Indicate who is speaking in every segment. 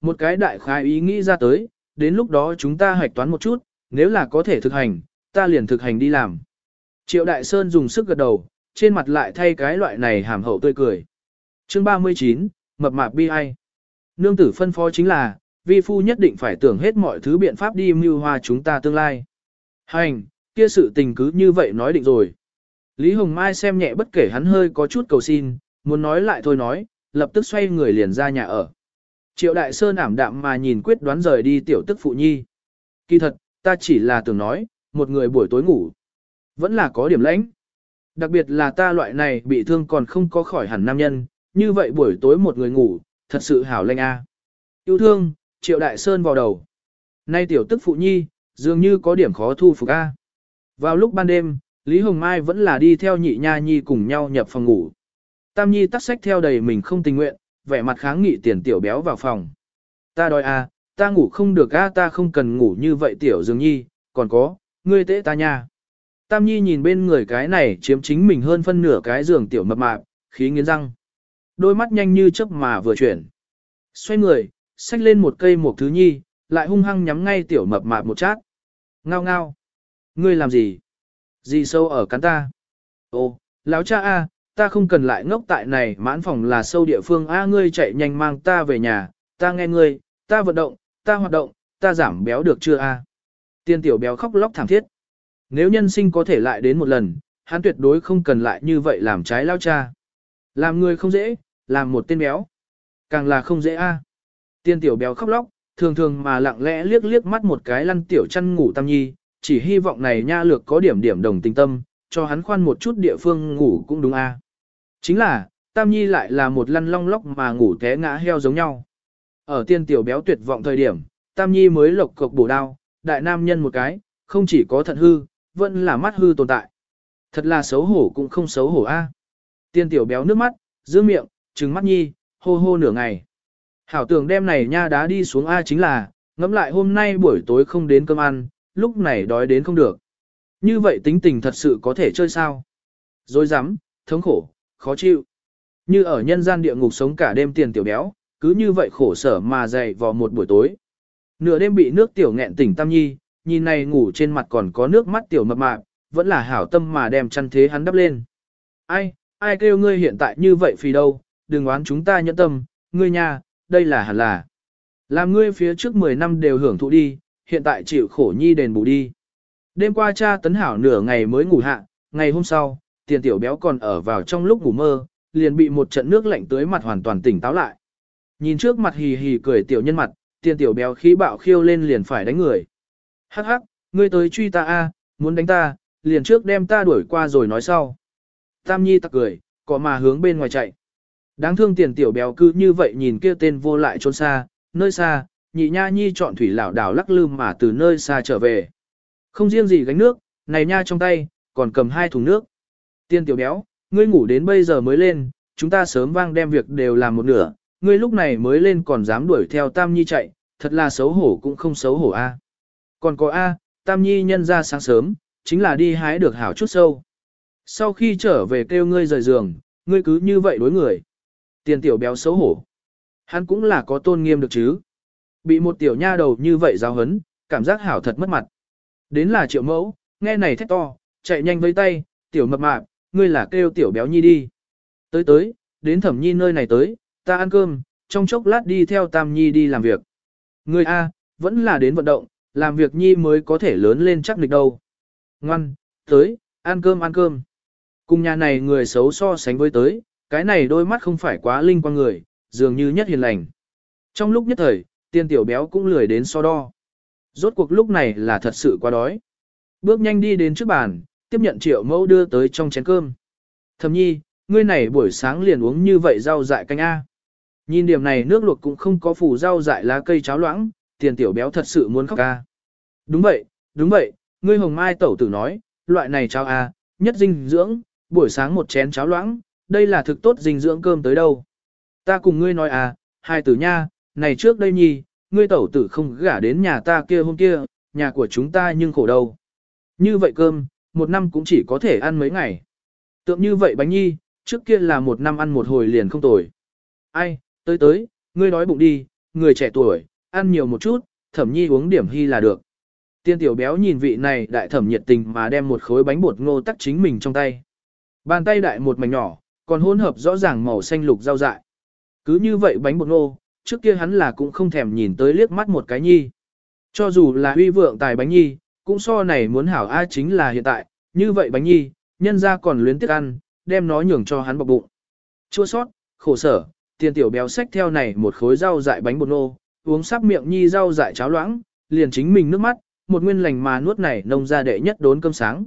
Speaker 1: Một cái đại khái ý nghĩ ra tới, đến lúc đó chúng ta hạch toán một chút, nếu là có thể thực hành, ta liền thực hành đi làm. Triệu Đại Sơn dùng sức gật đầu, trên mặt lại thay cái loại này hàm hậu tươi cười. Chương 39, Mập mạp bi ai. Nương tử phân phó chính là, vi phu nhất định phải tưởng hết mọi thứ biện pháp đi mưu hoa chúng ta tương lai. Hành, kia sự tình cứ như vậy nói định rồi. Lý Hồng Mai xem nhẹ bất kể hắn hơi có chút cầu xin, muốn nói lại thôi nói, lập tức xoay người liền ra nhà ở. Triệu Đại Sơn ảm đạm mà nhìn quyết đoán rời đi tiểu tức phụ nhi. Kỳ thật, ta chỉ là tưởng nói, một người buổi tối ngủ, vẫn là có điểm lãnh. Đặc biệt là ta loại này bị thương còn không có khỏi hẳn nam nhân, như vậy buổi tối một người ngủ, thật sự hảo lanh a. Yêu thương, Triệu Đại Sơn vào đầu. Nay tiểu tức phụ nhi, dường như có điểm khó thu phục a. Vào lúc ban đêm, Lý Hồng Mai vẫn là đi theo nhị nha nhi cùng nhau nhập phòng ngủ. Tam nhi tắt sách theo đầy mình không tình nguyện, vẻ mặt kháng nghị tiền tiểu béo vào phòng. Ta đòi a, à, ta ngủ không được a ta không cần ngủ như vậy tiểu dường nhi, còn có, ngươi tễ ta nha. Tam nhi nhìn bên người cái này chiếm chính mình hơn phân nửa cái giường tiểu mập mạp, khí nghiến răng. Đôi mắt nhanh như chớp mà vừa chuyển. Xoay người, xách lên một cây một thứ nhi, lại hung hăng nhắm ngay tiểu mập mạp một chát. Ngao ngao. Ngươi làm gì? Gì sâu ở cắn ta? Ô, lão cha a, ta không cần lại ngốc tại này mãn phòng là sâu địa phương a ngươi chạy nhanh mang ta về nhà, ta nghe ngươi, ta vận động, ta hoạt động, ta giảm béo được chưa a? Tiên tiểu béo khóc lóc thảm thiết. Nếu nhân sinh có thể lại đến một lần, hắn tuyệt đối không cần lại như vậy làm trái lao cha. Làm người không dễ, làm một tên béo. Càng là không dễ a. Tiên tiểu béo khóc lóc, thường thường mà lặng lẽ liếc liếc mắt một cái lăn tiểu chăn ngủ tam nhi, chỉ hy vọng này nha lược có điểm điểm đồng tình tâm, cho hắn khoan một chút địa phương ngủ cũng đúng a. Chính là, tam nhi lại là một lăn long lóc mà ngủ té ngã heo giống nhau. Ở tiên tiểu béo tuyệt vọng thời điểm, tam nhi mới lộc cộc bổ đao, đại nam nhân một cái, không chỉ có thận hư, vẫn là mắt hư tồn tại. Thật là xấu hổ cũng không xấu hổ a. Tiên tiểu béo nước mắt, giữ miệng, trừng mắt nhi, hô hô nửa ngày. Hảo tưởng đêm này nha đá đi xuống A chính là, ngẫm lại hôm nay buổi tối không đến cơm ăn, lúc này đói đến không được. Như vậy tính tình thật sự có thể chơi sao? Dối rắm thống khổ, khó chịu. Như ở nhân gian địa ngục sống cả đêm tiền tiểu béo, cứ như vậy khổ sở mà dày vào một buổi tối. Nửa đêm bị nước tiểu nghẹn tỉnh Tam Nhi, nhìn này ngủ trên mặt còn có nước mắt tiểu mập mạp, vẫn là hảo tâm mà đem chăn thế hắn đắp lên. Ai, ai kêu ngươi hiện tại như vậy phì đâu, đừng oán chúng ta nhẫn tâm, ngươi nha, đây là hẳn là. Làm ngươi phía trước 10 năm đều hưởng thụ đi, hiện tại chịu khổ nhi đền bù đi. Đêm qua cha tấn hảo nửa ngày mới ngủ hạ, ngày hôm sau, tiền tiểu béo còn ở vào trong lúc ngủ mơ, liền bị một trận nước lạnh tưới mặt hoàn toàn tỉnh táo lại. Nhìn trước mặt hì hì cười tiểu nhân mặt, tiền tiểu béo khí bạo khiêu lên liền phải đánh người. Hắc hắc, ngươi tới truy ta a, muốn đánh ta, liền trước đem ta đuổi qua rồi nói sau. Tam Nhi tặc cười, có mà hướng bên ngoài chạy. Đáng thương tiền tiểu béo cứ như vậy nhìn kia tên vô lại trốn xa, nơi xa, nhị nha nhi chọn thủy lão đảo lắc lư mà từ nơi xa trở về. Không riêng gì gánh nước, này nha trong tay, còn cầm hai thùng nước. Tiên tiểu béo, ngươi ngủ đến bây giờ mới lên, chúng ta sớm vang đem việc đều làm một nửa, ngươi lúc này mới lên còn dám đuổi theo Tam Nhi chạy, thật là xấu hổ cũng không xấu hổ a. Còn có a, Tam Nhi nhân ra sáng sớm, chính là đi hái được hảo chút sâu. Sau khi trở về kêu ngươi rời giường, ngươi cứ như vậy đối người. Tiền tiểu béo xấu hổ. Hắn cũng là có tôn nghiêm được chứ. Bị một tiểu nha đầu như vậy giáo hấn, cảm giác hảo thật mất mặt. Đến là triệu mẫu, nghe này thét to, chạy nhanh với tay, tiểu mập mạp, ngươi là kêu tiểu béo nhi đi. Tới tới, đến thẩm nhi nơi này tới, ta ăn cơm, trong chốc lát đi theo tam nhi đi làm việc. Ngươi A, vẫn là đến vận động, làm việc nhi mới có thể lớn lên chắc lịch đâu. Ngoan, tới, ăn cơm ăn cơm. Cùng nhà này người xấu so sánh với tới, cái này đôi mắt không phải quá linh quan người, dường như nhất hiền lành. Trong lúc nhất thời, tiên tiểu béo cũng lười đến so đo. Rốt cuộc lúc này là thật sự quá đói. Bước nhanh đi đến trước bàn, tiếp nhận triệu mẫu đưa tới trong chén cơm. Thầm nhi, ngươi này buổi sáng liền uống như vậy rau dại canh A. Nhìn điểm này nước luộc cũng không có phủ rau dại lá cây cháo loãng, tiền tiểu béo thật sự muốn khóc A. Đúng vậy, đúng vậy, ngươi hồng mai tẩu tử nói, loại này cháo A, nhất dinh dưỡng, buổi sáng một chén cháo loãng, đây là thực tốt dinh dưỡng cơm tới đâu. Ta cùng ngươi nói à, hai tử nha, này trước đây nhi, ngươi tẩu tử không gả đến nhà ta kia hôm kia, nhà của chúng ta nhưng khổ đâu. Như vậy cơm, một năm cũng chỉ có thể ăn mấy ngày. Tượng như vậy bánh nhi, trước kia là một năm ăn một hồi liền không tồi. Ai, tới tới, ngươi đói bụng đi, người trẻ tuổi, ăn nhiều một chút, thẩm nhi uống điểm hy là được. Tiên tiểu béo nhìn vị này đại thẩm nhiệt tình mà đem một khối bánh bột ngô tắc chính mình trong tay. Bàn tay đại một mảnh nhỏ, còn hỗn hợp rõ ràng màu xanh lục rau dại. Cứ như vậy bánh bột ngô, trước kia hắn là cũng không thèm nhìn tới liếc mắt một cái nhi. Cho dù là huy vượng tài bánh nhi, cũng so này muốn hảo A chính là hiện tại, như vậy bánh nhi, nhân ra còn luyến tiếc ăn, đem nó nhường cho hắn bọc bụng. Chua sót, khổ sở, tiền tiểu béo xách theo này một khối rau dại bánh bột nô, uống sắp miệng nhi rau dại cháo loãng, liền chính mình nước mắt, một nguyên lành mà nuốt này nông ra đệ nhất đốn cơm sáng.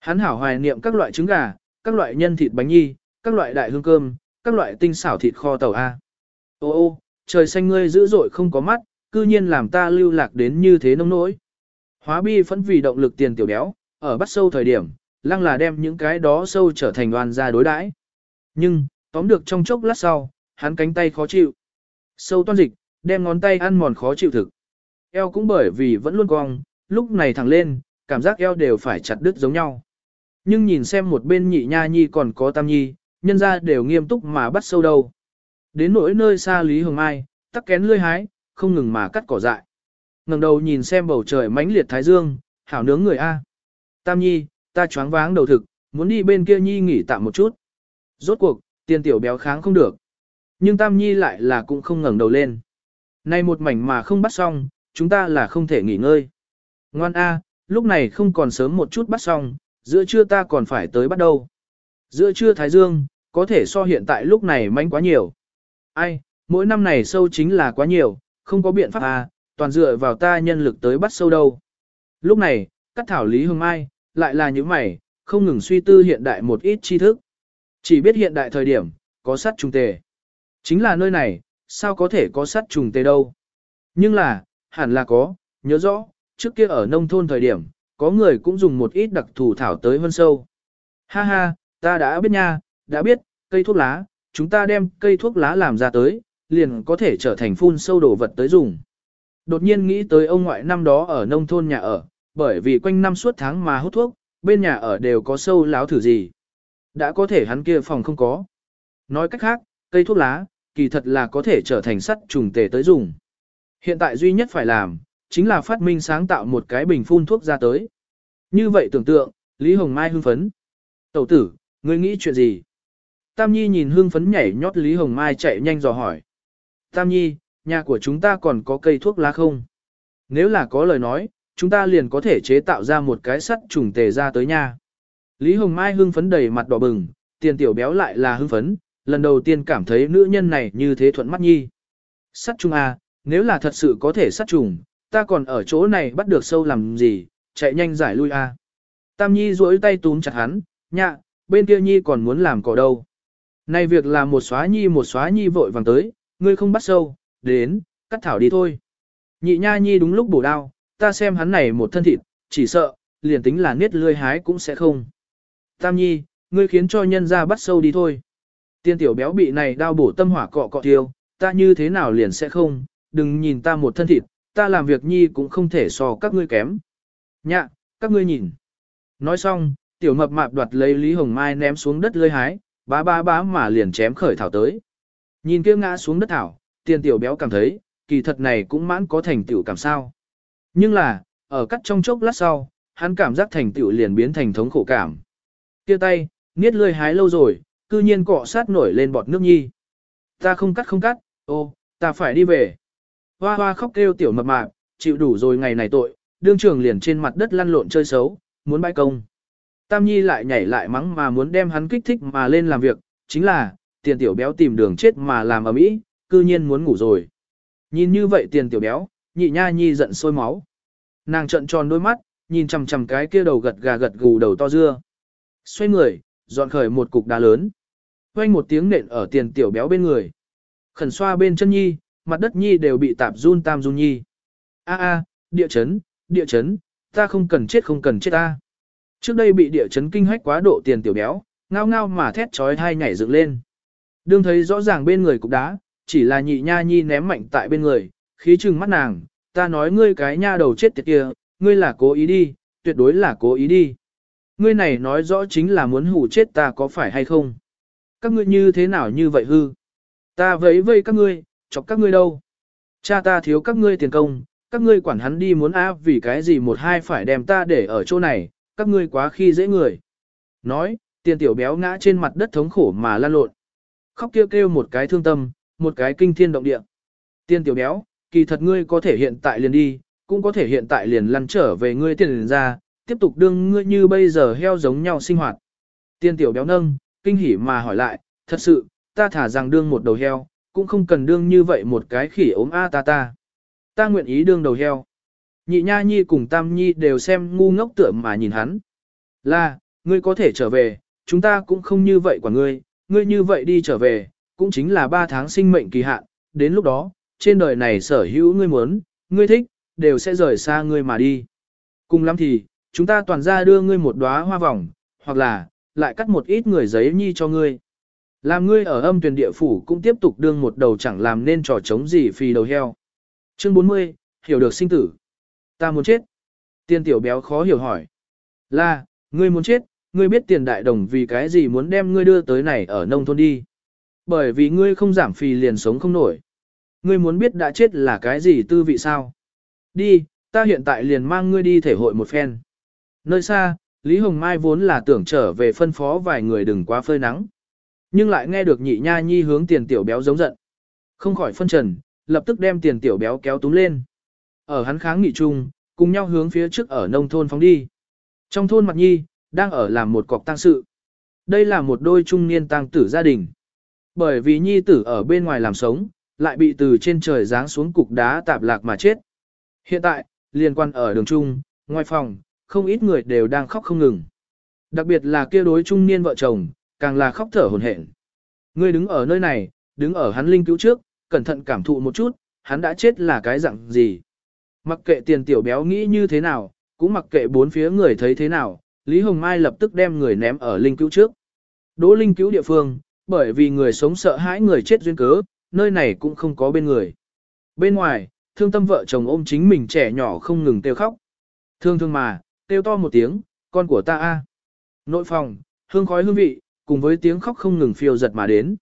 Speaker 1: Hắn hảo hoài niệm các loại trứng gà, các loại nhân thịt bánh nhi, các loại đại hương cơm, các loại tinh xảo thịt kho tàu A. Ô ô, trời xanh ngươi dữ dội không có mắt, cư nhiên làm ta lưu lạc đến như thế nông nỗi. Hóa bi phẫn vì động lực tiền tiểu béo, ở bắt sâu thời điểm, lăng là đem những cái đó sâu trở thành đoàn ra đối đãi. Nhưng, tóm được trong chốc lát sau, hắn cánh tay khó chịu. Sâu toan dịch, đem ngón tay ăn mòn khó chịu thực. Eo cũng bởi vì vẫn luôn cong, lúc này thẳng lên, cảm giác eo đều phải chặt đứt giống nhau. Nhưng nhìn xem một bên nhị nha nhi còn có tam nhi, nhân ra đều nghiêm túc mà bắt sâu đâu. Đến nỗi nơi xa Lý Hồng Mai, tắc kén lươi hái, không ngừng mà cắt cỏ dại. ngẩng đầu nhìn xem bầu trời mãnh liệt thái dương, hảo nướng người A. Tam nhi, ta choáng váng đầu thực, muốn đi bên kia nhi nghỉ tạm một chút. Rốt cuộc, tiền tiểu béo kháng không được. Nhưng Tam Nhi lại là cũng không ngẩng đầu lên. Nay một mảnh mà không bắt xong, chúng ta là không thể nghỉ ngơi. Ngoan A, lúc này không còn sớm một chút bắt xong, giữa trưa ta còn phải tới bắt đầu. Giữa trưa Thái Dương, có thể so hiện tại lúc này manh quá nhiều. Ai, mỗi năm này sâu chính là quá nhiều, không có biện pháp à, toàn dựa vào ta nhân lực tới bắt sâu đâu. Lúc này, cắt thảo Lý Hương Mai, lại là những mày, không ngừng suy tư hiện đại một ít tri thức. Chỉ biết hiện đại thời điểm, có sắt trùng tề. Chính là nơi này, sao có thể có sắt trùng tề đâu. Nhưng là, hẳn là có, nhớ rõ, trước kia ở nông thôn thời điểm, có người cũng dùng một ít đặc thù thảo tới hơn sâu. Ha ha, ta đã biết nha, đã biết, cây thuốc lá, chúng ta đem cây thuốc lá làm ra tới, liền có thể trở thành phun sâu đồ vật tới dùng. Đột nhiên nghĩ tới ông ngoại năm đó ở nông thôn nhà ở, bởi vì quanh năm suốt tháng mà hút thuốc, bên nhà ở đều có sâu láo thử gì. Đã có thể hắn kia phòng không có. Nói cách khác, cây thuốc lá, kỳ thật là có thể trở thành sắt trùng tề tới dùng. Hiện tại duy nhất phải làm, chính là phát minh sáng tạo một cái bình phun thuốc ra tới. Như vậy tưởng tượng, Lý Hồng Mai hưng phấn. Tẩu tử, ngươi nghĩ chuyện gì? Tam Nhi nhìn hương phấn nhảy nhót Lý Hồng Mai chạy nhanh dò hỏi. Tam Nhi, nhà của chúng ta còn có cây thuốc lá không? Nếu là có lời nói, chúng ta liền có thể chế tạo ra một cái sắt trùng tề ra tới nhà. Lý Hồng Mai hương phấn đầy mặt đỏ bừng, tiền tiểu béo lại là hương phấn, lần đầu tiên cảm thấy nữ nhân này như thế thuận mắt nhi. Sắt trùng à, nếu là thật sự có thể sắt trùng, ta còn ở chỗ này bắt được sâu làm gì, chạy nhanh giải lui à. Tam Nhi duỗi tay túm chặt hắn, nhạ, bên kia Nhi còn muốn làm cỏ đâu. Này việc là một xóa Nhi một xóa Nhi vội vàng tới, ngươi không bắt sâu, đến, cắt thảo đi thôi. Nhị nha Nhi đúng lúc bổ đao, ta xem hắn này một thân thịt, chỉ sợ, liền tính là niết lươi hái cũng sẽ không. Tam Nhi, ngươi khiến cho nhân ra bắt sâu đi thôi. Tiên tiểu béo bị này đau bổ tâm hỏa cọ cọ tiêu, ta như thế nào liền sẽ không, đừng nhìn ta một thân thịt, ta làm việc nhi cũng không thể so các ngươi kém. Nhạ, các ngươi nhìn. Nói xong, tiểu mập mạp đoạt lấy Lý Hồng Mai ném xuống đất lơi hái, bá bá bá mà liền chém khởi thảo tới. Nhìn kia ngã xuống đất thảo, tiên tiểu béo cảm thấy, kỳ thật này cũng mãn có thành tiểu cảm sao. Nhưng là, ở cắt trong chốc lát sau, hắn cảm giác thành tiểu liền biến thành thống khổ cảm. Kia tay, niết lươi hái lâu rồi, cư nhiên cọ sát nổi lên bọt nước nhi. Ta không cắt không cắt, ô, ta phải đi về. Hoa hoa khóc kêu tiểu mập mạp, chịu đủ rồi ngày này tội, đương trường liền trên mặt đất lăn lộn chơi xấu, muốn bãi công. Tam Nhi lại nhảy lại mắng mà muốn đem hắn kích thích mà lên làm việc, chính là, tiền tiểu béo tìm đường chết mà làm ở mỹ, cư nhiên muốn ngủ rồi. Nhìn như vậy tiền tiểu béo, nhị nha nhi giận sôi máu. Nàng trợn tròn đôi mắt, nhìn chằm chằm cái kia đầu gật gà gật gù đầu to dưa. Xoay người, dọn khởi một cục đá lớn. Quanh một tiếng nện ở tiền tiểu béo bên người. Khẩn xoa bên chân nhi, mặt đất nhi đều bị tạp run tam run nhi. A a, địa chấn, địa chấn, ta không cần chết không cần chết ta. Trước đây bị địa chấn kinh hách quá độ tiền tiểu béo, ngao ngao mà thét trói hai nhảy dựng lên. Đương thấy rõ ràng bên người cục đá, chỉ là nhị nha nhi ném mạnh tại bên người, khí trừng mắt nàng, ta nói ngươi cái nha đầu chết tiệt kia, ngươi là cố ý đi, tuyệt đối là cố ý đi. Ngươi này nói rõ chính là muốn hủ chết ta có phải hay không? Các ngươi như thế nào như vậy hư? Ta vẫy vây các ngươi, chọc các ngươi đâu? Cha ta thiếu các ngươi tiền công, các ngươi quản hắn đi muốn áp vì cái gì một hai phải đem ta để ở chỗ này, các ngươi quá khi dễ người. Nói, tiền tiểu béo ngã trên mặt đất thống khổ mà lan lộn. Khóc kêu kêu một cái thương tâm, một cái kinh thiên động địa. Tiền tiểu béo, kỳ thật ngươi có thể hiện tại liền đi, cũng có thể hiện tại liền lăn trở về ngươi tiền liền ra, tiếp tục đương ngươi như bây giờ heo giống nhau sinh hoạt. Tiền tiểu béo nâng, kinh hỉ mà hỏi lại, thật sự, ta thả rằng đương một đầu heo, cũng không cần đương như vậy một cái khỉ ốm a ta ta. Ta nguyện ý đương đầu heo. Nhị nha nhi cùng tam nhi đều xem ngu ngốc tưởng mà nhìn hắn. Là, ngươi có thể trở về, chúng ta cũng không như vậy quả ngươi, ngươi như vậy đi trở về, cũng chính là ba tháng sinh mệnh kỳ hạn, đến lúc đó, trên đời này sở hữu ngươi muốn, ngươi thích, đều sẽ rời xa ngươi mà đi. Cùng lắm thì, chúng ta toàn ra đưa ngươi một đóa hoa vòng, hoặc là, lại cắt một ít người giấy nhi cho ngươi. Làm ngươi ở âm tuyển địa phủ cũng tiếp tục đương một đầu chẳng làm nên trò chống gì phì đầu heo. Chương 40, hiểu được sinh tử. Ta muốn chết. Tiên tiểu béo khó hiểu hỏi. Là, ngươi muốn chết, ngươi biết tiền đại đồng vì cái gì muốn đem ngươi đưa tới này ở nông thôn đi. Bởi vì ngươi không giảm phì liền sống không nổi. Ngươi muốn biết đã chết là cái gì tư vị sao? Đi, ta hiện tại liền mang ngươi đi thể hội một phen. Nơi xa, Lý Hồng Mai vốn là tưởng trở về phân phó vài người đừng quá phơi nắng. Nhưng lại nghe được nhị nha nhi hướng tiền tiểu béo giống giận. Không khỏi phân trần, lập tức đem tiền tiểu béo kéo túm lên. Ở hắn kháng nghị chung, cùng nhau hướng phía trước ở nông thôn phóng đi. Trong thôn mặt nhi, đang ở làm một cọc tang sự. Đây là một đôi trung niên tang tử gia đình. Bởi vì nhi tử ở bên ngoài làm sống, lại bị từ trên trời giáng xuống cục đá tạp lạc mà chết. Hiện tại, liên quan ở đường trung, ngoài phòng, không ít người đều đang khóc không ngừng. Đặc biệt là kia đối trung niên vợ chồng, càng là khóc thở hổn hển. Ngươi đứng ở nơi này, đứng ở hắn linh cứu trước, cẩn thận cảm thụ một chút, hắn đã chết là cái dạng gì. Mặc kệ tiền tiểu béo nghĩ như thế nào, cũng mặc kệ bốn phía người thấy thế nào, Lý Hồng Mai lập tức đem người ném ở linh cứu trước. Đỗ linh cứu địa phương, bởi vì người sống sợ hãi người chết duyên cớ, nơi này cũng không có bên người. Bên ngoài, thương tâm vợ chồng ôm chính mình trẻ nhỏ không ngừng kêu khóc. Thương thương mà, kêu to một tiếng, con của ta a. Nội phòng, hương khói hương vị, cùng với tiếng khóc không ngừng phiêu giật mà đến.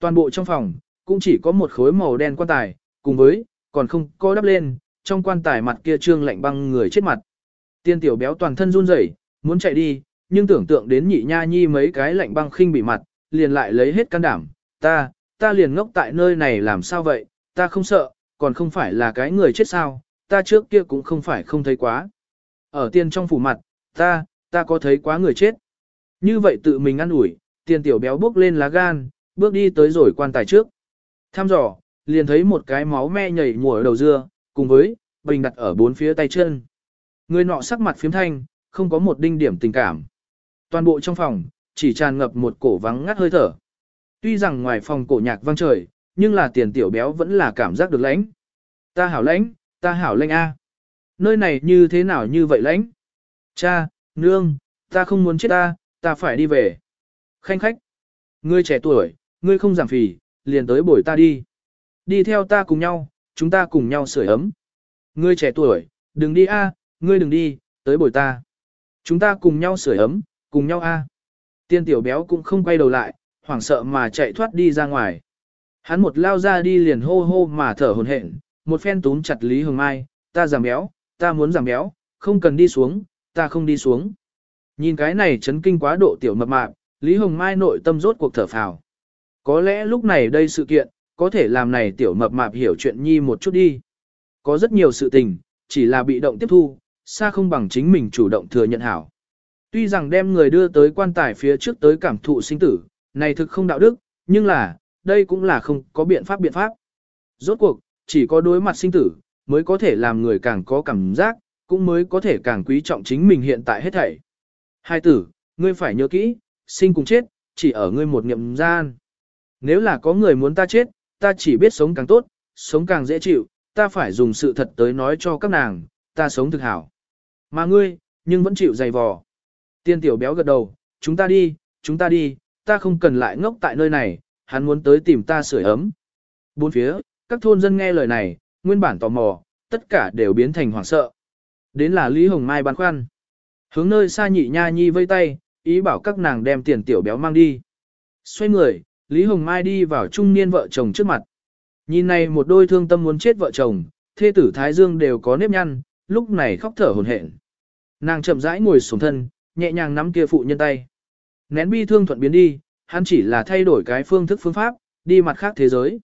Speaker 1: Toàn bộ trong phòng, cũng chỉ có một khối màu đen quan tài, cùng với, còn không có đắp lên, trong quan tài mặt kia trương lạnh băng người chết mặt. Tiên tiểu béo toàn thân run rẩy, muốn chạy đi, nhưng tưởng tượng đến nhị nha nhi mấy cái lạnh băng khinh bị mặt, liền lại lấy hết can đảm, ta, ta liền ngốc tại nơi này làm sao vậy, ta không sợ, còn không phải là cái người chết sao, ta trước kia cũng không phải không thấy quá. Ở tiên trong phủ mặt, ta, ta có thấy quá người chết. Như vậy tự mình ăn ủi, tiền tiểu béo bước lên lá gan, bước đi tới rồi quan tài trước. Tham dò, liền thấy một cái máu me nhảy mùa ở đầu dưa, cùng với, bình đặt ở bốn phía tay chân. Người nọ sắc mặt phiếm thanh, không có một đinh điểm tình cảm. Toàn bộ trong phòng, chỉ tràn ngập một cổ vắng ngắt hơi thở. Tuy rằng ngoài phòng cổ nhạc vang trời, nhưng là tiền tiểu béo vẫn là cảm giác được lãnh. Ta hảo lãnh, ta hảo lãnh A. Nơi này như thế nào như vậy lãnh? Cha, nương, ta không muốn chết ta, ta phải đi về. Khanh khách, ngươi trẻ tuổi, ngươi không giảm phì, liền tới bồi ta đi. Đi theo ta cùng nhau, chúng ta cùng nhau sưởi ấm. Ngươi trẻ tuổi, đừng đi a, à, ngươi đừng đi, tới bồi ta. Chúng ta cùng nhau sưởi ấm, cùng nhau a. Tiên tiểu béo cũng không quay đầu lại, hoảng sợ mà chạy thoát đi ra ngoài. Hắn một lao ra đi liền hô hô mà thở hổn hển, một phen túm chặt Lý Hồng Mai, ta giảm béo, ta muốn giảm béo, không cần đi xuống, ta không đi xuống. Nhìn cái này chấn kinh quá độ tiểu mập mạp, Lý Hồng Mai nội tâm rốt cuộc thở phào. Có lẽ lúc này đây sự kiện, có thể làm này tiểu mập mạp hiểu chuyện nhi một chút đi. Có rất nhiều sự tình, chỉ là bị động tiếp thu, xa không bằng chính mình chủ động thừa nhận hảo. Tuy rằng đem người đưa tới quan tài phía trước tới cảm thụ sinh tử, này thực không đạo đức, nhưng là, đây cũng là không có biện pháp biện pháp. Rốt cuộc, chỉ có đối mặt sinh tử, mới có thể làm người càng có cảm giác, cũng mới có thể càng quý trọng chính mình hiện tại hết thảy. Hai tử, ngươi phải nhớ kỹ, sinh cùng chết, chỉ ở ngươi một niệm gian. Nếu là có người muốn ta chết, ta chỉ biết sống càng tốt, sống càng dễ chịu, ta phải dùng sự thật tới nói cho các nàng, ta sống thực hảo. Mà ngươi, nhưng vẫn chịu dày vò. Tiên tiểu béo gật đầu, chúng ta đi, chúng ta đi, ta không cần lại ngốc tại nơi này, hắn muốn tới tìm ta sưởi ấm. Bốn phía, các thôn dân nghe lời này, nguyên bản tò mò, tất cả đều biến thành hoảng sợ. Đến là Lý Hồng Mai băn khoăn. Hướng nơi xa nhị nha nhi vây tay, ý bảo các nàng đem tiền tiểu béo mang đi. Xoay người, Lý Hồng Mai đi vào trung niên vợ chồng trước mặt. Nhìn này một đôi thương tâm muốn chết vợ chồng, thê tử Thái Dương đều có nếp nhăn, lúc này khóc thở hổn hển. Nàng chậm rãi ngồi xuống thân, nhẹ nhàng nắm kia phụ nhân tay. Nén bi thương thuận biến đi, hắn chỉ là thay đổi cái phương thức phương pháp, đi mặt khác thế giới.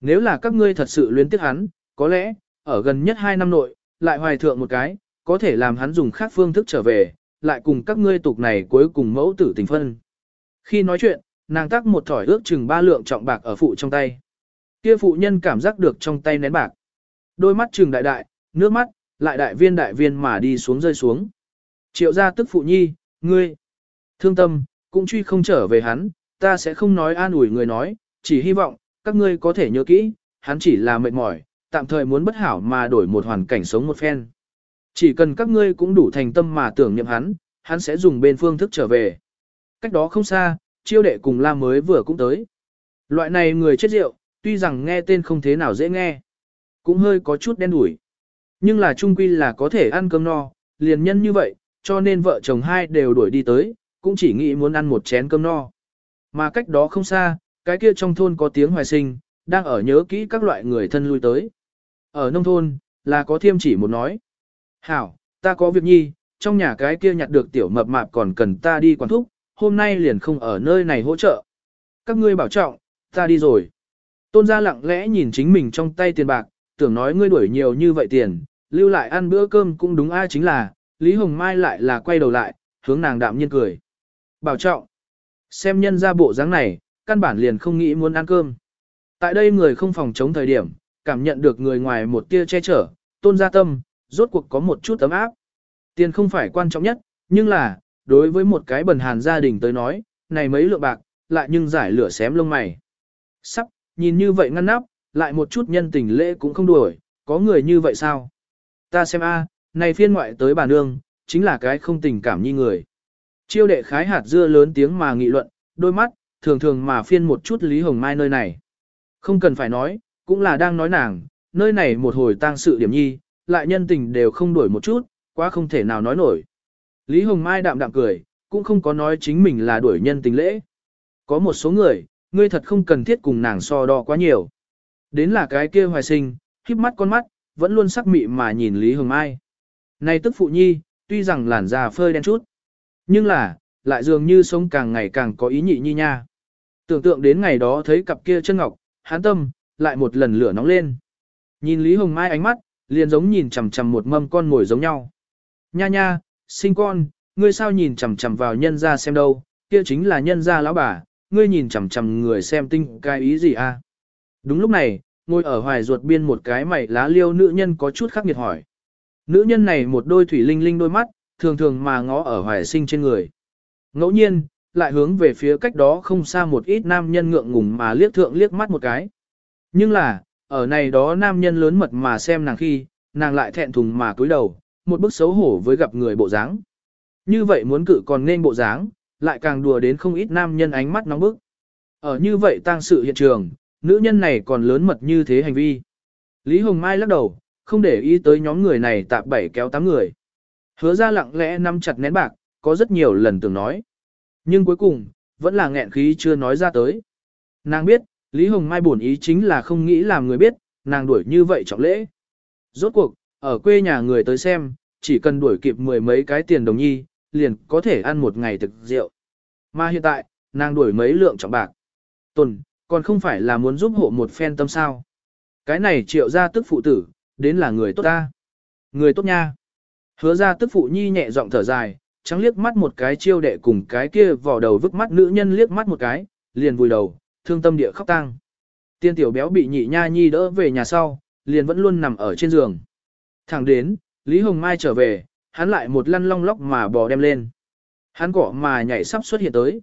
Speaker 1: Nếu là các ngươi thật sự luyến tiếc hắn, có lẽ, ở gần nhất hai năm nội, lại hoài thượng một cái, có thể làm hắn dùng khác phương thức trở về, lại cùng các ngươi tục này cuối cùng mẫu tử tình phân. Khi nói chuyện, nàng tác một thỏi ước chừng ba lượng trọng bạc ở phụ trong tay. Kia phụ nhân cảm giác được trong tay nén bạc. Đôi mắt trừng đại đại, nước mắt, lại đại viên đại viên mà đi xuống rơi xuống. Triệu gia tức phụ nhi, ngươi, thương tâm, cũng truy không trở về hắn, ta sẽ không nói an ủi người nói, chỉ hy vọng, các ngươi có thể nhớ kỹ, hắn chỉ là mệt mỏi, tạm thời muốn bất hảo mà đổi một hoàn cảnh sống một phen. Chỉ cần các ngươi cũng đủ thành tâm mà tưởng niệm hắn, hắn sẽ dùng bên phương thức trở về. Cách đó không xa, chiêu đệ cùng la mới vừa cũng tới. Loại này người chết rượu, tuy rằng nghe tên không thế nào dễ nghe, cũng hơi có chút đen đủi. Nhưng là trung quy là có thể ăn cơm no, liền nhân như vậy, cho nên vợ chồng hai đều đuổi đi tới, cũng chỉ nghĩ muốn ăn một chén cơm no. Mà cách đó không xa, cái kia trong thôn có tiếng hoài sinh, đang ở nhớ kỹ các loại người thân lui tới. Ở nông thôn, là có thiêm chỉ một nói. Hảo, ta có việc nhi, trong nhà cái kia nhặt được tiểu mập mạp còn cần ta đi quản thúc, hôm nay liền không ở nơi này hỗ trợ. Các ngươi bảo trọng, ta đi rồi. Tôn gia lặng lẽ nhìn chính mình trong tay tiền bạc, tưởng nói ngươi đuổi nhiều như vậy tiền, lưu lại ăn bữa cơm cũng đúng ai chính là, Lý Hồng Mai lại là quay đầu lại, hướng nàng đạm nhiên cười. Bảo trọng. Xem nhân ra bộ dáng này, căn bản liền không nghĩ muốn ăn cơm. Tại đây người không phòng chống thời điểm, cảm nhận được người ngoài một tia che chở, tôn gia tâm, rốt cuộc có một chút ấm áp. Tiền không phải quan trọng nhất, nhưng là, đối với một cái bần hàn gia đình tới nói, này mấy lượng bạc, lại nhưng giải lửa xém lông mày. Sắp, nhìn như vậy ngăn nắp, lại một chút nhân tình lễ cũng không đuổi, có người như vậy sao? Ta xem a, này phiên ngoại tới bà nương, chính là cái không tình cảm như người. Chiêu đệ khái hạt dưa lớn tiếng mà nghị luận, đôi mắt, thường thường mà phiên một chút Lý Hồng Mai nơi này. Không cần phải nói, cũng là đang nói nàng, nơi này một hồi tang sự điểm nhi, lại nhân tình đều không đuổi một chút, quá không thể nào nói nổi. Lý Hồng Mai đạm đạm cười, cũng không có nói chính mình là đuổi nhân tình lễ. Có một số người, ngươi thật không cần thiết cùng nàng so đo quá nhiều. Đến là cái kia hoài sinh, khiếp mắt con mắt, vẫn luôn sắc mị mà nhìn Lý Hồng Mai. Này tức phụ nhi, tuy rằng làn da phơi đen chút, nhưng là, lại dường như sống càng ngày càng có ý nhị nhi nha. Tưởng tượng đến ngày đó thấy cặp kia chân ngọc, hán tâm, lại một lần lửa nóng lên. Nhìn Lý Hồng Mai ánh mắt, liền giống nhìn chằm chằm một mâm con ngồi giống nhau. Nha nha, sinh con, ngươi sao nhìn chằm chằm vào nhân gia xem đâu, kia chính là nhân gia lão bà, ngươi nhìn chằm chằm người xem tinh cái ý gì a? Đúng lúc này, ngồi ở hoài ruột biên một cái mày lá liêu nữ nhân có chút khắc nghiệt hỏi. Nữ nhân này một đôi thủy linh linh đôi mắt, thường thường mà ngó ở hoài sinh trên người. Ngẫu nhiên, lại hướng về phía cách đó không xa một ít nam nhân ngượng ngùng mà liếc thượng liếc mắt một cái. Nhưng là, ở này đó nam nhân lớn mật mà xem nàng khi, nàng lại thẹn thùng mà cúi đầu, một bức xấu hổ với gặp người bộ dáng. Như vậy muốn cự còn nên bộ dáng, lại càng đùa đến không ít nam nhân ánh mắt nóng bức. Ở như vậy tang sự hiện trường, nữ nhân này còn lớn mật như thế hành vi. Lý Hồng Mai lắc đầu, không để ý tới nhóm người này tạp bảy kéo tám người. Hứa ra lặng lẽ nắm chặt nén bạc, có rất nhiều lần tưởng nói. Nhưng cuối cùng, vẫn là nghẹn khí chưa nói ra tới. Nàng biết, Lý Hồng Mai buồn ý chính là không nghĩ làm người biết, nàng đuổi như vậy trọng lễ. Rốt cuộc, ở quê nhà người tới xem, chỉ cần đuổi kịp mười mấy cái tiền đồng nhi, liền có thể ăn một ngày thực rượu. Mà hiện tại, nàng đuổi mấy lượng trọng bạc. Tuần, còn không phải là muốn giúp hộ một phen tâm sao. Cái này triệu ra tức phụ tử, đến là người tốt ta. Người tốt nha. Hứa ra tức phụ nhi nhẹ giọng thở dài, trắng liếc mắt một cái chiêu đệ cùng cái kia vỏ đầu vứt mắt nữ nhân liếc mắt một cái, liền vùi đầu, thương tâm địa khóc tang. Tiên tiểu béo bị nhị nha nhi đỡ về nhà sau, liền vẫn luôn nằm ở trên giường. Thẳng đến, Lý Hồng Mai trở về, hắn lại một lăn long lóc mà bò đem lên. Hắn cỏ mà nhảy sắp xuất hiện tới.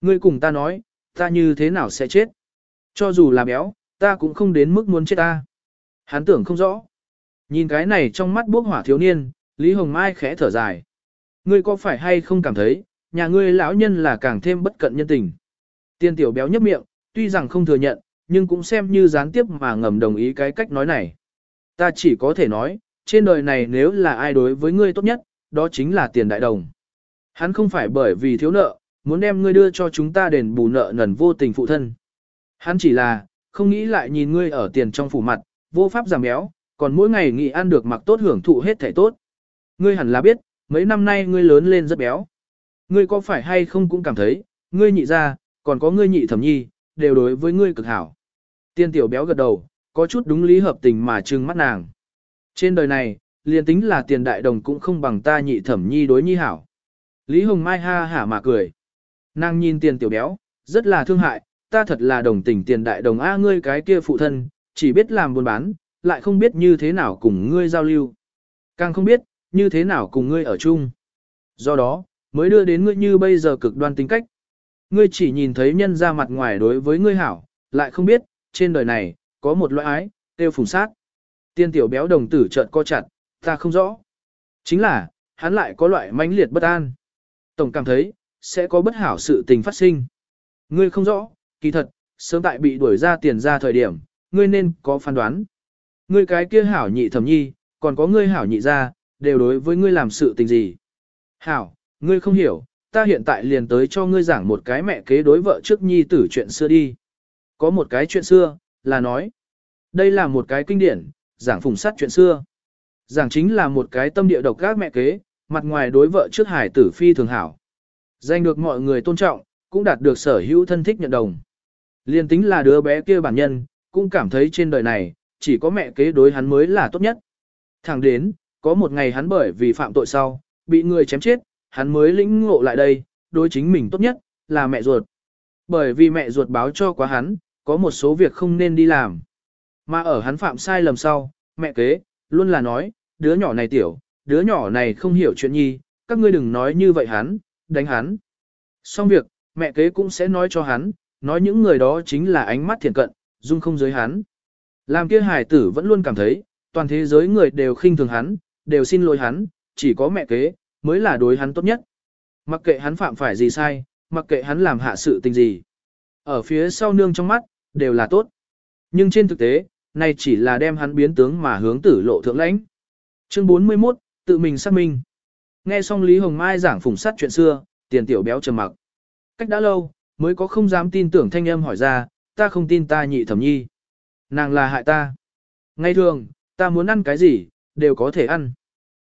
Speaker 1: Ngươi cùng ta nói, ta như thế nào sẽ chết? Cho dù là béo, ta cũng không đến mức muốn chết ta. Hắn tưởng không rõ. Nhìn cái này trong mắt bốc hỏa thiếu niên, Lý Hồng Mai khẽ thở dài. Ngươi có phải hay không cảm thấy, nhà ngươi lão nhân là càng thêm bất cận nhân tình. Tiên tiểu béo nhấp miệng, tuy rằng không thừa nhận, nhưng cũng xem như gián tiếp mà ngầm đồng ý cái cách nói này. Ta chỉ có thể nói, trên đời này nếu là ai đối với ngươi tốt nhất, đó chính là tiền đại đồng. Hắn không phải bởi vì thiếu nợ, muốn đem ngươi đưa cho chúng ta đền bù nợ nần vô tình phụ thân. Hắn chỉ là, không nghĩ lại nhìn ngươi ở tiền trong phủ mặt, vô pháp giảm béo, còn mỗi ngày nghỉ ăn được mặc tốt hưởng thụ hết thể tốt. Ngươi hẳn là biết, mấy năm nay ngươi lớn lên rất béo. Ngươi có phải hay không cũng cảm thấy, ngươi nhị ra, còn có ngươi nhị thẩm nhi, đều đối với ngươi cực hảo. Tiên tiểu béo gật đầu, có chút đúng lý hợp tình mà trừng mắt nàng. Trên đời này, liền tính là tiền đại đồng cũng không bằng ta nhị thẩm nhi đối nhi hảo. Lý Hồng Mai ha hả mà cười. Nàng nhìn tiền tiểu béo, rất là thương hại, ta thật là đồng tình tiền đại đồng A ngươi cái kia phụ thân, chỉ biết làm buôn bán, lại không biết như thế nào cùng ngươi giao lưu. Càng không biết, như thế nào cùng ngươi ở chung. Do đó, mới đưa đến ngươi như bây giờ cực đoan tính cách. Ngươi chỉ nhìn thấy nhân ra mặt ngoài đối với ngươi hảo, lại không biết, trên đời này, có một loại ái, tiêu phùng sát. Tiên tiểu béo đồng tử trợn co chặt, ta không rõ. Chính là, hắn lại có loại mãnh liệt bất an. Tổng cảm thấy, sẽ có bất hảo sự tình phát sinh. Ngươi không rõ, kỳ thật, sớm tại bị đuổi ra tiền ra thời điểm, ngươi nên có phán đoán. Ngươi cái kia hảo nhị thẩm nhi, còn có ngươi hảo nhị ra, đều đối với ngươi làm sự tình gì. Hảo, ngươi không hiểu, ta hiện tại liền tới cho ngươi giảng một cái mẹ kế đối vợ trước nhi tử chuyện xưa đi. Có một cái chuyện xưa, là nói. Đây là một cái kinh điển, giảng phùng sát chuyện xưa. Giảng chính là một cái tâm địa độc các mẹ kế, mặt ngoài đối vợ trước hải tử phi thường hảo. Danh được mọi người tôn trọng, cũng đạt được sở hữu thân thích nhận đồng. Liên tính là đứa bé kia bản nhân, cũng cảm thấy trên đời này, chỉ có mẹ kế đối hắn mới là tốt nhất. Thẳng đến, có một ngày hắn bởi vì phạm tội sau, bị người chém chết, hắn mới lĩnh ngộ lại đây, đối chính mình tốt nhất, là mẹ ruột. Bởi vì mẹ ruột báo cho quá hắn, có một số việc không nên đi làm. Mà ở hắn phạm sai lầm sau, mẹ kế, luôn là nói, đứa nhỏ này tiểu, đứa nhỏ này không hiểu chuyện nhi, các ngươi đừng nói như vậy hắn, đánh hắn. Xong việc, mẹ kế cũng sẽ nói cho hắn, nói những người đó chính là ánh mắt thiện cận, dung không giới hắn. Làm kia hải tử vẫn luôn cảm thấy, toàn thế giới người đều khinh thường hắn, đều xin lỗi hắn, chỉ có mẹ kế, mới là đối hắn tốt nhất. Mặc kệ hắn phạm phải gì sai, mặc kệ hắn làm hạ sự tình gì. Ở phía sau nương trong mắt, đều là tốt. Nhưng trên thực tế, này chỉ là đem hắn biến tướng mà hướng tử lộ thượng lãnh. Chương 41, tự mình xác minh. Nghe xong Lý Hồng Mai giảng phùng sắt chuyện xưa, tiền tiểu béo trầm mặc. Cách đã lâu, mới có không dám tin tưởng thanh âm hỏi ra, ta không tin ta nhị thẩm nhi. Nàng là hại ta. Ngay thường, ta muốn ăn cái gì, đều có thể ăn.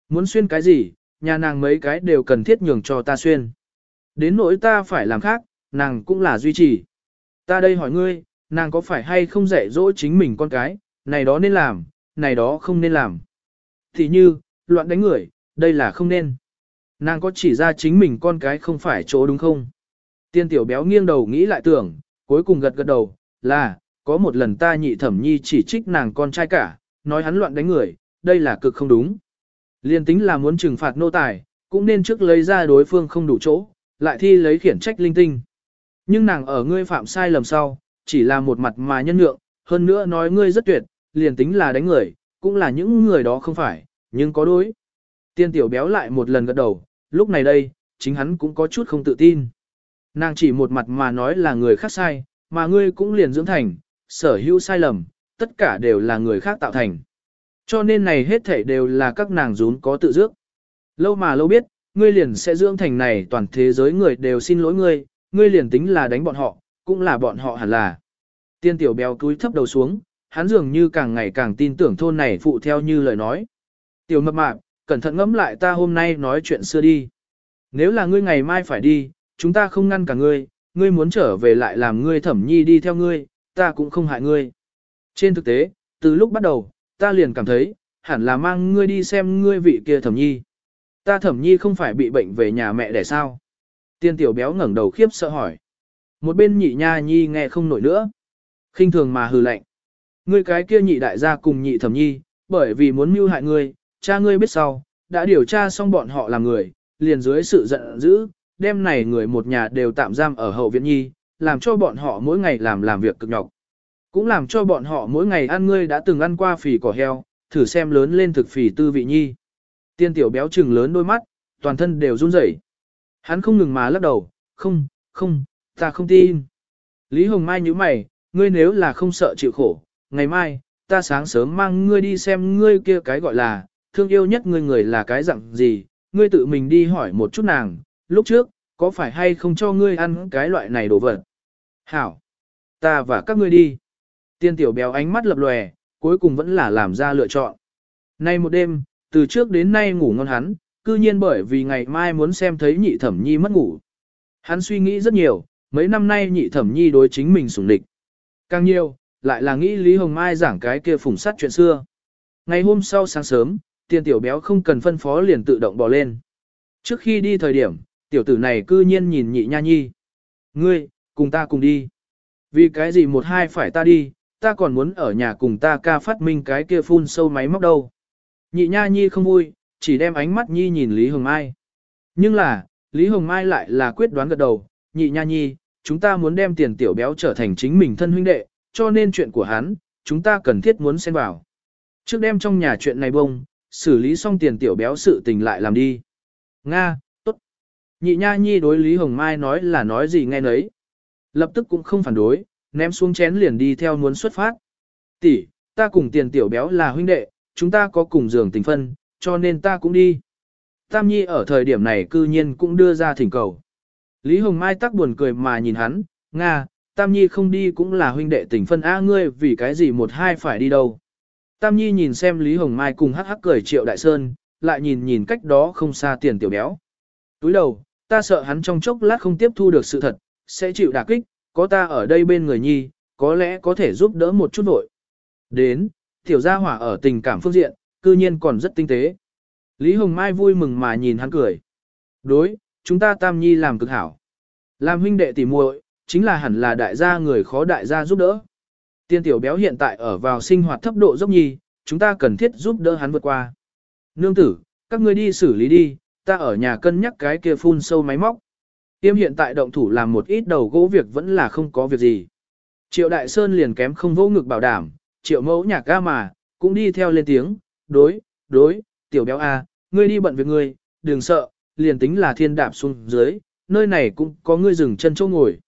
Speaker 1: Muốn xuyên cái gì, nhà nàng mấy cái đều cần thiết nhường cho ta xuyên. Đến nỗi ta phải làm khác, nàng cũng là duy trì. Ta đây hỏi ngươi, nàng có phải hay không dạy dỗ chính mình con cái, này đó nên làm, này đó không nên làm. Thì như, loạn đánh người, đây là không nên. Nàng có chỉ ra chính mình con cái không phải chỗ đúng không? Tiên tiểu béo nghiêng đầu nghĩ lại tưởng, cuối cùng gật gật đầu, là, có một lần ta nhị thẩm nhi chỉ trích nàng con trai cả, nói hắn loạn đánh người, đây là cực không đúng. Liên tính là muốn trừng phạt nô tài, cũng nên trước lấy ra đối phương không đủ chỗ, lại thi lấy khiển trách linh tinh. Nhưng nàng ở ngươi phạm sai lầm sau, chỉ là một mặt mà nhân nhượng, hơn nữa nói ngươi rất tuyệt, liền tính là đánh người, cũng là những người đó không phải, nhưng có đối. Tiên tiểu béo lại một lần gật đầu, lúc này đây, chính hắn cũng có chút không tự tin. Nàng chỉ một mặt mà nói là người khác sai, mà ngươi cũng liền dưỡng thành, sở hữu sai lầm, tất cả đều là người khác tạo thành. Cho nên này hết thảy đều là các nàng rún có tự dước. Lâu mà lâu biết, ngươi liền sẽ dưỡng thành này toàn thế giới người đều xin lỗi ngươi, ngươi liền tính là đánh bọn họ, cũng là bọn họ hẳn là. Tiên tiểu béo cúi thấp đầu xuống, hắn dường như càng ngày càng tin tưởng thôn này phụ theo như lời nói. Tiểu mập mạp, cẩn thận ngẫm lại ta hôm nay nói chuyện xưa đi. Nếu là ngươi ngày mai phải đi, chúng ta không ngăn cả ngươi, ngươi muốn trở về lại làm ngươi thẩm nhi đi theo ngươi, ta cũng không hại ngươi. Trên thực tế, từ lúc bắt đầu, ta liền cảm thấy, hẳn là mang ngươi đi xem ngươi vị kia thẩm nhi. Ta thẩm nhi không phải bị bệnh về nhà mẹ để sao? Tiên tiểu béo ngẩng đầu khiếp sợ hỏi. Một bên nhị nha nhi nghe không nổi nữa. khinh thường mà hừ lạnh. Ngươi cái kia nhị đại gia cùng nhị thẩm nhi, bởi vì muốn mưu hại ngươi, cha ngươi biết sau, đã điều tra xong bọn họ làm người, liền dưới sự giận dữ, đêm này người một nhà đều tạm giam ở hậu viện nhi, làm cho bọn họ mỗi ngày làm làm việc cực nhọc. Cũng làm cho bọn họ mỗi ngày ăn ngươi đã từng ăn qua phì cỏ heo, thử xem lớn lên thực phì tư vị nhi. Tiên tiểu béo trừng lớn đôi mắt, toàn thân đều run rẩy. Hắn không ngừng mà lắc đầu, không, không, ta không tin. Lý Hồng Mai nhíu mày, ngươi nếu là không sợ chịu khổ, ngày mai, ta sáng sớm mang ngươi đi xem ngươi kia cái gọi là, thương yêu nhất ngươi người là cái dạng gì, ngươi tự mình đi hỏi một chút nàng, lúc trước, có phải hay không cho ngươi ăn cái loại này đồ vật. Hảo, ta và các ngươi đi. Tiên tiểu béo ánh mắt lập lòe, cuối cùng vẫn là làm ra lựa chọn. Nay một đêm, từ trước đến nay ngủ ngon hắn, cư nhiên bởi vì ngày mai muốn xem thấy nhị thẩm nhi mất ngủ. Hắn suy nghĩ rất nhiều, mấy năm nay nhị thẩm nhi đối chính mình sủng địch. Càng nhiều, lại là nghĩ Lý Hồng Mai giảng cái kia phủng sắt chuyện xưa. Ngày hôm sau sáng sớm, tiền tiểu béo không cần phân phó liền tự động bỏ lên. Trước khi đi thời điểm, tiểu tử này cư nhiên nhìn nhị nha nhi. Ngươi, cùng ta cùng đi. Vì cái gì một hai phải ta đi, ta còn muốn ở nhà cùng ta ca phát minh cái kia phun sâu máy móc đâu. Nhị nha nhi không vui, chỉ đem ánh mắt nhi nhìn Lý Hồng Mai. Nhưng là, Lý Hồng Mai lại là quyết đoán gật đầu, nhị nha nhi, chúng ta muốn đem tiền tiểu béo trở thành chính mình thân huynh đệ, cho nên chuyện của hắn, chúng ta cần thiết muốn xen vào. Trước đem trong nhà chuyện này bông, xử lý xong tiền tiểu béo sự tình lại làm đi. Nga, tốt. Nhị nha nhi đối Lý Hồng Mai nói là nói gì nghe nấy. Lập tức cũng không phản đối, ném xuống chén liền đi theo muốn xuất phát. Tỷ, ta cùng tiền tiểu béo là huynh đệ, chúng ta có cùng giường tình phân, cho nên ta cũng đi. Tam Nhi ở thời điểm này cư nhiên cũng đưa ra thỉnh cầu. Lý Hồng Mai tắc buồn cười mà nhìn hắn, Nga, Tam Nhi không đi cũng là huynh đệ tình phân A ngươi vì cái gì một hai phải đi đâu. Tam Nhi nhìn xem Lý Hồng Mai cùng hắc hắc cười triệu đại sơn, lại nhìn nhìn cách đó không xa tiền tiểu béo. Túi đầu, ta sợ hắn trong chốc lát không tiếp thu được sự thật, sẽ chịu đả kích, có ta ở đây bên người Nhi, có lẽ có thể giúp đỡ một chút vội. Đến, tiểu gia hỏa ở tình cảm phương diện, cư nhiên còn rất tinh tế. Lý Hồng Mai vui mừng mà nhìn hắn cười. Đối, chúng ta tam nhi làm cực hảo. Làm huynh đệ tỉ muội, chính là hẳn là đại gia người khó đại gia giúp đỡ. Tiên tiểu béo hiện tại ở vào sinh hoạt thấp độ dốc nhi, chúng ta cần thiết giúp đỡ hắn vượt qua. Nương tử, các ngươi đi xử lý đi, ta ở nhà cân nhắc cái kia phun sâu máy móc. Tiêm hiện tại động thủ làm một ít đầu gỗ việc vẫn là không có việc gì. Triệu Đại Sơn liền kém không vô ngực bảo đảm, triệu mẫu nhạc ca mà, cũng đi theo lên tiếng, đối, đối, tiểu béo a, ngươi đi bận việc ngươi, đừng sợ, liền tính là thiên đạp xuống dưới, nơi này cũng có ngươi dừng chân chỗ ngồi.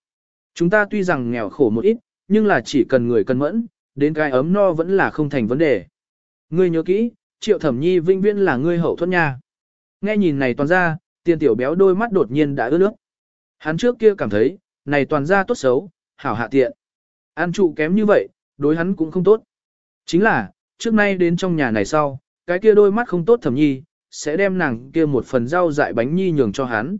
Speaker 1: Chúng ta tuy rằng nghèo khổ một ít, nhưng là chỉ cần người cân mẫn, đến cái ấm no vẫn là không thành vấn đề. Ngươi nhớ kỹ, triệu thẩm nhi vinh viễn là ngươi hậu thuẫn nha. Nghe nhìn này toàn ra, tiền tiểu béo đôi mắt đột nhiên đã ướt nước. Hắn trước kia cảm thấy, này toàn ra tốt xấu, hảo hạ tiện. An trụ kém như vậy, đối hắn cũng không tốt. Chính là, trước nay đến trong nhà này sau, cái kia đôi mắt không tốt thẩm nhi, sẽ đem nàng kia một phần rau dại bánh nhi nhường cho hắn.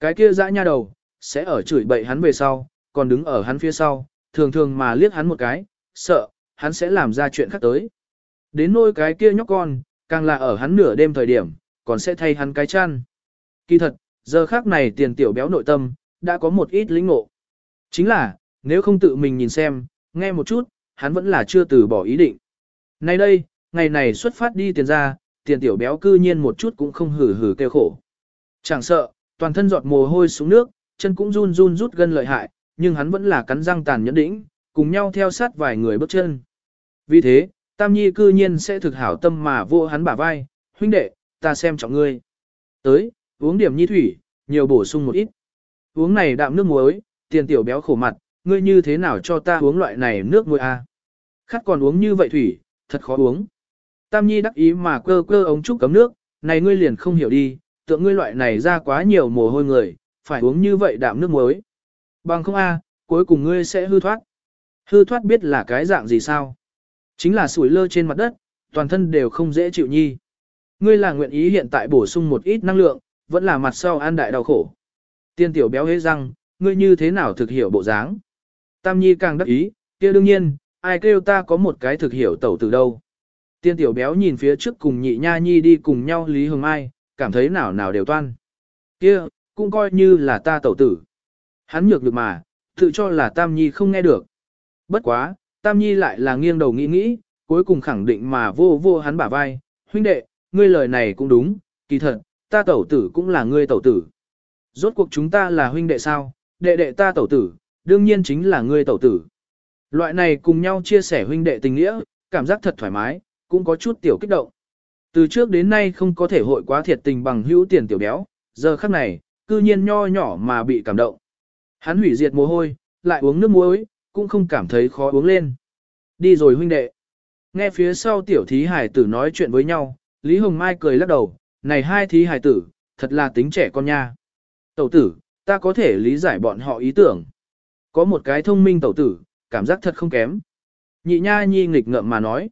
Speaker 1: Cái kia dã nha đầu, sẽ ở chửi bậy hắn về sau, còn đứng ở hắn phía sau, thường thường mà liếc hắn một cái, sợ, hắn sẽ làm ra chuyện khác tới. Đến nôi cái kia nhóc con, càng là ở hắn nửa đêm thời điểm, còn sẽ thay hắn cái chăn. Kỳ thật, giờ khác này tiền tiểu béo nội tâm, đã có một ít lĩnh ngộ. Chính là, nếu không tự mình nhìn xem, nghe một chút, hắn vẫn là chưa từ bỏ ý định. Nay đây, ngày này xuất phát đi tiền ra, tiền tiểu béo cư nhiên một chút cũng không hử hử kêu khổ. Chẳng sợ, toàn thân giọt mồ hôi xuống nước, chân cũng run run rút gân lợi hại, nhưng hắn vẫn là cắn răng tàn nhẫn đĩnh, cùng nhau theo sát vài người bước chân. Vì thế, Tam Nhi cư nhiên sẽ thực hảo tâm mà vô hắn bả vai, huynh đệ, ta xem trọng ngươi. Tới, uống điểm nhi thủy, nhiều bổ sung một ít. Uống này đạm nước muối, tiền tiểu béo khổ mặt, ngươi như thế nào cho ta uống loại này nước muối a? À? Khát còn uống như vậy thủy, thật khó uống. Tam Nhi đắc ý mà cơ cơ ống trúc cấm nước, này ngươi liền không hiểu đi, tượng ngươi loại này ra quá nhiều mồ hôi người, phải uống như vậy đạm nước muối. Bằng không a, cuối cùng ngươi sẽ hư thoát. Hư thoát biết là cái dạng gì sao? Chính là sủi lơ trên mặt đất, toàn thân đều không dễ chịu nhi. Ngươi là nguyện ý hiện tại bổ sung một ít năng lượng, vẫn là mặt sau an đại đau khổ. Tiên tiểu béo hế răng, ngươi như thế nào thực hiểu bộ dáng? Tam Nhi càng đắc ý, kia đương nhiên, ai kêu ta có một cái thực hiểu tẩu từ đâu. Tiên tiểu béo nhìn phía trước cùng nhị nha nhi đi cùng nhau Lý Hồng Mai, cảm thấy nào nào đều toan. Kia, cũng coi như là ta tẩu tử. Hắn nhược được mà, tự cho là Tam Nhi không nghe được. Bất quá, Tam Nhi lại là nghiêng đầu nghĩ nghĩ, cuối cùng khẳng định mà vô vô hắn bả vai, huynh đệ, ngươi lời này cũng đúng, kỳ thật, ta tẩu tử cũng là ngươi tẩu tử. Rốt cuộc chúng ta là huynh đệ sao, đệ đệ ta tẩu tử, đương nhiên chính là ngươi tẩu tử. Loại này cùng nhau chia sẻ huynh đệ tình nghĩa, cảm giác thật thoải mái, cũng có chút tiểu kích động. Từ trước đến nay không có thể hội quá thiệt tình bằng hữu tiền tiểu béo, giờ khắc này, cư nhiên nho nhỏ mà bị cảm động. Hắn hủy diệt mồ hôi, lại uống nước muối, cũng không cảm thấy khó uống lên. Đi rồi huynh đệ. Nghe phía sau tiểu thí hải tử nói chuyện với nhau, Lý Hồng Mai cười lắc đầu, này hai thí hải tử, thật là tính trẻ con nha. Tẩu tử, ta có thể lý giải bọn họ ý tưởng. Có một cái thông minh tẩu tử, cảm giác thật không kém. Nhị nha nhi nghịch ngợm mà nói.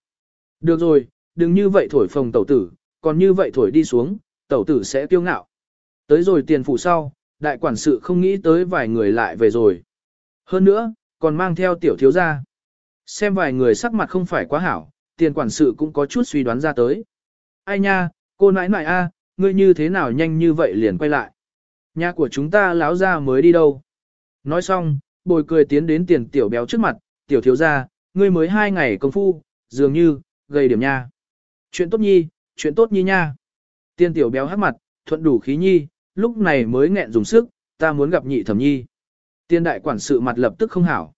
Speaker 1: Được rồi, đừng như vậy thổi phồng tẩu tử, còn như vậy thổi đi xuống, tẩu tử sẽ kiêu ngạo. Tới rồi tiền phủ sau, đại quản sự không nghĩ tới vài người lại về rồi. Hơn nữa, còn mang theo tiểu thiếu gia. Xem vài người sắc mặt không phải quá hảo, tiền quản sự cũng có chút suy đoán ra tới. Ai nha, cô nãi nãi a, ngươi như thế nào nhanh như vậy liền quay lại. Nhà của chúng ta láo ra mới đi đâu. Nói xong, bồi cười tiến đến tiền tiểu béo trước mặt, tiểu thiếu gia, ngươi mới hai ngày công phu, dường như, gây điểm nha. Chuyện tốt nhi, chuyện tốt nhi nha. tiên tiểu béo hắc mặt, thuận đủ khí nhi, lúc này mới nghẹn dùng sức, ta muốn gặp nhị thẩm nhi. Tiên đại quản sự mặt lập tức không hảo.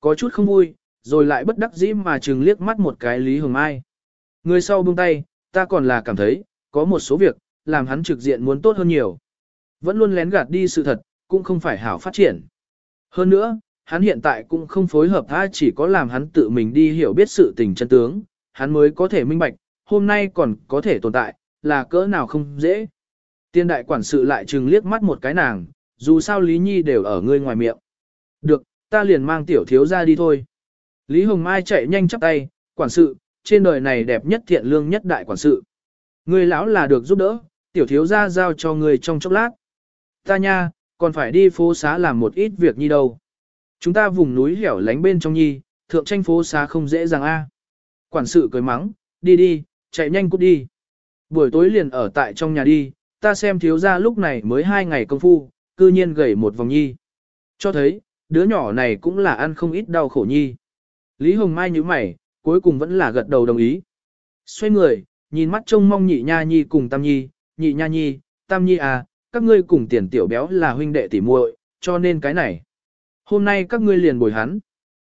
Speaker 1: Có chút không vui, rồi lại bất đắc dĩ mà chừng liếc mắt một cái Lý Hồng Mai. Người sau buông tay, ta còn là cảm thấy, có một số việc, làm hắn trực diện muốn tốt hơn nhiều. Vẫn luôn lén gạt đi sự thật, cũng không phải hảo phát triển. Hơn nữa, hắn hiện tại cũng không phối hợp tha chỉ có làm hắn tự mình đi hiểu biết sự tình chân tướng, hắn mới có thể minh bạch, hôm nay còn có thể tồn tại, là cỡ nào không dễ. Tiên đại quản sự lại chừng liếc mắt một cái nàng, dù sao Lý Nhi đều ở ngươi ngoài miệng. Được, ta liền mang tiểu thiếu ra đi thôi. Lý Hồng Mai chạy nhanh chắp tay, quản sự, trên đời này đẹp nhất thiện lương nhất đại quản sự. Ngươi lão là được giúp đỡ, tiểu thiếu ra giao cho ngươi trong chốc lát. Ta nha, còn phải đi phố xá làm một ít việc nhi đâu. Chúng ta vùng núi hẻo lánh bên trong nhi, thượng tranh phố xá không dễ dàng a. Quản sự cười mắng, đi đi, chạy nhanh cút đi. Buổi tối liền ở tại trong nhà đi, ta xem thiếu ra lúc này mới hai ngày công phu, cư nhiên gầy một vòng nhi. Cho thấy, đứa nhỏ này cũng là ăn không ít đau khổ nhi. Lý Hồng Mai như mày, cuối cùng vẫn là gật đầu đồng ý. Xoay người, nhìn mắt trông mong nhị nha nhi cùng tam nhi, nhị nha nhi, tam nhi à, các ngươi cùng tiền tiểu béo là huynh đệ tỉ muội, cho nên cái này. Hôm nay các ngươi liền bồi hắn.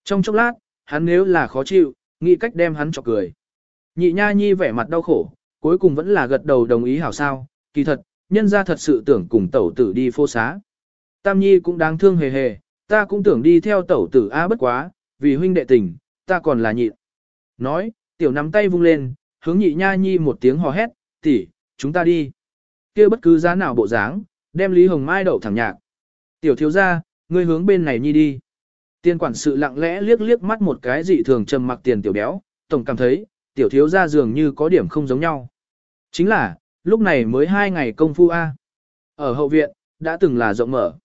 Speaker 1: Trong chốc lát, hắn nếu là khó chịu, nghĩ cách đem hắn chọc cười. Nhị nha nhi vẻ mặt đau khổ, cuối cùng vẫn là gật đầu đồng ý hảo sao, kỳ thật, nhân ra thật sự tưởng cùng tẩu tử đi phô xá. Tam nhi cũng đáng thương hề hề, ta cũng tưởng đi theo tẩu tử A bất quá, vì huynh đệ tình, ta còn là nhịn. Nói, tiểu nắm tay vung lên, hướng nhị nha nhi một tiếng hò hét, tỷ, chúng ta đi. kia bất cứ giá nào bộ dáng, đem Lý Hồng Mai đậu thẳng nhạc. Tiểu thiếu ra, ngươi hướng bên này nhi đi. Tiên quản sự lặng lẽ liếc liếc mắt một cái dị thường trầm mặc tiền tiểu béo, tổng cảm thấy, tiểu thiếu ra dường như có điểm không giống nhau. Chính là, lúc này mới hai ngày công phu A. Ở hậu viện, đã từng là rộng mở.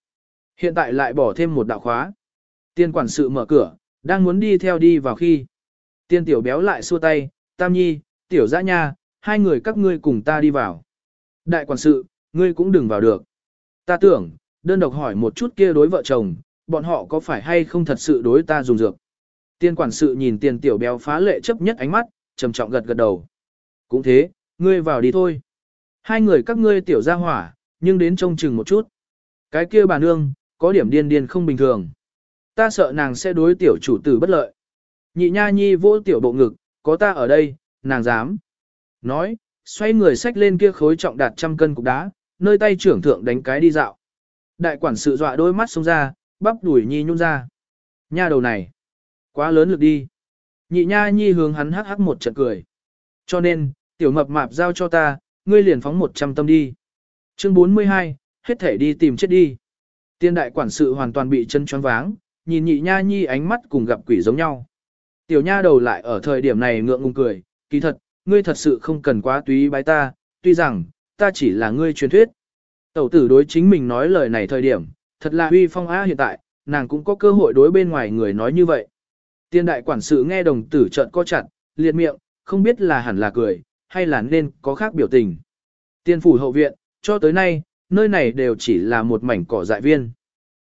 Speaker 1: Hiện tại lại bỏ thêm một đạo khóa. Tiên quản sự mở cửa, đang muốn đi theo đi vào khi. Tiên tiểu béo lại xua tay, tam nhi, tiểu dã nha, hai người các ngươi cùng ta đi vào. Đại quản sự, ngươi cũng đừng vào được. Ta tưởng, đơn độc hỏi một chút kia đối vợ chồng, bọn họ có phải hay không thật sự đối ta dùng dược. Tiên quản sự nhìn tiền tiểu béo phá lệ chấp nhất ánh mắt, trầm trọng gật gật đầu. Cũng thế, ngươi vào đi thôi. Hai người các ngươi tiểu ra hỏa, nhưng đến trông chừng một chút. Cái kia bà nương, có điểm điên điên không bình thường. Ta sợ nàng sẽ đối tiểu chủ tử bất lợi. Nhị nha nhi vỗ tiểu bộ ngực, có ta ở đây, nàng dám. Nói, xoay người xách lên kia khối trọng đạt trăm cân cục đá, nơi tay trưởng thượng đánh cái đi dạo. Đại quản sự dọa đôi mắt xuống ra, bắp đuổi nhi nhún ra. Nha đầu này, quá lớn lực đi. Nhị nha nhi hướng hắn hắc hắc một trận cười. Cho nên, tiểu mập mạp giao cho ta, ngươi liền phóng một trăm tâm đi. Chương 42, hết thể đi tìm chết đi. Tiên đại quản sự hoàn toàn bị chân choáng váng, nhìn nhị nha nhi ánh mắt cùng gặp quỷ giống nhau. Tiểu nha đầu lại ở thời điểm này ngượng ngùng cười, kỳ thật, ngươi thật sự không cần quá túy bái ta, tuy rằng, ta chỉ là ngươi truyền thuyết. Tẩu tử đối chính mình nói lời này thời điểm, thật là huy phong á hiện tại, nàng cũng có cơ hội đối bên ngoài người nói như vậy. Tiên đại quản sự nghe đồng tử trợn co chặt, liệt miệng, không biết là hẳn là cười, hay là nên có khác biểu tình. Tiên phủ hậu viện, cho tới nay, nơi này đều chỉ là một mảnh cỏ dại viên.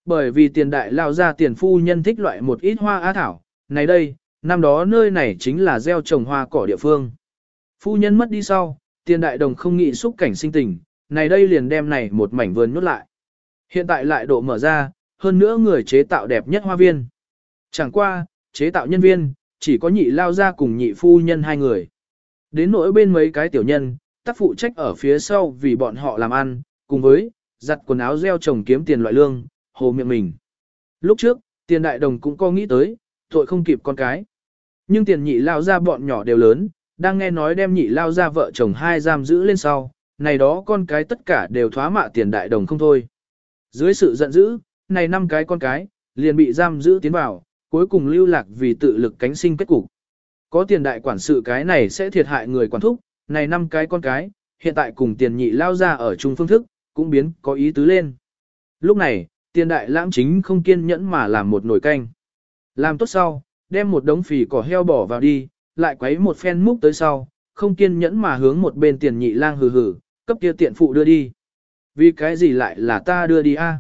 Speaker 1: Bởi vì tiền đại lao ra tiền phu nhân thích loại một ít hoa á thảo, này đây, năm đó nơi này chính là gieo trồng hoa cỏ địa phương. Phu nhân mất đi sau, tiền đại đồng không nghĩ xúc cảnh sinh tình, này đây liền đem này một mảnh vườn nhốt lại. Hiện tại lại độ mở ra, hơn nữa người chế tạo đẹp nhất hoa viên. Chẳng qua, chế tạo nhân viên, chỉ có nhị lao ra cùng nhị phu nhân hai người. Đến nỗi bên mấy cái tiểu nhân, tác phụ trách ở phía sau vì bọn họ làm ăn, cùng với, giặt quần áo gieo trồng kiếm tiền loại lương, hồ miệng mình. Lúc trước, tiền đại đồng cũng có nghĩ tới, tội không kịp con cái. Nhưng tiền nhị lao ra bọn nhỏ đều lớn, đang nghe nói đem nhị lao ra vợ chồng hai giam giữ lên sau, này đó con cái tất cả đều thoá mạ tiền đại đồng không thôi. Dưới sự giận dữ, này năm cái con cái, liền bị giam giữ tiến vào, cuối cùng lưu lạc vì tự lực cánh sinh kết cục. Có tiền đại quản sự cái này sẽ thiệt hại người quản thúc, này năm cái con cái, hiện tại cùng tiền nhị lao ra ở chung phương thức, cũng biến có ý tứ lên. Lúc này, tiền đại lãng chính không kiên nhẫn mà làm một nồi canh. Làm tốt sau, đem một đống phì cỏ heo bỏ vào đi, lại quấy một phen múc tới sau, không kiên nhẫn mà hướng một bên tiền nhị lang hừ hừ, cấp kia tiện phụ đưa đi. Vì cái gì lại là ta đưa đi a?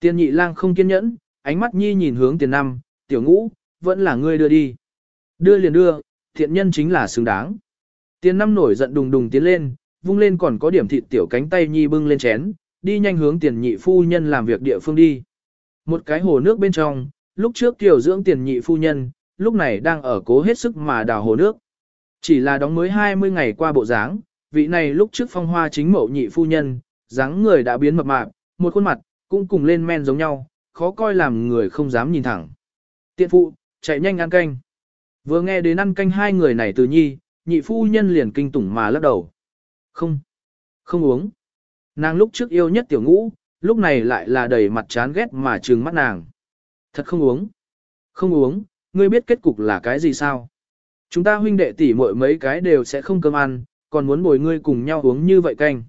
Speaker 1: Tiền nhị lang không kiên nhẫn, ánh mắt nhi nhìn hướng tiền năm, tiểu ngũ, vẫn là ngươi đưa đi. Đưa liền đưa, thiện nhân chính là xứng đáng. Tiền năm nổi giận đùng đùng tiến lên, vung lên còn có điểm thịt tiểu cánh tay nhi bưng lên chén, đi nhanh hướng tiền nhị phu nhân làm việc địa phương đi. Một cái hồ nước bên trong, lúc trước tiểu dưỡng tiền nhị phu nhân, lúc này đang ở cố hết sức mà đào hồ nước. Chỉ là đóng mới 20 ngày qua bộ dáng, vị này lúc trước phong hoa chính mẫu nhị phu nhân, dáng người đã biến mập mạp, một khuôn mặt, cũng cùng lên men giống nhau, khó coi làm người không dám nhìn thẳng. Tiện phụ, chạy nhanh ăn canh. Vừa nghe đến ăn canh hai người này từ nhi, nhị phu nhân liền kinh tủng mà lắc đầu. Không, không uống. Nàng lúc trước yêu nhất tiểu ngũ, lúc này lại là đầy mặt chán ghét mà trừng mắt nàng. Thật không uống. Không uống, ngươi biết kết cục là cái gì sao? Chúng ta huynh đệ tỷ muội mấy cái đều sẽ không cơm ăn, còn muốn bồi ngươi cùng nhau uống như vậy canh.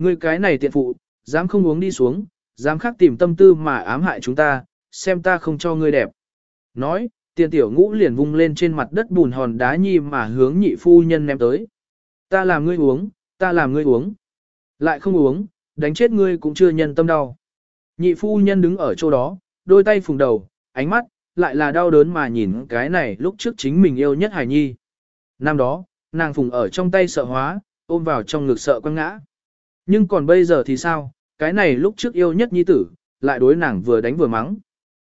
Speaker 1: Ngươi cái này tiện phụ, dám không uống đi xuống, dám khắc tìm tâm tư mà ám hại chúng ta, xem ta không cho ngươi đẹp. Nói, tiền tiểu ngũ liền vung lên trên mặt đất bùn hòn đá nhi mà hướng nhị phu nhân ném tới. Ta làm ngươi uống, ta làm ngươi uống. Lại không uống, đánh chết ngươi cũng chưa nhân tâm đau. Nhị phu nhân đứng ở chỗ đó, đôi tay phùng đầu, ánh mắt, lại là đau đớn mà nhìn cái này lúc trước chính mình yêu nhất Hải Nhi. Năm đó, nàng phùng ở trong tay sợ hóa, ôm vào trong ngực sợ quăng ngã. Nhưng còn bây giờ thì sao, cái này lúc trước yêu nhất Nhi tử, lại đối nàng vừa đánh vừa mắng.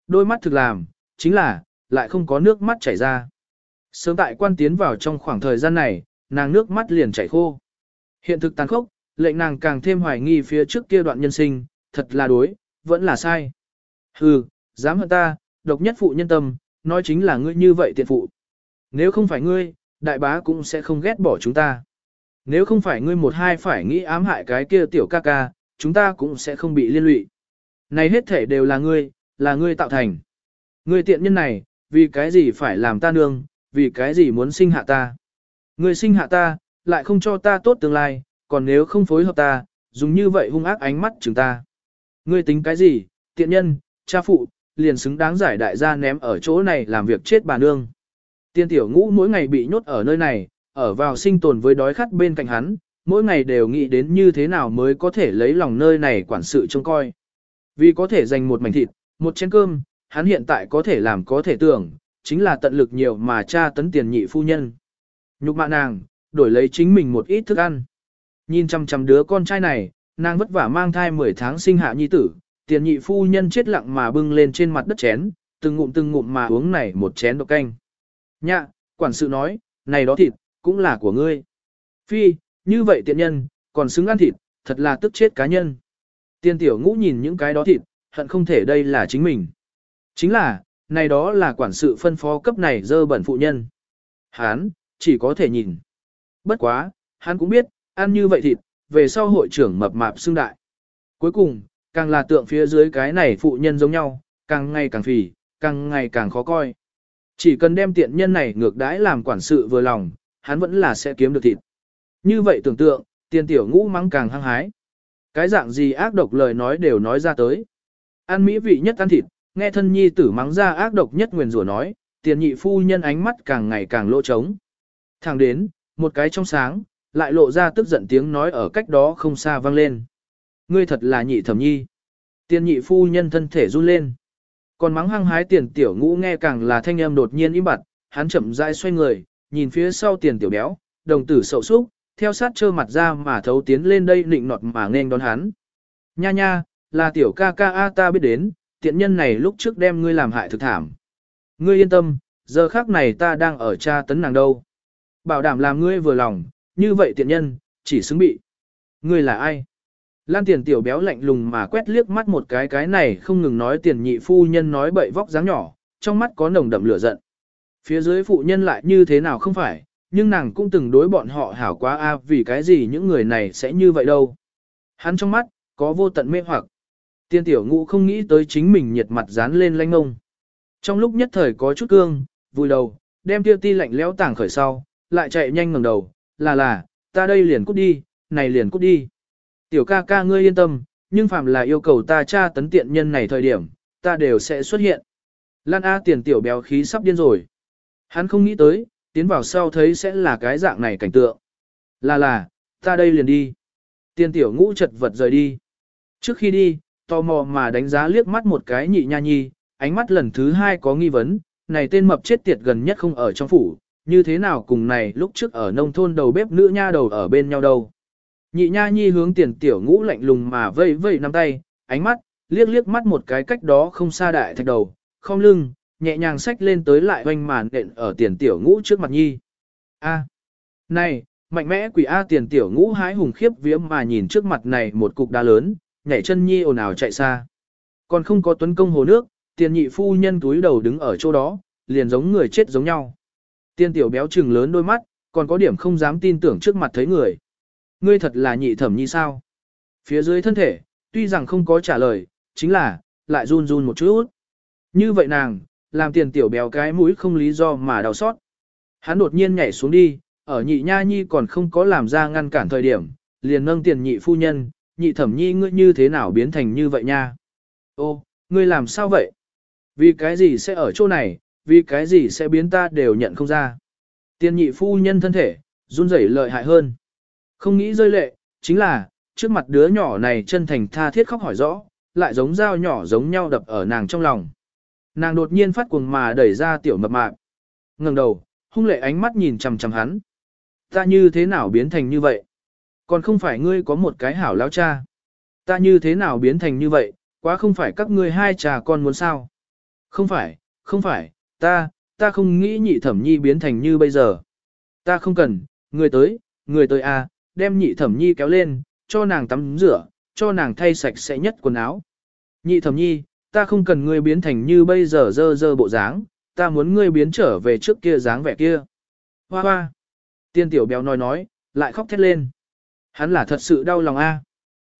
Speaker 1: Đôi mắt thực làm, chính là, lại không có nước mắt chảy ra. Sớm tại quan tiến vào trong khoảng thời gian này, nàng nước mắt liền chảy khô. Hiện thực tàn khốc, lệnh nàng càng thêm hoài nghi phía trước kia đoạn nhân sinh, thật là đối, vẫn là sai. Hừ, dám hơn ta, độc nhất phụ nhân tâm, nói chính là ngươi như vậy tiện phụ. Nếu không phải ngươi, đại bá cũng sẽ không ghét bỏ chúng ta. Nếu không phải ngươi một hai phải nghĩ ám hại cái kia tiểu ca ca, chúng ta cũng sẽ không bị liên lụy. Này hết thể đều là ngươi, là ngươi tạo thành. Ngươi tiện nhân này, vì cái gì phải làm ta nương, vì cái gì muốn sinh hạ ta. Ngươi sinh hạ ta, lại không cho ta tốt tương lai, còn nếu không phối hợp ta, dùng như vậy hung ác ánh mắt chừng ta. Ngươi tính cái gì, tiện nhân, cha phụ, liền xứng đáng giải đại gia ném ở chỗ này làm việc chết bà nương. Tiên tiểu ngũ mỗi ngày bị nhốt ở nơi này, ở vào sinh tồn với đói khát bên cạnh hắn, mỗi ngày đều nghĩ đến như thế nào mới có thể lấy lòng nơi này quản sự trông coi. Vì có thể dành một mảnh thịt, một chén cơm, hắn hiện tại có thể làm có thể tưởng, chính là tận lực nhiều mà cha tấn tiền nhị phu nhân. Nhục mạ nàng, đổi lấy chính mình một ít thức ăn. Nhìn chăm chăm đứa con trai này, nàng vất vả mang thai 10 tháng sinh hạ nhi tử, tiền nhị phu nhân chết lặng mà bưng lên trên mặt đất chén, từng ngụm từng ngụm mà uống này một chén độc canh. Nhạ, quản sự nói, này đó thịt, cũng là của ngươi. Phi, như vậy tiện nhân, còn xứng ăn thịt, thật là tức chết cá nhân. Tiên tiểu ngũ nhìn những cái đó thịt, hận không thể đây là chính mình. Chính là, này đó là quản sự phân phó cấp này dơ bẩn phụ nhân. Hán, chỉ có thể nhìn. Bất quá, hắn cũng biết, ăn như vậy thịt, về sau hội trưởng mập mạp xương đại. Cuối cùng, càng là tượng phía dưới cái này phụ nhân giống nhau, càng ngày càng phì, càng ngày càng khó coi. Chỉ cần đem tiện nhân này ngược đãi làm quản sự vừa lòng, hắn vẫn là sẽ kiếm được thịt. Như vậy tưởng tượng, tiền tiểu ngũ mắng càng hăng hái. Cái dạng gì ác độc lời nói đều nói ra tới. Ăn mỹ vị nhất ăn thịt, nghe thân nhi tử mắng ra ác độc nhất nguyền rủa nói, tiền nhị phu nhân ánh mắt càng ngày càng lỗ trống. Thẳng đến, một cái trong sáng, lại lộ ra tức giận tiếng nói ở cách đó không xa vang lên. Ngươi thật là nhị thẩm nhi. Tiền nhị phu nhân thân thể run lên. Còn mắng hăng hái tiền tiểu ngũ nghe càng là thanh âm đột nhiên im bặt, hắn chậm rãi xoay người, nhìn phía sau tiền tiểu béo, đồng tử sậu súc, theo sát trơ mặt ra mà thấu tiến lên đây nịnh nọt mà nên đón hắn. Nha nha, là tiểu ca ca a ta biết đến, tiện nhân này lúc trước đem ngươi làm hại thực thảm. Ngươi yên tâm, giờ khác này ta đang ở cha tấn nàng đâu. Bảo đảm làm ngươi vừa lòng, như vậy tiện nhân, chỉ xứng bị. Ngươi là ai? Lan tiền tiểu béo lạnh lùng mà quét liếc mắt một cái cái này không ngừng nói tiền nhị phu nhân nói bậy vóc dáng nhỏ, trong mắt có nồng đậm lửa giận. Phía dưới phụ nhân lại như thế nào không phải, nhưng nàng cũng từng đối bọn họ hảo quá a vì cái gì những người này sẽ như vậy đâu. Hắn trong mắt, có vô tận mê hoặc. Tiên tiểu ngũ không nghĩ tới chính mình nhiệt mặt dán lên lanh ngông. Trong lúc nhất thời có chút cương, vui đầu, đem tiêu ti lạnh lẽo tảng khởi sau, lại chạy nhanh ngẩng đầu, là là, ta đây liền cút đi, này liền cút đi. Tiểu ca ca ngươi yên tâm, nhưng phạm là yêu cầu ta tra tấn tiện nhân này thời điểm, ta đều sẽ xuất hiện. Lan A tiền tiểu béo khí sắp điên rồi. Hắn không nghĩ tới, tiến vào sau thấy sẽ là cái dạng này cảnh tượng. Là là, ta đây liền đi. tiên tiểu ngũ chật vật rời đi. Trước khi đi, tò mò mà đánh giá liếc mắt một cái nhị nha nhi, ánh mắt lần thứ hai có nghi vấn, này tên mập chết tiệt gần nhất không ở trong phủ, như thế nào cùng này lúc trước ở nông thôn đầu bếp nữ nha đầu ở bên nhau đâu. Nhị nha nhi hướng tiền tiểu ngũ lạnh lùng mà vây vây nắm tay, ánh mắt, liếc liếc mắt một cái cách đó không xa đại thạch đầu, không lưng, nhẹ nhàng xách lên tới lại oanh màn nện ở tiền tiểu ngũ trước mặt nhi. A, này, mạnh mẽ quỷ A tiền tiểu ngũ hái hùng khiếp vía mà nhìn trước mặt này một cục đá lớn, nhảy chân nhi ồn ào chạy xa. Còn không có tuấn công hồ nước, tiền nhị phu nhân túi đầu đứng ở chỗ đó, liền giống người chết giống nhau. Tiên tiểu béo trừng lớn đôi mắt, còn có điểm không dám tin tưởng trước mặt thấy người. Ngươi thật là nhị thẩm nhi sao? Phía dưới thân thể, tuy rằng không có trả lời, chính là, lại run run một chút. Như vậy nàng, làm tiền tiểu béo cái mũi không lý do mà đau xót. Hắn đột nhiên nhảy xuống đi, ở nhị nha nhi còn không có làm ra ngăn cản thời điểm, liền nâng tiền nhị phu nhân, nhị thẩm nhi ngươi như thế nào biến thành như vậy nha? Ô, ngươi làm sao vậy? Vì cái gì sẽ ở chỗ này, vì cái gì sẽ biến ta đều nhận không ra. Tiền nhị phu nhân thân thể, run rẩy lợi hại hơn. Không nghĩ rơi lệ, chính là, trước mặt đứa nhỏ này chân thành tha thiết khóc hỏi rõ, lại giống dao nhỏ giống nhau đập ở nàng trong lòng. Nàng đột nhiên phát cuồng mà đẩy ra tiểu mập mạp. ngẩng đầu, hung lệ ánh mắt nhìn chằm chằm hắn. Ta như thế nào biến thành như vậy? Còn không phải ngươi có một cái hảo lão cha. Ta như thế nào biến thành như vậy, quá không phải các ngươi hai trà con muốn sao? Không phải, không phải, ta, ta không nghĩ nhị thẩm nhi biến thành như bây giờ. Ta không cần, người tới, người tới à, đem nhị thẩm nhi kéo lên, cho nàng tắm rửa, cho nàng thay sạch sẽ nhất quần áo. Nhị thẩm nhi, ta không cần ngươi biến thành như bây giờ dơ dơ bộ dáng, ta muốn ngươi biến trở về trước kia dáng vẻ kia. Hoa hoa. Tiên tiểu béo nói nói, lại khóc thét lên. Hắn là thật sự đau lòng a.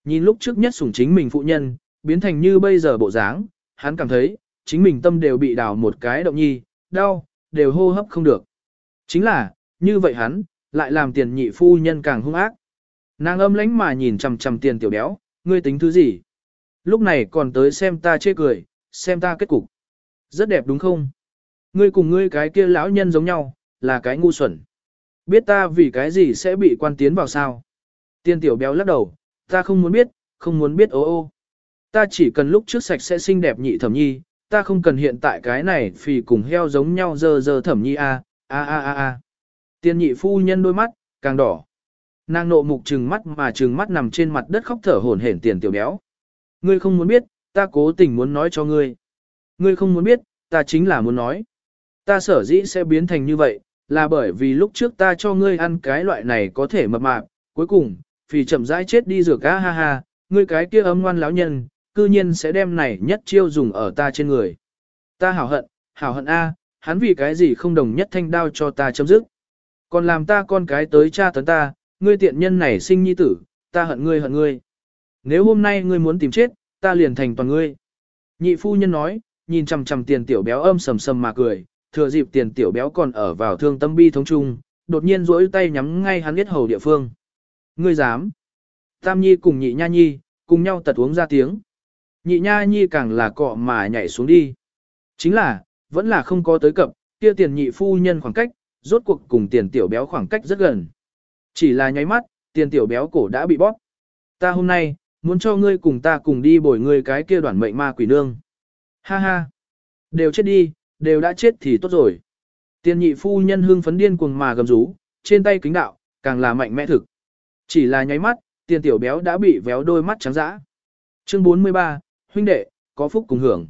Speaker 1: Nhìn lúc trước nhất sủng chính mình phụ nhân, biến thành như bây giờ bộ dáng, hắn cảm thấy, chính mình tâm đều bị đào một cái động nhi, đau, đều hô hấp không được. Chính là, như vậy hắn, lại làm tiền nhị phu nhân càng hung ác. Nàng âm lánh mà nhìn chằm chằm tiền tiểu béo, ngươi tính thứ gì? Lúc này còn tới xem ta chê cười, xem ta kết cục. Rất đẹp đúng không? Ngươi cùng ngươi cái kia lão nhân giống nhau, là cái ngu xuẩn. Biết ta vì cái gì sẽ bị quan tiến vào sao? Tiên tiểu béo lắc đầu, ta không muốn biết, không muốn biết ô ô. Ta chỉ cần lúc trước sạch sẽ xinh đẹp nhị thẩm nhi, ta không cần hiện tại cái này phì cùng heo giống nhau dơ dơ thẩm nhi a a a a a. Tiên nhị phu nhân đôi mắt, càng đỏ. Nàng nộ mục trừng mắt mà trừng mắt nằm trên mặt đất khóc thở hổn hển tiền tiểu béo. Ngươi không muốn biết, ta cố tình muốn nói cho ngươi. Ngươi không muốn biết, ta chính là muốn nói. Ta sở dĩ sẽ biến thành như vậy, là bởi vì lúc trước ta cho ngươi ăn cái loại này có thể mập mạp, cuối cùng, phì chậm rãi chết đi rửa cá ha ha, ngươi cái kia ấm ngoan lão nhân, cư nhiên sẽ đem này nhất chiêu dùng ở ta trên người. Ta hảo hận, hảo hận a, hắn vì cái gì không đồng nhất thanh đao cho ta chấm dứt. Còn làm ta con cái tới cha tấn ta, ngươi tiện nhân này sinh nhi tử, ta hận ngươi hận ngươi. Nếu hôm nay ngươi muốn tìm chết, ta liền thành toàn ngươi. Nhị phu nhân nói, nhìn chằm chằm tiền tiểu béo âm sầm sầm mà cười, thừa dịp tiền tiểu béo còn ở vào thương tâm bi thống trung, đột nhiên duỗi tay nhắm ngay hắn biết hầu địa phương. Ngươi dám? Tam nhi cùng nhị nha nhi, cùng nhau tật uống ra tiếng. Nhị nha nhi càng là cọ mà nhảy xuống đi. Chính là, vẫn là không có tới cập, kia tiền nhị phu nhân khoảng cách, rốt cuộc cùng tiền tiểu béo khoảng cách rất gần. Chỉ là nháy mắt, tiền tiểu béo cổ đã bị bóp. Ta hôm nay, muốn cho ngươi cùng ta cùng đi bồi ngươi cái kia đoàn mệnh ma quỷ nương. Ha ha. Đều chết đi, đều đã chết thì tốt rồi. Tiền nhị phu nhân hương phấn điên cuồng mà gầm rú, trên tay kính đạo, càng là mạnh mẽ thực. Chỉ là nháy mắt, tiền tiểu béo đã bị véo đôi mắt trắng dã. Chương 43, huynh đệ, có phúc cùng hưởng.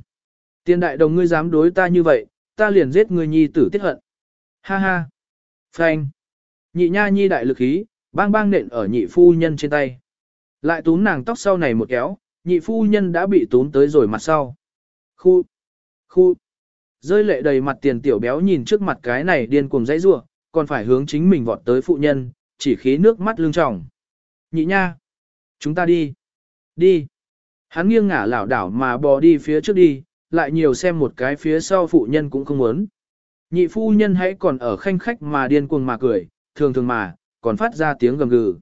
Speaker 1: Tiền đại đồng ngươi dám đối ta như vậy, ta liền giết ngươi nhi tử tiết hận. Ha ha. Phanh. Nhị nha nhi đại lực khí, bang bang nện ở nhị phu nhân trên tay. Lại túm nàng tóc sau này một kéo, nhị phu nhân đã bị túm tới rồi mặt sau. Khu. Khu. Rơi lệ đầy mặt tiền tiểu béo nhìn trước mặt cái này điên cuồng dãy rủa, còn phải hướng chính mình vọt tới phụ nhân, chỉ khí nước mắt lưng tròng. Nhị nha. Chúng ta đi. Đi. Hắn nghiêng ngả lảo đảo mà bò đi phía trước đi, lại nhiều xem một cái phía sau phụ nhân cũng không muốn. Nhị phu nhân hãy còn ở khanh khách mà điên cuồng mà cười, thường thường mà, còn phát ra tiếng gầm gừ.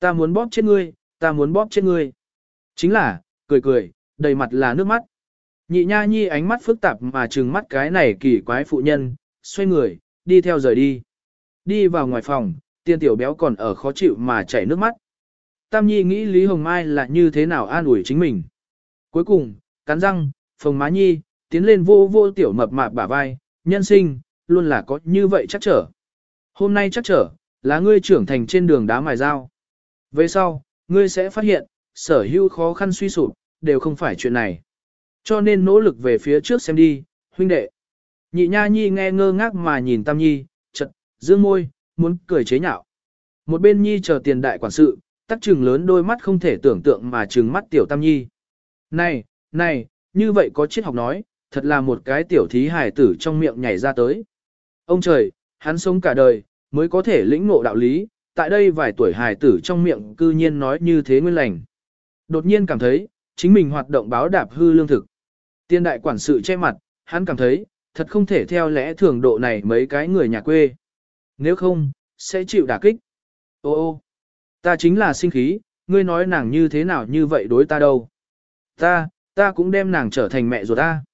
Speaker 1: Ta muốn bóp chết ngươi, ta muốn bóp chết ngươi. Chính là, cười cười, đầy mặt là nước mắt. Nhị nha nhi ánh mắt phức tạp mà trừng mắt cái này kỳ quái phụ nhân, xoay người, đi theo rời đi. Đi vào ngoài phòng, tiên tiểu béo còn ở khó chịu mà chảy nước mắt. Tam nhi nghĩ Lý Hồng Mai là như thế nào an ủi chính mình. Cuối cùng, cắn răng, phồng má nhi, tiến lên vô vô tiểu mập mạp bả vai, nhân sinh, luôn là có như vậy chắc trở. Hôm nay chắc trở, là ngươi trưởng thành trên đường đá mài dao. Về sau, ngươi sẽ phát hiện, sở hữu khó khăn suy sụp, đều không phải chuyện này. Cho nên nỗ lực về phía trước xem đi, huynh đệ. Nhị nha nhi nghe ngơ ngác mà nhìn tam nhi, chật, dương môi, muốn cười chế nhạo. Một bên nhi chờ tiền đại quản sự, tắc trừng lớn đôi mắt không thể tưởng tượng mà trừng mắt tiểu tam nhi. Này, này, như vậy có triết học nói, thật là một cái tiểu thí hài tử trong miệng nhảy ra tới. Ông trời, hắn sống cả đời, mới có thể lĩnh ngộ đạo lý, tại đây vài tuổi hài tử trong miệng cư nhiên nói như thế nguyên lành. Đột nhiên cảm thấy, chính mình hoạt động báo đạp hư lương thực. Tiên đại quản sự che mặt, hắn cảm thấy, thật không thể theo lẽ thường độ này mấy cái người nhà quê. Nếu không, sẽ chịu đả kích. Ô ô, ta chính là sinh khí, ngươi nói nàng như thế nào như vậy đối ta đâu. Ta, ta cũng đem nàng trở thành mẹ ruột ta.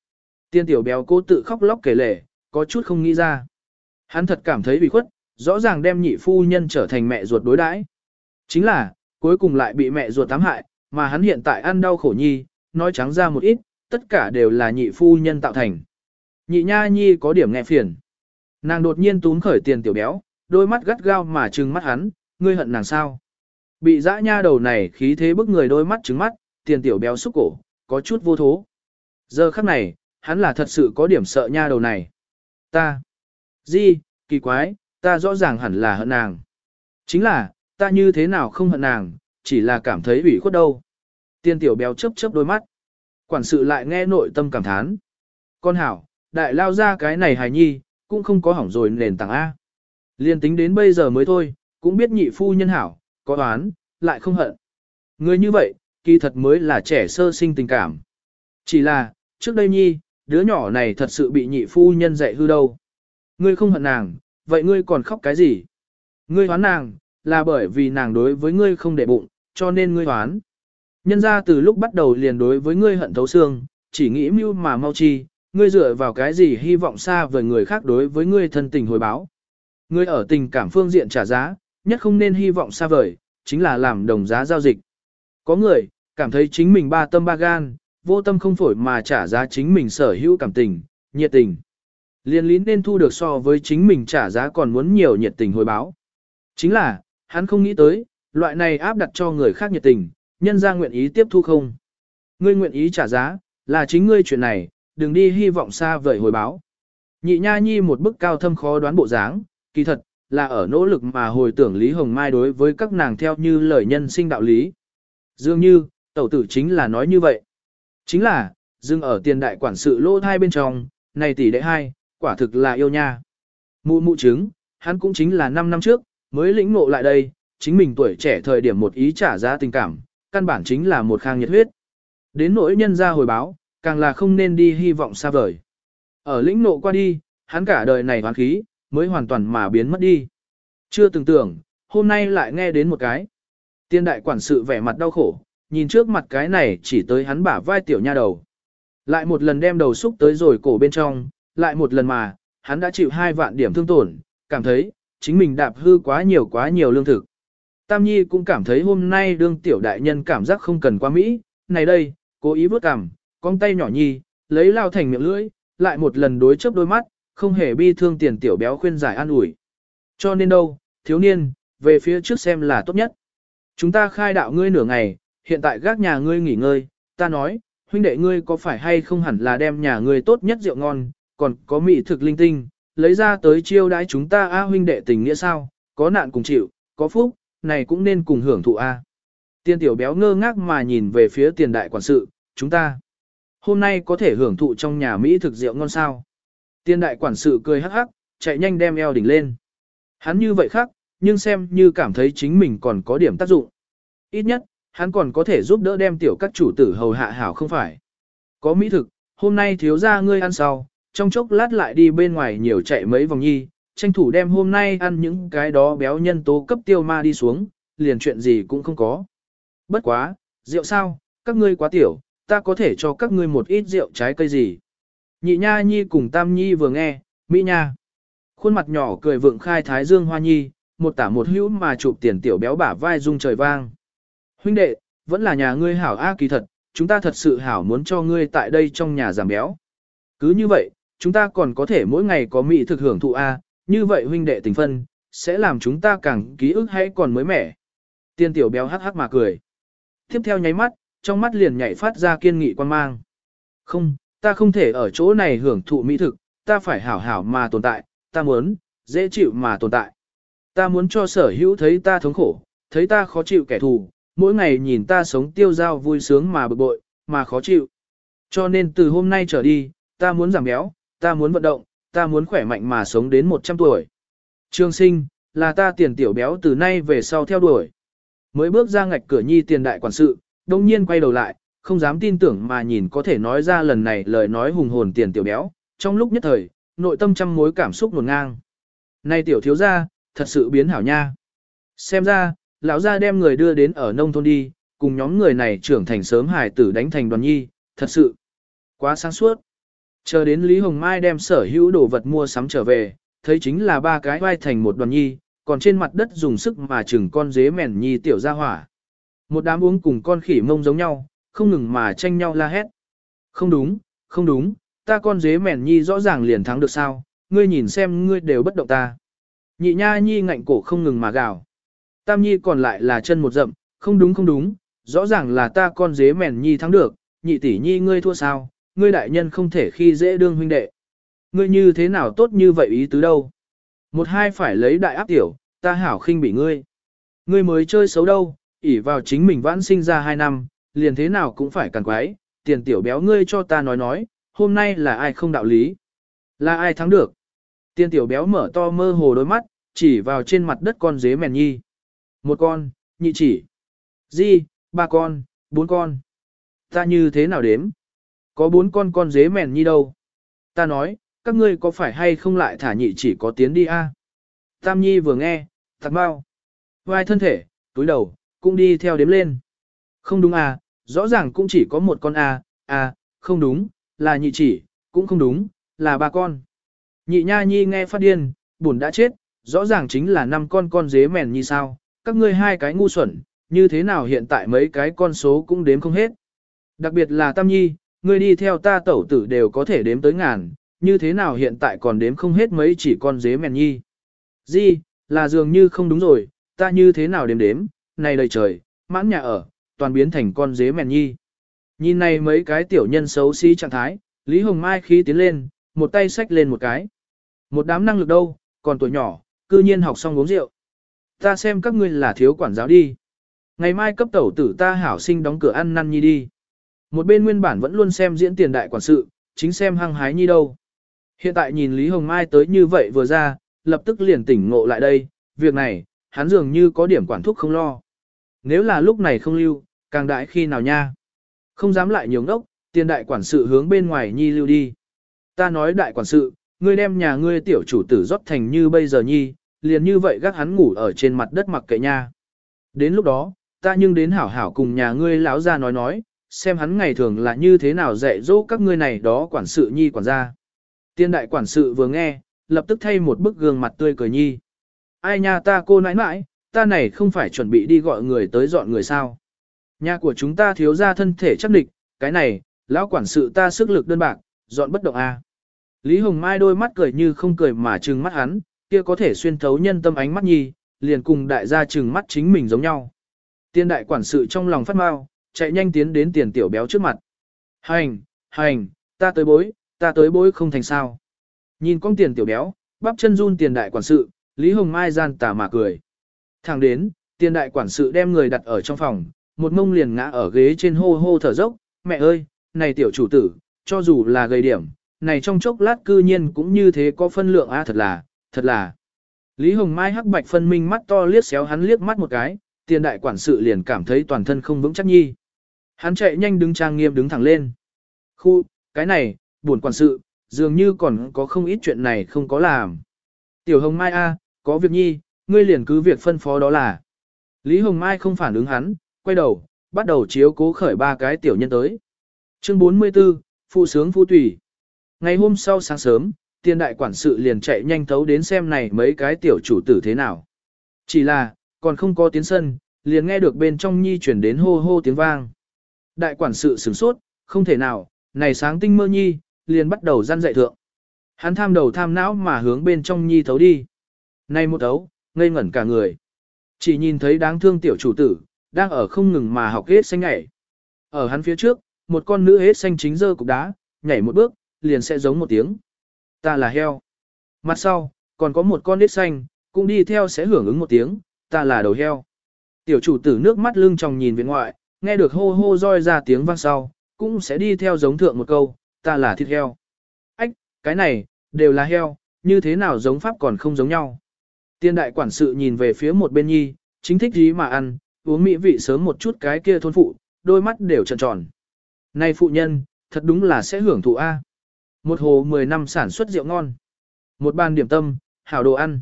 Speaker 1: Tiên tiểu béo cố tự khóc lóc kể lể, có chút không nghĩ ra. Hắn thật cảm thấy bị khuất, rõ ràng đem nhị phu nhân trở thành mẹ ruột đối đãi. Chính là, cuối cùng lại bị mẹ ruột tám hại, mà hắn hiện tại ăn đau khổ nhi, nói trắng ra một ít, tất cả đều là nhị phu nhân tạo thành. Nhị nha nhi có điểm nghe phiền. Nàng đột nhiên tún khởi tiền tiểu béo, đôi mắt gắt gao mà trừng mắt hắn, ngươi hận nàng sao. Bị dã nha đầu này khí thế bức người đôi mắt trừng mắt, tiền tiểu béo xúc cổ, có chút vô thố. Giờ khắc này, hắn là thật sự có điểm sợ nha đầu này. Ta. Di, kỳ quái, ta rõ ràng hẳn là hận nàng. Chính là, ta như thế nào không hận nàng, chỉ là cảm thấy ủy khuất đâu. Tiên tiểu béo chớp chớp đôi mắt. Quản sự lại nghe nội tâm cảm thán. Con hảo, đại lao ra cái này hài nhi, cũng không có hỏng rồi nền tảng A. Liên tính đến bây giờ mới thôi, cũng biết nhị phu nhân hảo, có oán, lại không hận. Người như vậy, kỳ thật mới là trẻ sơ sinh tình cảm. Chỉ là, trước đây nhi, đứa nhỏ này thật sự bị nhị phu nhân dạy hư đâu. Ngươi không hận nàng, vậy ngươi còn khóc cái gì? Ngươi hoán nàng, là bởi vì nàng đối với ngươi không để bụng, cho nên ngươi hoán. Nhân ra từ lúc bắt đầu liền đối với ngươi hận thấu xương, chỉ nghĩ mưu mà mau chi, ngươi dựa vào cái gì hy vọng xa với người khác đối với ngươi thân tình hồi báo. Ngươi ở tình cảm phương diện trả giá, nhất không nên hy vọng xa vời, chính là làm đồng giá giao dịch. Có người, cảm thấy chính mình ba tâm ba gan, vô tâm không phổi mà trả giá chính mình sở hữu cảm tình, nhiệt tình. Liên lý nên thu được so với chính mình trả giá còn muốn nhiều nhiệt tình hồi báo. Chính là, hắn không nghĩ tới, loại này áp đặt cho người khác nhiệt tình, nhân ra nguyện ý tiếp thu không. Ngươi nguyện ý trả giá, là chính ngươi chuyện này, đừng đi hy vọng xa vời hồi báo. Nhị nha nhi một bức cao thâm khó đoán bộ dáng, kỳ thật, là ở nỗ lực mà hồi tưởng Lý Hồng Mai đối với các nàng theo như lời nhân sinh đạo lý. Dường như, tẩu tử chính là nói như vậy. Chính là, dừng ở tiền đại quản sự lô thai bên trong, này tỷ đệ hai, quả thực là yêu nha. Mụ mụ chứng, hắn cũng chính là 5 năm trước, mới lĩnh ngộ lại đây, chính mình tuổi trẻ thời điểm một ý trả giá tình cảm, căn bản chính là một khang nhiệt huyết. Đến nỗi nhân ra hồi báo, càng là không nên đi hy vọng xa vời. Ở lĩnh nộ qua đi, hắn cả đời này hoán khí, mới hoàn toàn mà biến mất đi. Chưa từng tưởng, hôm nay lại nghe đến một cái. Tiên đại quản sự vẻ mặt đau khổ, nhìn trước mặt cái này chỉ tới hắn bả vai tiểu nha đầu. Lại một lần đem đầu xúc tới rồi cổ bên trong, lại một lần mà, hắn đã chịu hai vạn điểm thương tổn, cảm thấy, chính mình đạp hư quá nhiều quá nhiều lương thực. Tam Nhi cũng cảm thấy hôm nay đương tiểu đại nhân cảm giác không cần qua Mỹ, này đây, cố ý vớt cằm, con tay nhỏ Nhi, lấy lao thành miệng lưỡi, lại một lần đối chớp đôi mắt, không hề bi thương tiền tiểu béo khuyên giải an ủi. Cho nên đâu, thiếu niên, về phía trước xem là tốt nhất. Chúng ta khai đạo ngươi nửa ngày, hiện tại gác nhà ngươi nghỉ ngơi, ta nói, huynh đệ ngươi có phải hay không hẳn là đem nhà ngươi tốt nhất rượu ngon, còn có mỹ thực linh tinh, lấy ra tới chiêu đãi chúng ta a huynh đệ tình nghĩa sao, có nạn cùng chịu, có phúc, này cũng nên cùng hưởng thụ a. Tiên tiểu béo ngơ ngác mà nhìn về phía tiền đại quản sự, chúng ta hôm nay có thể hưởng thụ trong nhà mỹ thực rượu ngon sao. Tiên đại quản sự cười hắc hắc, chạy nhanh đem eo đỉnh lên. Hắn như vậy khác, nhưng xem như cảm thấy chính mình còn có điểm tác dụng. Ít nhất, hắn còn có thể giúp đỡ đem tiểu các chủ tử hầu hạ hảo không phải. Có mỹ thực, hôm nay thiếu ra ngươi ăn sau, trong chốc lát lại đi bên ngoài nhiều chạy mấy vòng nhi, tranh thủ đem hôm nay ăn những cái đó béo nhân tố cấp tiêu ma đi xuống, liền chuyện gì cũng không có. Bất quá, rượu sao, các ngươi quá tiểu, ta có thể cho các ngươi một ít rượu trái cây gì. Nhị nha nhi cùng tam nhi vừa nghe, mỹ nha. Khuôn mặt nhỏ cười vượng khai thái dương hoa nhi, một tả một hữu mà chụp tiền tiểu béo bả vai rung trời vang. Huynh đệ, vẫn là nhà ngươi hảo a kỳ thật, chúng ta thật sự hảo muốn cho ngươi tại đây trong nhà giảm béo. Cứ như vậy, chúng ta còn có thể mỗi ngày có mỹ thực hưởng thụ a, như vậy huynh đệ tình phân, sẽ làm chúng ta càng ký ức hay còn mới mẻ. Tiên tiểu béo hắc hắc mà cười. Tiếp theo nháy mắt, trong mắt liền nhảy phát ra kiên nghị quan mang. Không, ta không thể ở chỗ này hưởng thụ mỹ thực, ta phải hảo hảo mà tồn tại, ta muốn, dễ chịu mà tồn tại. Ta muốn cho sở hữu thấy ta thống khổ, thấy ta khó chịu kẻ thù, mỗi ngày nhìn ta sống tiêu dao vui sướng mà bực bội, mà khó chịu. Cho nên từ hôm nay trở đi, ta muốn giảm béo, ta muốn vận động, ta muốn khỏe mạnh mà sống đến 100 tuổi. Trương sinh, là ta tiền tiểu béo từ nay về sau theo đuổi. Mới bước ra ngạch cửa nhi tiền đại quản sự, đông nhiên quay đầu lại, không dám tin tưởng mà nhìn có thể nói ra lần này lời nói hùng hồn tiền tiểu béo, trong lúc nhất thời, nội tâm trăm mối cảm xúc nổn ngang. Này tiểu thiếu gia, thật sự biến hảo nha. Xem ra, lão gia đem người đưa đến ở nông thôn đi, cùng nhóm người này trưởng thành sớm hải tử đánh thành đoàn nhi, thật sự quá sáng suốt. Chờ đến Lý Hồng Mai đem sở hữu đồ vật mua sắm trở về, thấy chính là ba cái vai thành một đoàn nhi, còn trên mặt đất dùng sức mà chừng con dế mèn nhi tiểu ra hỏa. Một đám uống cùng con khỉ mông giống nhau, không ngừng mà tranh nhau la hét. Không đúng, không đúng, ta con dế mèn nhi rõ ràng liền thắng được sao, ngươi nhìn xem ngươi đều bất động ta. Nhị nha nhi ngạnh cổ không ngừng mà gào. Tam nhi còn lại là chân một dậm, không đúng không đúng, rõ ràng là ta con dế mèn nhi thắng được, nhị tỷ nhi ngươi thua sao, ngươi đại nhân không thể khi dễ đương huynh đệ. Ngươi như thế nào tốt như vậy ý tứ đâu. Một hai phải lấy đại áp tiểu, ta hảo khinh bị ngươi. Ngươi mới chơi xấu đâu, ỉ vào chính mình vãn sinh ra hai năm, liền thế nào cũng phải càng quái, tiền tiểu béo ngươi cho ta nói nói, hôm nay là ai không đạo lý. Là ai thắng được. Tiền tiểu béo mở to mơ hồ đôi mắt, chỉ vào trên mặt đất con dế mèn nhi. Một con, nhị chỉ. Di, ba con, bốn con. Ta như thế nào đếm? Có bốn con con dế mèn nhi đâu? Ta nói, các ngươi có phải hay không lại thả nhị chỉ có tiến đi a? Tam nhi vừa nghe, thật bao. Vai thân thể, túi đầu, cũng đi theo đếm lên. Không đúng à, rõ ràng cũng chỉ có một con à, à, không đúng, là nhị chỉ, cũng không đúng, là ba con. Nhị nha nhi nghe phát điên, buồn đã chết, rõ ràng chính là năm con con dế mèn như sao, các ngươi hai cái ngu xuẩn, như thế nào hiện tại mấy cái con số cũng đếm không hết. Đặc biệt là Tam Nhi, ngươi đi theo ta tẩu tử đều có thể đếm tới ngàn, như thế nào hiện tại còn đếm không hết mấy chỉ con dế mèn nhi. Di, là dường như không đúng rồi, ta như thế nào đếm đếm, này đầy trời, mãn nhà ở, toàn biến thành con dế mèn nhi. Nhìn này mấy cái tiểu nhân xấu xí trạng thái, Lý Hồng Mai khí tiến lên, một tay xách lên một cái. Một đám năng lực đâu, còn tuổi nhỏ, cư nhiên học xong uống rượu. Ta xem các ngươi là thiếu quản giáo đi. Ngày mai cấp tẩu tử ta hảo sinh đóng cửa ăn năn nhi đi. Một bên nguyên bản vẫn luôn xem diễn tiền đại quản sự, chính xem hăng hái nhi đâu. Hiện tại nhìn Lý Hồng Mai tới như vậy vừa ra, lập tức liền tỉnh ngộ lại đây, việc này, hắn dường như có điểm quản thúc không lo. Nếu là lúc này không lưu, càng đại khi nào nha. Không dám lại nhiều ngốc, tiền đại quản sự hướng bên ngoài nhi lưu đi. Ta nói đại quản sự, ngươi đem nhà ngươi tiểu chủ tử rót thành như bây giờ nhi, liền như vậy gác hắn ngủ ở trên mặt đất mặc kệ nha. Đến lúc đó, ta nhưng đến hảo hảo cùng nhà ngươi lão ra nói nói, xem hắn ngày thường là như thế nào dạy dỗ các ngươi này đó quản sự nhi quản gia. Tiên đại quản sự vừa nghe, lập tức thay một bức gương mặt tươi cười nhi. Ai nha ta cô nãi nãi, ta này không phải chuẩn bị đi gọi người tới dọn người sao. Nhà của chúng ta thiếu ra thân thể chắc địch, cái này, lão quản sự ta sức lực đơn bạc, dọn bất động a. À. Lý Hồng Mai đôi mắt cười như không cười mà trừng mắt hắn, kia có thể xuyên thấu nhân tâm ánh mắt nhi, liền cùng đại gia trừng mắt chính mình giống nhau. Tiên đại quản sự trong lòng phát mau, chạy nhanh tiến đến tiền tiểu béo trước mặt. Hành, hành, ta tới bối, ta tới bối không thành sao. Nhìn con tiền tiểu béo, bắp chân run tiền đại quản sự, Lý Hồng Mai gian tà mà cười. Thẳng đến, tiền đại quản sự đem người đặt ở trong phòng, một mông liền ngã ở ghế trên hô hô thở dốc, mẹ ơi, này tiểu chủ tử, cho dù là gây điểm, này trong chốc lát cư nhiên cũng như thế có phân lượng a thật là, thật là. Lý Hồng Mai hắc bạch phân minh mắt to liếc xéo hắn liếc mắt một cái, tiền đại quản sự liền cảm thấy toàn thân không vững chắc nhi. Hắn chạy nhanh đứng trang nghiêm đứng thẳng lên. Khu, Cái này, buồn quản sự, dường như còn có không ít chuyện này không có làm. Tiểu Hồng Mai A, có việc nhi, ngươi liền cứ việc phân phó đó là. Lý Hồng Mai không phản ứng hắn, quay đầu, bắt đầu chiếu cố khởi ba cái tiểu nhân tới. Chương 44, Phụ sướng Phu Tùy. Ngày hôm sau sáng sớm, tiên đại quản sự liền chạy nhanh thấu đến xem này mấy cái tiểu chủ tử thế nào. Chỉ là, còn không có tiến sân, liền nghe được bên trong nhi chuyển đến hô hô tiếng vang. Đại quản sự sửng sốt, không thể nào, này sáng tinh mơ nhi, liền bắt đầu gian dạy thượng. Hắn tham đầu tham não mà hướng bên trong nhi thấu đi. Này một thấu, ngây ngẩn cả người. Chỉ nhìn thấy đáng thương tiểu chủ tử, đang ở không ngừng mà học hết xanh nhảy. Ở hắn phía trước, một con nữ hết xanh chính dơ cục đá, nhảy một bước, liền sẽ giống một tiếng. Ta là heo. Mặt sau, còn có một con hết xanh, cũng đi theo sẽ hưởng ứng một tiếng, ta là đầu heo. Tiểu chủ tử nước mắt lưng tròng nhìn viện ngoại, nghe được hô hô roi ra tiếng vang sau, cũng sẽ đi theo giống thượng một câu, ta là thịt heo. Ách, cái này, đều là heo, như thế nào giống pháp còn không giống nhau. Tiên đại quản sự nhìn về phía một bên nhi, chính thích gì mà ăn, uống mỹ vị sớm một chút cái kia thôn phụ, đôi mắt đều tròn tròn. Này phụ nhân, thật đúng là sẽ hưởng thụ A. Một hồ 10 năm sản xuất rượu ngon. Một bàn điểm tâm, hảo đồ ăn.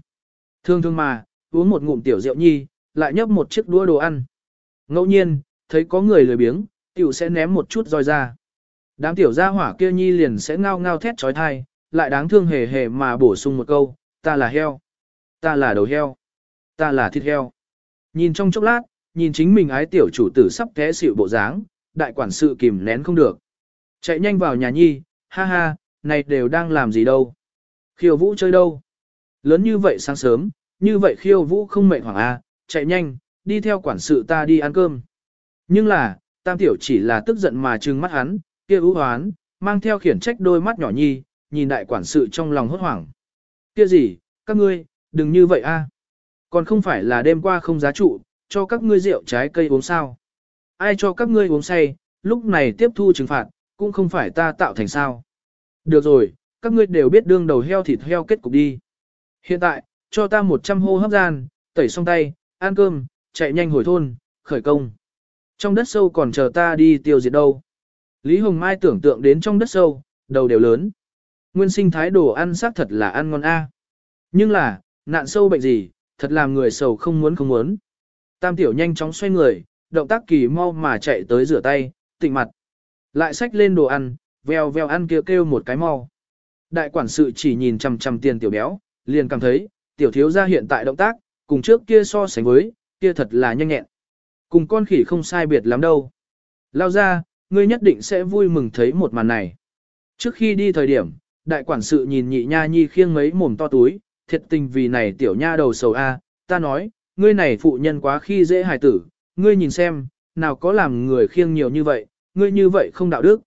Speaker 1: Thương thương mà, uống một ngụm tiểu rượu nhi, lại nhấp một chiếc đũa đồ ăn. Ngẫu nhiên, thấy có người lười biếng, tiểu sẽ ném một chút roi ra. Đám tiểu gia hỏa kia nhi liền sẽ ngao ngao thét trói thai, lại đáng thương hề hề mà bổ sung một câu, ta là heo, ta là đầu heo, ta là thịt heo. Nhìn trong chốc lát, nhìn chính mình ái tiểu chủ tử sắp té xịu bộ dáng, đại quản sự kìm nén không được. Chạy nhanh vào nhà nhi, ha ha, này đều đang làm gì đâu. Khiêu vũ chơi đâu. Lớn như vậy sáng sớm, như vậy khiêu vũ không mệt hoảng a, chạy nhanh, đi theo quản sự ta đi ăn cơm. Nhưng là, tam tiểu chỉ là tức giận mà trừng mắt hắn, kia ưu hoán, mang theo khiển trách đôi mắt nhỏ nhi, nhìn đại quản sự trong lòng hốt hoảng. Kia gì, các ngươi, đừng như vậy a. Còn không phải là đêm qua không giá trụ, cho các ngươi rượu trái cây uống sao. Ai cho các ngươi uống say, lúc này tiếp thu trừng phạt, cũng không phải ta tạo thành sao. Được rồi, các ngươi đều biết đương đầu heo thịt heo kết cục đi. Hiện tại, cho ta 100 hô hấp gian, tẩy xong tay, ăn cơm, chạy nhanh hồi thôn, khởi công. Trong đất sâu còn chờ ta đi tiêu diệt đâu. Lý Hồng Mai tưởng tượng đến trong đất sâu, đầu đều lớn. Nguyên sinh thái đồ ăn xác thật là ăn ngon a. Nhưng là, nạn sâu bệnh gì, thật làm người sầu không muốn không muốn. Tam tiểu nhanh chóng xoay người, động tác kỳ mau mà chạy tới rửa tay, tịnh mặt. Lại xách lên đồ ăn, veo veo ăn kia kêu, kêu một cái mau. Đại quản sự chỉ nhìn chằm chằm tiền tiểu béo, liền cảm thấy, tiểu thiếu gia hiện tại động tác, cùng trước kia so sánh với, kia thật là nhanh nhẹn. Cùng con khỉ không sai biệt lắm đâu. Lao ra, ngươi nhất định sẽ vui mừng thấy một màn này. Trước khi đi thời điểm, đại quản sự nhìn nhị nha nhi khiêng mấy mồm to túi, thiệt tình vì này tiểu nha đầu sầu A, ta nói, ngươi này phụ nhân quá khi dễ hài tử, ngươi nhìn xem, nào có làm người khiêng nhiều như vậy, ngươi như vậy không đạo đức.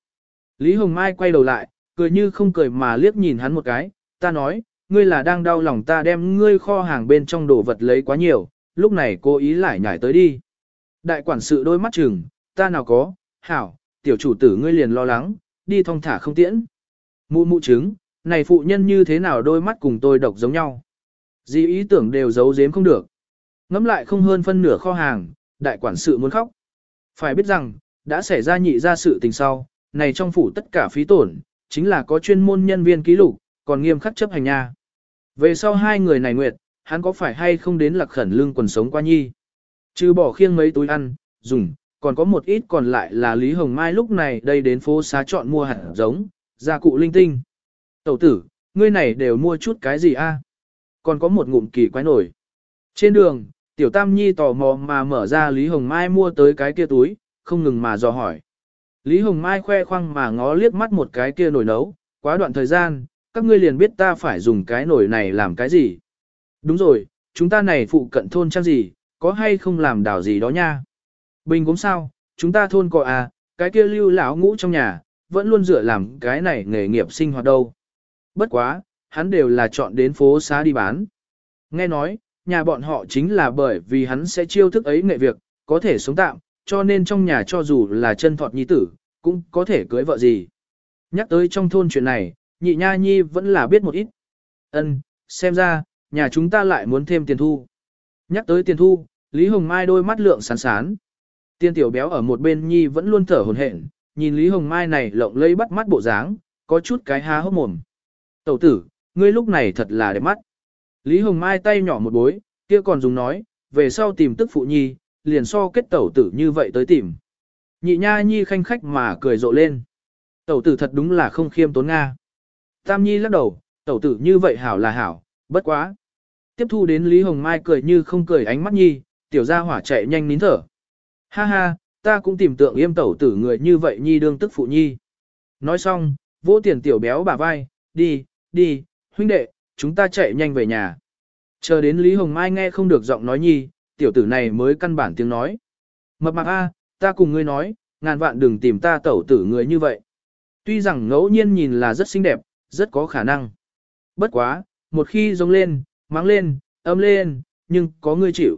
Speaker 1: Lý Hồng Mai quay đầu lại, cười như không cười mà liếc nhìn hắn một cái, ta nói, ngươi là đang đau lòng ta đem ngươi kho hàng bên trong đồ vật lấy quá nhiều, lúc này cô ý lại nhảy tới đi. Đại quản sự đôi mắt chừng, ta nào có, hảo, tiểu chủ tử ngươi liền lo lắng, đi thong thả không tiễn. Mụ mụ chứng, này phụ nhân như thế nào đôi mắt cùng tôi độc giống nhau. Gì ý tưởng đều giấu giếm không được. Ngắm lại không hơn phân nửa kho hàng, đại quản sự muốn khóc. Phải biết rằng, đã xảy ra nhị ra sự tình sau, này trong phủ tất cả phí tổn, chính là có chuyên môn nhân viên ký lục, còn nghiêm khắc chấp hành nha. Về sau hai người này nguyệt, hắn có phải hay không đến lạc khẩn lương quần sống qua nhi. Trừ bỏ khiêng mấy túi ăn, dùng, còn có một ít còn lại là Lý Hồng Mai lúc này đây đến phố xá chọn mua hạt giống, gia cụ linh tinh. Tẩu tử, ngươi này đều mua chút cái gì a? Còn có một ngụm kỳ quái nổi. Trên đường, Tiểu Tam Nhi tò mò mà mở ra Lý Hồng Mai mua tới cái kia túi, không ngừng mà dò hỏi. Lý Hồng Mai khoe khoang mà ngó liếc mắt một cái kia nồi nấu, quá đoạn thời gian, các ngươi liền biết ta phải dùng cái nồi này làm cái gì. Đúng rồi, chúng ta này phụ cận thôn trang gì, có hay không làm đảo gì đó nha. Bình cũng sao, chúng ta thôn có à, cái kia lưu lão ngũ trong nhà, vẫn luôn dựa làm cái này nghề nghiệp sinh hoạt đâu. Bất quá, hắn đều là chọn đến phố xá đi bán. Nghe nói, nhà bọn họ chính là bởi vì hắn sẽ chiêu thức ấy nghệ việc, có thể sống tạm, cho nên trong nhà cho dù là chân thọt nhi tử, cũng có thể cưới vợ gì. Nhắc tới trong thôn chuyện này, nhị nha nhi vẫn là biết một ít. Ân, xem ra, nhà chúng ta lại muốn thêm tiền thu. Nhắc tới tiền thu, Lý Hồng Mai đôi mắt lượng sán sán. Tiên tiểu béo ở một bên nhi vẫn luôn thở hồn hển, nhìn Lý Hồng Mai này lộng lây bắt mắt bộ dáng, có chút cái há hốc mồm. Tẩu tử, ngươi lúc này thật là đẹp mắt. Lý Hồng Mai tay nhỏ một bối, kia còn dùng nói, về sau tìm tức phụ nhi, liền so kết tẩu tử như vậy tới tìm. Nhị nha nhi khanh khách mà cười rộ lên. Tẩu tử thật đúng là không khiêm tốn Nga. Tam nhi lắc đầu, tẩu tử như vậy hảo là hảo, bất quá. Tiếp thu đến Lý Hồng Mai cười như không cười ánh mắt nhi, tiểu gia hỏa chạy nhanh nín thở. Ha ha, ta cũng tìm tượng yêm tẩu tử người như vậy nhi đương tức phụ nhi. Nói xong, vỗ tiền tiểu béo bà vai, đi, đi, huynh đệ, chúng ta chạy nhanh về nhà. Chờ đến Lý Hồng Mai nghe không được giọng nói nhi, tiểu tử này mới căn bản tiếng nói. Mập mạp A, ta cùng ngươi nói, ngàn vạn đừng tìm ta tẩu tử người như vậy. Tuy rằng ngẫu nhiên nhìn là rất xinh đẹp, rất có khả năng. Bất quá, một khi giống lên, mắng lên, âm lên, nhưng có ngươi chịu.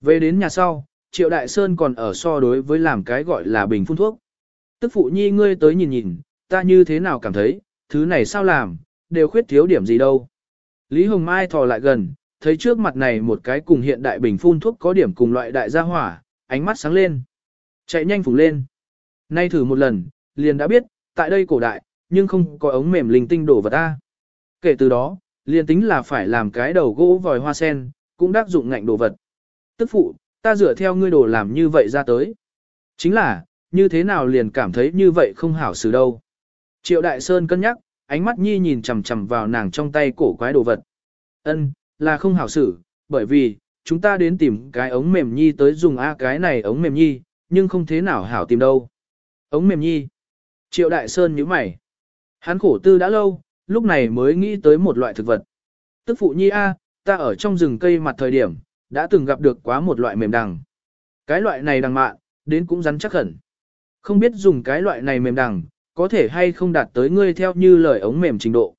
Speaker 1: Về đến nhà sau, Triệu Đại Sơn còn ở so đối với làm cái gọi là bình phun thuốc. Tức phụ nhi ngươi tới nhìn nhìn, ta như thế nào cảm thấy, thứ này sao làm, đều khuyết thiếu điểm gì đâu. Lý Hồng Mai thò lại gần, thấy trước mặt này một cái cùng hiện đại bình phun thuốc có điểm cùng loại đại gia hỏa, ánh mắt sáng lên. Chạy nhanh phùng lên. Nay thử một lần, liền đã biết, tại đây cổ đại, nhưng không có ống mềm linh tinh đổ vật ta. Kể từ đó, liền tính là phải làm cái đầu gỗ vòi hoa sen, cũng đắc dụng ngạnh đồ vật. Tức phụ, ta dựa theo ngươi đồ làm như vậy ra tới. Chính là, như thế nào liền cảm thấy như vậy không hảo xử đâu. Triệu Đại Sơn cân nhắc, ánh mắt nhi nhìn chằm chằm vào nàng trong tay cổ quái đồ vật. Ân, là không hảo xử, bởi vì, chúng ta đến tìm cái ống mềm nhi tới dùng A cái này ống mềm nhi, nhưng không thế nào hảo tìm đâu. Ống mềm nhi. Triệu Đại Sơn nhíu mày. Hắn khổ tư đã lâu, lúc này mới nghĩ tới một loại thực vật. Tức phụ nhi A, ta ở trong rừng cây mặt thời điểm, đã từng gặp được quá một loại mềm đằng. Cái loại này đằng mạn, đến cũng rắn chắc khẩn. Không biết dùng cái loại này mềm đằng, có thể hay không đạt tới ngươi theo như lời ống mềm trình độ.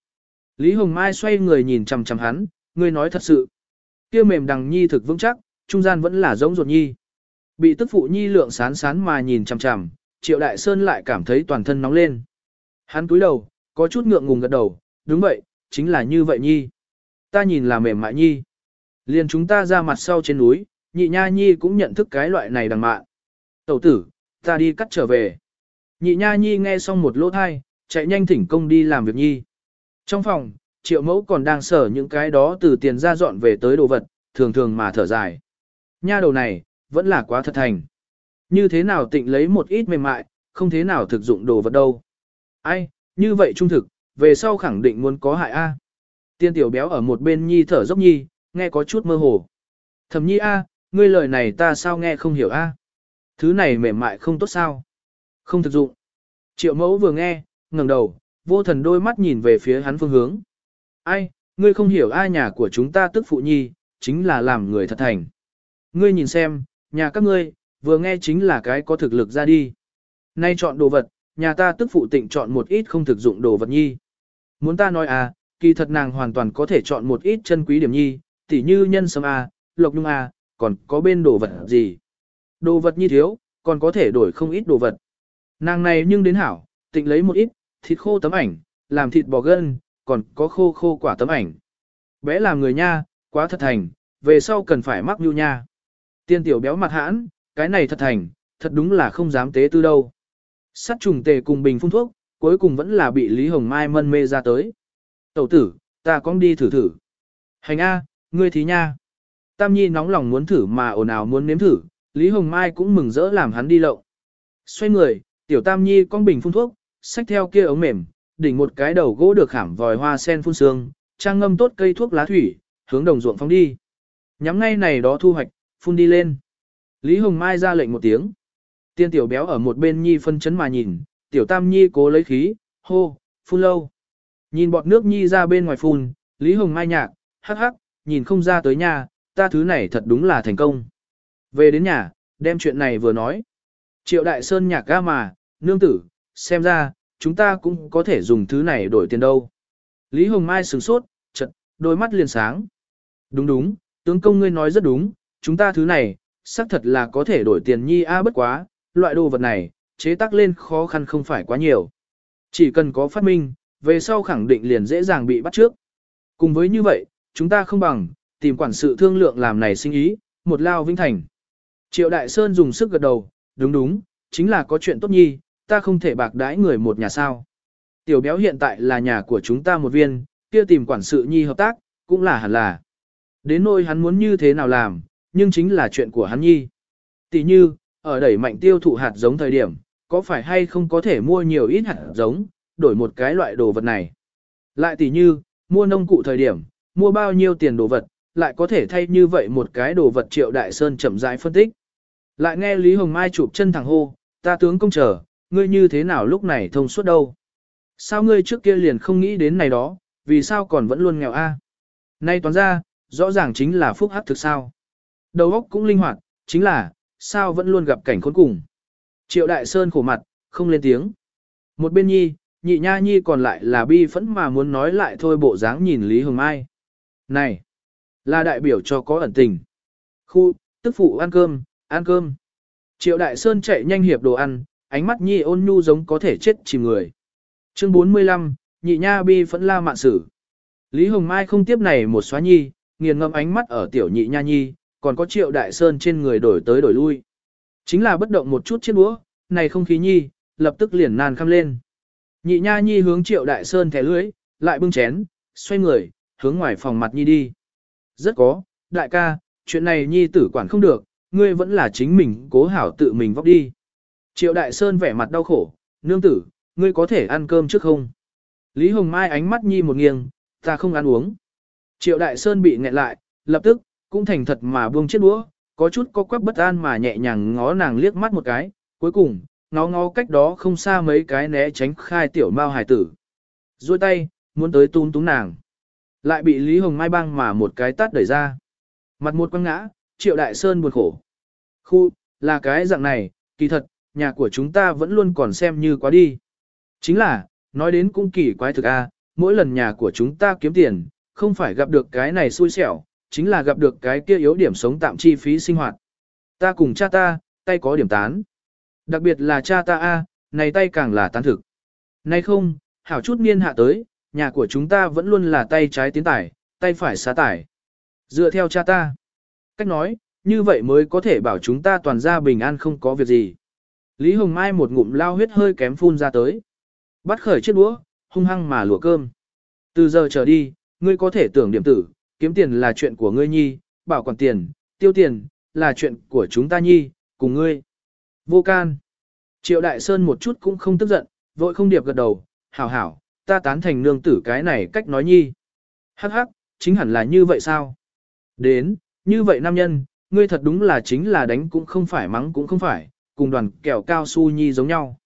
Speaker 1: Lý Hồng Mai xoay người nhìn chằm chằm hắn, ngươi nói thật sự. Kia mềm đằng nhi thực vững chắc, trung gian vẫn là giống ruột nhi. Bị tức phụ nhi lượng sán sán mà nhìn chằm chằm, Triệu Đại Sơn lại cảm thấy toàn thân nóng lên. Hắn cúi đầu, có chút ngượng ngùng gật đầu, đúng vậy, chính là như vậy nhi. Ta nhìn là mềm mại nhi. Liền chúng ta ra mặt sau trên núi, nhị nha nhi cũng nhận thức cái loại này đằng mạn. Tẩu tử, ta đi cắt trở về. Nhị nha nhi nghe xong một lỗ thai, chạy nhanh thỉnh công đi làm việc nhi. Trong phòng, triệu mẫu còn đang sở những cái đó từ tiền ra dọn về tới đồ vật, thường thường mà thở dài. Nha đầu này, vẫn là quá thật thành. Như thế nào tịnh lấy một ít mềm mại, không thế nào thực dụng đồ vật đâu. Ai, như vậy trung thực, về sau khẳng định muốn có hại A. Tiên tiểu béo ở một bên nhi thở dốc nhi, nghe có chút mơ hồ. Thẩm nhi A, ngươi lời này ta sao nghe không hiểu A. Thứ này mềm mại không tốt sao. Không thực dụng. Triệu mẫu vừa nghe, ngẩng đầu, vô thần đôi mắt nhìn về phía hắn phương hướng. Ai, ngươi không hiểu ai nhà của chúng ta tức phụ nhi, chính là làm người thật thành. Ngươi nhìn xem, nhà các ngươi, vừa nghe chính là cái có thực lực ra đi. Nay chọn đồ vật, nhà ta tức phụ tịnh chọn một ít không thực dụng đồ vật nhi. Muốn ta nói à, kỳ thật nàng hoàn toàn có thể chọn một ít chân quý điểm nhi, tỉ như nhân sâm à, lộc nhung à, còn có bên đồ vật gì. Đồ vật nhi thiếu, còn có thể đổi không ít đồ vật. Nàng này nhưng đến hảo, tịnh lấy một ít, thịt khô tấm ảnh, làm thịt bò gân, còn có khô khô quả tấm ảnh. Bé làm người nha, quá thật thành, về sau cần phải mắc nhu nha. Tiên tiểu béo mặt hãn, cái này thật thành, thật đúng là không dám tế tư đâu. Sát trùng tề cùng bình phun thuốc, cuối cùng vẫn là bị Lý Hồng Mai mân mê ra tới. Tẩu tử, ta con đi thử thử. Hành A, ngươi thí nha. Tam Nhi nóng lòng muốn thử mà ồn ào muốn nếm thử, Lý Hồng Mai cũng mừng rỡ làm hắn đi lậu. Xoay người, tiểu Tam Nhi con bình phun thuốc, xách theo kia ống mềm, đỉnh một cái đầu gỗ được khảm vòi hoa sen phun sương, trang ngâm tốt cây thuốc lá thủy, hướng đồng ruộng phóng đi. Nhắm ngay này đó thu hoạch, phun đi lên. Lý Hồng Mai ra lệnh một tiếng. Tiên tiểu béo ở một bên nhi phân chấn mà nhìn, tiểu tam nhi cố lấy khí, hô, phun lâu. Nhìn bọt nước nhi ra bên ngoài phun, Lý Hồng Mai nhạc, hắc hắc, nhìn không ra tới nhà, ta thứ này thật đúng là thành công. Về đến nhà, đem chuyện này vừa nói. Triệu Đại Sơn nhạc ga mà, nương tử, xem ra, chúng ta cũng có thể dùng thứ này đổi tiền đâu. Lý Hồng Mai sửng sốt, chật, đôi mắt liền sáng. Đúng đúng, tướng công ngươi nói rất đúng, chúng ta thứ này, xác thật là có thể đổi tiền nhi a bất quá, loại đồ vật này, chế tác lên khó khăn không phải quá nhiều. Chỉ cần có phát minh, về sau khẳng định liền dễ dàng bị bắt trước. Cùng với như vậy, chúng ta không bằng, tìm quản sự thương lượng làm này sinh ý, một lao vinh thành. Triệu Đại Sơn dùng sức gật đầu, đúng đúng, chính là có chuyện tốt nhi, ta không thể bạc đãi người một nhà sao. Tiểu béo hiện tại là nhà của chúng ta một viên, kia tìm quản sự nhi hợp tác, cũng là hẳn là. Đến nỗi hắn muốn như thế nào làm, nhưng chính là chuyện của hắn nhi. Tỷ như, ở đẩy mạnh tiêu thụ hạt giống thời điểm, có phải hay không có thể mua nhiều ít hạt giống, đổi một cái loại đồ vật này. Lại tỷ như, mua nông cụ thời điểm, mua bao nhiêu tiền đồ vật, lại có thể thay như vậy một cái đồ vật triệu đại sơn chậm rãi phân tích. Lại nghe Lý Hồng Mai chụp chân thẳng hô, ta tướng công chờ, ngươi như thế nào lúc này thông suốt đâu. Sao ngươi trước kia liền không nghĩ đến này đó, vì sao còn vẫn luôn nghèo a? Nay toán ra, rõ ràng chính là phúc hắc thực sao. Đầu óc cũng linh hoạt, chính là, sao vẫn luôn gặp cảnh khốn cùng. Triệu Đại Sơn khổ mặt, không lên tiếng. Một bên nhi, nhị nha nhi còn lại là bi phẫn mà muốn nói lại thôi bộ dáng nhìn Lý Hồng Mai. Này, là đại biểu cho có ẩn tình. Khu, tức phụ ăn cơm, ăn cơm. Triệu Đại Sơn chạy nhanh hiệp đồ ăn, ánh mắt nhi ôn nhu giống có thể chết chìm người. Chương 45, nhị nha bi phẫn la mạn sử. Lý Hồng Mai không tiếp này một xóa nhi, nghiền ngâm ánh mắt ở tiểu nhị nha nhi, còn có triệu đại sơn trên người đổi tới đổi lui. Chính là bất động một chút chiếc đũa, này không khí nhi, lập tức liền nan khăm lên. Nhị nha nhi hướng triệu đại sơn thẻ lưới, lại bưng chén, xoay người, hướng ngoài phòng mặt nhi đi. Rất có, đại ca, chuyện này nhi tử quản không được, ngươi vẫn là chính mình cố hảo tự mình vóc đi. Triệu đại sơn vẻ mặt đau khổ, nương tử, ngươi có thể ăn cơm trước không? Lý Hồng Mai ánh mắt nhi một nghiêng, ta không ăn uống. Triệu đại sơn bị nghẹn lại, lập tức, cũng thành thật mà buông chiếc đũa, có chút có quắp bất an mà nhẹ nhàng ngó nàng liếc mắt một cái, cuối cùng, ngó ngó cách đó không xa mấy cái né tránh khai tiểu mao hải tử. Rồi tay, muốn tới tún túng nàng. Lại bị Lý Hồng Mai băng mà một cái tát đẩy ra. Mặt một quăng ngã, triệu đại sơn buồn khổ. Khu, là cái dạng này, kỳ thật, nhà của chúng ta vẫn luôn còn xem như quá đi. Chính là, nói đến cũng kỳ quái thực a, mỗi lần nhà của chúng ta kiếm tiền, không phải gặp được cái này xui xẻo, chính là gặp được cái kia yếu điểm sống tạm chi phí sinh hoạt. Ta cùng cha ta, tay có điểm tán. Đặc biệt là cha ta a, này tay càng là tán thực. Nay không, hảo chút niên hạ tới, nhà của chúng ta vẫn luôn là tay trái tiến tải, tay phải xá tải. Dựa theo cha ta. Cách nói, như vậy mới có thể bảo chúng ta toàn ra bình an không có việc gì. Lý Hồng Mai một ngụm lao huyết hơi kém phun ra tới. Bắt khởi chiếc đũa, hung hăng mà lùa cơm. Từ giờ trở đi, ngươi có thể tưởng điểm tử, kiếm tiền là chuyện của ngươi nhi, bảo quản tiền, tiêu tiền, là chuyện của chúng ta nhi, cùng ngươi. Vô can. Triệu Đại Sơn một chút cũng không tức giận, vội không điệp gật đầu, hảo hảo, ta tán thành nương tử cái này cách nói nhi. Hắc hắc, chính hẳn là như vậy sao? Đến, như vậy nam nhân, ngươi thật đúng là chính là đánh cũng không phải mắng cũng không phải, cùng đoàn kẹo cao su nhi giống nhau.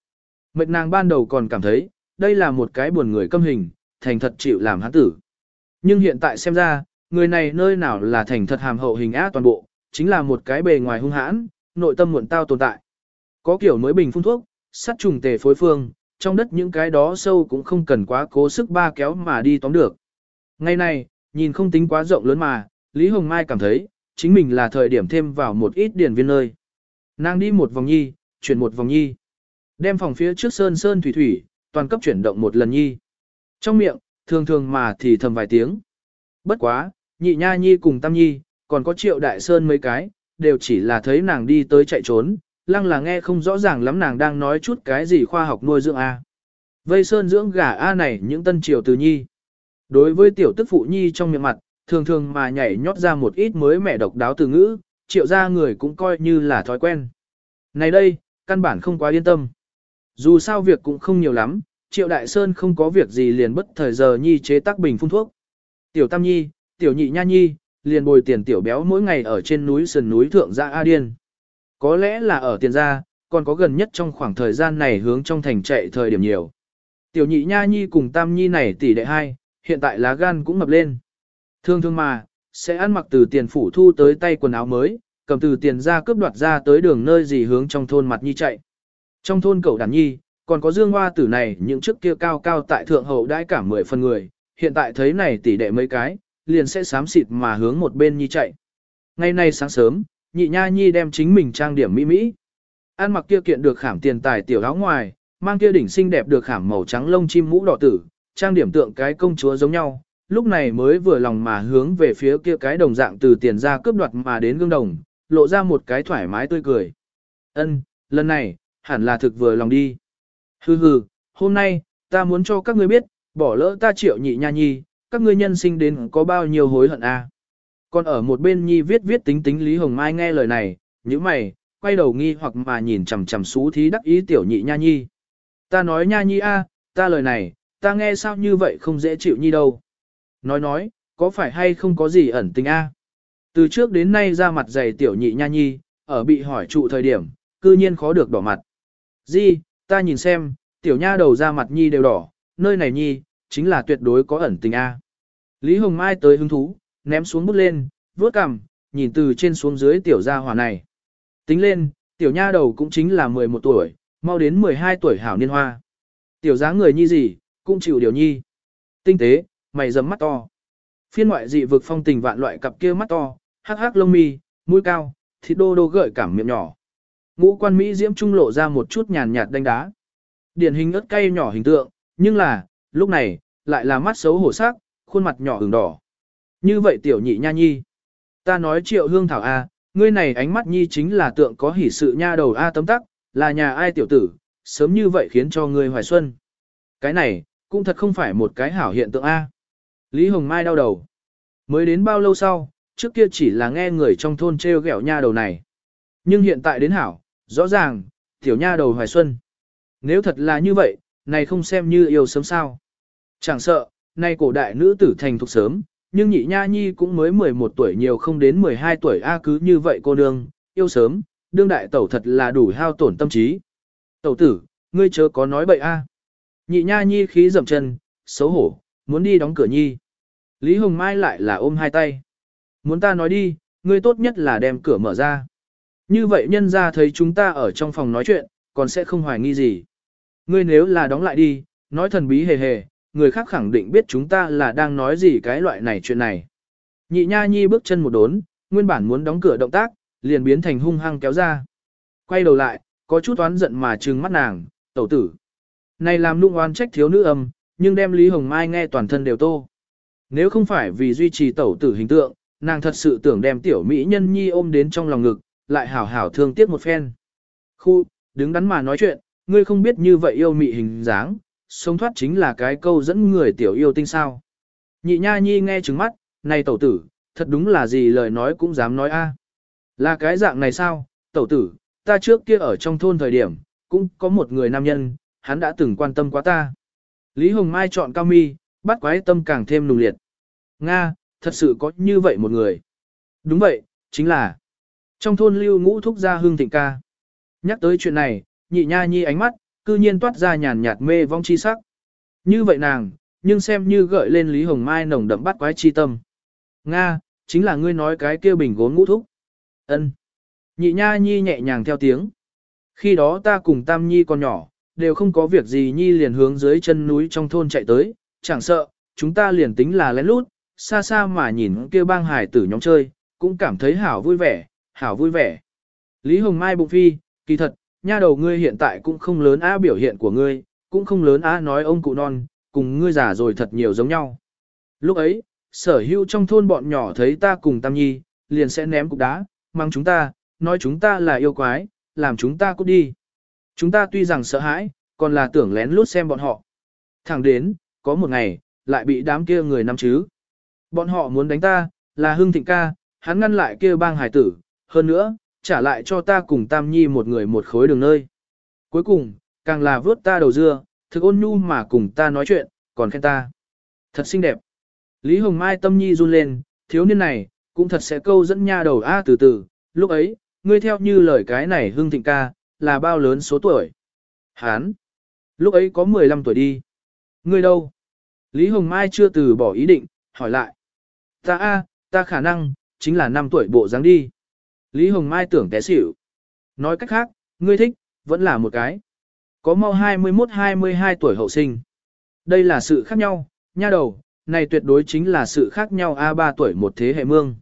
Speaker 1: Mệnh nàng ban đầu còn cảm thấy, đây là một cái buồn người câm hình, thành thật chịu làm hắn tử. Nhưng hiện tại xem ra, người này nơi nào là thành thật hàm hậu hình á toàn bộ, chính là một cái bề ngoài hung hãn, nội tâm muộn tao tồn tại. Có kiểu mới bình phun thuốc, sát trùng tề phối phương, trong đất những cái đó sâu cũng không cần quá cố sức ba kéo mà đi tóm được. Ngày này, nhìn không tính quá rộng lớn mà, Lý Hồng Mai cảm thấy, chính mình là thời điểm thêm vào một ít điển viên nơi. Nàng đi một vòng nhi, chuyển một vòng nhi. Đem phòng phía trước sơn sơn thủy thủy, toàn cấp chuyển động một lần nhi. Trong miệng, thường thường mà thì thầm vài tiếng. Bất quá, nhị nha nhi cùng tam nhi, còn có triệu đại sơn mấy cái, đều chỉ là thấy nàng đi tới chạy trốn, lăng là nghe không rõ ràng lắm nàng đang nói chút cái gì khoa học nuôi dưỡng A. Vây sơn dưỡng gà A này những tân triều từ nhi. Đối với tiểu tức phụ nhi trong miệng mặt, thường thường mà nhảy nhót ra một ít mới mẻ độc đáo từ ngữ, triệu ra người cũng coi như là thói quen. Này đây, căn bản không quá yên tâm. Dù sao việc cũng không nhiều lắm, triệu đại sơn không có việc gì liền bất thời giờ nhi chế tác bình phun thuốc. Tiểu tam nhi, tiểu nhị nha nhi, liền bồi tiền tiểu béo mỗi ngày ở trên núi sườn núi thượng ra A Điên. Có lẽ là ở tiền gia, còn có gần nhất trong khoảng thời gian này hướng trong thành chạy thời điểm nhiều. Tiểu nhị nha nhi cùng tam nhi này tỷ đệ hai, hiện tại lá gan cũng mập lên. Thương thương mà, sẽ ăn mặc từ tiền phủ thu tới tay quần áo mới, cầm từ tiền ra cướp đoạt ra tới đường nơi gì hướng trong thôn mặt nhi chạy. Trong thôn cậu đàn nhi, còn có dương hoa tử này những trước kia cao cao tại thượng hậu đãi cả mười phần người, hiện tại thấy này tỷ đệ mấy cái, liền sẽ sám xịt mà hướng một bên nhi chạy. Ngày nay sáng sớm, nhị nha nhi đem chính mình trang điểm mỹ mỹ. Ăn mặc kia kiện được khảm tiền tài tiểu áo ngoài, mang kia đỉnh xinh đẹp được khảm màu trắng lông chim mũ đỏ tử, trang điểm tượng cái công chúa giống nhau, lúc này mới vừa lòng mà hướng về phía kia cái đồng dạng từ tiền ra cướp đoạt mà đến gương đồng, lộ ra một cái thoải mái tươi cười. Ân, lần này, hẳn là thực vừa lòng đi. Hừ hừ, hôm nay, ta muốn cho các ngươi biết, bỏ lỡ ta triệu nhị nha nhi, các ngươi nhân sinh đến có bao nhiêu hối hận a. À? Còn ở một bên nhi viết viết tính tính Lý Hồng Mai nghe lời này, nhíu mày, quay đầu nghi hoặc mà nhìn chằm chằm xú thí đắc ý tiểu nhị nha nhi. Ta nói nha nhi a, ta lời này, ta nghe sao như vậy không dễ chịu nhi đâu. Nói nói, có phải hay không có gì ẩn tình a? Từ trước đến nay ra mặt dày tiểu nhị nha nhi, ở bị hỏi trụ thời điểm, cư nhiên khó được đỏ mặt. Di, ta nhìn xem, tiểu nha đầu ra mặt nhi đều đỏ, nơi này nhi, chính là tuyệt đối có ẩn tình a. Lý Hồng Mai tới hứng thú, ném xuống bút lên, vuốt cằm, nhìn từ trên xuống dưới tiểu gia hỏa này. Tính lên, tiểu nha đầu cũng chính là 11 tuổi, mau đến 12 tuổi hảo niên hoa. Tiểu dáng người nhi gì, cũng chịu điều nhi. Tinh tế, mày dầm mắt to. Phiên ngoại dị vực phong tình vạn loại cặp kia mắt to, hắc hắc lông mi, mũi cao, thịt đô đô gợi cảm miệng nhỏ. Ngũ quan Mỹ diễm trung lộ ra một chút nhàn nhạt đánh đá. Điển hình ớt cay nhỏ hình tượng, nhưng là, lúc này, lại là mắt xấu hổ sắc, khuôn mặt nhỏ ửng đỏ. Như vậy tiểu nhị nha nhi. Ta nói triệu hương thảo A, ngươi này ánh mắt nhi chính là tượng có hỉ sự nha đầu A tấm tắc, là nhà ai tiểu tử, sớm như vậy khiến cho ngươi hoài xuân. Cái này, cũng thật không phải một cái hảo hiện tượng A. Lý Hồng Mai đau đầu. Mới đến bao lâu sau, trước kia chỉ là nghe người trong thôn treo gẹo nha đầu này. Nhưng hiện tại đến hảo, rõ ràng, tiểu nha đầu hoài xuân. Nếu thật là như vậy, này không xem như yêu sớm sao. Chẳng sợ, nay cổ đại nữ tử thành thục sớm, nhưng nhị nha nhi cũng mới 11 tuổi nhiều không đến 12 tuổi a cứ như vậy cô nương, yêu sớm, đương đại tẩu thật là đủ hao tổn tâm trí. Tẩu tử, ngươi chớ có nói bậy a. Nhị nha nhi khí dậm chân, xấu hổ, muốn đi đóng cửa nhi. Lý Hồng Mai lại là ôm hai tay. Muốn ta nói đi, ngươi tốt nhất là đem cửa mở ra. Như vậy nhân ra thấy chúng ta ở trong phòng nói chuyện, còn sẽ không hoài nghi gì. Ngươi nếu là đóng lại đi, nói thần bí hề hề, người khác khẳng định biết chúng ta là đang nói gì cái loại này chuyện này. Nhị nha nhi bước chân một đốn, nguyên bản muốn đóng cửa động tác, liền biến thành hung hăng kéo ra. Quay đầu lại, có chút oán giận mà trừng mắt nàng, tẩu tử. Này làm nụng oan trách thiếu nữ âm, nhưng đem Lý Hồng Mai nghe toàn thân đều tô. Nếu không phải vì duy trì tẩu tử hình tượng, nàng thật sự tưởng đem tiểu mỹ nhân nhi ôm đến trong lòng ngực, lại hảo hảo thương tiếc một phen. Khu, đứng đắn mà nói chuyện, ngươi không biết như vậy yêu mị hình dáng, sống thoát chính là cái câu dẫn người tiểu yêu tinh sao. Nhị nha nhi nghe trứng mắt, này tẩu tử, thật đúng là gì lời nói cũng dám nói a. Là cái dạng này sao, tẩu tử, ta trước kia ở trong thôn thời điểm, cũng có một người nam nhân, hắn đã từng quan tâm quá ta. Lý Hồng Mai chọn cao mi, bắt quái tâm càng thêm nùng liệt. Nga, thật sự có như vậy một người. Đúng vậy, chính là trong thôn lưu ngũ thúc gia hương thịnh ca. Nhắc tới chuyện này, nhị nha nhi ánh mắt, cư nhiên toát ra nhàn nhạt mê vong chi sắc. Như vậy nàng, nhưng xem như gợi lên Lý Hồng Mai nồng đậm bắt quái chi tâm. Nga, chính là ngươi nói cái kia bình gốm ngũ thúc. ân Nhị nha nhi nhẹ nhàng theo tiếng. Khi đó ta cùng Tam Nhi còn nhỏ, đều không có việc gì Nhi liền hướng dưới chân núi trong thôn chạy tới, chẳng sợ, chúng ta liền tính là lén lút, xa xa mà nhìn kia bang hải tử nhóm chơi, cũng cảm thấy hảo vui vẻ, hảo vui vẻ. Lý Hồng Mai bụng phi, kỳ thật, nha đầu ngươi hiện tại cũng không lớn á biểu hiện của ngươi, cũng không lớn á nói ông cụ non, cùng ngươi già rồi thật nhiều giống nhau. Lúc ấy, sở hữu trong thôn bọn nhỏ thấy ta cùng Tam Nhi, liền sẽ ném cục đá, mang chúng ta, nói chúng ta là yêu quái, làm chúng ta cút đi. Chúng ta tuy rằng sợ hãi, còn là tưởng lén lút xem bọn họ. Thẳng đến, có một ngày, lại bị đám kia người nắm chứ. Bọn họ muốn đánh ta, là Hưng Thịnh ca, hắn ngăn lại kia bang hải tử, hơn nữa, trả lại cho ta cùng Tam Nhi một người một khối đường nơi. Cuối cùng, càng là vớt ta đầu dưa, thực ôn nhu mà cùng ta nói chuyện, còn khen ta. Thật xinh đẹp. Lý Hồng Mai tâm nhi run lên, thiếu niên này, cũng thật sẽ câu dẫn nha đầu A từ từ, lúc ấy, ngươi theo như lời cái này hương thịnh ca, là bao lớn số tuổi. Hán, lúc ấy có 15 tuổi đi. Ngươi đâu? Lý Hồng Mai chưa từ bỏ ý định, hỏi lại. Ta A, ta khả năng, chính là 5 tuổi bộ dáng đi. Lý Hồng Mai tưởng té xỉu. Nói cách khác, ngươi thích, vẫn là một cái. Có mau 21-22 tuổi hậu sinh. Đây là sự khác nhau, nha đầu, này tuyệt đối chính là sự khác nhau A3 tuổi một thế hệ mương.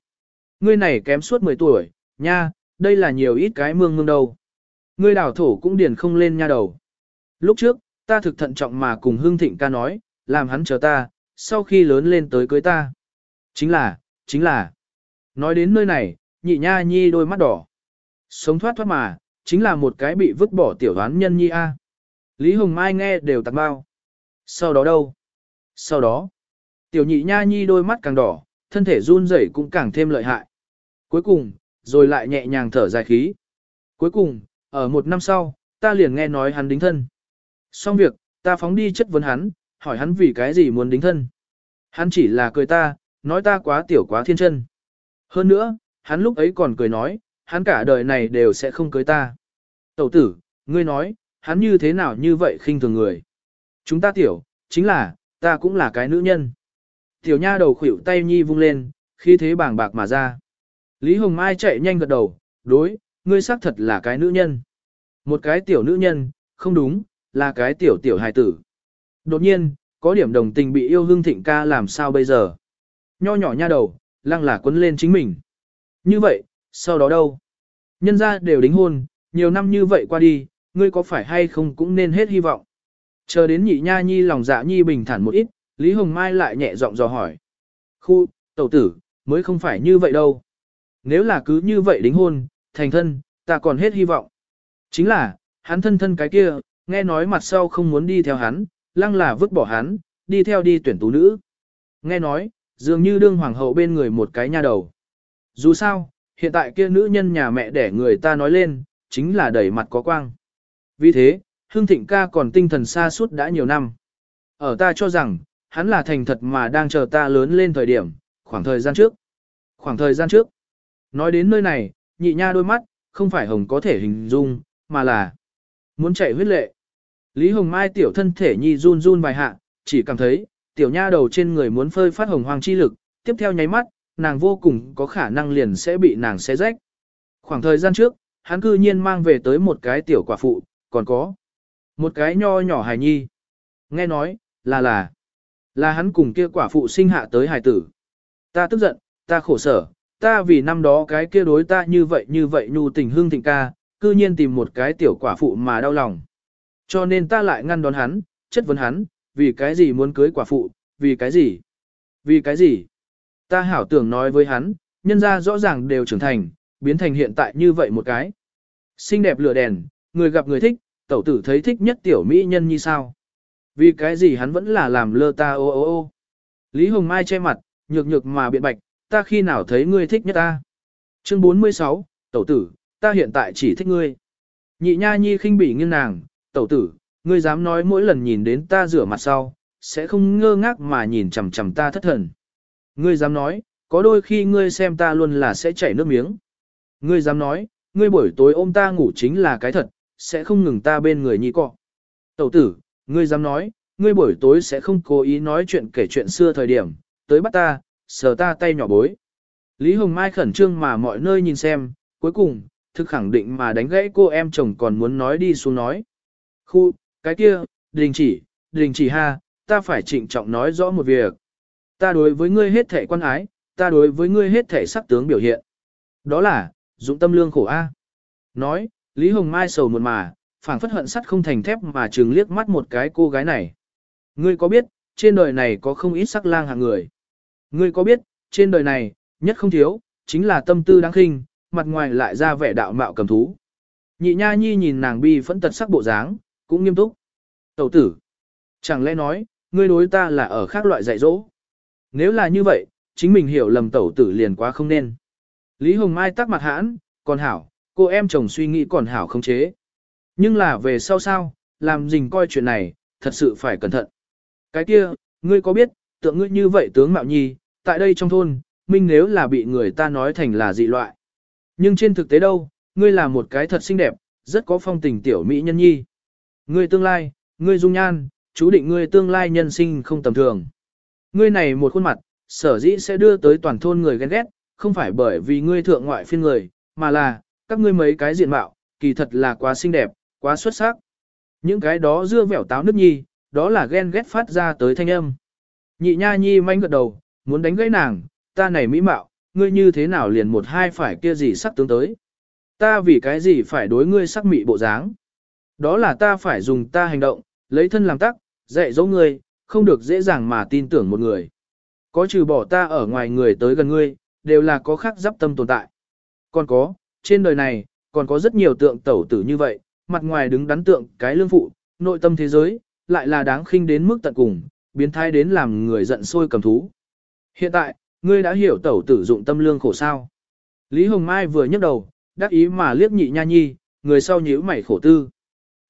Speaker 1: Ngươi này kém suốt 10 tuổi, nha, đây là nhiều ít cái mương mương đâu. Ngươi đảo thổ cũng điền không lên nha đầu. Lúc trước, ta thực thận trọng mà cùng Hương Thịnh ca nói, làm hắn chờ ta, sau khi lớn lên tới cưới ta. Chính là, chính là. Nói đến nơi này, nhị nha nhi đôi mắt đỏ. Sống thoát thoát mà, chính là một cái bị vứt bỏ tiểu đoán nhân nhi a. Lý Hồng Mai nghe đều tạc bao. Sau đó đâu? Sau đó, tiểu nhị nha nhi đôi mắt càng đỏ, thân thể run rẩy cũng càng thêm lợi hại. Cuối cùng, rồi lại nhẹ nhàng thở dài khí. Cuối cùng, ở một năm sau, ta liền nghe nói hắn đính thân. Xong việc, ta phóng đi chất vấn hắn, hỏi hắn vì cái gì muốn đính thân. Hắn chỉ là cười ta, nói ta quá tiểu quá thiên chân. Hơn nữa, hắn lúc ấy còn cười nói, hắn cả đời này đều sẽ không cưới ta. Tẩu tử, ngươi nói, hắn như thế nào như vậy khinh thường người. Chúng ta tiểu, chính là, ta cũng là cái nữ nhân. Tiểu nha đầu khuỷu tay nhi vung lên, khi thế bàng bạc mà ra. Lý Hồng Mai chạy nhanh gật đầu, đối, ngươi xác thật là cái nữ nhân. Một cái tiểu nữ nhân, không đúng, là cái tiểu tiểu hài tử. Đột nhiên, có điểm đồng tình bị yêu hương thịnh ca làm sao bây giờ. Nho nhỏ nha đầu, lăng là quấn lên chính mình. Như vậy, sau đó đâu? Nhân ra đều đính hôn, nhiều năm như vậy qua đi, ngươi có phải hay không cũng nên hết hy vọng. Chờ đến nhị nha nhi lòng dạ nhi bình thản một ít, Lý Hồng Mai lại nhẹ giọng dò hỏi. Khu, tẩu tử, mới không phải như vậy đâu. Nếu là cứ như vậy đính hôn, thành thân, ta còn hết hy vọng. Chính là, hắn thân thân cái kia, nghe nói mặt sau không muốn đi theo hắn, lăng là vứt bỏ hắn, đi theo đi tuyển tú nữ. Nghe nói, dường như đương hoàng hậu bên người một cái nha đầu. Dù sao, hiện tại kia nữ nhân nhà mẹ để người ta nói lên, chính là đẩy mặt có quang. Vì thế, Hương Thịnh ca còn tinh thần xa suốt đã nhiều năm. Ở ta cho rằng, hắn là thành thật mà đang chờ ta lớn lên thời điểm, khoảng thời gian trước. Khoảng thời gian trước. Nói đến nơi này, nhị nha đôi mắt, không phải hồng có thể hình dung, mà là muốn chạy huyết lệ. Lý Hồng Mai tiểu thân thể nhi run run vài hạ, chỉ cảm thấy, tiểu nha đầu trên người muốn phơi phát hồng hoàng chi lực, tiếp theo nháy mắt, nàng vô cùng có khả năng liền sẽ bị nàng xé rách. Khoảng thời gian trước, hắn cư nhiên mang về tới một cái tiểu quả phụ, còn có một cái nho nhỏ hài nhi. Nghe nói, là là, là hắn cùng kia quả phụ sinh hạ tới hài tử. Ta tức giận, ta khổ sở, ta vì năm đó cái kia đối ta như vậy như vậy nhu tình hương thịnh ca, cư nhiên tìm một cái tiểu quả phụ mà đau lòng. Cho nên ta lại ngăn đón hắn, chất vấn hắn, vì cái gì muốn cưới quả phụ, vì cái gì, vì cái gì. Ta hảo tưởng nói với hắn, nhân ra rõ ràng đều trưởng thành, biến thành hiện tại như vậy một cái. Xinh đẹp lửa đèn, người gặp người thích, tẩu tử thấy thích nhất tiểu mỹ nhân như sao. Vì cái gì hắn vẫn là làm lơ ta ô ô ô. Lý Hồng Mai che mặt, nhược nhược mà biện bạch, ta khi nào thấy ngươi thích nhất ta. Chương 46, tẩu tử, ta hiện tại chỉ thích ngươi. Nhị nha nhi khinh bỉ nghiêng nàng, tẩu tử, ngươi dám nói mỗi lần nhìn đến ta rửa mặt sau, sẽ không ngơ ngác mà nhìn chằm chằm ta thất thần. Ngươi dám nói, có đôi khi ngươi xem ta luôn là sẽ chảy nước miếng. Ngươi dám nói, ngươi buổi tối ôm ta ngủ chính là cái thật, sẽ không ngừng ta bên người nhị cọ. Tẩu tử, ngươi dám nói, ngươi buổi tối sẽ không cố ý nói chuyện kể chuyện xưa thời điểm, tới bắt ta, sờ ta tay nhỏ bối. Lý Hồng Mai khẩn trương mà mọi nơi nhìn xem, cuối cùng, thực khẳng định mà đánh gãy cô em chồng còn muốn nói đi xuống nói. Khu, cái kia, đình chỉ, đình chỉ ha, ta phải trịnh trọng nói rõ một việc. Ta đối với ngươi hết thể quan ái, ta đối với ngươi hết thể sắc tướng biểu hiện. Đó là, dụng tâm lương khổ A. Nói, Lý Hồng Mai sầu một mà, phảng phất hận sắt không thành thép mà trừng liếc mắt một cái cô gái này. Ngươi có biết, trên đời này có không ít sắc lang hạng người. Ngươi có biết, trên đời này, nhất không thiếu, chính là tâm tư đáng khinh, mặt ngoài lại ra vẻ đạo mạo cầm thú. Nhị nha nhi nhìn nàng bi phẫn tật sắc bộ dáng, cũng nghiêm túc. Tẩu tử, chẳng lẽ nói, ngươi đối ta là ở khác loại dạy dỗ. Nếu là như vậy, chính mình hiểu lầm tẩu tử liền quá không nên. Lý Hồng Mai tắc mặt hãn, còn hảo, cô em chồng suy nghĩ còn hảo không chế. Nhưng là về sau sao, làm gì coi chuyện này, thật sự phải cẩn thận. Cái kia, ngươi có biết, tượng ngươi như vậy tướng mạo nhi, tại đây trong thôn, minh nếu là bị người ta nói thành là dị loại. Nhưng trên thực tế đâu, ngươi là một cái thật xinh đẹp, rất có phong tình tiểu mỹ nhân nhi. Ngươi tương lai, ngươi dung nhan, chú định ngươi tương lai nhân sinh không tầm thường. Ngươi này một khuôn mặt, sở dĩ sẽ đưa tới toàn thôn người ghen ghét, không phải bởi vì ngươi thượng ngoại phiên người, mà là, các ngươi mấy cái diện mạo, kỳ thật là quá xinh đẹp, quá xuất sắc. Những cái đó dưa vẻo táo nước nhi, đó là ghen ghét phát ra tới thanh âm. Nhị nha nhi manh gật đầu, muốn đánh gãy nàng, ta này mỹ mạo, ngươi như thế nào liền một hai phải kia gì sắc tướng tới. Ta vì cái gì phải đối ngươi sắc mị bộ dáng. Đó là ta phải dùng ta hành động, lấy thân làm tắc, dạy dỗ ngươi, không được dễ dàng mà tin tưởng một người. Có trừ bỏ ta ở ngoài người tới gần ngươi, đều là có khác giáp tâm tồn tại. Còn có, trên đời này, còn có rất nhiều tượng tẩu tử như vậy, mặt ngoài đứng đắn tượng cái lương phụ, nội tâm thế giới, lại là đáng khinh đến mức tận cùng, biến thái đến làm người giận sôi cầm thú. Hiện tại, ngươi đã hiểu tẩu tử dụng tâm lương khổ sao. Lý Hồng Mai vừa nhấc đầu, đắc ý mà liếc nhị nha nhi, người sau nhíu mày khổ tư.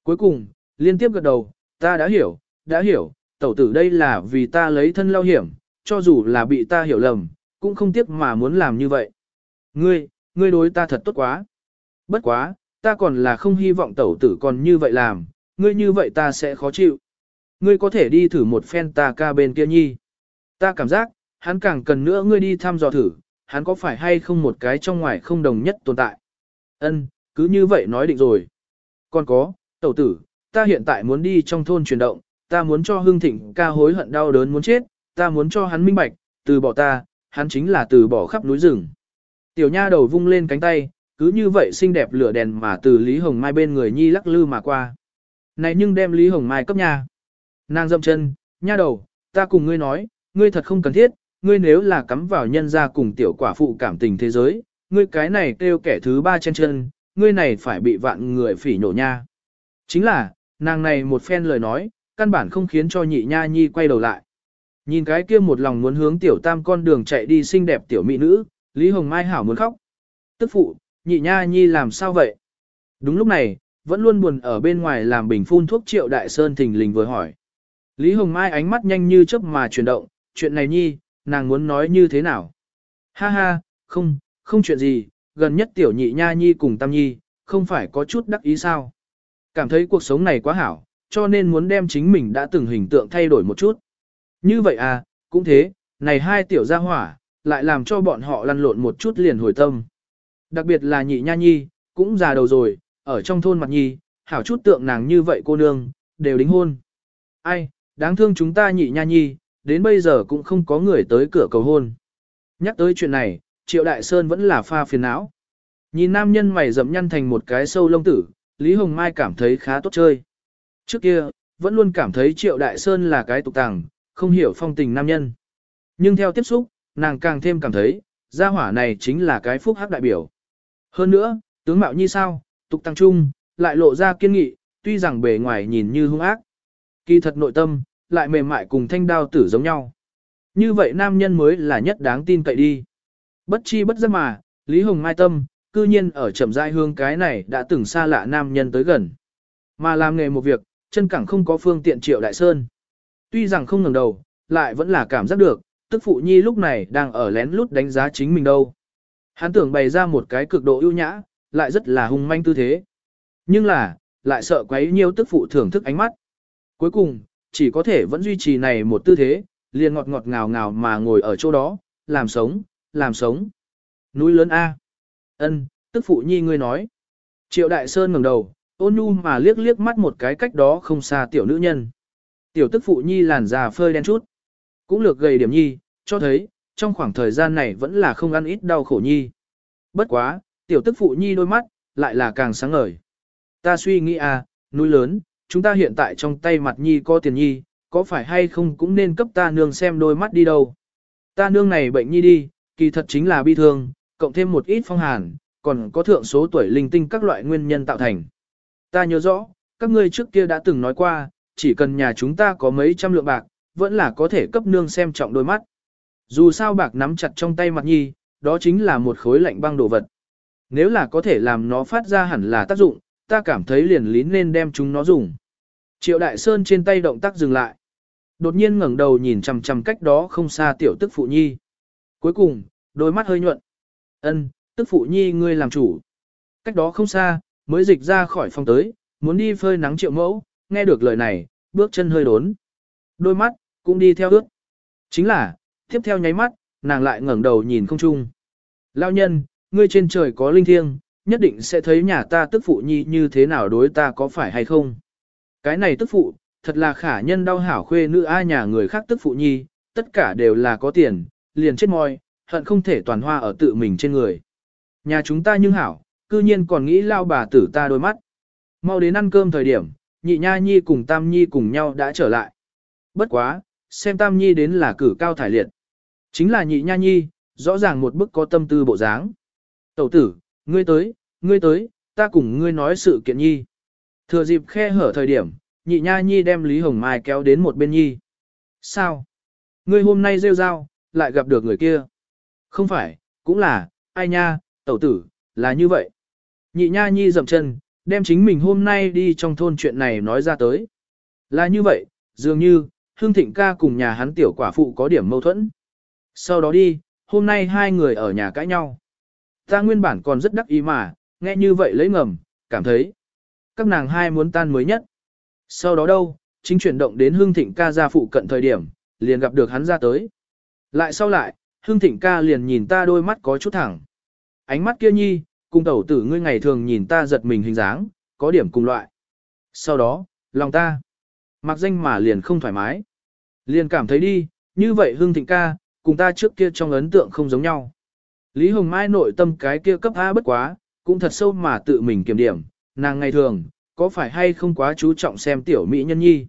Speaker 1: Cuối cùng, liên tiếp gật đầu, ta đã hiểu, đã hiểu, tẩu tử đây là vì ta lấy thân lao hiểm, cho dù là bị ta hiểu lầm, cũng không tiếc mà muốn làm như vậy. Ngươi, ngươi đối ta thật tốt quá. Bất quá, ta còn là không hy vọng tẩu tử còn như vậy làm, ngươi như vậy ta sẽ khó chịu. Ngươi có thể đi thử một phen ta ca bên kia nhi. Ta cảm giác, hắn càng cần nữa ngươi đi thăm dò thử, hắn có phải hay không một cái trong ngoài không đồng nhất tồn tại. Ân, cứ như vậy nói định rồi. Còn có, tẩu tử, ta hiện tại muốn đi trong thôn chuyển động, ta muốn cho Hưng Thịnh ca hối hận đau đớn muốn chết, ta muốn cho hắn minh bạch, từ bỏ ta, hắn chính là từ bỏ khắp núi rừng. Tiểu nha đầu vung lên cánh tay, cứ như vậy xinh đẹp lửa đèn mà từ Lý Hồng Mai bên người nhi lắc lư mà qua. Này nhưng đem Lý Hồng Mai cấp nha. Nàng dậm chân, nha đầu, ta cùng ngươi nói, ngươi thật không cần thiết, ngươi nếu là cắm vào nhân gia cùng tiểu quả phụ cảm tình thế giới, ngươi cái này kêu kẻ thứ ba chân chân, ngươi này phải bị vạn người phỉ nhổ nha. Chính là, nàng này một phen lời nói, căn bản không khiến cho nhị nha nhi quay đầu lại. Nhìn cái kia một lòng muốn hướng tiểu tam con đường chạy đi xinh đẹp tiểu mỹ nữ, Lý Hồng Mai hảo muốn khóc. Tức phụ, nhị nha nhi làm sao vậy? Đúng lúc này, vẫn luôn buồn ở bên ngoài làm bình phun thuốc triệu đại sơn thình lình vừa hỏi. Lý Hồng Mai ánh mắt nhanh như chớp mà chuyển động, chuyện này nhi, nàng muốn nói như thế nào? Ha ha, không, không chuyện gì, gần nhất tiểu nhị nha nhi cùng tam nhi, không phải có chút đắc ý sao? Cảm thấy cuộc sống này quá hảo, cho nên muốn đem chính mình đã từng hình tượng thay đổi một chút. Như vậy à, cũng thế, này hai tiểu gia hỏa, lại làm cho bọn họ lăn lộn một chút liền hồi tâm. Đặc biệt là nhị nha nhi, cũng già đầu rồi, ở trong thôn mặt nhi, hảo chút tượng nàng như vậy cô nương, đều đính hôn. Ai, đáng thương chúng ta nhị nha nhi, đến bây giờ cũng không có người tới cửa cầu hôn. Nhắc tới chuyện này, Triệu Đại Sơn vẫn là pha phiền não. Nhìn nam nhân mày rậm nhăn thành một cái sâu lông tử, Lý Hồng Mai cảm thấy khá tốt chơi. Trước kia, vẫn luôn cảm thấy Triệu Đại Sơn là cái tục tàng, không hiểu phong tình nam nhân. Nhưng theo tiếp xúc, nàng càng thêm cảm thấy, gia hỏa này chính là cái phúc hắc đại biểu. Hơn nữa, tướng mạo như sao, tục tăng trung, lại lộ ra kiên nghị, tuy rằng bề ngoài nhìn như hung ác. Kỳ thật nội tâm, lại mềm mại cùng thanh đao tử giống nhau. Như vậy nam nhân mới là nhất đáng tin cậy đi. Bất chi bất giác mà, Lý Hồng Mai tâm, cư nhiên ở chậm rãi hương cái này đã từng xa lạ nam nhân tới gần. Mà làm nghề một việc, chân cẳng không có phương tiện triệu đại sơn. Tuy rằng không ngẩng đầu, lại vẫn là cảm giác được, tức phụ nhi lúc này đang ở lén lút đánh giá chính mình đâu. Hắn tưởng bày ra một cái cực độ ưu nhã, lại rất là hung manh tư thế. Nhưng là, lại sợ quấy nhiều tức phụ thưởng thức ánh mắt. Cuối cùng, chỉ có thể vẫn duy trì này một tư thế, liền ngọt ngọt ngào ngào mà ngồi ở chỗ đó, làm sống, làm sống. Núi lớn A. ân tức phụ nhi ngươi nói. Triệu Đại Sơn ngẩng đầu, ôn nhu mà liếc liếc mắt một cái cách đó không xa tiểu nữ nhân. Tiểu tức phụ nhi làn da phơi đen chút. Cũng lược gầy điểm nhi, cho thấy, trong khoảng thời gian này vẫn là không ăn ít đau khổ nhi. Bất quá, tiểu tức phụ nhi đôi mắt, lại là càng sáng ngời. Ta suy nghĩ à, núi lớn, chúng ta hiện tại trong tay mặt nhi có tiền nhi, có phải hay không cũng nên cấp ta nương xem đôi mắt đi đâu. Ta nương này bệnh nhi đi, kỳ thật chính là bi thương, cộng thêm một ít phong hàn, còn có thượng số tuổi linh tinh các loại nguyên nhân tạo thành. Ta nhớ rõ, các ngươi trước kia đã từng nói qua, chỉ cần nhà chúng ta có mấy trăm lượng bạc, vẫn là có thể cấp nương xem trọng đôi mắt. Dù sao bạc nắm chặt trong tay mặt nhi, đó chính là một khối lạnh băng đồ vật. Nếu là có thể làm nó phát ra hẳn là tác dụng, ta cảm thấy liền lý nên đem chúng nó dùng. Triệu Đại Sơn trên tay động tác dừng lại. Đột nhiên ngẩng đầu nhìn chằm chằm cách đó không xa tiểu tức phụ nhi. Cuối cùng, đôi mắt hơi nhuận. Ân, tức phụ nhi ngươi làm chủ. Cách đó không xa, mới dịch ra khỏi phòng tới, muốn đi phơi nắng triệu mẫu, nghe được lời này, bước chân hơi đốn. Đôi mắt, cũng đi theo ước. Chính là, tiếp theo nháy mắt, nàng lại ngẩng đầu nhìn không chung. Lao nhân, ngươi trên trời có linh thiêng, nhất định sẽ thấy nhà ta tức phụ nhi như thế nào đối ta có phải hay không. Cái này tức phụ, thật là khả nhân đau hảo khuê nữ ai nhà người khác tức phụ nhi, tất cả đều là có tiền, liền chết môi, hận không thể toàn hoa ở tự mình trên người. Nhà chúng ta nhưng hảo, cư nhiên còn nghĩ lao bà tử ta đôi mắt. Mau đến ăn cơm thời điểm, nhị nha nhi cùng tam nhi cùng nhau đã trở lại. Bất quá, xem tam nhi đến là cử cao thải liệt. Chính là nhị nha nhi, rõ ràng một bức có tâm tư bộ dáng. Tẩu tử, ngươi tới, ngươi tới, ta cùng ngươi nói sự kiện nhi. Thừa dịp khe hở thời điểm, nhị nha nhi đem Lý Hồng Mai kéo đến một bên nhi. Sao? Ngươi hôm nay rêu rao, lại gặp được người kia. Không phải, cũng là, ai nha, tẩu tử, là như vậy. Nhị nha nhi dậm chân, đem chính mình hôm nay đi trong thôn chuyện này nói ra tới. Là như vậy, dường như, Hương Thịnh ca cùng nhà hắn tiểu quả phụ có điểm mâu thuẫn. Sau đó đi, hôm nay hai người ở nhà cãi nhau. Ta nguyên bản còn rất đắc ý mà, nghe như vậy lấy ngầm, cảm thấy. Các nàng hai muốn tan mới nhất. Sau đó đâu, chính chuyển động đến Hương Thịnh ca ra phụ cận thời điểm, liền gặp được hắn ra tới. Lại sau lại, Hương Thịnh ca liền nhìn ta đôi mắt có chút thẳng. Ánh mắt kia nhi, cùng tẩu tử ngươi ngày thường nhìn ta giật mình hình dáng, có điểm cùng loại. Sau đó, lòng ta, mặc danh mà liền không thoải mái. Liền cảm thấy đi, như vậy Hương Thịnh ca, cùng ta trước kia trong ấn tượng không giống nhau. Lý Hồng Mai nội tâm cái kia cấp A bất quá, cũng thật sâu mà tự mình kiểm điểm, nàng ngày thường, có phải hay không quá chú trọng xem tiểu mỹ nhân nhi.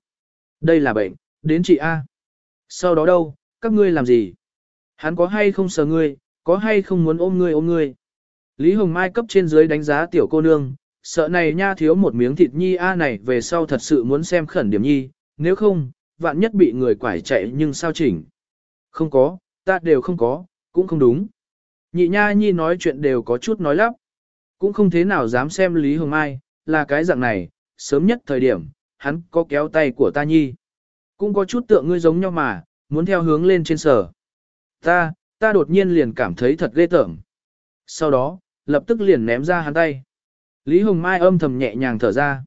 Speaker 1: Đây là bệnh, đến chị A. Sau đó đâu, các ngươi làm gì? Hắn có hay không sợ ngươi, có hay không muốn ôm ngươi ôm ngươi? Lý Hồng Mai cấp trên dưới đánh giá tiểu cô nương, sợ này nha thiếu một miếng thịt nhi A này về sau thật sự muốn xem khẩn điểm nhi, nếu không, vạn nhất bị người quải chạy nhưng sao chỉnh. Không có, ta đều không có, cũng không đúng. Nhị nha nhi nói chuyện đều có chút nói lắp. Cũng không thế nào dám xem Lý Hồng Mai, là cái dạng này, sớm nhất thời điểm, hắn có kéo tay của ta nhi. Cũng có chút tượng ngươi giống nhau mà, muốn theo hướng lên trên sở. Ta, ta đột nhiên liền cảm thấy thật ghê tởm. Sau đó, lập tức liền ném ra hắn tay. Lý Hồng Mai âm thầm nhẹ nhàng thở ra.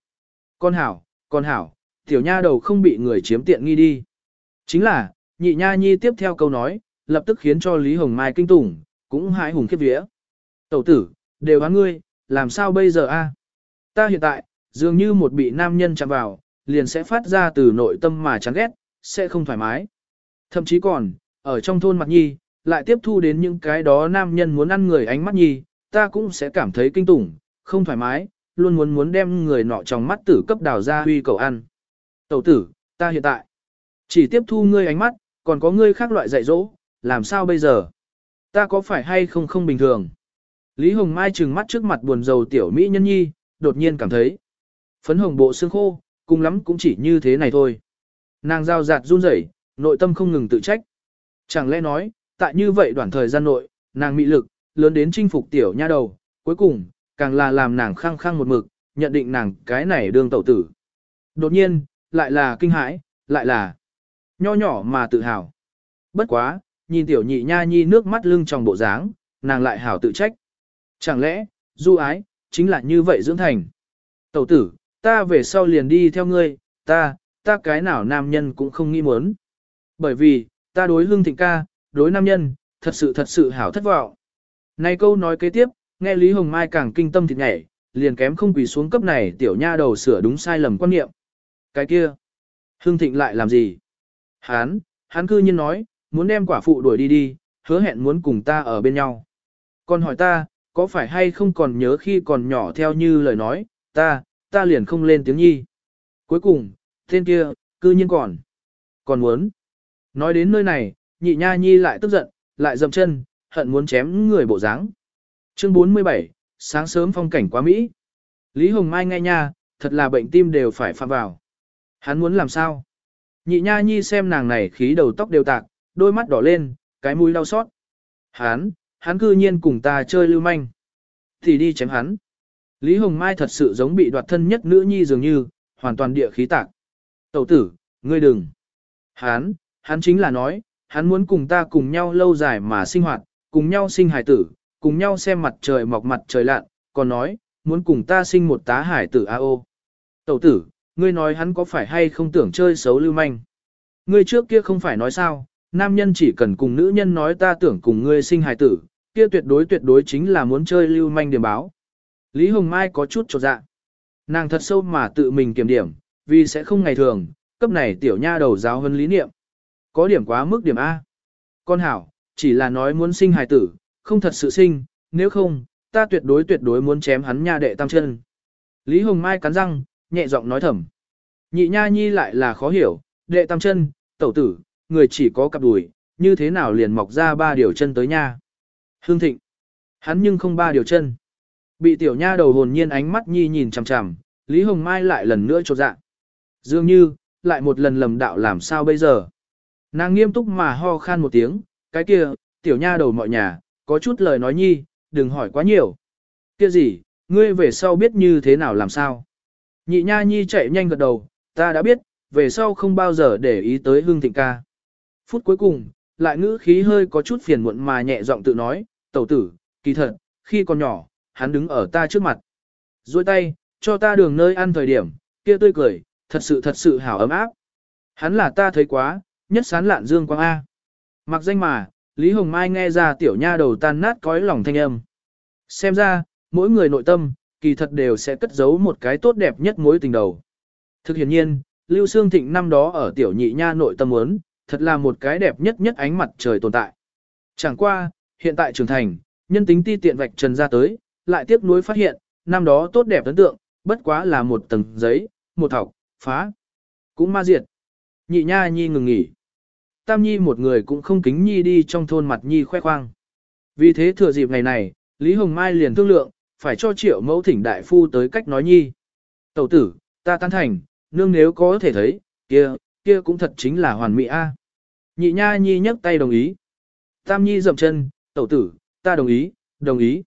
Speaker 1: Con hảo, con hảo, tiểu nha đầu không bị người chiếm tiện nghi đi. Chính là, nhị nha nhi tiếp theo câu nói, lập tức khiến cho Lý Hồng Mai kinh tủng, cũng hãi hùng khiếp vía. Tẩu tử, đều hắn ngươi, làm sao bây giờ a? Ta hiện tại, dường như một bị nam nhân chạm vào, liền sẽ phát ra từ nội tâm mà chán ghét, sẽ không thoải mái. Thậm chí còn, ở trong thôn mặt nhi, lại tiếp thu đến những cái đó nam nhân muốn ăn người ánh mắt nhi, ta cũng sẽ cảm thấy kinh tủng, không thoải mái, luôn muốn muốn đem người nọ trong mắt tử cấp đào ra huy cầu ăn. Tẩu tử, ta hiện tại, chỉ tiếp thu ngươi ánh mắt, còn có ngươi khác loại dạy dỗ, làm sao bây giờ? Ta có phải hay không không bình thường? Lý Hồng Mai trừng mắt trước mặt buồn rầu tiểu Mỹ nhân nhi, đột nhiên cảm thấy. Phấn hồng bộ xương khô, cùng lắm cũng chỉ như thế này thôi. Nàng giao giạt run rẩy, nội tâm không ngừng tự trách. Chẳng lẽ nói, tại như vậy đoạn thời gian nội, nàng mị lực, lớn đến chinh phục tiểu nha đầu, cuối cùng, càng là làm nàng khăng khăng một mực, nhận định nàng cái này đương tẩu tử. Đột nhiên, lại là kinh hãi, lại là nho nhỏ mà tự hào. Bất quá, nhìn tiểu nhị nha nhi nước mắt lưng trong bộ dáng, nàng lại hảo tự trách. Chẳng lẽ, du ái, chính là như vậy dưỡng thành. Tẩu tử, ta về sau liền đi theo ngươi, ta, ta cái nào nam nhân cũng không nghĩ muốn. Bởi vì, ta đối hương thịnh ca, đối nam nhân, thật sự thật sự hảo thất vọng. Này câu nói kế tiếp, nghe Lý Hồng Mai càng kinh tâm thịt nhảy, liền kém không quỳ xuống cấp này tiểu nha đầu sửa đúng sai lầm quan niệm. Cái kia, hương thịnh lại làm gì? Hán, hắn cư nhiên nói, muốn đem quả phụ đuổi đi đi, hứa hẹn muốn cùng ta ở bên nhau. Còn hỏi ta, có phải hay không còn nhớ khi còn nhỏ theo như lời nói, ta, ta liền không lên tiếng nhi. Cuối cùng, tên kia, cư nhiên còn. Còn muốn. Nói đến nơi này, nhị nha nhi lại tức giận, lại dậm chân, hận muốn chém người bộ dáng. Chương 47, sáng sớm phong cảnh quá Mỹ. Lý Hồng Mai nghe nha, thật là bệnh tim đều phải phạm vào. Hắn muốn làm sao? Nhị nha nhi xem nàng này khí đầu tóc đều tạc, đôi mắt đỏ lên, cái mũi đau xót. Hắn, hắn cư nhiên cùng ta chơi lưu manh. Thì đi chém hắn. Lý Hồng Mai thật sự giống bị đoạt thân nhất nữ nhi dường như, hoàn toàn địa khí tạc. Tẩu tử, ngươi đừng. Hắn, hắn chính là nói, hắn muốn cùng ta cùng nhau lâu dài mà sinh hoạt, cùng nhau sinh hải tử, cùng nhau xem mặt trời mọc mặt trời lặn, còn nói, muốn cùng ta sinh một tá hải tử a ô. Tẩu tử, ngươi nói hắn có phải hay không tưởng chơi xấu lưu manh. Ngươi trước kia không phải nói sao, nam nhân chỉ cần cùng nữ nhân nói ta tưởng cùng ngươi sinh hài tử, kia tuyệt đối tuyệt đối chính là muốn chơi lưu manh điểm báo. Lý Hồng Mai có chút trột dạ. Nàng thật sâu mà tự mình kiểm điểm, vì sẽ không ngày thường, cấp này tiểu nha đầu giáo hơn lý niệm. Có điểm quá mức điểm A. Con hảo, chỉ là nói muốn sinh hài tử, không thật sự sinh, nếu không, ta tuyệt đối tuyệt đối muốn chém hắn nha đệ tam chân. Lý Hồng Mai cắn răng, nhẹ giọng nói thầm. Nhị nha nhi lại là khó hiểu, đệ tam chân, tẩu tử, người chỉ có cặp đùi, như thế nào liền mọc ra ba điều chân tới nha. Hương thịnh, hắn nhưng không ba điều chân. Bị tiểu nha đầu hồn nhiên ánh mắt nhi nhìn chằm chằm, Lý Hồng Mai lại lần nữa chột dạ. Dường như, lại một lần lầm đạo làm sao bây giờ. Nàng nghiêm túc mà ho khan một tiếng, cái kia, tiểu nha đầu mọi nhà, có chút lời nói nhi, đừng hỏi quá nhiều. Kia gì, ngươi về sau biết như thế nào làm sao? Nhị nha nhi chạy nhanh gật đầu, ta đã biết, về sau không bao giờ để ý tới hương thịnh ca. Phút cuối cùng, lại ngữ khí hơi có chút phiền muộn mà nhẹ giọng tự nói, tẩu tử, kỳ thật, khi còn nhỏ, hắn đứng ở ta trước mặt. duỗi tay, cho ta đường nơi ăn thời điểm, kia tươi cười, thật sự thật sự hảo ấm áp. Hắn là ta thấy quá, nhất sán lạn dương quang A. Mặc danh mà, Lý Hồng Mai nghe ra tiểu nha đầu tan nát cõi lòng thanh âm. Xem ra, mỗi người nội tâm, kỳ thật đều sẽ cất giấu một cái tốt đẹp nhất mối tình đầu. Thực hiện nhiên, Lưu Sương Thịnh năm đó ở tiểu nhị nha nội tâm muốn, thật là một cái đẹp nhất nhất ánh mặt trời tồn tại. Chẳng qua, hiện tại trưởng thành, nhân tính ti tiện vạch trần ra tới, lại tiếp nối phát hiện, năm đó tốt đẹp ấn tượng, bất quá là một tầng giấy, một thọc, phá. Cũng ma diệt. Nhị nha nhi ngừng nghỉ. Tam nhi một người cũng không kính nhi đi trong thôn mặt nhi khoe khoang. Vì thế thừa dịp ngày này, Lý Hồng Mai liền thương lượng, phải cho triệu mẫu thỉnh đại phu tới cách nói nhi. Tẩu tử, ta tán thành, nương nếu có thể thấy, kia, kia cũng thật chính là hoàn mỹ a. Nhị nha nhi nhấc tay đồng ý. Tam nhi dậm chân, tẩu tử, ta đồng ý, đồng ý.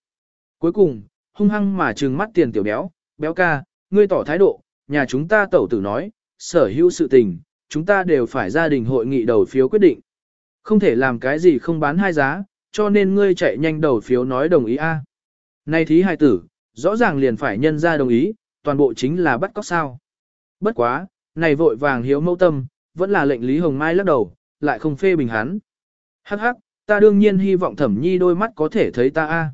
Speaker 1: Cuối cùng, hung hăng mà trừng mắt tiền tiểu béo, béo ca, ngươi tỏ thái độ, nhà chúng ta tẩu tử nói, sở hữu sự tình, chúng ta đều phải gia đình hội nghị đầu phiếu quyết định. Không thể làm cái gì không bán hai giá, cho nên ngươi chạy nhanh đầu phiếu nói đồng ý a. À. nay thí hài tử, rõ ràng liền phải nhân ra đồng ý, toàn bộ chính là bắt cóc sao. Bất quá, này vội vàng hiếu mâu tâm, vẫn là lệnh Lý Hồng Mai lắc đầu, lại không phê bình hắn. Hắc hắc, ta đương nhiên hy vọng thẩm nhi đôi mắt có thể thấy ta a. À.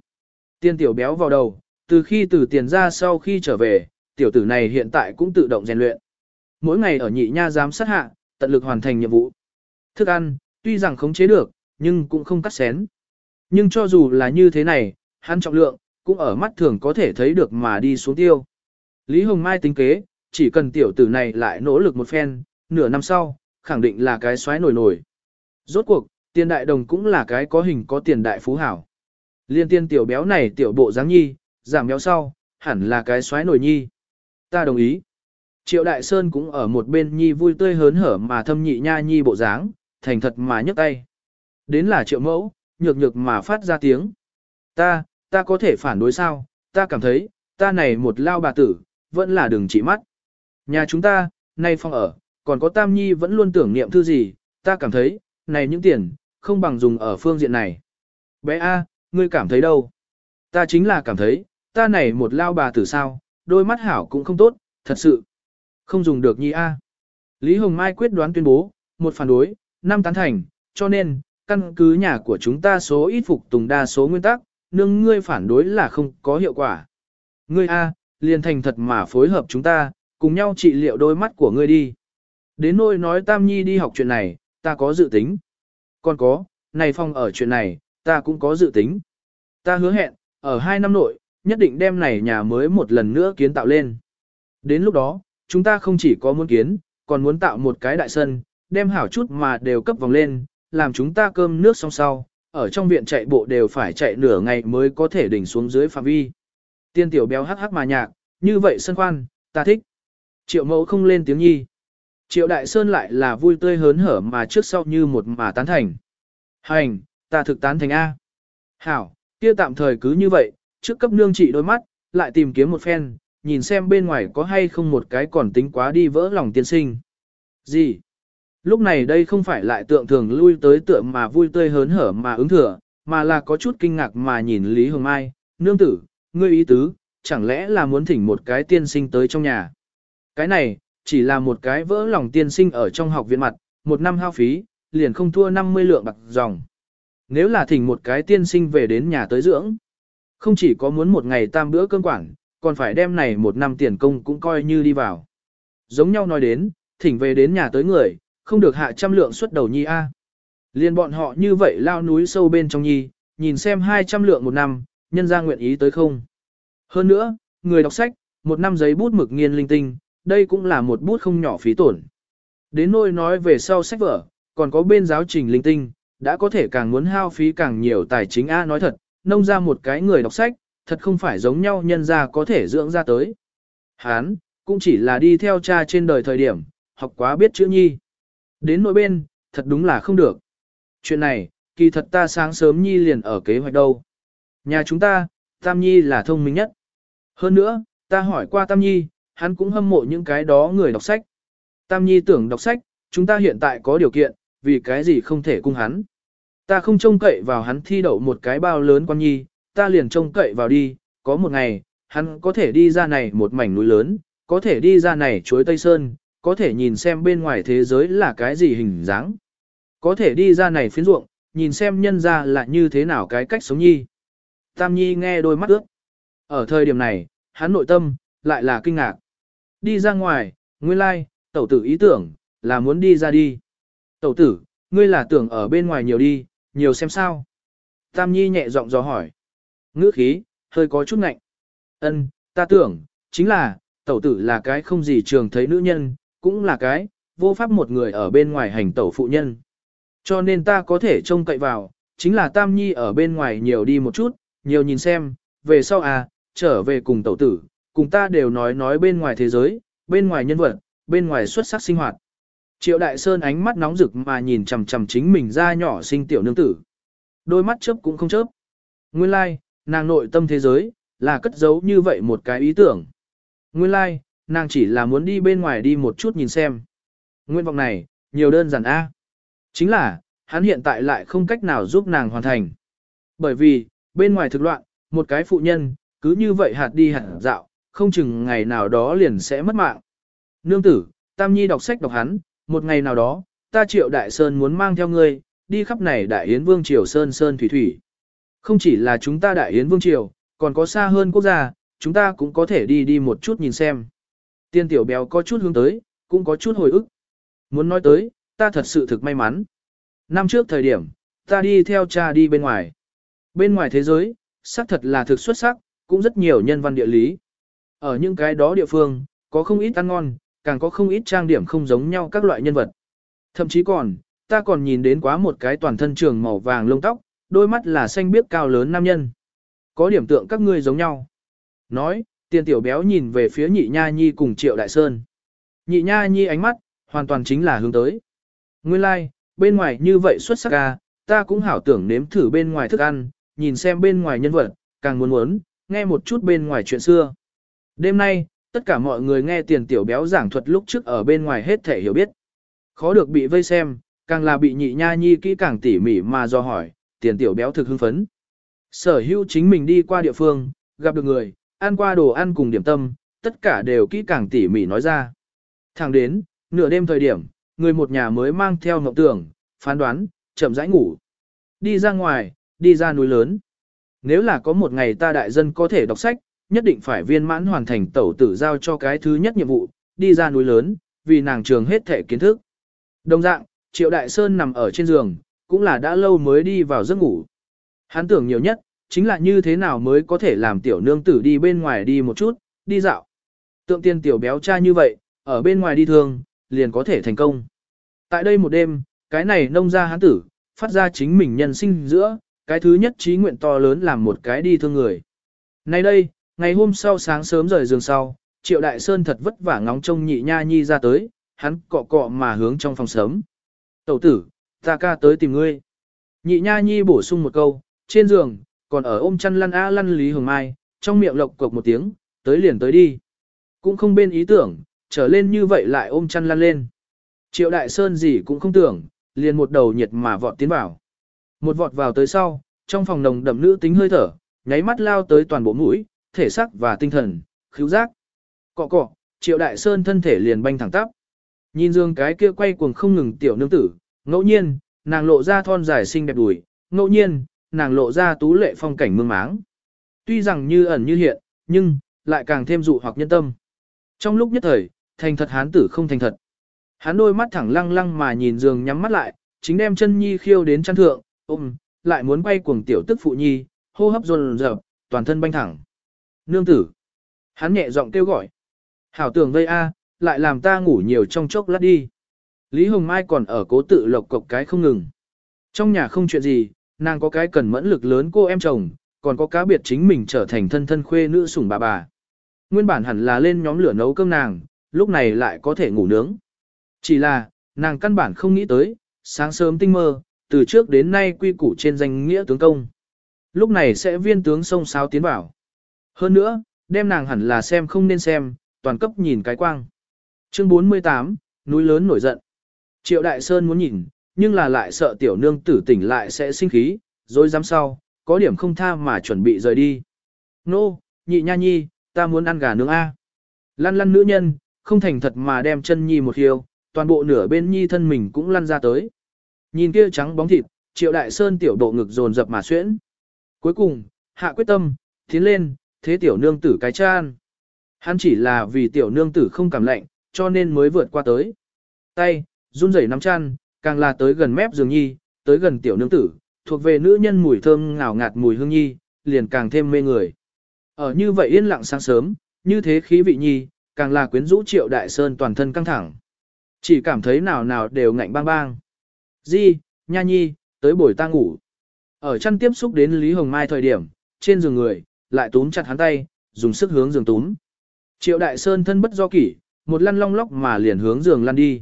Speaker 1: Tiên tiểu béo vào đầu, từ khi từ tiền ra sau khi trở về, tiểu tử này hiện tại cũng tự động rèn luyện. Mỗi ngày ở nhị nha giám sát hạ, tận lực hoàn thành nhiệm vụ. Thức ăn, tuy rằng khống chế được, nhưng cũng không cắt xén. Nhưng cho dù là như thế này, hắn trọng lượng, cũng ở mắt thường có thể thấy được mà đi xuống tiêu. Lý Hồng Mai tính kế, chỉ cần tiểu tử này lại nỗ lực một phen, nửa năm sau, khẳng định là cái xoáy nổi nổi. Rốt cuộc, tiền đại đồng cũng là cái có hình có tiền đại phú hảo. Liên tiên tiểu béo này tiểu bộ dáng nhi, giảm béo sau, hẳn là cái xoáy nổi nhi. Ta đồng ý. Triệu Đại Sơn cũng ở một bên nhi vui tươi hớn hở mà thâm nhị nha nhi bộ dáng, thành thật mà nhấc tay. Đến là triệu mẫu, nhược nhược mà phát ra tiếng. Ta, ta có thể phản đối sao, ta cảm thấy, ta này một lao bà tử, vẫn là đường chỉ mắt. Nhà chúng ta, nay phong ở, còn có Tam Nhi vẫn luôn tưởng niệm thư gì, ta cảm thấy, này những tiền, không bằng dùng ở phương diện này. Bé A, ngươi cảm thấy đâu? Ta chính là cảm thấy, ta này một lao bà tử sao, đôi mắt hảo cũng không tốt, thật sự. Không dùng được Nhi A. Lý Hồng Mai quyết đoán tuyên bố, một phản đối, năm tán thành, cho nên, căn cứ nhà của chúng ta số ít phục tùng đa số nguyên tắc, nương ngươi phản đối là không có hiệu quả. Ngươi A, liền thành thật mà phối hợp chúng ta, cùng nhau trị liệu đôi mắt của ngươi đi. Đến nỗi nói Tam Nhi đi học chuyện này, ta có dự tính. Còn có, này phong ở chuyện này, ta cũng có dự tính. Ta hứa hẹn, ở hai năm nội, nhất định đem này nhà mới một lần nữa kiến tạo lên. Đến lúc đó, chúng ta không chỉ có muốn kiến, còn muốn tạo một cái đại sân, đem hảo chút mà đều cấp vòng lên, làm chúng ta cơm nước xong sau, ở trong viện chạy bộ đều phải chạy nửa ngày mới có thể đỉnh xuống dưới phạm vi. Tiên tiểu béo hắc hắc mà nhạc, như vậy sân khoan, ta thích. Triệu mẫu không lên tiếng nhi. Triệu đại sơn lại là vui tươi hớn hở mà trước sau như một mà tán thành. Hành, ta thực tán thành A. Hảo, kia tạm thời cứ như vậy, trước cấp nương trị đôi mắt, lại tìm kiếm một phen, nhìn xem bên ngoài có hay không một cái còn tính quá đi vỡ lòng tiên sinh. Gì? Lúc này đây không phải lại tượng thường lui tới tượng mà vui tươi hớn hở mà ứng thừa, mà là có chút kinh ngạc mà nhìn Lý Hồng Mai, nương tử, ngươi ý tứ, chẳng lẽ là muốn thỉnh một cái tiên sinh tới trong nhà. Cái này, chỉ là một cái vỡ lòng tiên sinh ở trong học viện mặt, một năm hao phí, liền không thua 50 lượng bạc dòng. Nếu là thỉnh một cái tiên sinh về đến nhà tới dưỡng, không chỉ có muốn một ngày tam bữa cơm quảng, còn phải đem này một năm tiền công cũng coi như đi vào. Giống nhau nói đến, thỉnh về đến nhà tới người, không được hạ trăm lượng xuất đầu nhi A. Liên bọn họ như vậy lao núi sâu bên trong nhi, nhìn xem 200 lượng một năm, nhân ra nguyện ý tới không. Hơn nữa, người đọc sách, một năm giấy bút mực nghiên linh tinh, đây cũng là một bút không nhỏ phí tổn. Đến nôi nói về sau sách vở, còn có bên giáo trình linh tinh, đã có thể càng muốn hao phí càng nhiều tài chính A nói thật, nông ra một cái người đọc sách, thật không phải giống nhau nhân ra có thể dưỡng ra tới. Hán, cũng chỉ là đi theo cha trên đời thời điểm, học quá biết chữ nhi. Đến nội bên, thật đúng là không được. Chuyện này, kỳ thật ta sáng sớm nhi liền ở kế hoạch đâu. Nhà chúng ta, Tam Nhi là thông minh nhất. Hơn nữa, ta hỏi qua Tam Nhi, hắn cũng hâm mộ những cái đó người đọc sách. Tam Nhi tưởng đọc sách, chúng ta hiện tại có điều kiện, vì cái gì không thể cung hắn. Ta không trông cậy vào hắn thi đậu một cái bao lớn quan nhi, ta liền trông cậy vào đi, có một ngày, hắn có thể đi ra này một mảnh núi lớn, có thể đi ra này chuối Tây Sơn, có thể nhìn xem bên ngoài thế giới là cái gì hình dáng. Có thể đi ra này phiến ruộng, nhìn xem nhân ra là như thế nào cái cách sống nhi. Tam Nhi nghe đôi mắt ướt. Ở thời điểm này, hắn nội tâm, lại là kinh ngạc. Đi ra ngoài, nguyên lai, tẩu tử ý tưởng, là muốn đi ra đi. Tẩu tử, ngươi là tưởng ở bên ngoài nhiều đi, nhiều xem sao. Tam Nhi nhẹ giọng dò hỏi. Ngữ khí, hơi có chút ngạnh. Ân, ta tưởng, chính là, tẩu tử là cái không gì trường thấy nữ nhân, cũng là cái, vô pháp một người ở bên ngoài hành tẩu phụ nhân. Cho nên ta có thể trông cậy vào, chính là Tam Nhi ở bên ngoài nhiều đi một chút, nhiều nhìn xem, về sau à, trở về cùng tẩu tử, cùng ta đều nói nói bên ngoài thế giới, bên ngoài nhân vật, bên ngoài xuất sắc sinh hoạt. Triệu Đại Sơn ánh mắt nóng rực mà nhìn chằm chằm chính mình ra nhỏ sinh tiểu nương tử. Đôi mắt chớp cũng không chớp. Nguyên lai, like, nàng nội tâm thế giới, là cất giấu như vậy một cái ý tưởng. Nguyên lai, like, nàng chỉ là muốn đi bên ngoài đi một chút nhìn xem. Nguyên vọng này, nhiều đơn giản a. Chính là, hắn hiện tại lại không cách nào giúp nàng hoàn thành. Bởi vì, bên ngoài thực loạn, một cái phụ nhân, cứ như vậy hạt đi hạt dạo, không chừng ngày nào đó liền sẽ mất mạng. Nương tử, Tam Nhi đọc sách đọc hắn, một ngày nào đó, ta triệu đại sơn muốn mang theo ngươi, đi khắp này đại yến vương triều sơn sơn thủy thủy. Không chỉ là chúng ta đại yến vương triều, còn có xa hơn quốc gia, chúng ta cũng có thể đi đi một chút nhìn xem. Tiên tiểu béo có chút hướng tới, cũng có chút hồi ức. Muốn nói tới, ta thật sự thực may mắn. Năm trước thời điểm, ta đi theo cha đi bên ngoài. Bên ngoài thế giới, xác thật là thực xuất sắc, cũng rất nhiều nhân văn địa lý. Ở những cái đó địa phương, có không ít ăn ngon, càng có không ít trang điểm không giống nhau các loại nhân vật. Thậm chí còn, ta còn nhìn đến quá một cái toàn thân trường màu vàng lông tóc, đôi mắt là xanh biếc cao lớn nam nhân. Có điểm tượng các ngươi giống nhau. Nói, tiền tiểu béo nhìn về phía nhị nha nhi cùng triệu đại sơn. Nhị nha nhi ánh mắt, hoàn toàn chính là hướng tới. Nguyên lai, like, bên ngoài như vậy xuất sắc ca, ta cũng hảo tưởng nếm thử bên ngoài thức ăn, nhìn xem bên ngoài nhân vật, càng muốn muốn, nghe một chút bên ngoài chuyện xưa. Đêm nay, tất cả mọi người nghe tiền tiểu béo giảng thuật lúc trước ở bên ngoài hết thể hiểu biết. Khó được bị vây xem, càng là bị nhị nha nhi kỹ càng tỉ mỉ mà do hỏi, tiền tiểu béo thực hưng phấn. Sở hữu chính mình đi qua địa phương, gặp được người, ăn qua đồ ăn cùng điểm tâm, tất cả đều kỹ càng tỉ mỉ nói ra. Thẳng đến, nửa đêm thời điểm, người một nhà mới mang theo ngọc tưởng, phán đoán, chậm rãi ngủ. Đi ra ngoài, đi ra núi lớn. Nếu là có một ngày ta đại dân có thể đọc sách, nhất định phải viên mãn hoàn thành tẩu tử giao cho cái thứ nhất nhiệm vụ, đi ra núi lớn, vì nàng trường hết thể kiến thức. Đồng dạng, Triệu Đại Sơn nằm ở trên giường, cũng là đã lâu mới đi vào giấc ngủ. Hắn tưởng nhiều nhất, chính là như thế nào mới có thể làm tiểu nương tử đi bên ngoài đi một chút, đi dạo. Tượng tiên tiểu béo cha như vậy, ở bên ngoài đi thường, liền có thể thành công. Tại đây một đêm, cái này nông ra hắn tử, phát ra chính mình nhân sinh giữa, cái thứ nhất trí nguyện to lớn làm một cái đi thương người. Nay đây, ngày hôm sau sáng sớm rời giường sau, Triệu Đại Sơn thật vất vả ngóng trông nhị nha nhi ra tới, hắn cọ cọ mà hướng trong phòng sớm. Tẩu tử, ta ca tới tìm ngươi. Nhị nha nhi bổ sung một câu, trên giường, còn ở ôm chăn lăn a lăn Lý Hồng Mai, trong miệng lộc cộc một tiếng, tới liền tới đi. Cũng không bên ý tưởng, trở lên như vậy lại ôm chăn lăn lên. Triệu Đại Sơn gì cũng không tưởng, liền một đầu nhiệt mà vọt tiến vào. Một vọt vào tới sau, trong phòng nồng đậm nữ tính hơi thở, nháy mắt lao tới toàn bộ mũi, thể xác và tinh thần, khứu giác. Cọ cọ, Triệu Đại Sơn thân thể liền banh thẳng tắp. Nhìn dương cái kia quay cuồng không ngừng tiểu nương tử, ngẫu nhiên, nàng lộ ra thon dài xinh đẹp đùi, ngẫu nhiên, nàng lộ ra tú lệ phong cảnh mương máng. Tuy rằng như ẩn như hiện, nhưng, lại càng thêm dụ hoặc nhân tâm. Trong lúc nhất thời, thành thật hán tử không thành thật. Hắn đôi mắt thẳng lăng lăng mà nhìn giường nhắm mắt lại, chính đem chân nhi khiêu đến chăn thượng, ôm, lại muốn quay cuồng tiểu tức phụ nhi, hô hấp dồn dập, toàn thân banh thẳng. Nương tử. Hắn nhẹ giọng kêu gọi. Hảo tưởng vây a, lại làm ta ngủ nhiều trong chốc lát đi. Lý Hồng Mai còn ở cố tự lộc cộc cái không ngừng. Trong nhà không chuyện gì, nàng có cái cần mẫn lực lớn cô em chồng, còn có cá biệt chính mình trở thành thân thân khuê nữ sủng bà bà. Nguyên bản hẳn là lên nhóm lửa nấu cơm nàng, lúc này lại có thể ngủ nướng. Chỉ là, nàng căn bản không nghĩ tới, sáng sớm tinh mơ, từ trước đến nay quy củ trên danh nghĩa tướng công. Lúc này sẽ viên tướng sông sáo tiến vào. Hơn nữa, đem nàng hẳn là xem không nên xem, toàn cấp nhìn cái quang. Chương 48, núi lớn nổi giận. Triệu Đại Sơn muốn nhìn, nhưng là lại sợ tiểu nương tử tỉnh lại sẽ sinh khí, rồi dám sau, có điểm không tha mà chuẩn bị rời đi. Nô, nhị nha nhi, ta muốn ăn gà nướng A. Lăn lăn nữ nhân, không thành thật mà đem chân nhi một hiêu, toàn bộ nửa bên nhi thân mình cũng lăn ra tới. Nhìn kia trắng bóng thịt, triệu đại sơn tiểu độ ngực dồn dập mà xuyễn. Cuối cùng, hạ quyết tâm, tiến lên, thế tiểu nương tử cái chan. Hắn chỉ là vì tiểu nương tử không cảm lạnh, cho nên mới vượt qua tới. Tay, run rẩy nắm chăn, càng là tới gần mép giường nhi, tới gần tiểu nương tử, thuộc về nữ nhân mùi thơm ngào ngạt mùi hương nhi, liền càng thêm mê người. Ở như vậy yên lặng sáng sớm, như thế khí vị nhi, càng là quyến rũ triệu đại sơn toàn thân căng thẳng. Chỉ cảm thấy nào nào đều ngạnh bang bang. Di, nha nhi, tới buổi ta ngủ. Ở chăn tiếp xúc đến Lý Hồng Mai thời điểm, trên giường người, lại túm chặt hắn tay, dùng sức hướng giường túm. Triệu đại sơn thân bất do kỷ, một lăn long lóc mà liền hướng giường lăn đi.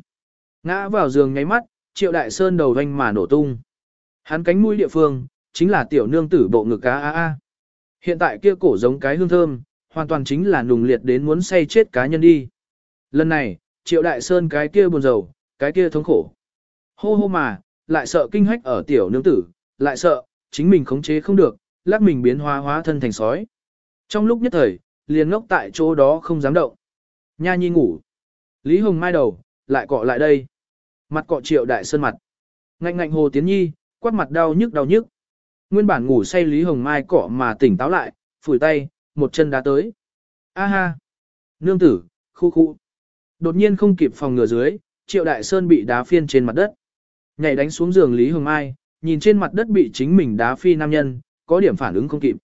Speaker 1: Ngã vào giường nháy mắt, triệu đại sơn đầu vanh mà nổ tung. Hắn cánh mũi địa phương, chính là tiểu nương tử bộ ngực cá a a. Hiện tại kia cổ giống cái hương thơm, hoàn toàn chính là nùng liệt đến muốn say chết cá nhân đi. Lần này, triệu đại sơn cái kia buồn rầu, cái kia thống khổ. Hô hô mà, lại sợ kinh hách ở tiểu nương tử, lại sợ, chính mình khống chế không được, lát mình biến hóa hóa thân thành sói. Trong lúc nhất thời, liền ngốc tại chỗ đó không dám động. Nha nhi ngủ. Lý Hồng Mai đầu, lại cọ lại đây. Mặt cọ triệu đại sơn mặt. Ngạnh ngạnh hồ tiến nhi, quát mặt đau nhức đau nhức. Nguyên bản ngủ say Lý Hồng Mai cọ mà tỉnh táo lại, phủi tay, một chân đá tới. A ha! Nương tử, khu khu. Đột nhiên không kịp phòng ngừa dưới, Triệu Đại Sơn bị đá phiên trên mặt đất. Nhảy đánh xuống giường Lý Hồng Mai, nhìn trên mặt đất bị chính mình đá phi nam nhân, có điểm phản ứng không kịp.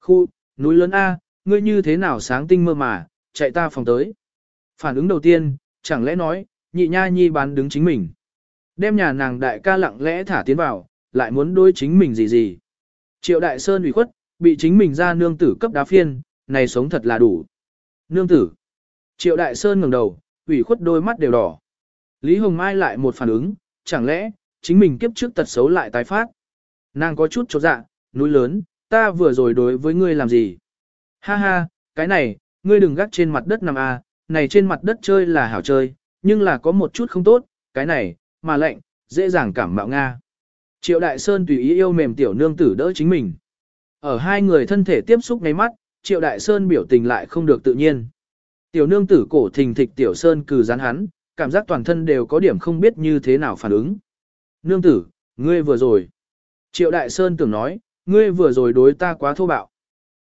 Speaker 1: Khu, núi lớn A, ngươi như thế nào sáng tinh mơ mà, chạy ta phòng tới. Phản ứng đầu tiên, chẳng lẽ nói, nhị nha nhi bán đứng chính mình. Đem nhà nàng đại ca lặng lẽ thả tiến vào, lại muốn đối chính mình gì gì. Triệu Đại Sơn ủy khuất, bị chính mình ra nương tử cấp đá phiên, này sống thật là đủ. Nương tử. Triệu Đại Sơn ngẩng đầu, ủy khuất đôi mắt đều đỏ. Lý Hồng Mai lại một phản ứng, chẳng lẽ, chính mình kiếp trước tật xấu lại tái phát. Nàng có chút chột dạ, núi lớn, ta vừa rồi đối với ngươi làm gì? Ha ha, cái này, ngươi đừng gác trên mặt đất nằm à, này trên mặt đất chơi là hảo chơi, nhưng là có một chút không tốt, cái này, mà lạnh, dễ dàng cảm mạo Nga. Triệu Đại Sơn tùy ý yêu mềm tiểu nương tử đỡ chính mình. Ở hai người thân thể tiếp xúc ngay mắt, Triệu Đại Sơn biểu tình lại không được tự nhiên. Tiểu nương tử cổ thình thịch Tiểu Sơn cừ rán hắn, cảm giác toàn thân đều có điểm không biết như thế nào phản ứng. Nương tử, ngươi vừa rồi. Triệu Đại Sơn tưởng nói, ngươi vừa rồi đối ta quá thô bạo.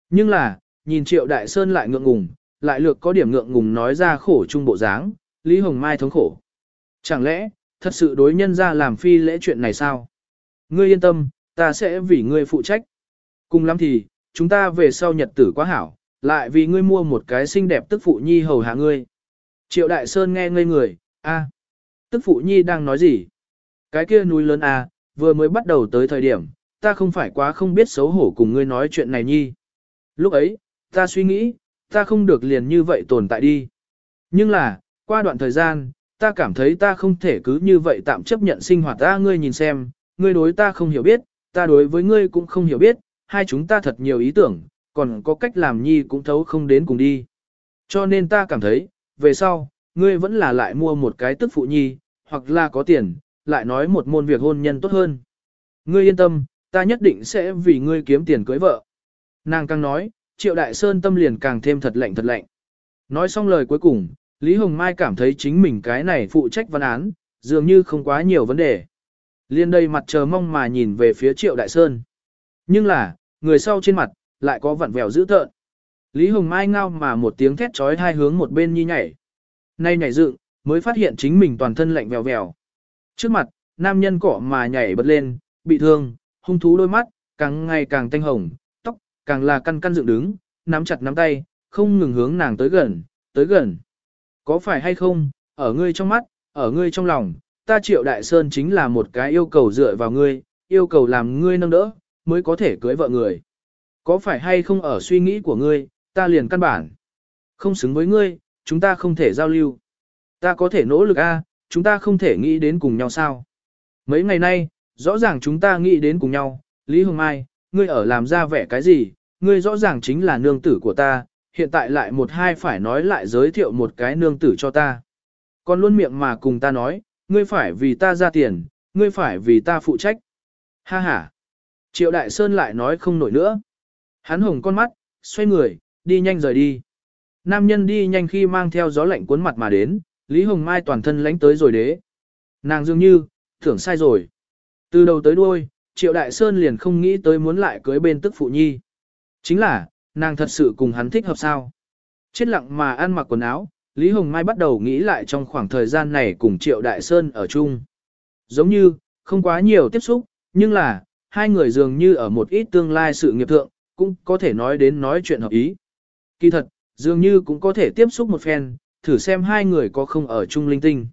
Speaker 1: Nhưng là, nhìn Triệu Đại Sơn lại ngượng ngùng, lại lược có điểm ngượng ngùng nói ra khổ chung bộ dáng, Lý Hồng Mai thống khổ. Chẳng lẽ, thật sự đối nhân ra làm phi lễ chuyện này sao? Ngươi yên tâm, ta sẽ vì ngươi phụ trách. Cùng lắm thì, chúng ta về sau nhật tử quá hảo, lại vì ngươi mua một cái xinh đẹp tức phụ nhi hầu hạ ngươi. Triệu Đại Sơn nghe ngây người, a, tức phụ nhi đang nói gì? Cái kia núi lớn a, vừa mới bắt đầu tới thời điểm, ta không phải quá không biết xấu hổ cùng ngươi nói chuyện này nhi. Lúc ấy, ta suy nghĩ, ta không được liền như vậy tồn tại đi. Nhưng là, qua đoạn thời gian, ta cảm thấy ta không thể cứ như vậy tạm chấp nhận sinh hoạt ta ngươi nhìn xem, ngươi đối ta không hiểu biết, ta đối với ngươi cũng không hiểu biết, hai chúng ta thật nhiều ý tưởng, còn có cách làm nhi cũng thấu không đến cùng đi. Cho nên ta cảm thấy, về sau, ngươi vẫn là lại mua một cái tức phụ nhi, hoặc là có tiền, lại nói một môn việc hôn nhân tốt hơn. Ngươi yên tâm, ta nhất định sẽ vì ngươi kiếm tiền cưới vợ. Nàng càng nói, triệu đại sơn tâm liền càng thêm thật lạnh thật lạnh. Nói xong lời cuối cùng, Lý Hồng Mai cảm thấy chính mình cái này phụ trách văn án, dường như không quá nhiều vấn đề. Liên đây mặt chờ mong mà nhìn về phía triệu đại sơn. Nhưng là, người sau trên mặt, lại có vặn vẹo dữ tợn. Lý Hồng Mai ngao mà một tiếng thét trói hai hướng một bên nhi nhảy. Nay nhảy dựng, mới phát hiện chính mình toàn thân lạnh vèo vèo. Trước mặt, nam nhân cỏ mà nhảy bật lên, bị thương, hung thú đôi mắt, càng ngày càng tanh hồng, tóc, càng là căn căn dựng đứng, nắm chặt nắm tay, không ngừng hướng nàng tới gần, tới gần. Có phải hay không, ở ngươi trong mắt, ở ngươi trong lòng, ta triệu đại sơn chính là một cái yêu cầu dựa vào ngươi, yêu cầu làm ngươi nâng đỡ, mới có thể cưới vợ người. Có phải hay không ở suy nghĩ của ngươi, ta liền căn bản. Không xứng với ngươi, chúng ta không thể giao lưu. Ta có thể nỗ lực a, chúng ta không thể nghĩ đến cùng nhau sao. Mấy ngày nay, rõ ràng chúng ta nghĩ đến cùng nhau, Lý Hồng Mai, ngươi ở làm ra vẻ cái gì, ngươi rõ ràng chính là nương tử của ta, hiện tại lại một hai phải nói lại giới thiệu một cái nương tử cho ta. Còn luôn miệng mà cùng ta nói, ngươi phải vì ta ra tiền, ngươi phải vì ta phụ trách. Ha ha. Triệu Đại Sơn lại nói không nổi nữa. Hắn hồng con mắt, xoay người, đi nhanh rời đi. Nam nhân đi nhanh khi mang theo gió lạnh cuốn mặt mà đến, Lý Hồng Mai toàn thân lánh tới rồi đế. Nàng dường như, tưởng sai rồi. Từ đầu tới đuôi, Triệu Đại Sơn liền không nghĩ tới muốn lại cưới bên tức phụ nhi. Chính là, nàng thật sự cùng hắn thích hợp sao. Chết lặng mà ăn mặc quần áo, Lý Hồng Mai bắt đầu nghĩ lại trong khoảng thời gian này cùng Triệu Đại Sơn ở chung. Giống như, không quá nhiều tiếp xúc, nhưng là, hai người dường như ở một ít tương lai sự nghiệp thượng, cũng có thể nói đến nói chuyện hợp ý. Kỳ thật, dường như cũng có thể tiếp xúc một phen, thử xem hai người có không ở chung linh tinh.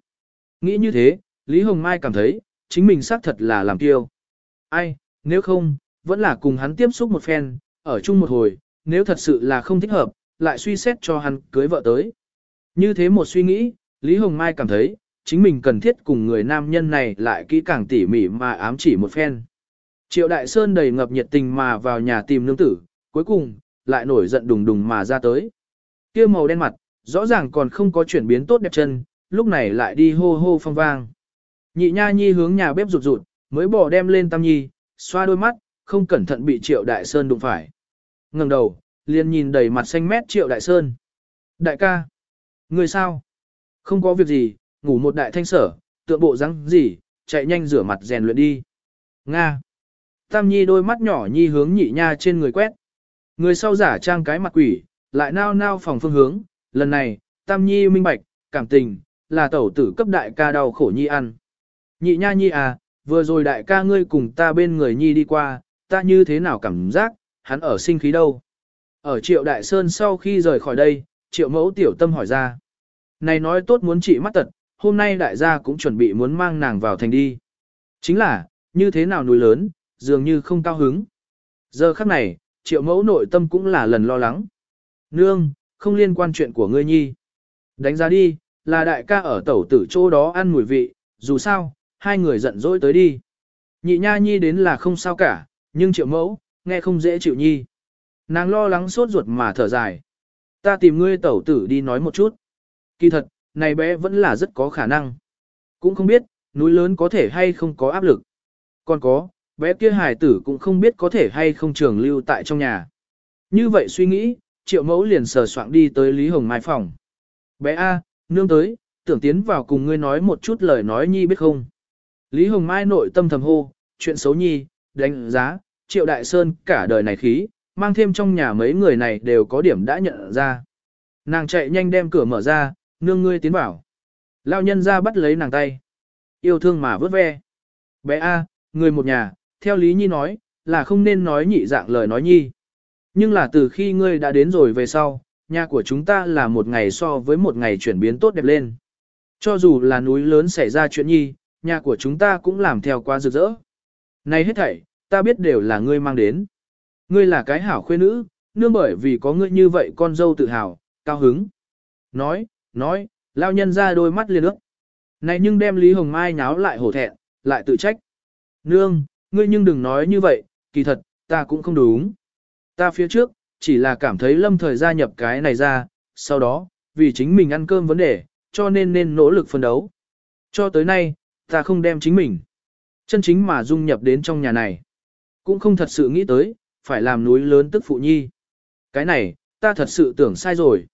Speaker 1: Nghĩ như thế, Lý Hồng Mai cảm thấy, chính mình xác thật là làm kiêu. Ai, nếu không, vẫn là cùng hắn tiếp xúc một phen, ở chung một hồi, nếu thật sự là không thích hợp, lại suy xét cho hắn cưới vợ tới. Như thế một suy nghĩ, Lý Hồng Mai cảm thấy, chính mình cần thiết cùng người nam nhân này lại kỹ càng tỉ mỉ mà ám chỉ một phen. Triệu Đại Sơn đầy ngập nhiệt tình mà vào nhà tìm nương tử, cuối cùng, lại nổi giận đùng đùng mà ra tới. kia màu đen mặt, rõ ràng còn không có chuyển biến tốt đẹp chân, lúc này lại đi hô hô phong vang. Nhị nha nhi hướng nhà bếp rụt rụt, mới bỏ đem lên tam nhi, xoa đôi mắt, không cẩn thận bị triệu đại sơn đụng phải ngẩng đầu, liền nhìn đầy mặt xanh mét triệu đại sơn. Đại ca, người sao? Không có việc gì, ngủ một đại thanh sở, tượng bộ răng gì, chạy nhanh rửa mặt rèn luyện đi. Nga. Tam nhi đôi mắt nhỏ nhi hướng nhị nha trên người quét. Người sau giả trang cái mặt quỷ, lại nao nao phòng phương hướng, lần này, tam nhi minh bạch, cảm tình, là tẩu tử cấp đại ca đau khổ nhi ăn. Nhị nha nhi à, vừa rồi đại ca ngươi cùng ta bên người nhi đi qua, ta như thế nào cảm giác, hắn ở sinh khí đâu. Ở triệu đại sơn sau khi rời khỏi đây, triệu mẫu tiểu tâm hỏi ra. Này nói tốt muốn trị mắt tật, hôm nay đại gia cũng chuẩn bị muốn mang nàng vào thành đi. Chính là, như thế nào núi lớn, dường như không cao hứng. Giờ khắc này, triệu mẫu nội tâm cũng là lần lo lắng. Nương, không liên quan chuyện của ngươi nhi. Đánh giá đi, là đại ca ở tẩu tử chỗ đó ăn mùi vị, dù sao, hai người giận dỗi tới đi. Nhị nha nhi đến là không sao cả, nhưng triệu mẫu, nghe không dễ chịu nhi. Nàng lo lắng sốt ruột mà thở dài. Ta tìm ngươi tẩu tử đi nói một chút. Kỳ thật, này bé vẫn là rất có khả năng. Cũng không biết, núi lớn có thể hay không có áp lực. Còn có, bé kia hài tử cũng không biết có thể hay không trường lưu tại trong nhà. Như vậy suy nghĩ, triệu mẫu liền sờ soạn đi tới Lý Hồng Mai phòng. Bé A, nương tới, tưởng tiến vào cùng ngươi nói một chút lời nói nhi biết không. Lý Hồng Mai nội tâm thầm hô, chuyện xấu nhi, đánh giá, triệu đại sơn cả đời này khí, mang thêm trong nhà mấy người này đều có điểm đã nhận ra. Nàng chạy nhanh đem cửa mở ra, nương ngươi tiến vào. Lao nhân ra bắt lấy nàng tay. Yêu thương mà vớt ve. Bé A, người một nhà, theo Lý Nhi nói, là không nên nói nhị dạng lời nói nhi. Nhưng là từ khi ngươi đã đến rồi về sau, nhà của chúng ta là một ngày so với một ngày chuyển biến tốt đẹp lên. Cho dù là núi lớn xảy ra chuyện nhi, nhà của chúng ta cũng làm theo quá rực rỡ. Này hết thảy, ta biết đều là ngươi mang đến. Ngươi là cái hảo khuê nữ, nương bởi vì có ngươi như vậy con dâu tự hào, cao hứng. Nói, nói, lao nhân ra đôi mắt liên ước. Này nhưng đem Lý Hồng Mai nháo lại hổ thẹn, lại tự trách. Nương, ngươi nhưng đừng nói như vậy, kỳ thật, ta cũng không đúng. Ta phía trước, chỉ là cảm thấy lâm thời gia nhập cái này ra, sau đó, vì chính mình ăn cơm vấn đề, cho nên nên nỗ lực phân đấu. Cho tới nay, ta không đem chính mình, chân chính mà dung nhập đến trong nhà này. Cũng không thật sự nghĩ tới, phải làm núi lớn tức phụ nhi. Cái này, ta thật sự tưởng sai rồi.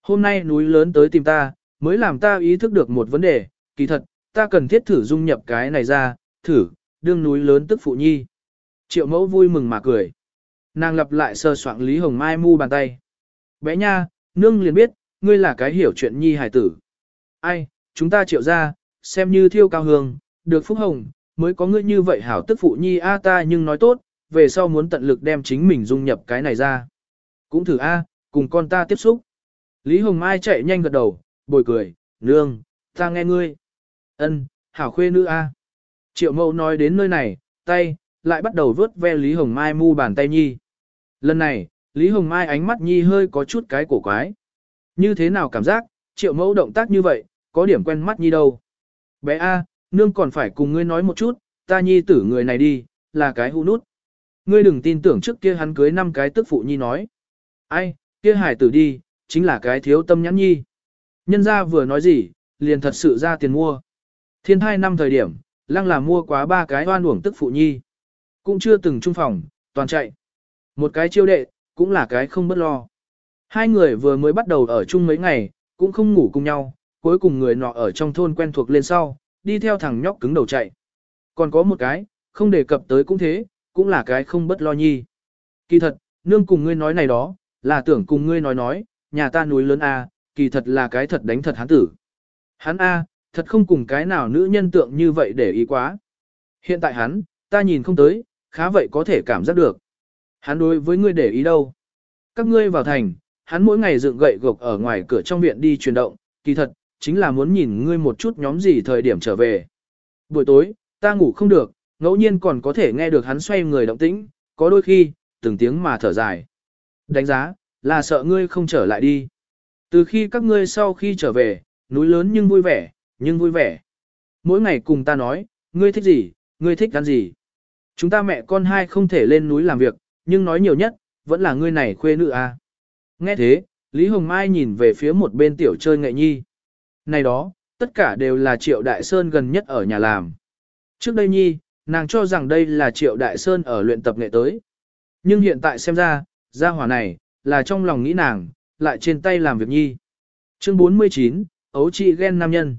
Speaker 1: Hôm nay núi lớn tới tìm ta, mới làm ta ý thức được một vấn đề, kỳ thật, ta cần thiết thử dung nhập cái này ra, thử, đương núi lớn tức phụ nhi. Triệu mẫu vui mừng mà cười. Nàng lặp lại sơ soạn Lý Hồng Mai mu bàn tay. Bé nha, nương liền biết, ngươi là cái hiểu chuyện nhi hải tử. Ai, chúng ta triệu ra, xem như thiêu cao hương, được phúc hồng, mới có ngươi như vậy hảo tức phụ nhi a ta nhưng nói tốt, về sau muốn tận lực đem chính mình dung nhập cái này ra. Cũng thử a, cùng con ta tiếp xúc. Lý Hồng Mai chạy nhanh gật đầu, bồi cười, nương, ta nghe ngươi. Ân, hảo khuê nữ a. Triệu mẫu nói đến nơi này, tay, lại bắt đầu vớt ve Lý Hồng Mai mu bàn tay nhi. Lần này, Lý Hồng Mai ánh mắt nhi hơi có chút cái cổ quái. Như thế nào cảm giác, triệu mẫu động tác như vậy, có điểm quen mắt nhi đâu. Bé A, nương còn phải cùng ngươi nói một chút, ta nhi tử người này đi, là cái hũ nút. Ngươi đừng tin tưởng trước kia hắn cưới năm cái tức phụ nhi nói. Ai, kia hải tử đi, chính là cái thiếu tâm nhãn nhi. Nhân gia vừa nói gì, liền thật sự ra tiền mua. Thiên hai năm thời điểm, lăng là mua quá ba cái oan uổng tức phụ nhi. Cũng chưa từng trung phòng, toàn chạy. Một cái chiêu đệ, cũng là cái không bất lo. Hai người vừa mới bắt đầu ở chung mấy ngày, cũng không ngủ cùng nhau, cuối cùng người nọ ở trong thôn quen thuộc lên sau, đi theo thằng nhóc cứng đầu chạy. Còn có một cái, không đề cập tới cũng thế, cũng là cái không bất lo nhi. Kỳ thật, nương cùng ngươi nói này đó, là tưởng cùng ngươi nói nói, nhà ta núi lớn A, kỳ thật là cái thật đánh thật hắn tử. Hắn A, thật không cùng cái nào nữ nhân tượng như vậy để ý quá. Hiện tại hắn, ta nhìn không tới, khá vậy có thể cảm giác được. Hắn đối với ngươi để ý đâu. Các ngươi vào thành, hắn mỗi ngày dựng gậy gộc ở ngoài cửa trong viện đi chuyển động, kỳ thật, chính là muốn nhìn ngươi một chút nhóm gì thời điểm trở về. Buổi tối, ta ngủ không được, ngẫu nhiên còn có thể nghe được hắn xoay người động tĩnh, có đôi khi, từng tiếng mà thở dài. Đánh giá, là sợ ngươi không trở lại đi. Từ khi các ngươi sau khi trở về, núi lớn nhưng vui vẻ, nhưng vui vẻ. Mỗi ngày cùng ta nói, ngươi thích gì, ngươi thích ăn gì. Chúng ta mẹ con hai không thể lên núi làm việc, nhưng nói nhiều nhất, vẫn là ngươi này khuê nữ à. Nghe thế, Lý Hồng Mai nhìn về phía một bên tiểu chơi nghệ nhi. Này đó, tất cả đều là Triệu Đại Sơn gần nhất ở nhà làm. Trước đây nhi, nàng cho rằng đây là Triệu Đại Sơn ở luyện tập nghệ tới. Nhưng hiện tại xem ra, gia hỏa này, là trong lòng nghĩ nàng, lại trên tay làm việc nhi. Chương 49, ấu trị ghen nam nhân.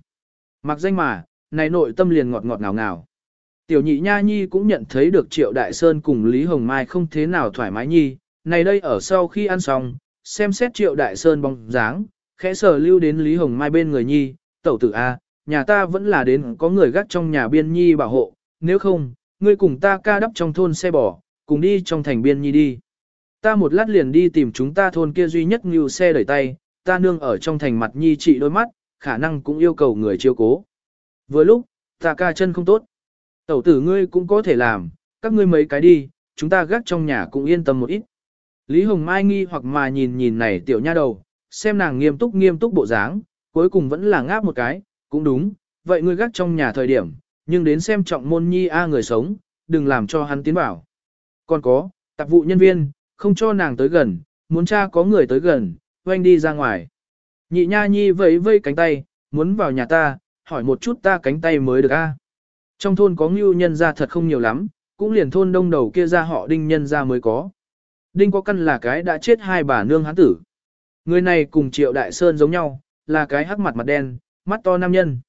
Speaker 1: Mặc danh mà, này nội tâm liền ngọt ngọt ngào ngào. Tiểu nhị nha nhi cũng nhận thấy được Triệu Đại Sơn cùng Lý Hồng Mai không thế nào thoải mái nhi. Này đây ở sau khi ăn xong, xem xét Triệu Đại Sơn bóng dáng, khẽ sở lưu đến Lý Hồng Mai bên người nhi, tẩu tử A, nhà ta vẫn là đến có người gác trong nhà biên nhi bảo hộ, nếu không, ngươi cùng ta ca đắp trong thôn xe bò, cùng đi trong thành biên nhi đi. Ta một lát liền đi tìm chúng ta thôn kia duy nhất như xe đẩy tay, ta nương ở trong thành mặt nhi trị đôi mắt, khả năng cũng yêu cầu người chiêu cố. Vừa lúc, ta ca chân không tốt. Tẩu tử ngươi cũng có thể làm, các ngươi mấy cái đi, chúng ta gác trong nhà cũng yên tâm một ít. Lý Hồng Mai nghi hoặc mà nhìn nhìn này tiểu nha đầu, xem nàng nghiêm túc nghiêm túc bộ dáng, cuối cùng vẫn là ngáp một cái, cũng đúng, vậy ngươi gác trong nhà thời điểm, nhưng đến xem trọng môn nhi A người sống, đừng làm cho hắn tiến bảo. Còn có, tạp vụ nhân viên, không cho nàng tới gần, muốn cha có người tới gần, oanh đi ra ngoài. Nhị nha nhi vẫy vây cánh tay, muốn vào nhà ta, hỏi một chút ta cánh tay mới được a. Trong thôn có ngưu nhân ra thật không nhiều lắm, cũng liền thôn đông đầu kia ra họ đinh nhân ra mới có. Đinh có căn là cái đã chết hai bà nương hán tử. Người này cùng triệu đại sơn giống nhau, là cái hắc mặt mặt đen, mắt to nam nhân.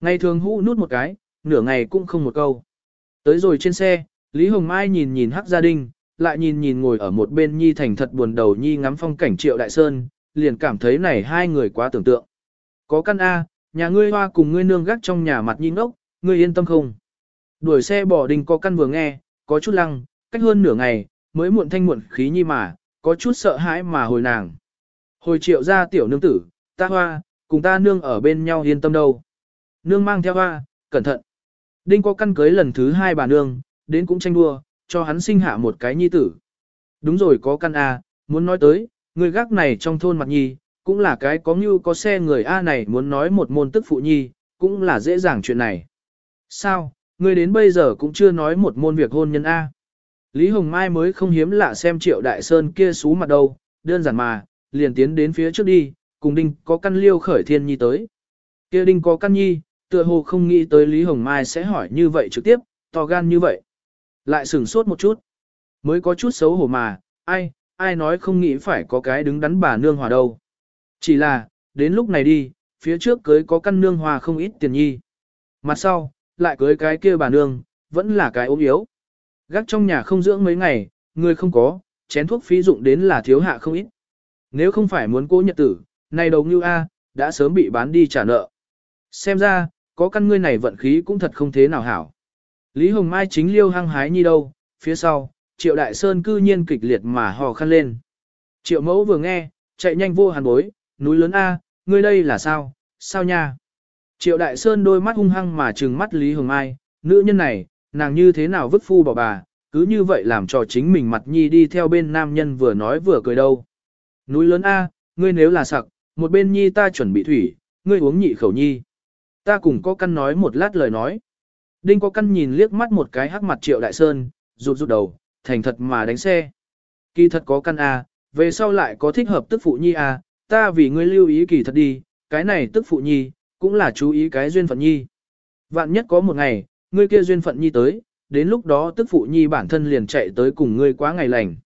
Speaker 1: Ngày thường hũ nút một cái, nửa ngày cũng không một câu. Tới rồi trên xe, Lý Hồng Mai nhìn nhìn hắc gia đình, lại nhìn nhìn ngồi ở một bên Nhi thành thật buồn đầu Nhi ngắm phong cảnh triệu đại sơn, liền cảm thấy này hai người quá tưởng tượng. Có căn A, nhà ngươi hoa cùng ngươi nương gác trong nhà mặt Nhi ngốc, ngươi yên tâm không? Đuổi xe bỏ đình có căn vừa nghe, có chút lăng, cách hơn nửa ngày, mới muộn thanh muộn khí nhi mà, có chút sợ hãi mà hồi nàng. Hồi triệu ra tiểu nương tử, ta hoa, cùng ta nương ở bên nhau yên tâm đâu. Nương mang theo hoa, cẩn thận. Đinh có căn cưới lần thứ hai bà nương, đến cũng tranh đua, cho hắn sinh hạ một cái nhi tử. Đúng rồi có căn A, muốn nói tới, người gác này trong thôn mặt nhi, cũng là cái có như có xe người A này muốn nói một môn tức phụ nhi, cũng là dễ dàng chuyện này. Sao, người đến bây giờ cũng chưa nói một môn việc hôn nhân A. Lý Hồng Mai mới không hiếm lạ xem triệu đại sơn kia xú mặt đâu, đơn giản mà, liền tiến đến phía trước đi, cùng đinh có căn liêu khởi thiên nhi tới. kia đinh có căn nhi, tựa hồ không nghĩ tới Lý Hồng Mai sẽ hỏi như vậy trực tiếp, to gan như vậy. Lại sửng sốt một chút. Mới có chút xấu hổ mà, ai, ai nói không nghĩ phải có cái đứng đắn bà nương hòa đâu. Chỉ là, đến lúc này đi, phía trước cưới có căn nương hòa không ít tiền nhi. Mặt sau, lại cưới cái kia bà nương, vẫn là cái ốm yếu. Gác trong nhà không dưỡng mấy ngày, người không có, chén thuốc phí dụng đến là thiếu hạ không ít. Nếu không phải muốn cố nhật tử, này đầu như A, đã sớm bị bán đi trả nợ. Xem ra, có căn ngươi này vận khí cũng thật không thế nào hảo. Lý Hồng Mai chính liêu hăng hái như đâu, phía sau, Triệu Đại Sơn cư nhiên kịch liệt mà hò khăn lên. Triệu mẫu vừa nghe, chạy nhanh vô hàn bối, núi lớn A, ngươi đây là sao, sao nha? Triệu Đại Sơn đôi mắt hung hăng mà trừng mắt Lý Hồng Mai, nữ nhân này, nàng như thế nào vứt phu bỏ bà, cứ như vậy làm cho chính mình mặt nhi đi theo bên nam nhân vừa nói vừa cười đâu. Núi lớn A, ngươi nếu là sặc, một bên nhi ta chuẩn bị thủy, ngươi uống nhị khẩu nhi. Ta cùng có căn nói một lát lời nói. Đinh có căn nhìn liếc mắt một cái hắc mặt triệu đại sơn, rụt rụt đầu, thành thật mà đánh xe. Kỳ thật có căn A, về sau lại có thích hợp tức phụ nhi A, ta vì ngươi lưu ý kỳ thật đi, cái này tức phụ nhi, cũng là chú ý cái duyên phận nhi. Vạn nhất có một ngày, ngươi kia duyên phận nhi tới, đến lúc đó tức phụ nhi bản thân liền chạy tới cùng ngươi quá ngày lành.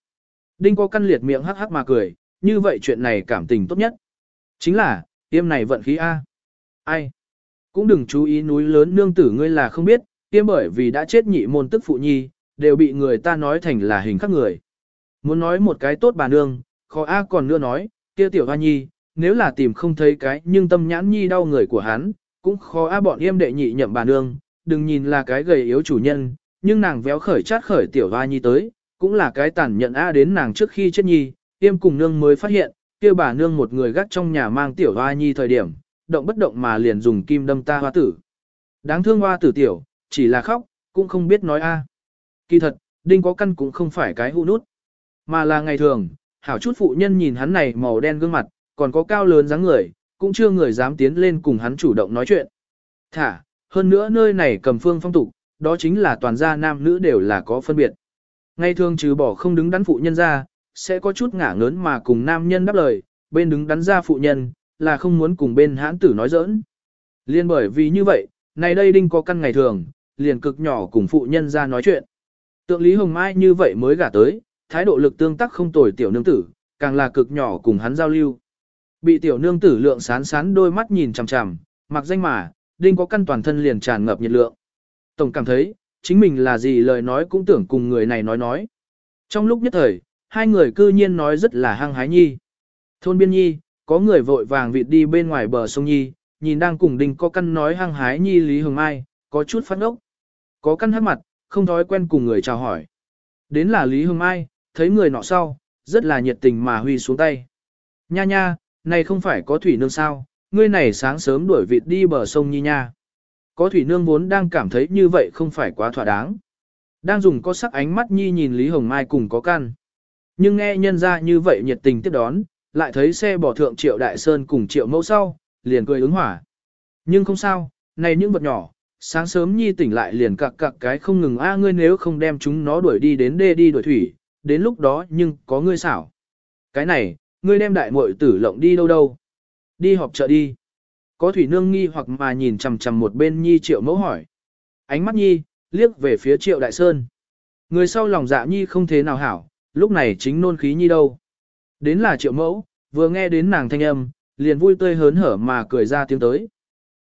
Speaker 1: Đinh có căn liệt miệng hắc hắc mà cười, như vậy chuyện này cảm tình tốt nhất. Chính là, tiêm này vận khí A. Ai? Cũng đừng chú ý núi lớn nương tử ngươi là không biết, tiêm bởi vì đã chết nhị môn tức phụ nhi, đều bị người ta nói thành là hình khắc người. Muốn nói một cái tốt bà nương, khó A còn nữa nói, kia tiểu hoa nhi, nếu là tìm không thấy cái nhưng tâm nhãn nhi đau người của hắn, cũng khó A bọn yêm đệ nhị nhậm bà nương, đừng nhìn là cái gầy yếu chủ nhân, nhưng nàng véo khởi chát khởi tiểu hoa nhi tới, cũng là cái tàn nhận A đến nàng trước khi chết nhi, Tiêm cùng nương mới phát hiện, kia bà nương một người gác trong nhà mang tiểu hoa nhi thời điểm, động bất động mà liền dùng kim đâm ta hoa tử. Đáng thương hoa tử tiểu, chỉ là khóc, cũng không biết nói A. Kỳ thật, đinh có căn cũng không phải cái hũ nút, mà là ngày thường, hảo chút phụ nhân nhìn hắn này màu đen gương mặt, còn có cao lớn dáng người, cũng chưa người dám tiến lên cùng hắn chủ động nói chuyện. Thả, hơn nữa nơi này cầm phương phong tục, đó chính là toàn gia nam nữ đều là có phân biệt. Ngày thường trừ bỏ không đứng đắn phụ nhân ra, sẽ có chút ngả ngớn mà cùng nam nhân đáp lời, bên đứng đắn ra phụ nhân, là không muốn cùng bên hãn tử nói giỡn. Liên bởi vì như vậy, này đây đinh có căn ngày thường, liền cực nhỏ cùng phụ nhân ra nói chuyện. Tượng Lý Hồng Mai như vậy mới gả tới, thái độ lực tương tác không tồi tiểu nương tử, càng là cực nhỏ cùng hắn giao lưu. Bị tiểu nương tử lượng sán sán đôi mắt nhìn chằm chằm, mặc danh mà, đinh có căn toàn thân liền tràn ngập nhiệt lượng. Tổng cảm thấy, chính mình là gì lời nói cũng tưởng cùng người này nói nói. Trong lúc nhất thời, hai người cư nhiên nói rất là hăng hái nhi. Thôn biên nhi, có người vội vàng vịt đi bên ngoài bờ sông nhi, nhìn đang cùng đình có căn nói hăng hái nhi Lý Hồng Mai, có chút phát ốc. Có căn hát mặt, không thói quen cùng người chào hỏi. Đến là Lý Hồng Mai, thấy người nọ sau, rất là nhiệt tình mà huy xuống tay. Nha nha, này không phải có thủy nương sao, ngươi này sáng sớm đuổi vịt đi bờ sông nhi nha. Có thủy nương vốn đang cảm thấy như vậy không phải quá thỏa đáng. Đang dùng có sắc ánh mắt nhi nhìn Lý Hồng Mai cùng có căn. Nhưng nghe nhân ra như vậy nhiệt tình tiếp đón, lại thấy xe bỏ thượng triệu đại sơn cùng triệu mẫu sau, liền cười ứng hỏa. Nhưng không sao, này những vật nhỏ, sáng sớm nhi tỉnh lại liền cặc cặc cái không ngừng a ngươi nếu không đem chúng nó đuổi đi đến đê đi đuổi thủy, đến lúc đó nhưng có ngươi xảo. Cái này, ngươi đem đại muội tử lộng đi đâu đâu? Đi họp chợ đi. Có thủy nương nghi hoặc mà nhìn chằm chằm một bên nhi triệu mẫu hỏi. Ánh mắt nhi, liếc về phía triệu đại sơn. Người sau lòng dạ nhi không thế nào hảo, lúc này chính nôn khí nhi đâu. Đến là triệu mẫu, vừa nghe đến nàng thanh âm, liền vui tươi hớn hở mà cười ra tiếng tới.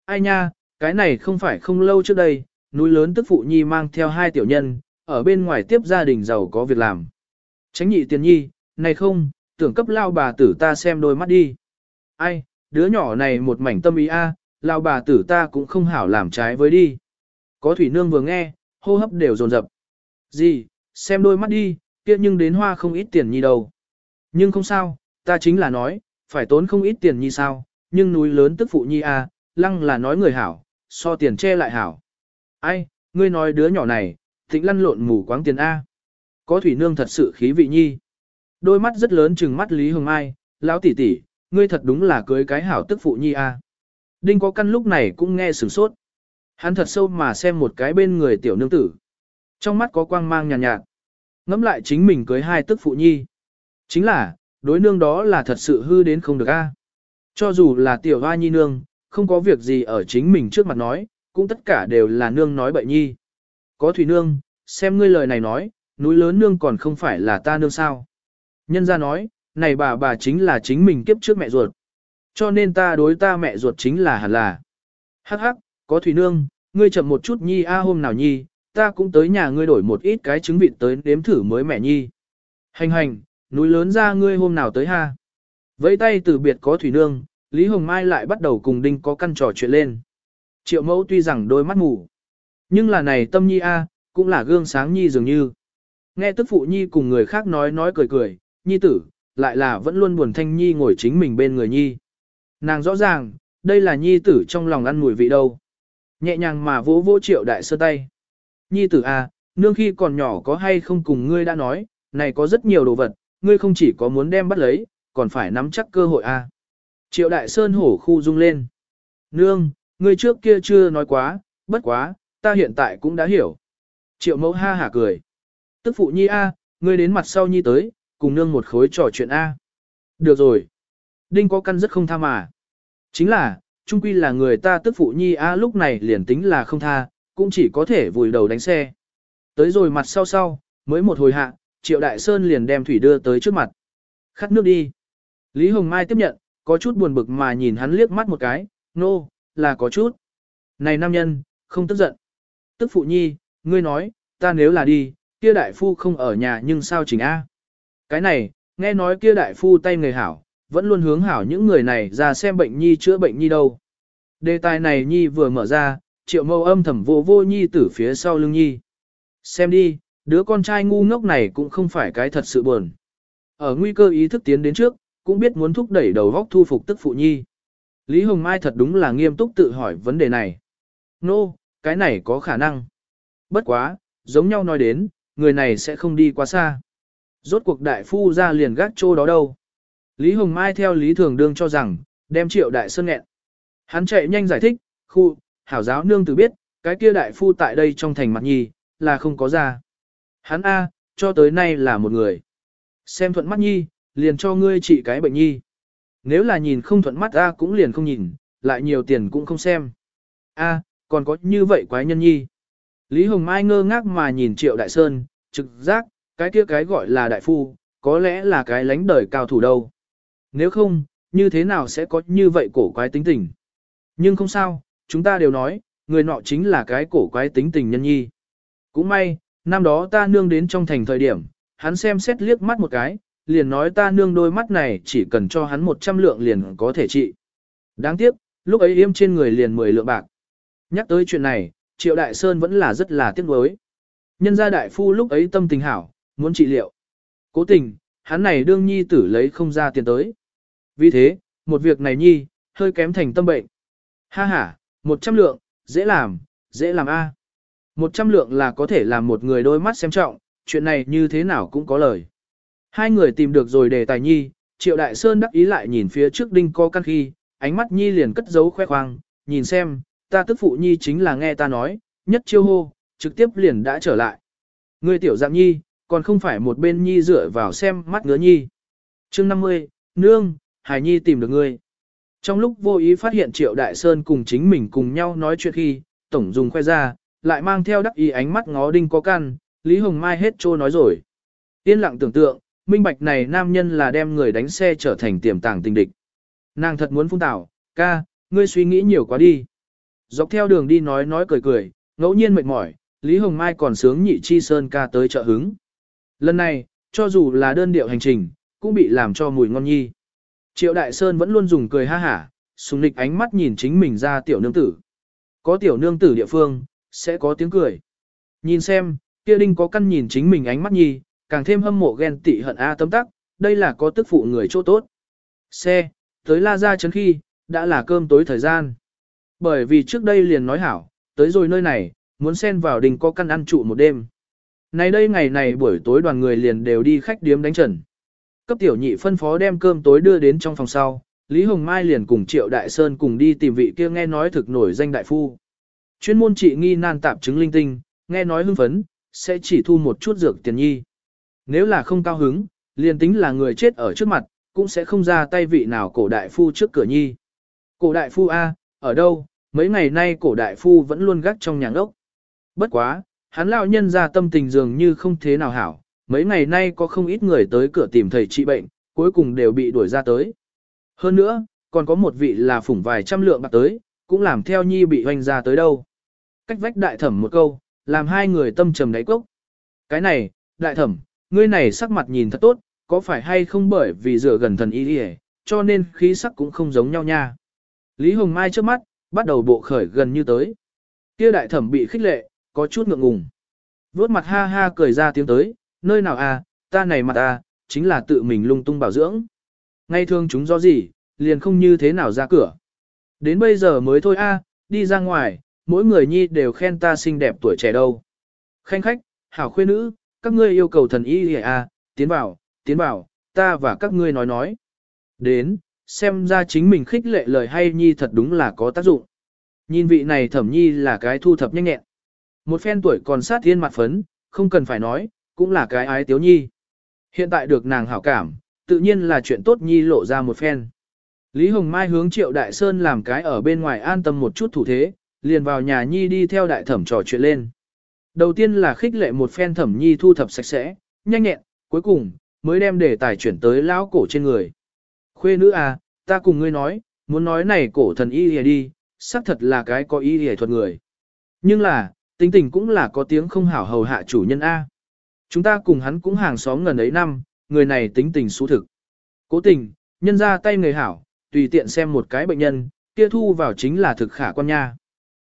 Speaker 1: Ai nha, cái này không phải không lâu trước đây, núi lớn tức phụ nhi mang theo hai tiểu nhân, ở bên ngoài tiếp gia đình giàu có việc làm. Tránh nhị tiền nhi, này không, tưởng cấp lao bà tử ta xem đôi mắt đi. Ai, đứa nhỏ này một mảnh tâm ý a, lao bà tử ta cũng không hảo làm trái với đi. Có thủy nương vừa nghe, hô hấp đều dồn dập. Gì, xem đôi mắt đi, kia nhưng đến hoa không ít tiền nhi đâu. Nhưng không sao, ta chính là nói, phải tốn không ít tiền nhi sao, nhưng núi lớn tức phụ nhi a, lăng là nói người hảo, so tiền che lại hảo. Ai, ngươi nói đứa nhỏ này, tĩnh lăn lộn mù quáng tiền A. Có thủy nương thật sự khí vị nhi. Đôi mắt rất lớn trừng mắt Lý Hồng Mai, lão tỷ tỷ, ngươi thật đúng là cưới cái hảo tức phụ nhi A. Đinh có căn lúc này cũng nghe sửng sốt. Hắn thật sâu mà xem một cái bên người tiểu nương tử. Trong mắt có quang mang nhàn nhạt, nhạt. Ngắm lại chính mình cưới hai tức phụ nhi. Chính là, đối nương đó là thật sự hư đến không được a. Cho dù là tiểu hoa nhi nương, không có việc gì ở chính mình trước mặt nói, cũng tất cả đều là nương nói bậy nhi. Có thủy nương, xem ngươi lời này nói, núi lớn nương còn không phải là ta nương sao. Nhân ra nói, này bà bà chính là chính mình kiếp trước mẹ ruột. Cho nên ta đối ta mẹ ruột chính là hẳn là. Hắc hắc, có thủy nương, ngươi chậm một chút nhi a hôm nào nhi, ta cũng tới nhà ngươi đổi một ít cái trứng vịt tới đếm thử mới mẹ nhi. Hành hành, núi lớn ra ngươi hôm nào tới ha. Vẫy tay từ biệt có thủy nương, Lý Hồng Mai lại bắt đầu cùng Đinh có căn trò chuyện lên. Triệu mẫu tuy rằng đôi mắt ngủ, nhưng là này tâm nhi a, cũng là gương sáng nhi dường như. Nghe tức phụ nhi cùng người khác nói nói cười cười, nhi tử, lại là vẫn luôn buồn thanh nhi ngồi chính mình bên người nhi. Nàng rõ ràng, đây là nhi tử trong lòng ăn mùi vị đâu. Nhẹ nhàng mà vỗ vỗ triệu đại sơ tay. Nhi tử a, nương khi còn nhỏ có hay không cùng ngươi đã nói, này có rất nhiều đồ vật, ngươi không chỉ có muốn đem bắt lấy, còn phải nắm chắc cơ hội a. Triệu đại sơn hổ khu rung lên. Nương, ngươi trước kia chưa nói quá, bất quá, ta hiện tại cũng đã hiểu. Triệu mẫu ha hả cười. Tức phụ nhi A, ngươi đến mặt sau nhi tới, cùng nương một khối trò chuyện A. Được rồi. Đinh có căn rất không tha mà. Chính là, trung quy là người ta tức phụ nhi A lúc này liền tính là không tha, cũng chỉ có thể vùi đầu đánh xe. Tới rồi mặt sau sau, mới một hồi hạ, Triệu Đại Sơn liền đem thủy đưa tới trước mặt. Khát nước đi. Lý Hồng Mai tiếp nhận, có chút buồn bực mà nhìn hắn liếc mắt một cái, nô, no, là có chút. Này nam nhân, không tức giận. Tức phụ nhi, ngươi nói, ta nếu là đi, kia đại phu không ở nhà nhưng sao chỉnh A. Cái này, nghe nói kia đại phu tay người hảo, vẫn luôn hướng hảo những người này ra xem bệnh nhi chữa bệnh nhi đâu. Đề tài này nhi vừa mở ra, triệu mâu âm thầm vô vô nhi tử phía sau lưng nhi. Xem đi, đứa con trai ngu ngốc này cũng không phải cái thật sự buồn. Ở nguy cơ ý thức tiến đến trước, cũng biết muốn thúc đẩy đầu góc thu phục tức phụ nhi. Lý Hồng Mai thật đúng là nghiêm túc tự hỏi vấn đề này. Nô, no, cái này có khả năng. Bất quá, giống nhau nói đến, người này sẽ không đi quá xa. Rốt cuộc đại phu ra liền gác chỗ đó đâu. Lý Hồng Mai theo Lý Thường Đương cho rằng, đem triệu đại sơn nghẹn. Hắn chạy nhanh giải thích, khu, hảo giáo nương tự biết, cái kia đại phu tại đây trong thành mặt nhi, là không có ra. Hắn A, cho tới nay là một người. Xem thuận mắt nhi, liền cho ngươi trị cái bệnh nhi. Nếu là nhìn không thuận mắt A cũng liền không nhìn, lại nhiều tiền cũng không xem. A, còn có như vậy quái nhân nhi. Lý Hồng Mai ngơ ngác mà nhìn Triệu Đại Sơn, trực giác, cái kia cái gọi là đại phu, có lẽ là cái lánh đời cao thủ đâu. Nếu không, như thế nào sẽ có như vậy cổ quái tính tình? Nhưng không sao, chúng ta đều nói, người nọ chính là cái cổ quái tính tình nhân nhi. Cũng may, năm đó ta nương đến trong thành thời điểm, hắn xem xét liếc mắt một cái, liền nói ta nương đôi mắt này chỉ cần cho hắn 100 lượng liền có thể trị. Đáng tiếc, lúc ấy yêm trên người liền 10 lượng bạc. Nhắc tới chuyện này, Triệu Đại Sơn vẫn là rất là tiếc nuối. Nhân gia đại phu lúc ấy tâm tình hảo, muốn trị liệu. Cố tình, hắn này đương nhi tử lấy không ra tiền tới. Vì thế, một việc này nhi, hơi kém thành tâm bệnh. Ha ha, 100 lượng, dễ làm, dễ làm a. 100 lượng là có thể làm một người đôi mắt xem trọng, chuyện này như thế nào cũng có lời. Hai người tìm được rồi đề tài nhi, Triệu Đại Sơn đắc ý lại nhìn phía trước đinh co căn khi, ánh mắt nhi liền cất giấu khoe khoang, nhìn xem, ta tức phụ nhi chính là nghe ta nói, nhất chiêu hô, trực tiếp liền đã trở lại. Ngươi tiểu dạng nhi, còn không phải một bên nhi dựa vào xem mắt ngứa nhi. chương 50, nương, hải nhi tìm được ngươi. Trong lúc vô ý phát hiện Triệu Đại Sơn cùng chính mình cùng nhau nói chuyện khi, tổng dùng khoe ra, lại mang theo đắc ý ánh mắt ngó đinh có căn, Lý Hồng Mai hết trô nói rồi. Yên lặng tưởng tượng, minh bạch này nam nhân là đem người đánh xe trở thành tiềm tàng tình địch. Nàng thật muốn phung tảo, ca, ngươi suy nghĩ nhiều quá đi. Dọc theo đường đi nói nói cười cười, ngẫu nhiên mệt mỏi, Lý Hồng Mai còn sướng nhị chi sơn ca tới chợ hứng. Lần này, cho dù là đơn điệu hành trình, cũng bị làm cho mùi ngon nhi. Triệu Đại Sơn vẫn luôn dùng cười ha hả, sùng nịch ánh mắt nhìn chính mình ra tiểu nương tử. Có tiểu nương tử địa phương, sẽ có tiếng cười. Nhìn xem, kia đinh có căn nhìn chính mình ánh mắt nhi, càng thêm hâm mộ ghen tị hận A tấm tắc, đây là có tức phụ người chỗ tốt. Xe, tới la Gia chấn khi, đã là cơm tối thời gian. Bởi vì trước đây liền nói hảo, tới rồi nơi này, muốn xen vào đình có căn ăn trụ một đêm. Này đây ngày này buổi tối đoàn người liền đều đi khách điếm đánh trần. Cấp tiểu nhị phân phó đem cơm tối đưa đến trong phòng sau, Lý Hồng Mai liền cùng Triệu Đại Sơn cùng đi tìm vị kia nghe nói thực nổi danh đại phu. Chuyên môn trị nghi nan tạp chứng linh tinh, nghe nói hưng phấn, sẽ chỉ thu một chút dược tiền nhi. Nếu là không cao hứng, liền tính là người chết ở trước mặt, cũng sẽ không ra tay vị nào cổ đại phu trước cửa nhi. Cổ đại phu A, ở đâu, mấy ngày nay cổ đại phu vẫn luôn gác trong nhà ngốc. Bất quá, hắn lão nhân ra tâm tình dường như không thế nào hảo, mấy ngày nay có không ít người tới cửa tìm thầy trị bệnh, cuối cùng đều bị đuổi ra tới. Hơn nữa, còn có một vị là phủng vài trăm lượng bạc tới, cũng làm theo nhi bị hoành ra tới đâu. Cách vách đại thẩm một câu, làm hai người tâm trầm đáy cốc. Cái này, đại thẩm, ngươi này sắc mặt nhìn thật tốt, có phải hay không bởi vì rửa gần thần y đi cho nên khí sắc cũng không giống nhau nha. Lý Hồng Mai trước mắt, bắt đầu bộ khởi gần như tới. Kia đại thẩm bị khích lệ, có chút ngượng ngùng. Vốt mặt ha ha cười ra tiếng tới, nơi nào à, ta này mặt à, chính là tự mình lung tung bảo dưỡng. Ngay thường chúng do gì, liền không như thế nào ra cửa. Đến bây giờ mới thôi a, đi ra ngoài, mỗi người nhi đều khen ta xinh đẹp tuổi trẻ đâu. Khanh khách, hảo khuê nữ, các ngươi yêu cầu thần y à, tiến vào, tiến vào, ta và các ngươi nói nói. Đến, xem ra chính mình khích lệ lời hay nhi thật đúng là có tác dụng. Nhìn vị này thẩm nhi là cái thu thập nhanh nhẹn. Một phen tuổi còn sát thiên mặt phấn, không cần phải nói, cũng là cái ái tiếu nhi. Hiện tại được nàng hảo cảm, tự nhiên là chuyện tốt nhi lộ ra một phen. Lý Hồng Mai hướng Triệu Đại Sơn làm cái ở bên ngoài an tâm một chút thủ thế, liền vào nhà nhi đi theo đại thẩm trò chuyện lên. Đầu tiên là khích lệ một phen thẩm nhi thu thập sạch sẽ, nhanh nhẹn, cuối cùng, mới đem đề tài chuyển tới lão cổ trên người. Khuê nữ à, ta cùng ngươi nói, muốn nói này cổ thần y lìa đi, xác thật là cái có y lìa thuật người. Nhưng là, tính tình cũng là có tiếng không hảo hầu hạ chủ nhân A. Chúng ta cùng hắn cũng hàng xóm gần ấy năm, người này tính tình xú thực. Cố tình, nhân ra tay người hảo, tùy tiện xem một cái bệnh nhân, kia thu vào chính là thực khả quan nha.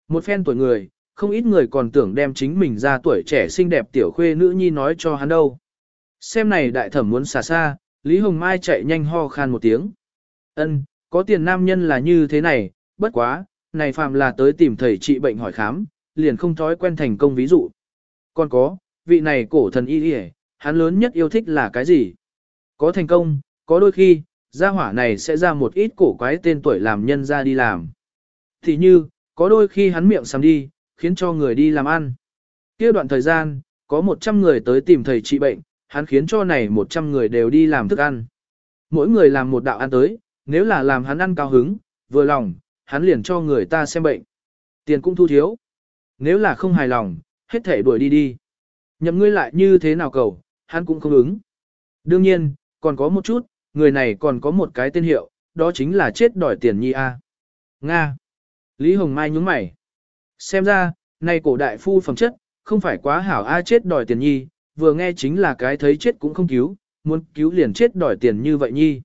Speaker 1: Một phen tuổi người, không ít người còn tưởng đem chính mình ra tuổi trẻ xinh đẹp tiểu khuê nữ nhi nói cho hắn đâu. Xem này đại thẩm muốn xả xa, Lý Hồng Mai chạy nhanh ho khan một tiếng. Ân, có tiền nam nhân là như thế này, bất quá, này phàm là tới tìm thầy trị bệnh hỏi khám, liền không thói quen thành công ví dụ. Còn có, vị này cổ thần y y hắn lớn nhất yêu thích là cái gì? Có thành công, có đôi khi, gia hỏa này sẽ ra một ít cổ quái tên tuổi làm nhân ra đi làm. Thì như, có đôi khi hắn miệng sắm đi, khiến cho người đi làm ăn. kia đoạn thời gian, có 100 người tới tìm thầy trị bệnh, hắn khiến cho này 100 người đều đi làm thức ăn. Mỗi người làm một đạo ăn tới, nếu là làm hắn ăn cao hứng, vừa lòng, hắn liền cho người ta xem bệnh. Tiền cũng thu thiếu. Nếu là không hài lòng, hết thể đuổi đi đi. Nhậm ngươi lại như thế nào cầu, hắn cũng không ứng. Đương nhiên, còn có một chút, người này còn có một cái tên hiệu, đó chính là chết đòi tiền nhi A. Nga. Lý Hồng Mai nhúng mày. Xem ra, nay cổ đại phu phẩm chất, không phải quá hảo A chết đòi tiền nhi, vừa nghe chính là cái thấy chết cũng không cứu, muốn cứu liền chết đòi tiền như vậy nhi.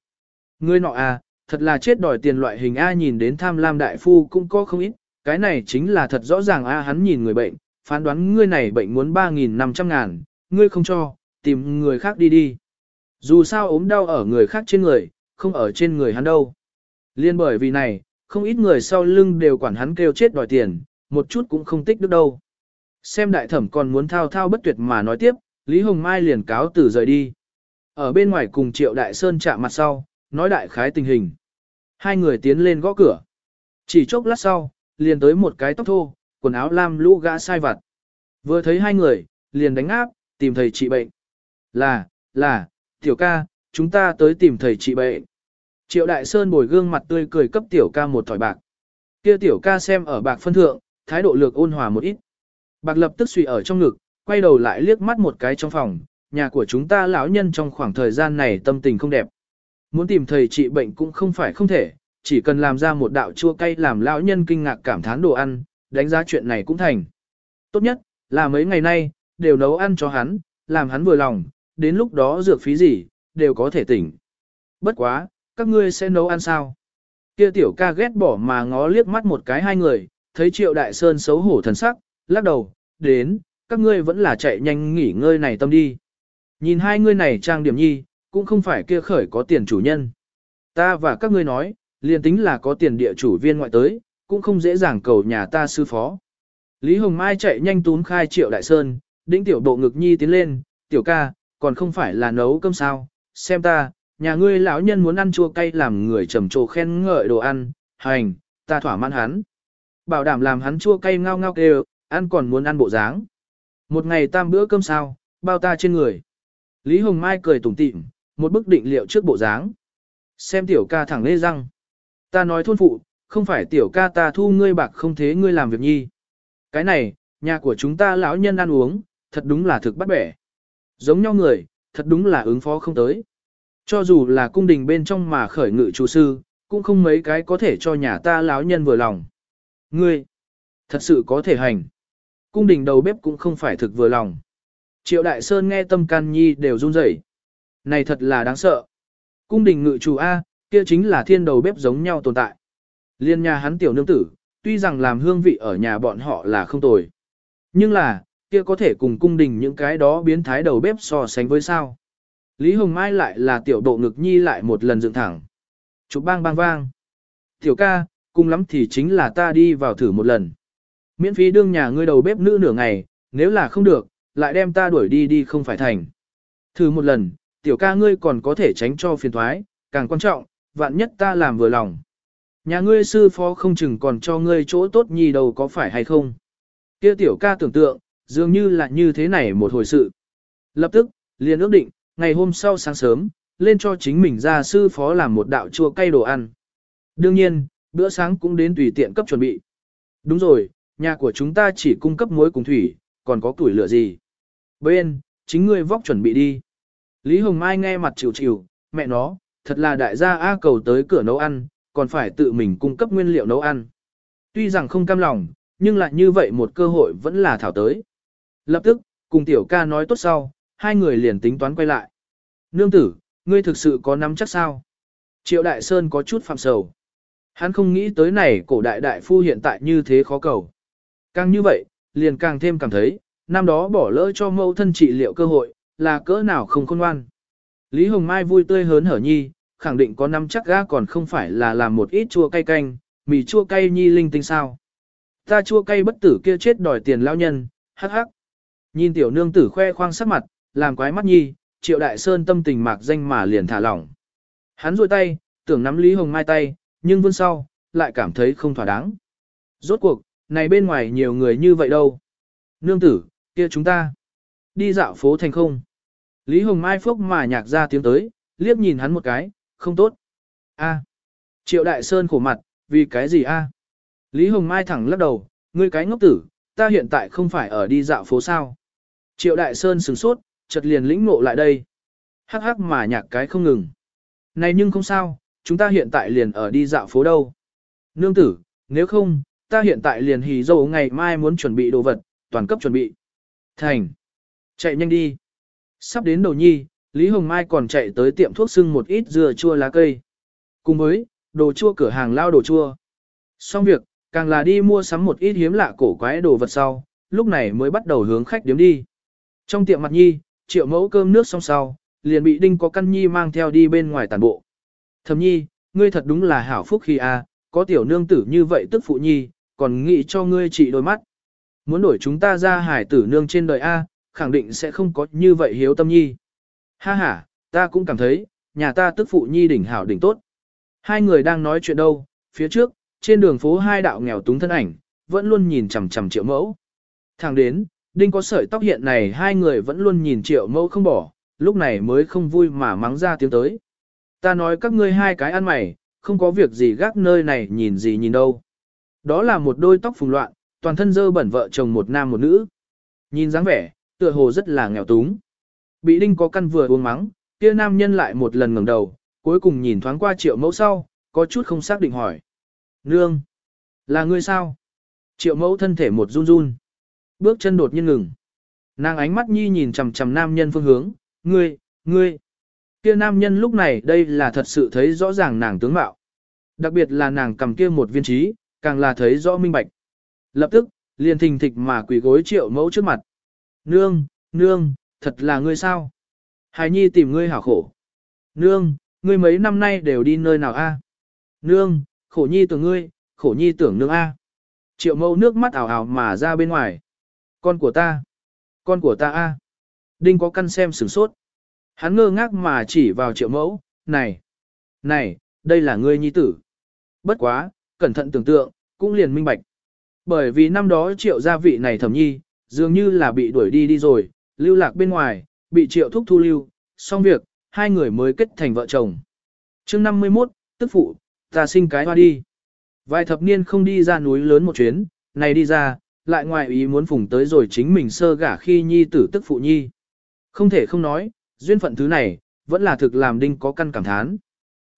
Speaker 1: Ngươi nọ A, thật là chết đòi tiền loại hình A nhìn đến tham lam đại phu cũng có không ít, cái này chính là thật rõ ràng A hắn nhìn người bệnh, phán đoán ngươi này bệnh muốn 3.500 ngàn, ngươi không cho, tìm người khác đi đi. Dù sao ốm đau ở người khác trên người, không ở trên người hắn đâu. Liên bởi vì này, không ít người sau lưng đều quản hắn kêu chết đòi tiền, một chút cũng không tích được đâu. Xem đại thẩm còn muốn thao thao bất tuyệt mà nói tiếp, Lý Hồng Mai liền cáo từ rời đi. Ở bên ngoài cùng Triệu Đại Sơn chạm mặt sau, nói đại khái tình hình. Hai người tiến lên gõ cửa. Chỉ chốc lát sau, liền tới một cái tóc thô, quần áo lam lũ gã sai vặt. Vừa thấy hai người, liền đánh áp, tìm thầy trị bệnh. Là, là, tiểu ca, chúng ta tới tìm thầy trị bệnh. Triệu Đại Sơn bồi gương mặt tươi cười cấp tiểu ca một thỏi bạc. Kia tiểu ca xem ở bạc phân thượng, thái độ lược ôn hòa một ít. Bạc lập tức suy ở trong ngực, quay đầu lại liếc mắt một cái trong phòng, nhà của chúng ta lão nhân trong khoảng thời gian này tâm tình không đẹp. Muốn tìm thầy trị bệnh cũng không phải không thể, chỉ cần làm ra một đạo chua cay làm lão nhân kinh ngạc cảm thán đồ ăn, đánh giá chuyện này cũng thành. Tốt nhất, là mấy ngày nay, đều nấu ăn cho hắn, làm hắn vừa lòng, đến lúc đó dược phí gì, đều có thể tỉnh. Bất quá, các ngươi sẽ nấu ăn sao? Kia tiểu ca ghét bỏ mà ngó liếc mắt một cái hai người, thấy triệu đại sơn xấu hổ thần sắc, lắc đầu, đến, các ngươi vẫn là chạy nhanh nghỉ ngơi này tâm đi. Nhìn hai ngươi này trang điểm nhi, cũng không phải kia khởi có tiền chủ nhân. Ta và các ngươi nói, liền tính là có tiền địa chủ viên ngoại tới, cũng không dễ dàng cầu nhà ta sư phó. Lý Hồng Mai chạy nhanh tún khai triệu đại sơn, đĩnh tiểu bộ ngực nhi tiến lên, tiểu ca, còn không phải là nấu cơm sao, xem ta, nhà ngươi lão nhân muốn ăn chua cay làm người trầm trồ khen ngợi đồ ăn, hành, ta thỏa mãn hắn. Bảo đảm làm hắn chua cay ngao ngao kêu, ăn còn muốn ăn bộ dáng. Một ngày tam bữa cơm sao, bao ta trên người. Lý Hồng Mai cười tủm tỉm, một bức định liệu trước bộ dáng. Xem tiểu ca thẳng lê răng. Ta nói thôn phụ, không phải tiểu ca ta thu ngươi bạc không thế ngươi làm việc nhi. Cái này, nhà của chúng ta lão nhân ăn uống, thật đúng là thực bắt bẻ. Giống nhau người, thật đúng là ứng phó không tới. Cho dù là cung đình bên trong mà khởi ngự chủ sư, cũng không mấy cái có thể cho nhà ta lão nhân vừa lòng. Ngươi, thật sự có thể hành. Cung đình đầu bếp cũng không phải thực vừa lòng. Triệu Đại Sơn nghe tâm can nhi đều run rẩy. Này thật là đáng sợ. Cung đình ngự chủ A, kia chính là thiên đầu bếp giống nhau tồn tại. Liên nhà hắn tiểu nương tử, tuy rằng làm hương vị ở nhà bọn họ là không tồi. Nhưng là, kia có thể cùng cung đình những cái đó biến thái đầu bếp so sánh với sao. Lý Hồng Mai lại là tiểu độ ngực nhi lại một lần dựng thẳng. Chụp bang bang vang. Tiểu ca, cùng lắm thì chính là ta đi vào thử một lần. Miễn phí đương nhà ngươi đầu bếp nữ nửa ngày, nếu là không được, lại đem ta đuổi đi đi không phải thành. Thử một lần, tiểu ca ngươi còn có thể tránh cho phiền thoái, càng quan trọng, vạn nhất ta làm vừa lòng. Nhà ngươi sư phó không chừng còn cho ngươi chỗ tốt nhì đầu có phải hay không? Kia tiểu ca tưởng tượng, dường như là như thế này một hồi sự. Lập tức, liền ước định, ngày hôm sau sáng sớm, lên cho chính mình ra sư phó làm một đạo chua cay đồ ăn. Đương nhiên, bữa sáng cũng đến tùy tiện cấp chuẩn bị. Đúng rồi, nhà của chúng ta chỉ cung cấp muối cùng thủy, còn có tuổi lửa gì. Bên, chính ngươi vóc chuẩn bị đi. Lý Hồng Mai nghe mặt chịu chịu, mẹ nó, thật là đại gia A cầu tới cửa nấu ăn, còn phải tự mình cung cấp nguyên liệu nấu ăn. Tuy rằng không cam lòng, nhưng lại như vậy một cơ hội vẫn là thảo tới. Lập tức, cùng tiểu ca nói tốt sau, hai người liền tính toán quay lại. Nương tử, ngươi thực sự có nắm chắc sao? Triệu Đại Sơn có chút phạm sầu. Hắn không nghĩ tới này cổ đại đại phu hiện tại như thế khó cầu. Càng như vậy, liền càng thêm cảm thấy, năm đó bỏ lỡ cho mẫu thân trị liệu cơ hội, là cỡ nào không khôn ngoan. Lý Hồng Mai vui tươi hớn hở nhi, khẳng định có năm chắc ga còn không phải là làm một ít chua cay canh, mì chua cay nhi linh tinh sao. Ta chua cay bất tử kia chết đòi tiền lao nhân, hắc hắc. Nhìn tiểu nương tử khoe khoang sắc mặt, làm quái mắt nhi, triệu đại sơn tâm tình mạc danh mà liền thả lỏng. Hắn rôi tay, tưởng nắm Lý Hồng Mai tay, nhưng vươn sau, lại cảm thấy không thỏa đáng. Rốt cuộc, này bên ngoài nhiều người như vậy đâu. Nương tử, kia chúng ta. Đi dạo phố thành không. Lý Hồng Mai phúc mà nhạc ra tiếng tới, liếc nhìn hắn một cái, không tốt. A. Triệu Đại Sơn khổ mặt, vì cái gì a? Lý Hồng Mai thẳng lắc đầu, ngươi cái ngốc tử, ta hiện tại không phải ở đi dạo phố sao. Triệu Đại Sơn sửng sốt, chợt liền lĩnh ngộ lại đây. Hắc hắc mà nhạc cái không ngừng. Này nhưng không sao, chúng ta hiện tại liền ở đi dạo phố đâu. Nương tử, nếu không, ta hiện tại liền hì dâu ngày mai muốn chuẩn bị đồ vật, toàn cấp chuẩn bị. Thành. Chạy nhanh đi. Sắp đến đầu nhi, Lý Hồng Mai còn chạy tới tiệm thuốc sưng một ít dừa chua lá cây. Cùng với, đồ chua cửa hàng lao đồ chua. Xong việc, càng là đi mua sắm một ít hiếm lạ cổ quái đồ vật sau, lúc này mới bắt đầu hướng khách điếm đi. Trong tiệm mặt nhi, triệu mẫu cơm nước xong sau, liền bị đinh có căn nhi mang theo đi bên ngoài tàn bộ. Thầm nhi, ngươi thật đúng là hảo phúc khi a, có tiểu nương tử như vậy tức phụ nhi, còn nghĩ cho ngươi trị đôi mắt. Muốn đổi chúng ta ra hải tử nương trên đời a, khẳng định sẽ không có như vậy hiếu tâm nhi. Ha ha, ta cũng cảm thấy, nhà ta tức phụ nhi đỉnh hảo đỉnh tốt. Hai người đang nói chuyện đâu, phía trước, trên đường phố hai đạo nghèo túng thân ảnh, vẫn luôn nhìn chằm chằm triệu mẫu. Thẳng đến, đinh có sợi tóc hiện này hai người vẫn luôn nhìn triệu mẫu không bỏ, lúc này mới không vui mà mắng ra tiếng tới. Ta nói các ngươi hai cái ăn mày, không có việc gì gác nơi này nhìn gì nhìn đâu. Đó là một đôi tóc phùng loạn, toàn thân dơ bẩn vợ chồng một nam một nữ. Nhìn dáng vẻ, tựa hồ rất là nghèo túng. Bị đinh có căn vừa uống mắng, kia nam nhân lại một lần ngẩng đầu, cuối cùng nhìn thoáng qua triệu mẫu sau, có chút không xác định hỏi. Nương! Là ngươi sao? Triệu mẫu thân thể một run run. Bước chân đột nhiên ngừng. Nàng ánh mắt nhi nhìn chằm chằm nam nhân phương hướng, ngươi, ngươi. Kia nam nhân lúc này đây là thật sự thấy rõ ràng nàng tướng mạo. Đặc biệt là nàng cầm kia một viên trí, càng là thấy rõ minh bạch. Lập tức, liền thình thịch mà quỳ gối triệu mẫu trước mặt. Nương, nương, thật là ngươi sao? Hải nhi tìm ngươi hảo khổ. Nương, ngươi mấy năm nay đều đi nơi nào a? Nương, khổ nhi tưởng ngươi, khổ nhi tưởng nương a. Triệu mẫu nước mắt ảo ảo mà ra bên ngoài. Con của ta, con của ta a. Đinh có căn xem sửng sốt. Hắn ngơ ngác mà chỉ vào triệu mẫu, này, này, đây là ngươi nhi tử. Bất quá, cẩn thận tưởng tượng, cũng liền minh bạch. Bởi vì năm đó triệu gia vị này thẩm nhi, dường như là bị đuổi đi đi rồi, lưu lạc bên ngoài, bị triệu thúc thu lưu, xong việc, hai người mới kết thành vợ chồng. chương 51, tức phụ, ta sinh cái hoa đi. Vài thập niên không đi ra núi lớn một chuyến, này đi ra, lại ngoài ý muốn phùng tới rồi chính mình sơ gả khi nhi tử tức phụ nhi. Không thể không nói, duyên phận thứ này, vẫn là thực làm đinh có căn cảm thán.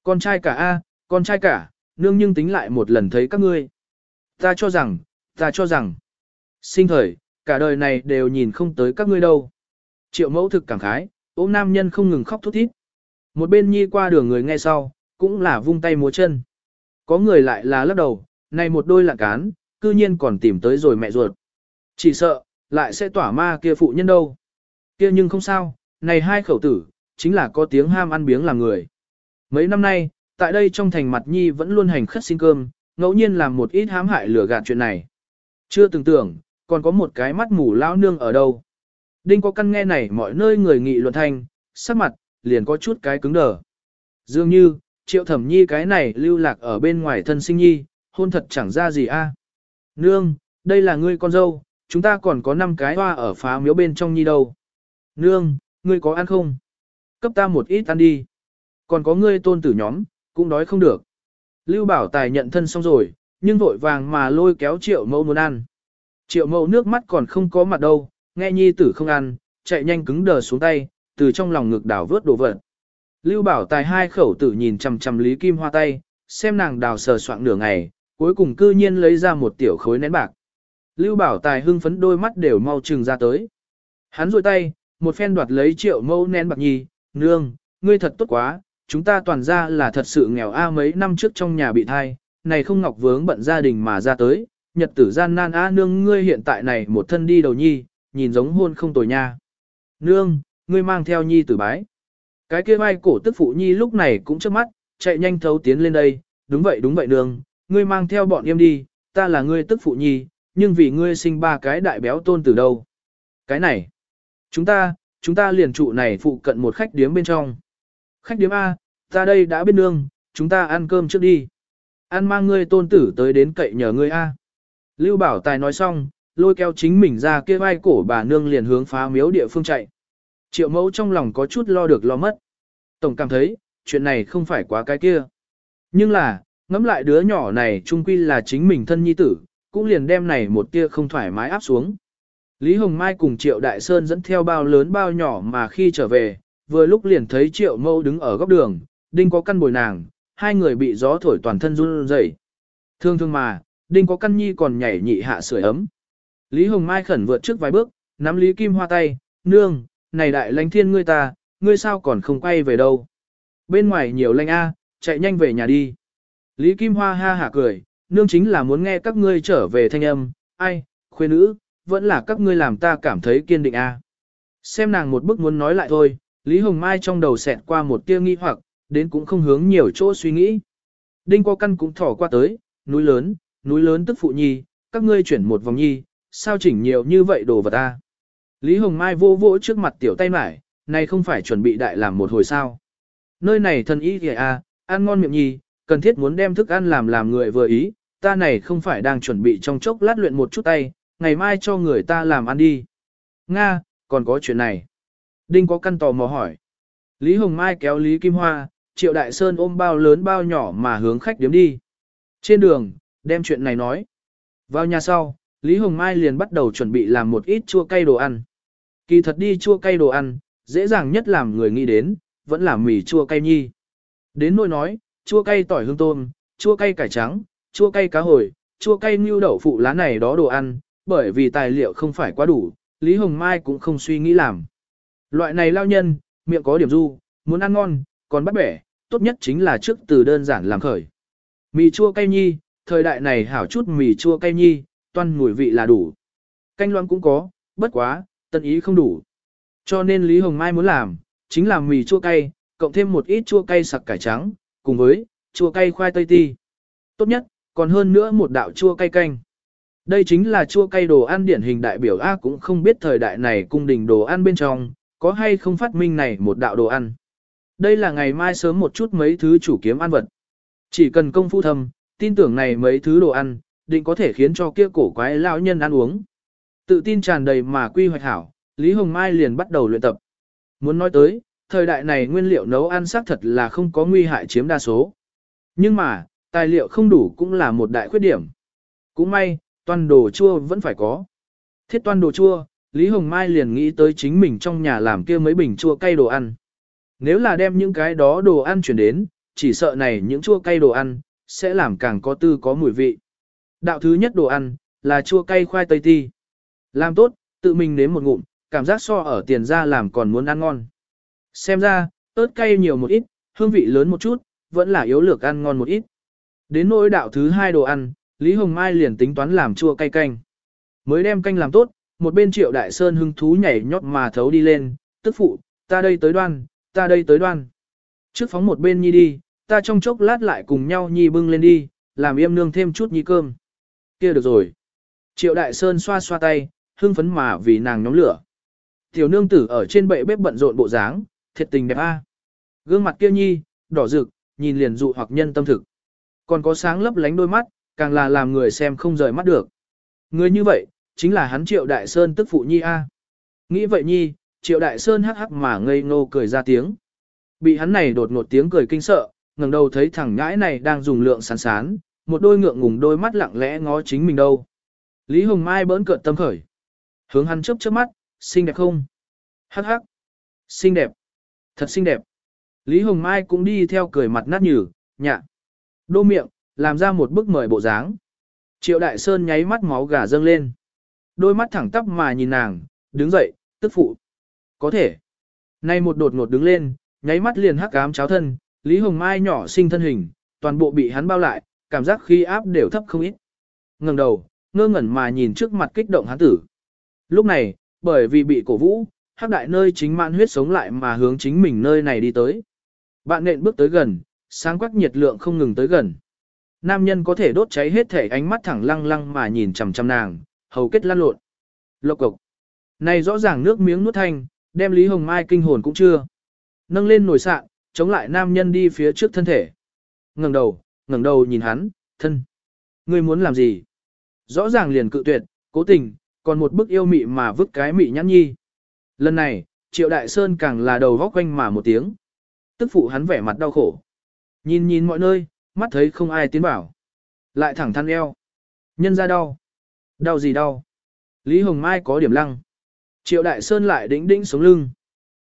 Speaker 1: Con trai cả A, con trai cả, nương nhưng tính lại một lần thấy các ngươi. Ta cho rằng, ta cho rằng, sinh thời, cả đời này đều nhìn không tới các ngươi đâu. Triệu mẫu thực cảm khái, ôm nam nhân không ngừng khóc thút thít. Một bên nhi qua đường người nghe sau, cũng là vung tay múa chân. Có người lại là lắc đầu, này một đôi là cán, cư nhiên còn tìm tới rồi mẹ ruột. Chỉ sợ, lại sẽ tỏa ma kia phụ nhân đâu. Kia nhưng không sao, này hai khẩu tử, chính là có tiếng ham ăn biếng làm người. Mấy năm nay, tại đây trong thành mặt nhi vẫn luôn hành khất xin cơm, ngẫu nhiên làm một ít hám hại lừa gạt chuyện này. Chưa từng tưởng, còn có một cái mắt mù lão nương ở đâu. Đinh có căn nghe này mọi nơi người nghị luận thanh, sắc mặt, liền có chút cái cứng đờ. Dường như, triệu thẩm nhi cái này lưu lạc ở bên ngoài thân sinh nhi, hôn thật chẳng ra gì a. Nương, đây là ngươi con dâu, chúng ta còn có 5 cái hoa ở phá miếu bên trong nhi đâu. Nương, ngươi có ăn không? Cấp ta một ít ăn đi. Còn có ngươi tôn tử nhóm, cũng đói không được. Lưu Bảo Tài nhận thân xong rồi, nhưng vội vàng mà lôi kéo triệu mẫu muốn ăn. Triệu mẫu nước mắt còn không có mặt đâu, nghe nhi tử không ăn, chạy nhanh cứng đờ xuống tay, từ trong lòng ngực đảo vớt đồ vật. Lưu Bảo Tài hai khẩu tử nhìn chằm chằm Lý Kim Hoa tay, xem nàng đào sờ soạng nửa ngày, cuối cùng cư nhiên lấy ra một tiểu khối nén bạc. Lưu Bảo Tài hưng phấn đôi mắt đều mau trừng ra tới. Hắn rôi tay, một phen đoạt lấy triệu mẫu nén bạc nhi, nương, ngươi thật tốt quá, chúng ta toàn ra là thật sự nghèo a à mấy năm trước trong nhà bị thai, này không ngọc vướng bận gia đình mà ra tới, nhật tử gian nan a nương ngươi hiện tại này một thân đi đầu nhi, nhìn giống hôn không tồi nha. Nương, ngươi mang theo nhi tử bái. Cái kia vai cổ tức phụ nhi lúc này cũng trước mắt, chạy nhanh thấu tiến lên đây, đúng vậy đúng vậy nương, ngươi mang theo bọn em đi, ta là ngươi tức phụ nhi, nhưng vì ngươi sinh ba cái đại béo tôn từ đâu. Cái này, chúng ta, chúng ta liền trụ này phụ cận một khách điếm bên trong. Khách điếm A, ta đây đã biết nương, chúng ta ăn cơm trước đi. Ăn mang ngươi tôn tử tới đến cậy nhờ ngươi A. Lưu Bảo Tài nói xong, lôi kéo chính mình ra kia vai cổ bà nương liền hướng phá miếu địa phương chạy. Triệu mẫu trong lòng có chút lo được lo mất. Tổng cảm thấy, chuyện này không phải quá cái kia. Nhưng là, ngẫm lại đứa nhỏ này trung quy là chính mình thân nhi tử, cũng liền đem này một tia không thoải mái áp xuống. Lý Hồng Mai cùng Triệu Đại Sơn dẫn theo bao lớn bao nhỏ mà khi trở về, vừa lúc liền thấy Triệu Mâu đứng ở góc đường, đinh có căn bồi nàng, hai người bị gió thổi toàn thân run rẩy. Thương thương mà, đinh có căn nhi còn nhảy nhị hạ sưởi ấm. Lý Hồng Mai khẩn vượt trước vài bước, nắm Lý Kim Hoa tay, nương, này đại lãnh thiên ngươi ta, ngươi sao còn không quay về đâu. Bên ngoài nhiều lanh a, chạy nhanh về nhà đi. Lý Kim Hoa ha hả cười, nương chính là muốn nghe các ngươi trở về thanh âm, ai, khuê nữ, vẫn là các ngươi làm ta cảm thấy kiên định a. Xem nàng một bức muốn nói lại thôi, Lý Hồng Mai trong đầu xẹt qua một tia nghi hoặc, đến cũng không hướng nhiều chỗ suy nghĩ. Đinh có căn cũng thỏ qua tới, núi lớn, núi lớn tức phụ nhi, các ngươi chuyển một vòng nhi, sao chỉnh nhiều như vậy đồ vật ta. Lý Hồng Mai vô vỗ trước mặt tiểu tay mải, này không phải chuẩn bị đại làm một hồi sao. Nơi này thần ý kìa à, ăn ngon miệng nhi, cần thiết muốn đem thức ăn làm làm người vừa ý, ta này không phải đang chuẩn bị trong chốc lát luyện một chút tay, ngày mai cho người ta làm ăn đi. Nga, còn có chuyện này. Đinh có căn tò mò hỏi. Lý Hồng Mai kéo Lý Kim Hoa, Triệu Đại Sơn ôm bao lớn bao nhỏ mà hướng khách điếm đi. Trên đường, đem chuyện này nói. Vào nhà sau, Lý Hồng Mai liền bắt đầu chuẩn bị làm một ít chua cay đồ ăn. Kỳ thật đi chua cay đồ ăn, dễ dàng nhất làm người nghĩ đến, vẫn là mì chua cay nhi. Đến nỗi nói, chua cay tỏi hương tôm, chua cay cải trắng, chua cay cá hồi, chua cay ngưu đậu phụ lá này đó đồ ăn, bởi vì tài liệu không phải quá đủ, Lý Hồng Mai cũng không suy nghĩ làm. Loại này lao nhân, miệng có điểm du, muốn ăn ngon, còn bắt bẻ, tốt nhất chính là trước từ đơn giản làm khởi. Mì chua cay nhi, thời đại này hảo chút mì chua cay nhi, toan mùi vị là đủ. Canh loãng cũng có, bất quá, tân ý không đủ. Cho nên Lý Hồng Mai muốn làm, chính là mì chua cay, cộng thêm một ít chua cay sặc cải trắng, cùng với chua cay khoai tây ti. Tốt nhất, còn hơn nữa một đạo chua cay canh. Đây chính là chua cay đồ ăn điển hình đại biểu A cũng không biết thời đại này cung đình đồ ăn bên trong, có hay không phát minh này một đạo đồ ăn. Đây là ngày mai sớm một chút mấy thứ chủ kiếm ăn vật. Chỉ cần công phu thầm, tin tưởng này mấy thứ đồ ăn, định có thể khiến cho kia cổ quái lão nhân ăn uống. Tự tin tràn đầy mà quy hoạch hảo, Lý Hồng Mai liền bắt đầu luyện tập. Muốn nói tới, thời đại này nguyên liệu nấu ăn xác thật là không có nguy hại chiếm đa số. Nhưng mà, tài liệu không đủ cũng là một đại khuyết điểm. Cũng may, toàn đồ chua vẫn phải có. Thiết toàn đồ chua, Lý Hồng Mai liền nghĩ tới chính mình trong nhà làm kia mấy bình chua cay đồ ăn. Nếu là đem những cái đó đồ ăn chuyển đến, chỉ sợ này những chua cay đồ ăn, sẽ làm càng có tư có mùi vị. Đạo thứ nhất đồ ăn, là chua cay khoai tây ti. Làm tốt, tự mình nếm một ngụm, cảm giác so ở tiền ra làm còn muốn ăn ngon. Xem ra, ớt cay nhiều một ít, hương vị lớn một chút, vẫn là yếu lược ăn ngon một ít. Đến nỗi đạo thứ hai đồ ăn, Lý Hồng Mai liền tính toán làm chua cay canh. Mới đem canh làm tốt, một bên triệu đại sơn hưng thú nhảy nhót mà thấu đi lên, tức phụ, ta đây tới đoan, ta đây tới đoan. Trước phóng một bên nhi đi, ta trong chốc lát lại cùng nhau nhi bưng lên đi, làm yêm nương thêm chút nhi cơm. kia được rồi. Triệu đại sơn xoa xoa tay, hưng phấn mà vì nàng nhóm lửa. Tiểu nương tử ở trên bệ bếp bận rộn bộ dáng, thiệt tình đẹp a. Gương mặt kia nhi, đỏ rực, nhìn liền dụ hoặc nhân tâm thực. Còn có sáng lấp lánh đôi mắt, càng là làm người xem không rời mắt được. Người như vậy, chính là hắn Triệu Đại Sơn tức phụ nhi A. Nghĩ vậy nhi, Triệu Đại Sơn hắc hắc mà ngây ngô cười ra tiếng. Bị hắn này đột ngột tiếng cười kinh sợ, ngẩng đầu thấy thằng ngãi này đang dùng lượng sán sán, một đôi ngượng ngùng đôi mắt lặng lẽ ngó chính mình đâu. Lý Hồng Mai bỡn cợt tâm khởi. Hướng hắn chớp chớp mắt, xinh đẹp không? Hắc hắc. Xinh đẹp. Thật xinh đẹp. Lý Hồng Mai cũng đi theo cười mặt nát nhừ, nhạ. Đô miệng, làm ra một bức mời bộ dáng. Triệu Đại Sơn nháy mắt máu gà dâng lên. Đôi mắt thẳng tắp mà nhìn nàng, đứng dậy, tức phụ. Có thể. Nay một đột ngột đứng lên, nháy mắt liền hắc ám cháo thân, Lý Hồng Mai nhỏ sinh thân hình, toàn bộ bị hắn bao lại, cảm giác khi áp đều thấp không ít. Ngẩng đầu, ngơ ngẩn mà nhìn trước mặt kích động hắn tử. Lúc này, bởi vì bị cổ vũ, hắc đại nơi chính mạn huyết sống lại mà hướng chính mình nơi này đi tới. Bạn nện bước tới gần, sáng quắc nhiệt lượng không ngừng tới gần. Nam nhân có thể đốt cháy hết thể ánh mắt thẳng lăng lăng mà nhìn chằm chằm nàng, hầu kết lan lộn. Lộc cục, Này rõ ràng nước miếng nuốt thanh, đem Lý Hồng Mai kinh hồn cũng chưa. Nâng lên nồi sạn, chống lại nam nhân đi phía trước thân thể. ngẩng đầu, ngẩng đầu nhìn hắn, thân. Ngươi muốn làm gì? Rõ ràng liền cự tuyệt, cố tình, còn một bức yêu mị mà vứt cái mị nhãn nhi. Lần này, Triệu Đại Sơn càng là đầu góc quanh mà một tiếng. Tức phụ hắn vẻ mặt đau khổ. Nhìn nhìn mọi nơi, mắt thấy không ai tiến bảo. Lại thẳng thắn eo. Nhân ra đau. Đau gì đau? Lý Hồng Mai có điểm lăng. Triệu Đại Sơn lại đĩnh đĩnh sống lưng.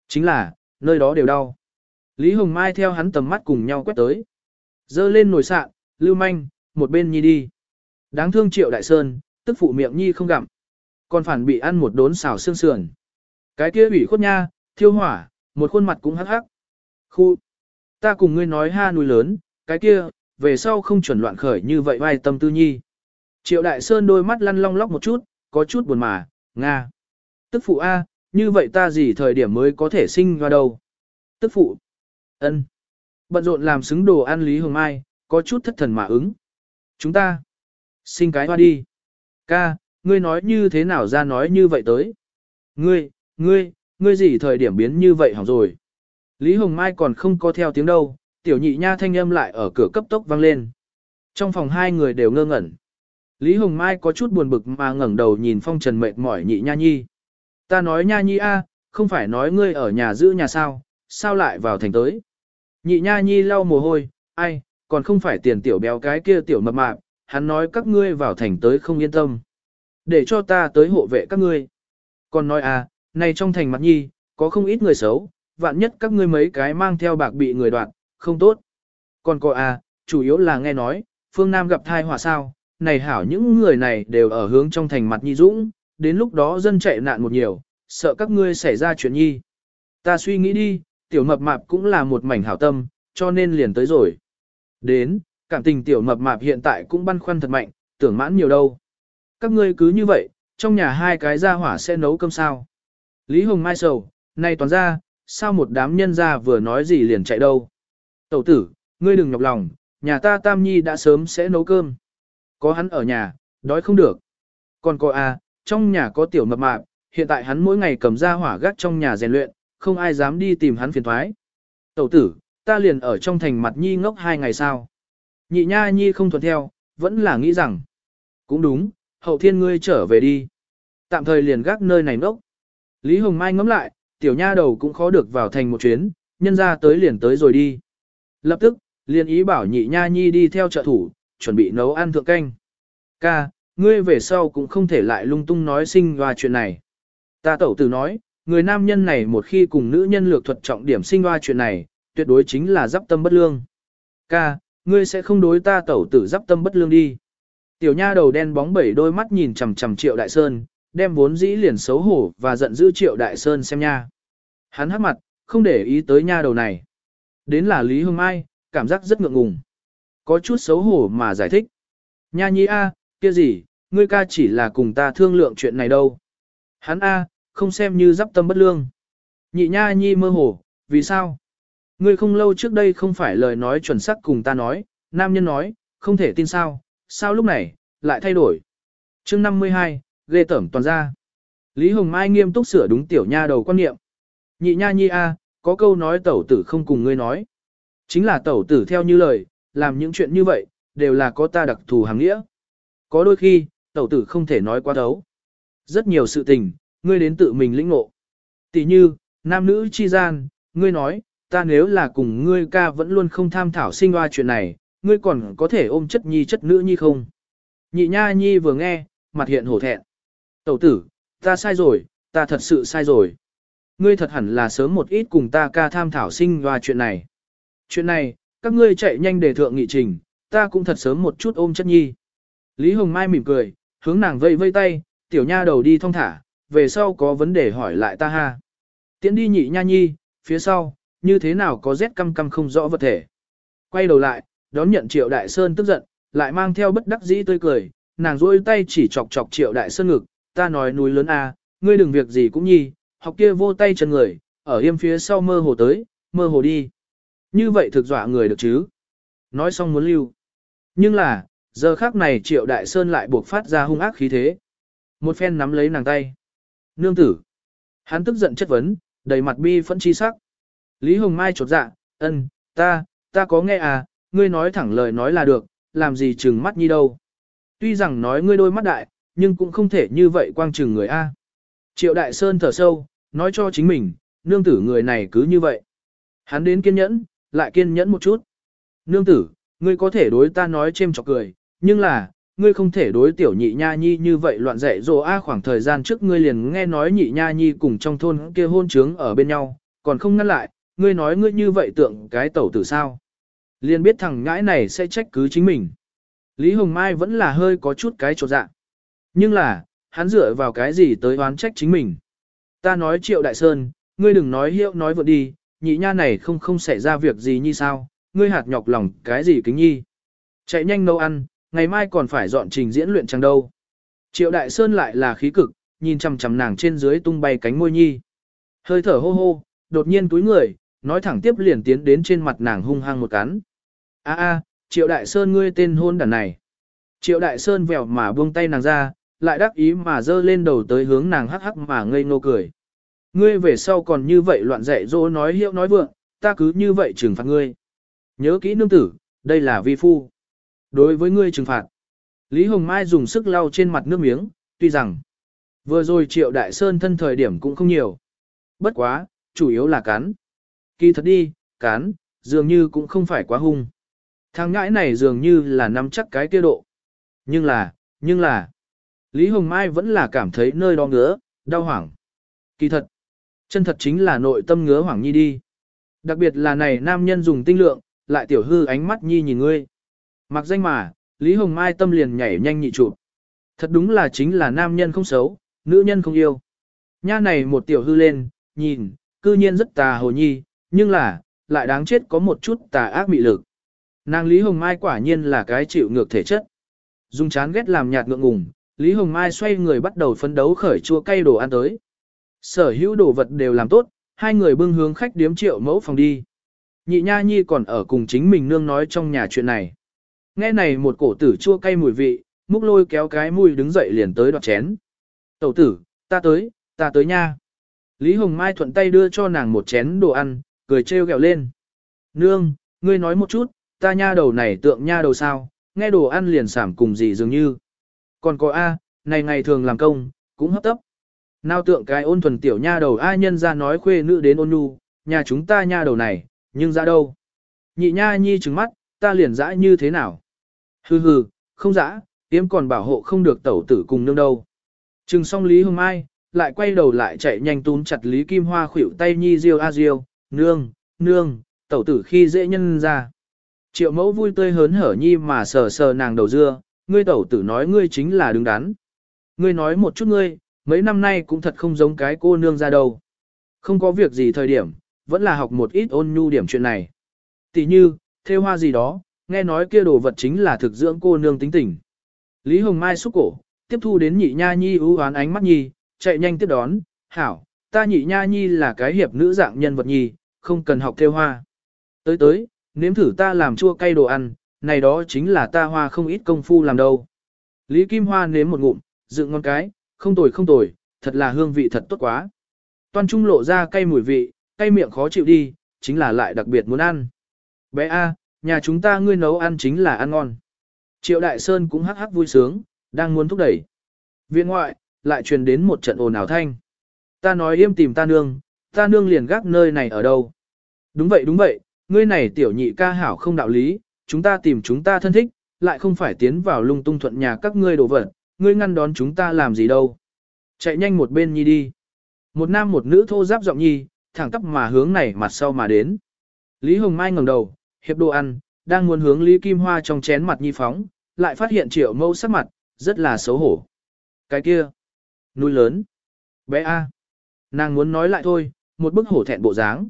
Speaker 1: Chính là, nơi đó đều đau. Lý Hồng Mai theo hắn tầm mắt cùng nhau quét tới. Dơ lên nồi sạn, lưu manh, một bên nhi đi. Đáng thương Triệu Đại Sơn, tức phụ miệng nhi không gặm. Còn phản bị ăn một đốn xào xương sườn. Cái kia ủy khuất nha, thiêu hỏa, một khuôn mặt cũng hắc hắc. Khu, ta cùng ngươi nói ha núi lớn, cái kia, về sau không chuẩn loạn khởi như vậy vai tâm tư nhi. Triệu Đại Sơn đôi mắt lăn long lóc một chút, có chút buồn mà, Nga. Tức phụ A, như vậy ta gì thời điểm mới có thể sinh ra đâu? Tức phụ ân Bận rộn làm xứng đồ ăn Lý Hồng Mai, có chút thất thần mà ứng. Chúng ta. xin cái hoa đi. Ca, ngươi nói như thế nào ra nói như vậy tới? Ngươi, ngươi, ngươi gì thời điểm biến như vậy hỏng rồi? Lý Hồng Mai còn không có theo tiếng đâu, tiểu nhị nha thanh âm lại ở cửa cấp tốc vang lên. Trong phòng hai người đều ngơ ngẩn. Lý Hồng Mai có chút buồn bực mà ngẩng đầu nhìn phong trần mệt mỏi nhị nha nhi. Ta nói nha nhi a, không phải nói ngươi ở nhà giữ nhà sao, sao lại vào thành tới. Nhị nha nhi lau mồ hôi, ai, còn không phải tiền tiểu béo cái kia tiểu mập mạp, hắn nói các ngươi vào thành tới không yên tâm. Để cho ta tới hộ vệ các ngươi. Còn nói à, này trong thành mặt nhi, có không ít người xấu, vạn nhất các ngươi mấy cái mang theo bạc bị người đoạt, không tốt. Còn cô à, chủ yếu là nghe nói, phương Nam gặp thai họa sao, này hảo những người này đều ở hướng trong thành mặt nhi dũng, đến lúc đó dân chạy nạn một nhiều, sợ các ngươi xảy ra chuyện nhi. Ta suy nghĩ đi, tiểu mập mạp cũng là một mảnh hảo tâm, cho nên liền tới rồi. Đến, cảm tình tiểu mập mạp hiện tại cũng băn khoăn thật mạnh, tưởng mãn nhiều đâu. Các ngươi cứ như vậy, trong nhà hai cái gia hỏa sẽ nấu cơm sao. Lý Hồng Mai sầu, này toàn ra, sao một đám nhân gia vừa nói gì liền chạy đâu. Tẩu tử, ngươi đừng nhọc lòng, nhà ta Tam Nhi đã sớm sẽ nấu cơm. Có hắn ở nhà, đói không được. Còn có à, trong nhà có tiểu mập mạp, hiện tại hắn mỗi ngày cầm ra hỏa gác trong nhà rèn luyện, không ai dám đi tìm hắn phiền thoái. Tẩu tử, ta liền ở trong thành mặt Nhi ngốc hai ngày sao. Nhị nha Nhi không thuận theo, vẫn là nghĩ rằng. Cũng đúng, hậu thiên ngươi trở về đi. Tạm thời liền gác nơi này ngốc. Lý Hồng Mai ngẫm lại, tiểu nha đầu cũng khó được vào thành một chuyến, nhân ra tới liền tới rồi đi. Lập tức, liền ý bảo nhị nha nhi đi theo trợ thủ, chuẩn bị nấu ăn thượng canh. Ca, ngươi về sau cũng không thể lại lung tung nói sinh hoa chuyện này. Ta tẩu tử nói, người nam nhân này một khi cùng nữ nhân lược thuật trọng điểm sinh hoa chuyện này, tuyệt đối chính là giáp tâm bất lương. Ca, ngươi sẽ không đối ta tẩu tử giáp tâm bất lương đi. Tiểu nha đầu đen bóng bảy đôi mắt nhìn chằm chằm triệu đại sơn, đem vốn dĩ liền xấu hổ và giận dữ triệu đại sơn xem nha. Hắn hắc mặt, không để ý tới nha đầu này. Đến là Lý Hương Mai, cảm giác rất ngượng ngùng. Có chút xấu hổ mà giải thích. Nha nhi a, kia gì, ngươi ca chỉ là cùng ta thương lượng chuyện này đâu. Hắn a, không xem như giáp tâm bất lương. Nhị nha nhi mơ hồ, vì sao? Ngươi không lâu trước đây không phải lời nói chuẩn xác cùng ta nói, nam nhân nói, không thể tin sao, sao lúc này, lại thay đổi. chương 52, ghê tẩm toàn ra. Lý Hồng Mai nghiêm túc sửa đúng tiểu nha đầu quan niệm. Nhị nha nhi a, có câu nói tẩu tử không cùng ngươi nói. Chính là tẩu tử theo như lời, làm những chuyện như vậy, đều là có ta đặc thù hàng nghĩa. Có đôi khi, tẩu tử không thể nói quá thấu. Rất nhiều sự tình, ngươi đến tự mình lĩnh ngộ. Tỷ như, nam nữ chi gian, ngươi nói, ta nếu là cùng ngươi ca vẫn luôn không tham thảo sinh hoa chuyện này, ngươi còn có thể ôm chất nhi chất nữ nhi không? Nhị nha nhi vừa nghe, mặt hiện hổ thẹn. Tẩu tử, ta sai rồi, ta thật sự sai rồi. Ngươi thật hẳn là sớm một ít cùng ta ca tham thảo sinh hoa chuyện này. Chuyện này, các ngươi chạy nhanh để thượng nghị trình, ta cũng thật sớm một chút ôm chất nhi. Lý Hồng Mai mỉm cười, hướng nàng vây vây tay, tiểu nha đầu đi thong thả, về sau có vấn đề hỏi lại ta ha. Tiến đi nhị nha nhi, phía sau, như thế nào có rét căm căm không rõ vật thể. Quay đầu lại, đón nhận Triệu Đại Sơn tức giận, lại mang theo bất đắc dĩ tươi cười, nàng rôi tay chỉ chọc chọc Triệu Đại Sơn ngực, ta nói núi lớn a, ngươi đừng việc gì cũng nhi, học kia vô tay chân người, ở yêm phía sau mơ hồ tới, mơ hồ đi. Như vậy thực dọa người được chứ. Nói xong muốn lưu. Nhưng là, giờ khác này Triệu Đại Sơn lại buộc phát ra hung ác khí thế. Một phen nắm lấy nàng tay. Nương tử. Hắn tức giận chất vấn, đầy mặt bi phẫn chi sắc. Lý Hồng Mai chột dạ, ân, ta, ta có nghe à, ngươi nói thẳng lời nói là được, làm gì chừng mắt nhi đâu. Tuy rằng nói ngươi đôi mắt đại, nhưng cũng không thể như vậy quang chừng người A. Triệu Đại Sơn thở sâu, nói cho chính mình, nương tử người này cứ như vậy. Hắn đến kiên nhẫn, lại kiên nhẫn một chút. Nương tử, ngươi có thể đối ta nói chêm chọc cười, nhưng là, ngươi không thể đối tiểu nhị nha nhi như vậy loạn dạy dỗ a khoảng thời gian trước ngươi liền nghe nói nhị nha nhi cùng trong thôn kia hôn trướng ở bên nhau, còn không ngăn lại, ngươi nói ngươi như vậy tượng cái tẩu tử sao. Liền biết thằng ngãi này sẽ trách cứ chính mình. Lý Hồng Mai vẫn là hơi có chút cái trột dạ. Nhưng là, hắn dựa vào cái gì tới oán trách chính mình. Ta nói triệu đại sơn, ngươi đừng nói hiệu nói vượt đi, nhị nha này không không xảy ra việc gì như sao, ngươi hạt nhọc lòng cái gì kính nhi. Chạy nhanh nấu ăn, ngày mai còn phải dọn trình diễn luyện chẳng đâu. Triệu đại sơn lại là khí cực, nhìn chằm chằm nàng trên dưới tung bay cánh môi nhi. Hơi thở hô hô, đột nhiên túi người, nói thẳng tiếp liền tiến đến trên mặt nàng hung hăng một cắn. A a, Triệu Đại Sơn ngươi tên hôn đàn này. Triệu Đại Sơn vèo mà buông tay nàng ra, lại đắc ý mà dơ lên đầu tới hướng nàng hắc hắc mà ngây ngô cười. Ngươi về sau còn như vậy loạn dạy dỗ nói hiệu nói vượng, ta cứ như vậy trừng phạt ngươi. Nhớ kỹ nương tử, đây là vi phu. Đối với ngươi trừng phạt, Lý Hồng Mai dùng sức lau trên mặt nước miếng, tuy rằng vừa rồi Triệu Đại Sơn thân thời điểm cũng không nhiều. Bất quá, chủ yếu là cắn. Kỳ thật đi, cán, dường như cũng không phải quá hung. Thằng ngãi này dường như là nắm chắc cái kia độ. Nhưng là, nhưng là, Lý Hồng Mai vẫn là cảm thấy nơi đó ngứa, đau hoảng. Kỳ thật, chân thật chính là nội tâm ngứa hoảng nhi đi. Đặc biệt là này nam nhân dùng tinh lượng, lại tiểu hư ánh mắt nhi nhìn ngươi. Mặc danh mà, Lý Hồng Mai tâm liền nhảy nhanh nhị trụ. Thật đúng là chính là nam nhân không xấu, nữ nhân không yêu. Nha này một tiểu hư lên, nhìn, cư nhiên rất tà hồ nhi, nhưng là, lại đáng chết có một chút tà ác mị lực. Nàng Lý Hồng Mai quả nhiên là cái chịu ngược thể chất. Dùng chán ghét làm nhạt ngượng ngùng, Lý Hồng Mai xoay người bắt đầu phấn đấu khởi chua cay đồ ăn tới. Sở hữu đồ vật đều làm tốt, hai người bưng hướng khách điếm triệu mẫu phòng đi. Nhị Nha Nhi còn ở cùng chính mình nương nói trong nhà chuyện này. Nghe này một cổ tử chua cay mùi vị, múc lôi kéo cái mùi đứng dậy liền tới đoạt chén. Tẩu tử, ta tới, ta tới nha. Lý Hồng Mai thuận tay đưa cho nàng một chén đồ ăn, cười trêu ghẹo lên. Nương, ngươi nói một chút, ta nha đầu này tượng nha đầu sao, nghe đồ ăn liền sảm cùng gì dường như. Còn có A, này ngày thường làm công, cũng hấp tấp. Nào tượng cái ôn thuần tiểu nha đầu A nhân ra nói khuê nữ đến ôn nhu, nhà chúng ta nha đầu này, nhưng ra đâu. Nhị nha nhi trừng mắt, ta liền dã như thế nào. Hừ hừ, không dã, tiếm còn bảo hộ không được tẩu tử cùng nương đâu. Trừng xong Lý Hồng Mai, lại quay đầu lại chạy nhanh tún chặt Lý Kim Hoa khuỷu tay nhi diêu a diêu, nương, nương, tẩu tử khi dễ nhân ra. Triệu mẫu vui tươi hớn hở nhi mà sờ sờ nàng đầu dưa, ngươi tẩu tử nói ngươi chính là đứng đắn. Ngươi nói một chút ngươi, mấy năm nay cũng thật không giống cái cô nương ra đâu. Không có việc gì thời điểm, vẫn là học một ít ôn nhu điểm chuyện này. Tỷ như, Thêu hoa gì đó, nghe nói kia đồ vật chính là thực dưỡng cô nương tính tình. Lý Hồng Mai xúc cổ, tiếp thu đến nhị nha nhi ưu hoán ánh mắt nhi, chạy nhanh tiếp đón, hảo, ta nhị nha nhi là cái hiệp nữ dạng nhân vật nhi, không cần học theo hoa. Tới tới, nếm thử ta làm chua cay đồ ăn, này đó chính là ta hoa không ít công phu làm đâu. Lý Kim Hoa nếm một ngụm, dựng ngon cái, không tồi không tồi, thật là hương vị thật tốt quá. Toàn trung lộ ra cay mùi vị, cay miệng khó chịu đi, chính là lại đặc biệt muốn ăn. Bé A, nhà chúng ta ngươi nấu ăn chính là ăn ngon. Triệu Đại Sơn cũng hắc hắc vui sướng, đang muốn thúc đẩy. Viện ngoại, lại truyền đến một trận ồn ào thanh. Ta nói im tìm ta nương, ta nương liền gác nơi này ở đâu. Đúng vậy đúng vậy, ngươi này tiểu nhị ca hảo không đạo lý, chúng ta tìm chúng ta thân thích, lại không phải tiến vào lung tung thuận nhà các ngươi đồ vật, ngươi ngăn đón chúng ta làm gì đâu. Chạy nhanh một bên nhi đi. Một nam một nữ thô giáp giọng nhi, thẳng tắp mà hướng này mặt sau mà đến. Lý Hồng Mai ngẩng đầu, hiệp đồ ăn, đang muốn hướng Lý Kim Hoa trong chén mặt nhi phóng, lại phát hiện triệu mâu sắc mặt, rất là xấu hổ. Cái kia, núi lớn, bé A. Nàng muốn nói lại thôi, một bức hổ thẹn bộ dáng.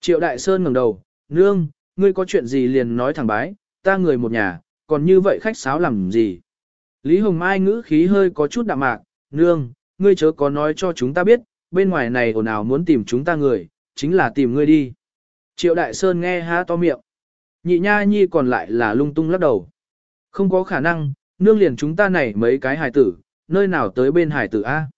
Speaker 1: Triệu Đại Sơn ngẩng đầu, nương, ngươi có chuyện gì liền nói thẳng bái, ta người một nhà, còn như vậy khách sáo làm gì. Lý Hồng Mai ngữ khí hơi có chút đạm mạc, nương, ngươi chớ có nói cho chúng ta biết, bên ngoài này ồn ào muốn tìm chúng ta người, chính là tìm ngươi đi. Triệu Đại Sơn nghe há to miệng. Nhị nha nhi còn lại là lung tung lắc đầu. Không có khả năng, nương liền chúng ta này mấy cái hài tử, nơi nào tới bên hài tử A.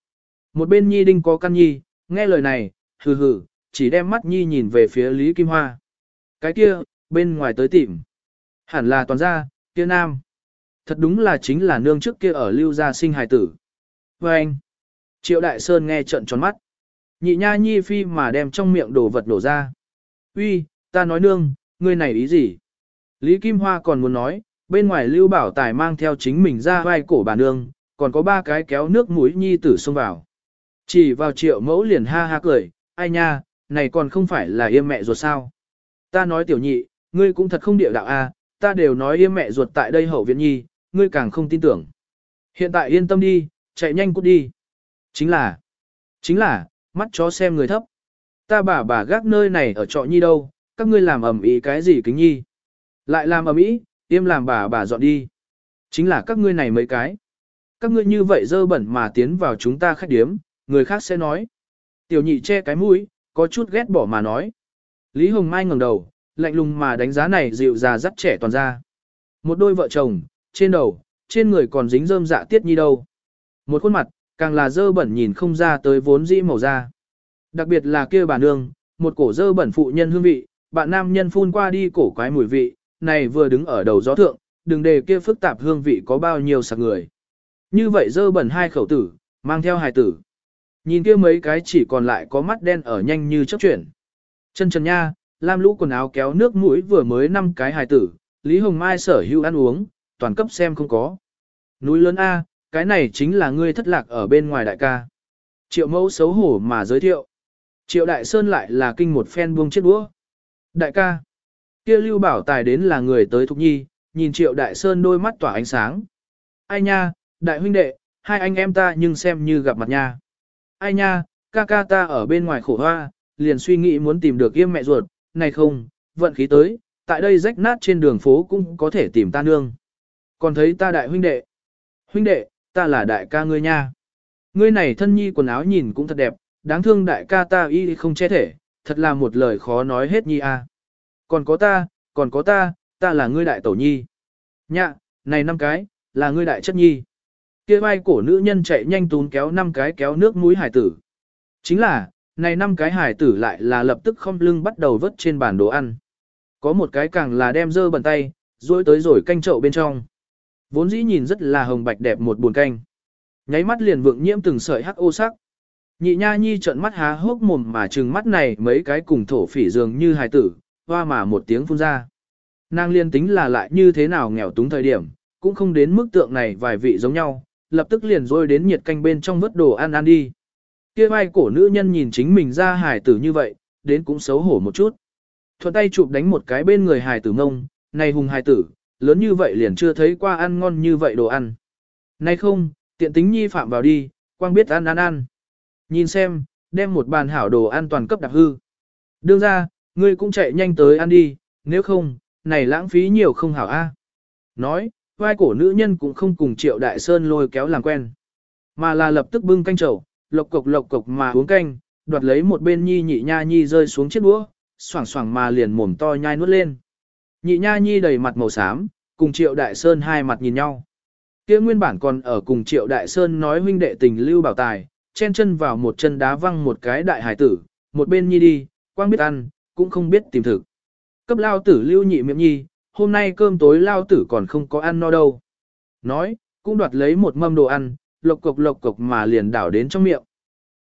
Speaker 1: Một bên nhi đinh có căn nhi, nghe lời này, hừ hừ, chỉ đem mắt nhi nhìn về phía Lý Kim Hoa. Cái kia, bên ngoài tới tìm. Hẳn là toàn gia, kia nam. Thật đúng là chính là nương trước kia ở lưu gia sinh hài tử. Và anh, Triệu Đại Sơn nghe trận tròn mắt. Nhị nha nhi phi mà đem trong miệng đồ vật đổ ra. Uy, ta nói nương, ngươi này ý gì? Lý Kim Hoa còn muốn nói, bên ngoài Lưu Bảo Tài mang theo chính mình ra vai cổ bà nương, còn có ba cái kéo nước mũi nhi tử xông vào. Chỉ vào triệu mẫu liền ha ha cười, ai nha, này còn không phải là yêm mẹ ruột sao? Ta nói tiểu nhị, ngươi cũng thật không địa đạo a, ta đều nói yêm mẹ ruột tại đây hậu viện nhi, ngươi càng không tin tưởng. Hiện tại yên tâm đi, chạy nhanh cút đi. Chính là, chính là, mắt chó xem người thấp. Ta bà bà gác nơi này ở trọ nhi đâu, các ngươi làm ầm ĩ cái gì kính nhi. Lại làm ầm ĩ, tiêm làm bà bà dọn đi. Chính là các ngươi này mấy cái. Các ngươi như vậy dơ bẩn mà tiến vào chúng ta khách điếm, người khác sẽ nói. Tiểu nhị che cái mũi, có chút ghét bỏ mà nói. Lý Hồng Mai ngẩng đầu, lạnh lùng mà đánh giá này dịu già dắt trẻ toàn ra. Một đôi vợ chồng, trên đầu, trên người còn dính rơm dạ tiết nhi đâu. Một khuôn mặt, càng là dơ bẩn nhìn không ra tới vốn dĩ màu da. Đặc biệt là kia bà nương, một cổ dơ bẩn phụ nhân hương vị, bạn nam nhân phun qua đi cổ quái mùi vị, này vừa đứng ở đầu gió thượng, đừng đề kia phức tạp hương vị có bao nhiêu sạc người. Như vậy dơ bẩn hai khẩu tử, mang theo hài tử. Nhìn kia mấy cái chỉ còn lại có mắt đen ở nhanh như chớp chuyển. Chân trần nha, lam lũ quần áo kéo nước mũi vừa mới năm cái hài tử, Lý Hồng Mai sở hữu ăn uống, toàn cấp xem không có. Núi lớn A, cái này chính là ngươi thất lạc ở bên ngoài đại ca. Triệu mẫu xấu hổ mà giới thiệu. Triệu đại sơn lại là kinh một phen buông chiếc đũa. Đại ca, kia lưu bảo tài đến là người tới thục nhi, nhìn triệu đại sơn đôi mắt tỏa ánh sáng. Ai nha, đại huynh đệ, hai anh em ta nhưng xem như gặp mặt nha. Ai nha, ca ca ta ở bên ngoài khổ hoa, liền suy nghĩ muốn tìm được yêm mẹ ruột, này không, vận khí tới, tại đây rách nát trên đường phố cũng có thể tìm ta nương. Còn thấy ta đại huynh đệ. Huynh đệ, ta là đại ca ngươi nha. Ngươi này thân nhi quần áo nhìn cũng thật đẹp, đáng thương đại ca ta y không che thể, thật là một lời khó nói hết nhi a. À. Còn có ta, còn có ta, ta là ngươi đại tổ nhi. Nhạ, này năm cái, là ngươi đại chất nhi. Kia vai cổ nữ nhân chạy nhanh tún kéo năm cái kéo nước mũi hải tử. Chính là, này năm cái hải tử lại là lập tức không lưng bắt đầu vớt trên bàn đồ ăn. Có một cái càng là đem dơ bẩn tay, rồi tới rồi canh chậu bên trong. Vốn dĩ nhìn rất là hồng bạch đẹp một buồn canh. Nháy mắt liền vượng nhiễm từng sợi hắc ô sắc. Nhị nha nhi trợn mắt há hốc mồm mà trừng mắt này mấy cái cùng thổ phỉ dường như hài tử, hoa mà một tiếng phun ra. Nàng liên tính là lại như thế nào nghèo túng thời điểm, cũng không đến mức tượng này vài vị giống nhau, lập tức liền rôi đến nhiệt canh bên trong vớt đồ ăn ăn đi. Kia vai cổ nữ nhân nhìn chính mình ra hài tử như vậy, đến cũng xấu hổ một chút. Thuận tay chụp đánh một cái bên người hài tử ngông, này hùng hài tử, lớn như vậy liền chưa thấy qua ăn ngon như vậy đồ ăn. Này không, tiện tính nhi phạm vào đi, quang biết ăn ăn ăn. Nhìn xem, đem một bàn hảo đồ an toàn cấp đặc hư. Đương ra, ngươi cũng chạy nhanh tới ăn đi, nếu không, này lãng phí nhiều không hảo a. Nói, vai cổ nữ nhân cũng không cùng triệu đại sơn lôi kéo làm quen. Mà là lập tức bưng canh trầu, lộc cục lộc cục mà uống canh, đoạt lấy một bên nhi nhị nha nhi rơi xuống chiếc đũa, xoảng xoảng mà liền mồm to nhai nuốt lên. Nhị nha nhi đầy mặt màu xám, cùng triệu đại sơn hai mặt nhìn nhau. kia nguyên bản còn ở cùng triệu đại sơn nói huynh đệ tình lưu bảo tài, chen chân vào một chân đá văng một cái đại hải tử, một bên nhi đi, quang biết ăn, cũng không biết tìm thực. Cấp lao tử lưu nhị miệng nhi, hôm nay cơm tối lao tử còn không có ăn no đâu. Nói, cũng đoạt lấy một mâm đồ ăn, lộc cục lộc cục mà liền đảo đến trong miệng.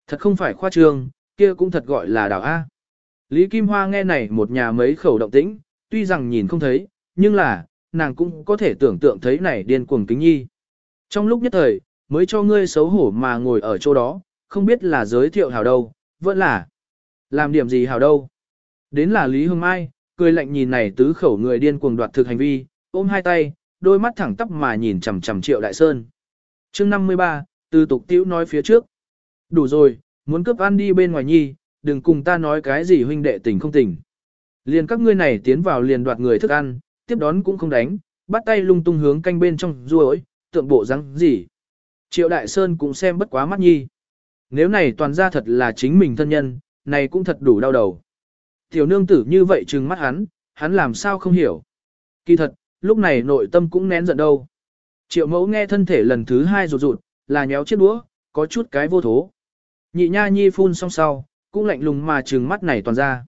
Speaker 1: Thật không phải khoa trương, kia cũng thật gọi là đảo A. Lý Kim Hoa nghe này một nhà mấy khẩu động tĩnh, tuy rằng nhìn không thấy, nhưng là, nàng cũng có thể tưởng tượng thấy này điên cuồng kính nhi. Trong lúc nhất thời, mới cho ngươi xấu hổ mà ngồi ở chỗ đó, không biết là giới thiệu hảo đâu, vẫn là làm điểm gì hảo đâu. Đến là Lý Hương Mai, cười lạnh nhìn này tứ khẩu người điên cuồng đoạt thực hành vi, ôm hai tay, đôi mắt thẳng tắp mà nhìn chằm chằm Triệu Đại Sơn. Chương 53, từ tục tiểu nói phía trước. Đủ rồi, muốn cướp ăn đi bên ngoài nhi, đừng cùng ta nói cái gì huynh đệ tình không tình. Liền các ngươi này tiến vào liền đoạt người thức ăn, tiếp đón cũng không đánh, bắt tay lung tung hướng canh bên trong ruồi, tượng bộ răng gì. Triệu Đại Sơn cũng xem bất quá mắt nhi. Nếu này toàn ra thật là chính mình thân nhân, này cũng thật đủ đau đầu. Tiểu nương tử như vậy trừng mắt hắn, hắn làm sao không hiểu. Kỳ thật, lúc này nội tâm cũng nén giận đâu. Triệu mẫu nghe thân thể lần thứ hai rụt rụt, là nhéo chiếc đũa, có chút cái vô thố. Nhị nha nhi phun xong sau, cũng lạnh lùng mà trừng mắt này toàn ra.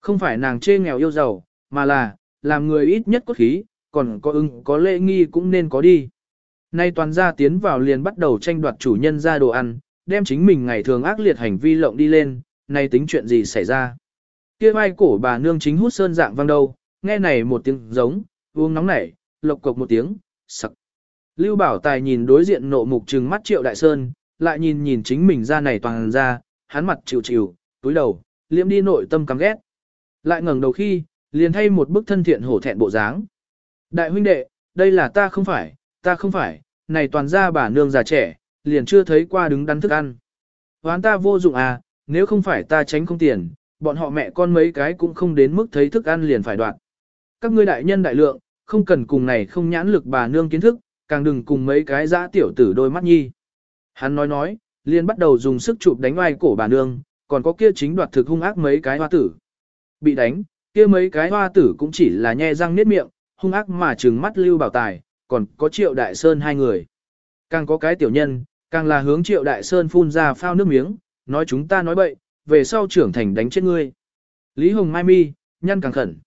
Speaker 1: Không phải nàng chê nghèo yêu giàu, mà là, làm người ít nhất cốt khí, còn có ưng có lễ nghi cũng nên có đi. Nay toàn gia tiến vào liền bắt đầu tranh đoạt chủ nhân ra đồ ăn, đem chính mình ngày thường ác liệt hành vi lộng đi lên, nay tính chuyện gì xảy ra. kia vai cổ bà nương chính hút sơn dạng vang đầu, nghe này một tiếng giống, uống nóng nảy, lộc cộc một tiếng, sặc. Lưu Bảo Tài nhìn đối diện nộ mục trừng mắt Triệu Đại Sơn, lại nhìn nhìn chính mình ra này toàn ra, hắn mặt chịu chịu, túi đầu, liễm đi nội tâm căm ghét. Lại ngẩng đầu khi, liền thay một bức thân thiện hổ thẹn bộ dáng. Đại huynh đệ, đây là ta không phải, ta không phải, này toàn ra bà nương già trẻ, liền chưa thấy qua đứng đắn thức ăn. Hoán ta vô dụng à, nếu không phải ta tránh không tiền, bọn họ mẹ con mấy cái cũng không đến mức thấy thức ăn liền phải đoạt. Các ngươi đại nhân đại lượng, không cần cùng này không nhãn lực bà nương kiến thức, càng đừng cùng mấy cái dã tiểu tử đôi mắt nhi. Hắn nói nói, liền bắt đầu dùng sức chụp đánh oai cổ bà nương, còn có kia chính đoạt thực hung ác mấy cái hoa tử. Bị đánh, kia mấy cái hoa tử cũng chỉ là nhe răng niết miệng, hung ác mà trừng mắt lưu bảo tài, còn có triệu đại sơn hai người. Càng có cái tiểu nhân, càng là hướng triệu đại sơn phun ra phao nước miếng, nói chúng ta nói bậy, về sau trưởng thành đánh chết ngươi. Lý Hồng Mai Mi, nhăn càng khẩn.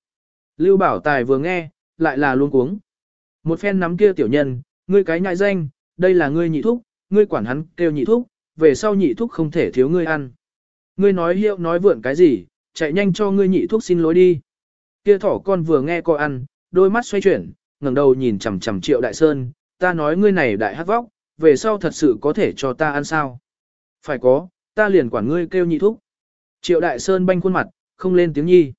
Speaker 1: Lưu Bảo Tài vừa nghe, lại là luôn cuống. Một phen nắm kia tiểu nhân, ngươi cái nhại danh, đây là ngươi nhị thúc, ngươi quản hắn kêu nhị thúc, về sau nhị thúc không thể thiếu ngươi ăn. Ngươi nói hiệu nói vượn cái gì, chạy nhanh cho ngươi nhị thúc xin lỗi đi. Kia thỏ con vừa nghe coi ăn, đôi mắt xoay chuyển, ngẩng đầu nhìn chằm chằm Triệu Đại Sơn, ta nói ngươi này đại hát vóc, về sau thật sự có thể cho ta ăn sao? Phải có, ta liền quản ngươi kêu nhị thúc. Triệu Đại Sơn banh khuôn mặt, không lên tiếng nhi.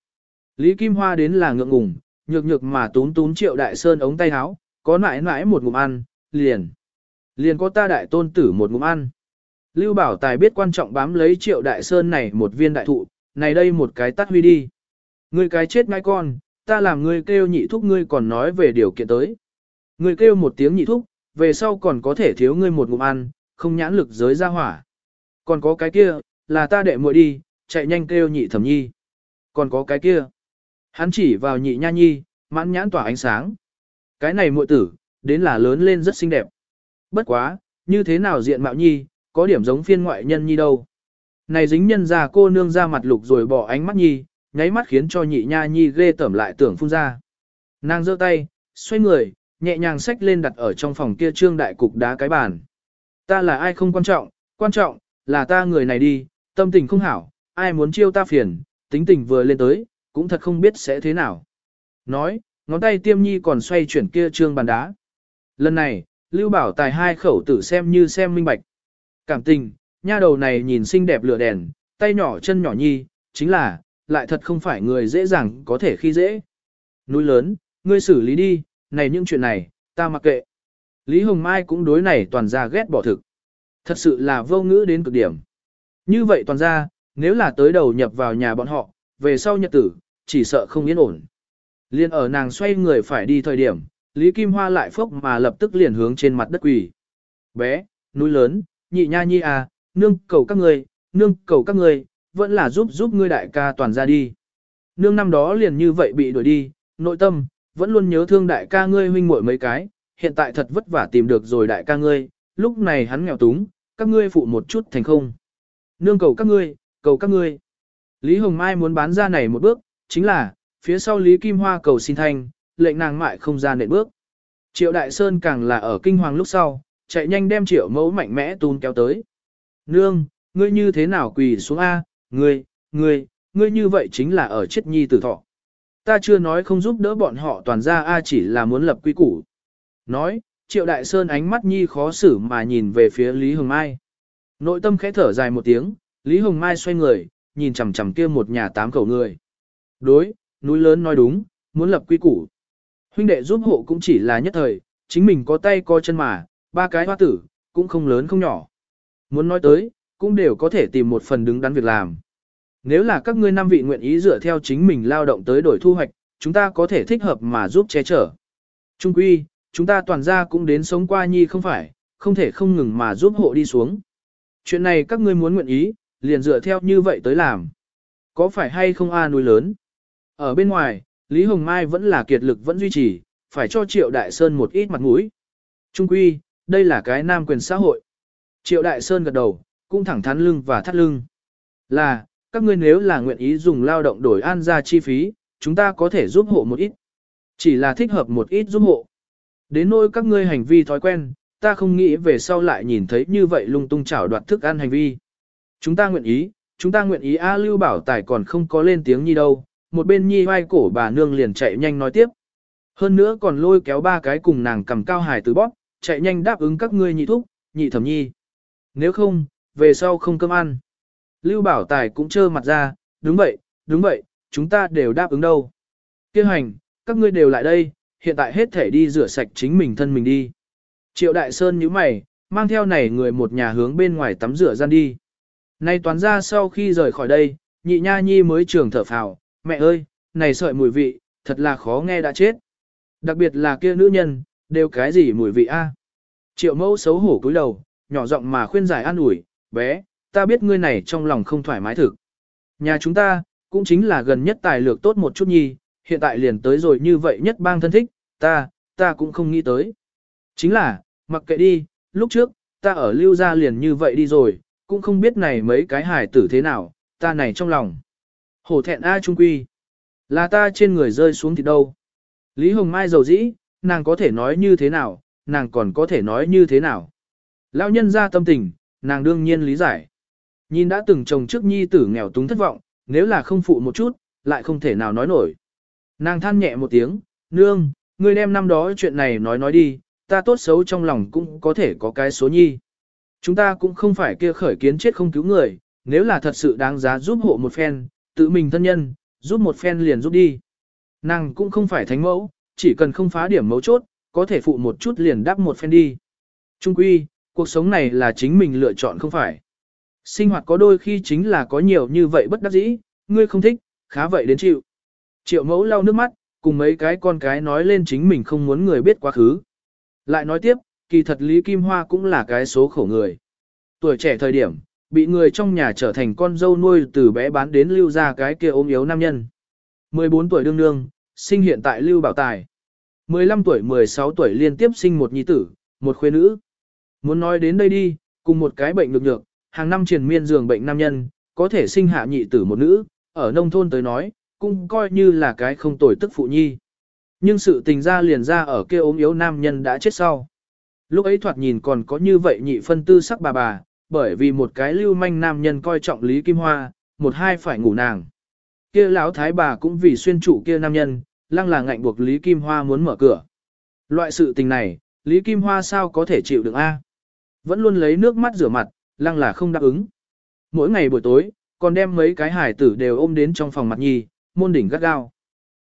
Speaker 1: Lý Kim Hoa đến là ngượng ngùng, nhược nhược mà tún tún Triệu Đại Sơn ống tay áo, có nãi nãi một ngụm ăn, liền. Liền có ta đại tôn tử một ngụm ăn. Lưu Bảo Tài biết quan trọng bám lấy Triệu Đại Sơn này một viên đại thụ, này đây một cái tắt huy đi. Ngươi cái chết ngai con, ta làm ngươi kêu nhị thúc ngươi còn nói về điều kiện tới. Ngươi kêu một tiếng nhị thúc, về sau còn có thể thiếu ngươi một ngụm ăn, không nhãn lực giới ra hỏa. Còn có cái kia, là ta đệ muội đi, chạy nhanh kêu nhị thẩm nhi. Còn có cái kia. Hắn chỉ vào nhị nha nhi, mãn nhãn tỏa ánh sáng. Cái này muội tử, đến là lớn lên rất xinh đẹp. Bất quá, như thế nào diện mạo nhi, có điểm giống phiên ngoại nhân nhi đâu. Này dính nhân ra cô nương ra mặt lục rồi bỏ ánh mắt nhi, nháy mắt khiến cho nhị nha nhi ghê tẩm lại tưởng phun ra. Nàng giơ tay, xoay người, nhẹ nhàng xách lên đặt ở trong phòng kia trương đại cục đá cái bàn. Ta là ai không quan trọng, quan trọng, là ta người này đi, tâm tình không hảo, ai muốn chiêu ta phiền, tính tình vừa lên tới, cũng thật không biết sẽ thế nào. Nói, ngón tay tiêm nhi còn xoay chuyển kia trương bàn đá. Lần này, Lưu Bảo Tài hai khẩu tử xem như xem minh bạch. Cảm tình, nha đầu này nhìn xinh đẹp lửa đèn, tay nhỏ chân nhỏ nhi, chính là, lại thật không phải người dễ dàng có thể khi dễ. Núi lớn, ngươi xử lý đi, này những chuyện này, ta mặc kệ. Lý Hồng Mai cũng đối này toàn ra ghét bỏ thực. Thật sự là vô ngữ đến cực điểm. Như vậy toàn ra, nếu là tới đầu nhập vào nhà bọn họ, về sau nhật tử, chỉ sợ không yên ổn. Liên ở nàng xoay người phải đi thời điểm, Lý Kim Hoa lại phốc mà lập tức liền hướng trên mặt đất quỳ. Bé, núi lớn, nhị nha nhi à, nương cầu các người, nương cầu các người, vẫn là giúp giúp ngươi đại ca toàn ra đi. Nương năm đó liền như vậy bị đuổi đi, nội tâm, vẫn luôn nhớ thương đại ca ngươi huynh muội mấy cái, hiện tại thật vất vả tìm được rồi đại ca ngươi, lúc này hắn nghèo túng, các ngươi phụ một chút thành không. Nương cầu các ngươi, cầu các ngươi. Lý Hồng Mai muốn bán ra này một bước, chính là, phía sau Lý Kim Hoa cầu xin thanh, lệnh nàng mại không ra nện bước. Triệu Đại Sơn càng là ở kinh hoàng lúc sau, chạy nhanh đem triệu mẫu mạnh mẽ tún kéo tới. Nương, ngươi như thế nào quỳ xuống A, ngươi, ngươi, ngươi như vậy chính là ở chết nhi tử thọ. Ta chưa nói không giúp đỡ bọn họ toàn ra A chỉ là muốn lập quy củ. Nói, triệu đại sơn ánh mắt nhi khó xử mà nhìn về phía Lý Hồng Mai. Nội tâm khẽ thở dài một tiếng, Lý Hồng Mai xoay người, nhìn chằm chằm kia một nhà tám cầu người. Đối, núi lớn nói đúng, muốn lập quy củ. Huynh đệ giúp hộ cũng chỉ là nhất thời, chính mình có tay có chân mà, ba cái hoa tử, cũng không lớn không nhỏ. Muốn nói tới, cũng đều có thể tìm một phần đứng đắn việc làm. Nếu là các ngươi năm vị nguyện ý dựa theo chính mình lao động tới đổi thu hoạch, chúng ta có thể thích hợp mà giúp che chở. Trung quy, chúng ta toàn ra cũng đến sống qua nhi không phải, không thể không ngừng mà giúp hộ đi xuống. Chuyện này các ngươi muốn nguyện ý, liền dựa theo như vậy tới làm. Có phải hay không a núi lớn? Ở bên ngoài, Lý Hồng Mai vẫn là kiệt lực vẫn duy trì, phải cho Triệu Đại Sơn một ít mặt mũi. Trung quy, đây là cái nam quyền xã hội. Triệu Đại Sơn gật đầu, cũng thẳng thắn lưng và thắt lưng. Là, các ngươi nếu là nguyện ý dùng lao động đổi an ra chi phí, chúng ta có thể giúp hộ một ít. Chỉ là thích hợp một ít giúp hộ. Đến nỗi các ngươi hành vi thói quen, ta không nghĩ về sau lại nhìn thấy như vậy lung tung chảo đoạt thức ăn hành vi. Chúng ta nguyện ý, chúng ta nguyện ý A Lưu Bảo Tài còn không có lên tiếng nhi đâu, một bên nhi vai cổ bà nương liền chạy nhanh nói tiếp. Hơn nữa còn lôi kéo ba cái cùng nàng cầm cao hài từ bóp, chạy nhanh đáp ứng các ngươi nhị thúc, nhị thẩm nhi. Nếu không, về sau không cơm ăn. Lưu Bảo Tài cũng trơ mặt ra, đúng vậy, đúng vậy, chúng ta đều đáp ứng đâu. Kêu hành, các ngươi đều lại đây, hiện tại hết thể đi rửa sạch chính mình thân mình đi. Triệu Đại Sơn nhíu mày, mang theo này người một nhà hướng bên ngoài tắm rửa gian đi. Này toán ra sau khi rời khỏi đây, nhị nha nhi mới trường thở phào, mẹ ơi, này sợi mùi vị, thật là khó nghe đã chết. Đặc biệt là kia nữ nhân, đều cái gì mùi vị a? Triệu mẫu xấu hổ cúi đầu, nhỏ giọng mà khuyên giải an ủi, bé, ta biết ngươi này trong lòng không thoải mái thực. Nhà chúng ta, cũng chính là gần nhất tài lược tốt một chút nhi, hiện tại liền tới rồi như vậy nhất bang thân thích, ta, ta cũng không nghĩ tới. Chính là, mặc kệ đi, lúc trước, ta ở lưu gia liền như vậy đi rồi, cũng không biết này mấy cái hài tử thế nào, ta này trong lòng. Hổ thẹn A trung quy, là ta trên người rơi xuống thì đâu. Lý Hồng Mai dầu dĩ, nàng có thể nói như thế nào, nàng còn có thể nói như thế nào. Lão nhân ra tâm tình, nàng đương nhiên lý giải. Nhìn đã từng chồng trước nhi tử nghèo túng thất vọng, nếu là không phụ một chút, lại không thể nào nói nổi. Nàng than nhẹ một tiếng, nương, ngươi đem năm đó chuyện này nói nói đi, ta tốt xấu trong lòng cũng có thể có cái số nhi. Chúng ta cũng không phải kia khởi kiến chết không cứu người, nếu là thật sự đáng giá giúp hộ một phen, tự mình thân nhân, giúp một phen liền giúp đi. Nàng cũng không phải thánh mẫu, chỉ cần không phá điểm mấu chốt, có thể phụ một chút liền đáp một phen đi. Trung quy, cuộc sống này là chính mình lựa chọn không phải. Sinh hoạt có đôi khi chính là có nhiều như vậy bất đắc dĩ, ngươi không thích, khá vậy đến chịu. Triệu mẫu lau nước mắt, cùng mấy cái con cái nói lên chính mình không muốn người biết quá khứ. Lại nói tiếp, kỳ thật Lý Kim Hoa cũng là cái số khổ người. Tuổi trẻ thời điểm, bị người trong nhà trở thành con dâu nuôi từ bé bán đến lưu ra cái kia ốm yếu nam nhân. 14 tuổi đương đương, sinh hiện tại lưu bảo tài. 15 tuổi 16 tuổi liên tiếp sinh một nhi tử, một khuê nữ. Muốn nói đến đây đi, cùng một cái bệnh được nhược, hàng năm triền miên giường bệnh nam nhân, có thể sinh hạ nhị tử một nữ, ở nông thôn tới nói, cũng coi như là cái không tồi tức phụ nhi. Nhưng sự tình ra liền ra ở kia ốm yếu nam nhân đã chết sau. Lúc ấy thoạt nhìn còn có như vậy nhị phân tư sắc bà bà, bởi vì một cái lưu manh nam nhân coi trọng Lý Kim Hoa, một hai phải ngủ nàng. Kia lão thái bà cũng vì xuyên trụ kia nam nhân, lăng là ngạnh buộc Lý Kim Hoa muốn mở cửa. Loại sự tình này, Lý Kim Hoa sao có thể chịu được a? Vẫn luôn lấy nước mắt rửa mặt, lăng là không đáp ứng. Mỗi ngày buổi tối, còn đem mấy cái hải tử đều ôm đến trong phòng mặt nhi, môn đỉnh gắt gao.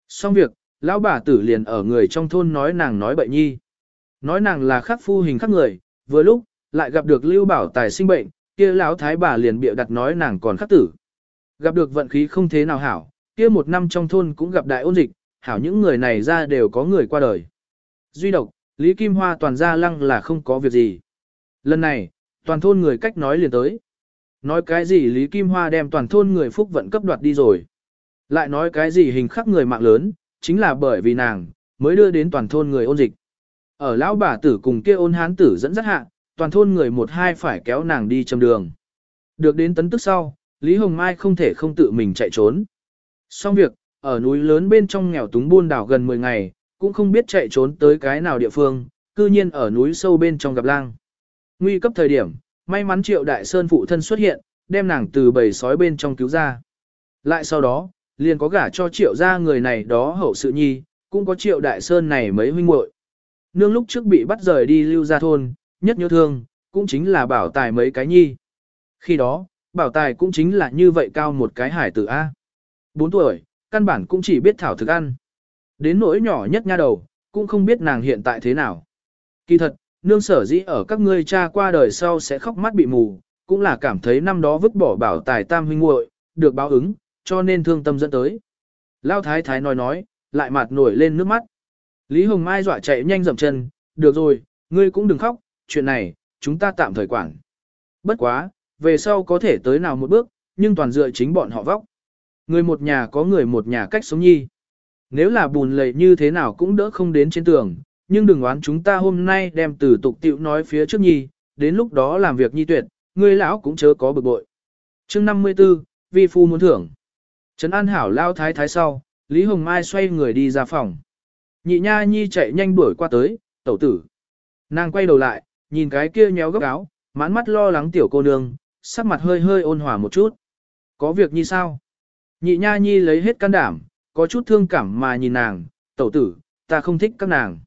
Speaker 1: Xong việc, lão bà tử liền ở người trong thôn nói nàng nói bậy nhi. Nói nàng là khắc phu hình khắc người, vừa lúc, lại gặp được Lưu Bảo Tài sinh bệnh, kia lão thái bà liền bịa đặt nói nàng còn khắc tử. Gặp được vận khí không thế nào hảo, kia một năm trong thôn cũng gặp đại ôn dịch, hảo những người này ra đều có người qua đời. Duy độc, Lý Kim Hoa toàn ra lăng là không có việc gì. Lần này, toàn thôn người cách nói liền tới. Nói cái gì Lý Kim Hoa đem toàn thôn người phúc vận cấp đoạt đi rồi. Lại nói cái gì hình khắc người mạng lớn, chính là bởi vì nàng, mới đưa đến toàn thôn người ôn dịch. Ở lão bà tử cùng kia ôn hán tử dẫn dắt hạ, toàn thôn người một hai phải kéo nàng đi châm đường. Được đến tấn tức sau, Lý Hồng Mai không thể không tự mình chạy trốn. Xong việc, ở núi lớn bên trong nghèo túng buôn đảo gần 10 ngày, cũng không biết chạy trốn tới cái nào địa phương, cư nhiên ở núi sâu bên trong gặp lang. Nguy cấp thời điểm, may mắn triệu đại sơn phụ thân xuất hiện, đem nàng từ bầy sói bên trong cứu ra. Lại sau đó, liền có gả cho triệu gia người này đó hậu sự nhi, cũng có triệu đại sơn này mấy huynh muội. Nương lúc trước bị bắt rời đi lưu ra thôn, nhất nhớ thương, cũng chính là bảo tài mấy cái nhi. Khi đó, bảo tài cũng chính là như vậy cao một cái hải tử A. 4 tuổi, căn bản cũng chỉ biết thảo thực ăn. Đến nỗi nhỏ nhất nha đầu, cũng không biết nàng hiện tại thế nào. Kỳ thật, nương sở dĩ ở các ngươi cha qua đời sau sẽ khóc mắt bị mù, cũng là cảm thấy năm đó vứt bỏ bảo tài tam huynh muội được báo ứng, cho nên thương tâm dẫn tới. Lao thái thái nói nói, lại mặt nổi lên nước mắt. Lý Hồng Mai dọa chạy nhanh dậm chân, được rồi, ngươi cũng đừng khóc, chuyện này, chúng ta tạm thời quản. Bất quá, về sau có thể tới nào một bước, nhưng toàn dựa chính bọn họ vóc. Người một nhà có người một nhà cách sống nhi. Nếu là bùn lầy như thế nào cũng đỡ không đến trên tường, nhưng đừng oán chúng ta hôm nay đem từ tục tiệu nói phía trước nhi, đến lúc đó làm việc nhi tuyệt, người lão cũng chớ có bực bội. chương 54, vi phu muốn thưởng. Trấn An Hảo lao thái thái sau, Lý Hồng Mai xoay người đi ra phòng. Nhị nha nhi chạy nhanh đuổi qua tới, tẩu tử. Nàng quay đầu lại, nhìn cái kia nhéo góc áo, mãn mắt lo lắng tiểu cô nương, sắc mặt hơi hơi ôn hòa một chút. Có việc như sao? Nhị nha nhi lấy hết can đảm, có chút thương cảm mà nhìn nàng, tẩu tử, ta không thích các nàng.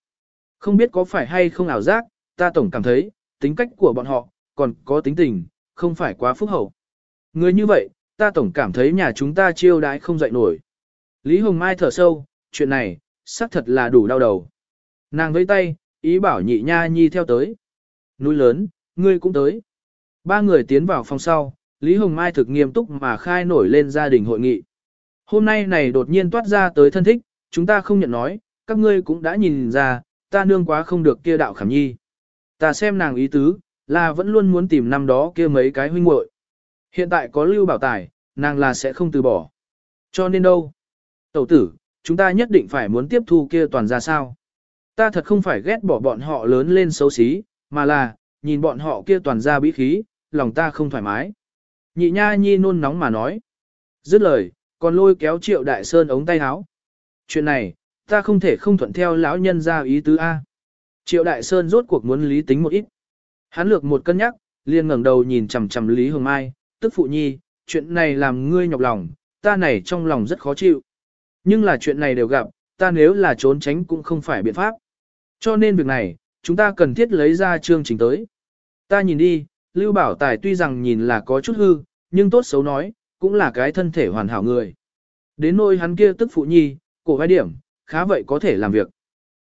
Speaker 1: Không biết có phải hay không ảo giác, ta tổng cảm thấy, tính cách của bọn họ, còn có tính tình, không phải quá phúc hậu. Người như vậy, ta tổng cảm thấy nhà chúng ta chiêu đãi không dậy nổi. Lý Hồng Mai thở sâu, chuyện này, xác thật là đủ đau đầu. Nàng với tay, ý bảo nhị nha nhi theo tới. Núi lớn, ngươi cũng tới. Ba người tiến vào phòng sau, Lý Hồng Mai thực nghiêm túc mà khai nổi lên gia đình hội nghị. Hôm nay này đột nhiên toát ra tới thân thích, chúng ta không nhận nói, các ngươi cũng đã nhìn ra, ta nương quá không được kia đạo khảm nhi. Ta xem nàng ý tứ, là vẫn luôn muốn tìm năm đó kia mấy cái huynh muội. Hiện tại có lưu bảo tài, nàng là sẽ không từ bỏ. Cho nên đâu? Tẩu tử, chúng ta nhất định phải muốn tiếp thu kia toàn ra sao? Ta thật không phải ghét bỏ bọn họ lớn lên xấu xí, mà là, nhìn bọn họ kia toàn ra bí khí, lòng ta không thoải mái. Nhị nha nhi nôn nóng mà nói. Dứt lời, còn lôi kéo triệu đại sơn ống tay áo. Chuyện này, ta không thể không thuận theo lão nhân ra ý tứ A. Triệu đại sơn rốt cuộc muốn lý tính một ít. Hắn lược một cân nhắc, liền ngẩng đầu nhìn chằm chằm Lý Hồng Mai, tức phụ nhi, chuyện này làm ngươi nhọc lòng, ta này trong lòng rất khó chịu. Nhưng là chuyện này đều gặp, ta nếu là trốn tránh cũng không phải biện pháp. Cho nên việc này, chúng ta cần thiết lấy ra chương trình tới. Ta nhìn đi, Lưu Bảo Tài tuy rằng nhìn là có chút hư, nhưng tốt xấu nói, cũng là cái thân thể hoàn hảo người. Đến nôi hắn kia tức phụ nhi, cổ vai điểm, khá vậy có thể làm việc.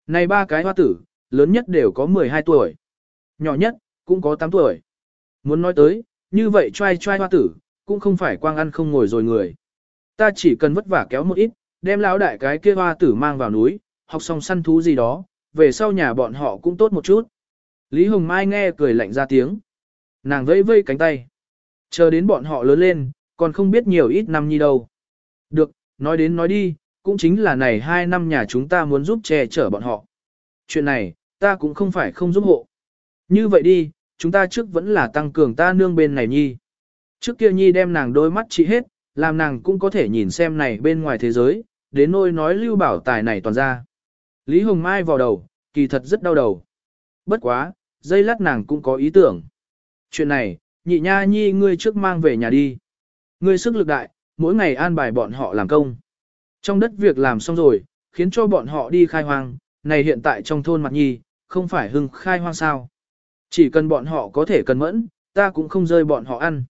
Speaker 1: Này ba cái hoa tử, lớn nhất đều có 12 tuổi. Nhỏ nhất, cũng có 8 tuổi. Muốn nói tới, như vậy trai trai hoa tử, cũng không phải quang ăn không ngồi rồi người. Ta chỉ cần vất vả kéo một ít, đem lão đại cái kia hoa tử mang vào núi, học xong săn thú gì đó, về sau nhà bọn họ cũng tốt một chút. Lý Hồng Mai nghe cười lạnh ra tiếng. Nàng vẫy vây cánh tay. Chờ đến bọn họ lớn lên, còn không biết nhiều ít năm nhi đâu. Được, nói đến nói đi, cũng chính là này hai năm nhà chúng ta muốn giúp che chở bọn họ. Chuyện này, ta cũng không phải không giúp hộ. Như vậy đi, chúng ta trước vẫn là tăng cường ta nương bên này nhi. Trước kia nhi đem nàng đôi mắt trị hết, làm nàng cũng có thể nhìn xem này bên ngoài thế giới, đến nôi nói lưu bảo tài này toàn ra. Lý Hồng Mai vào đầu, kỳ thật rất đau đầu. Bất quá, dây lát nàng cũng có ý tưởng. Chuyện này, nhị nha nhi ngươi trước mang về nhà đi. Ngươi sức lực đại, mỗi ngày an bài bọn họ làm công. Trong đất việc làm xong rồi, khiến cho bọn họ đi khai hoang, này hiện tại trong thôn mặt nhi, không phải hưng khai hoang sao. Chỉ cần bọn họ có thể cần mẫn, ta cũng không rơi bọn họ ăn.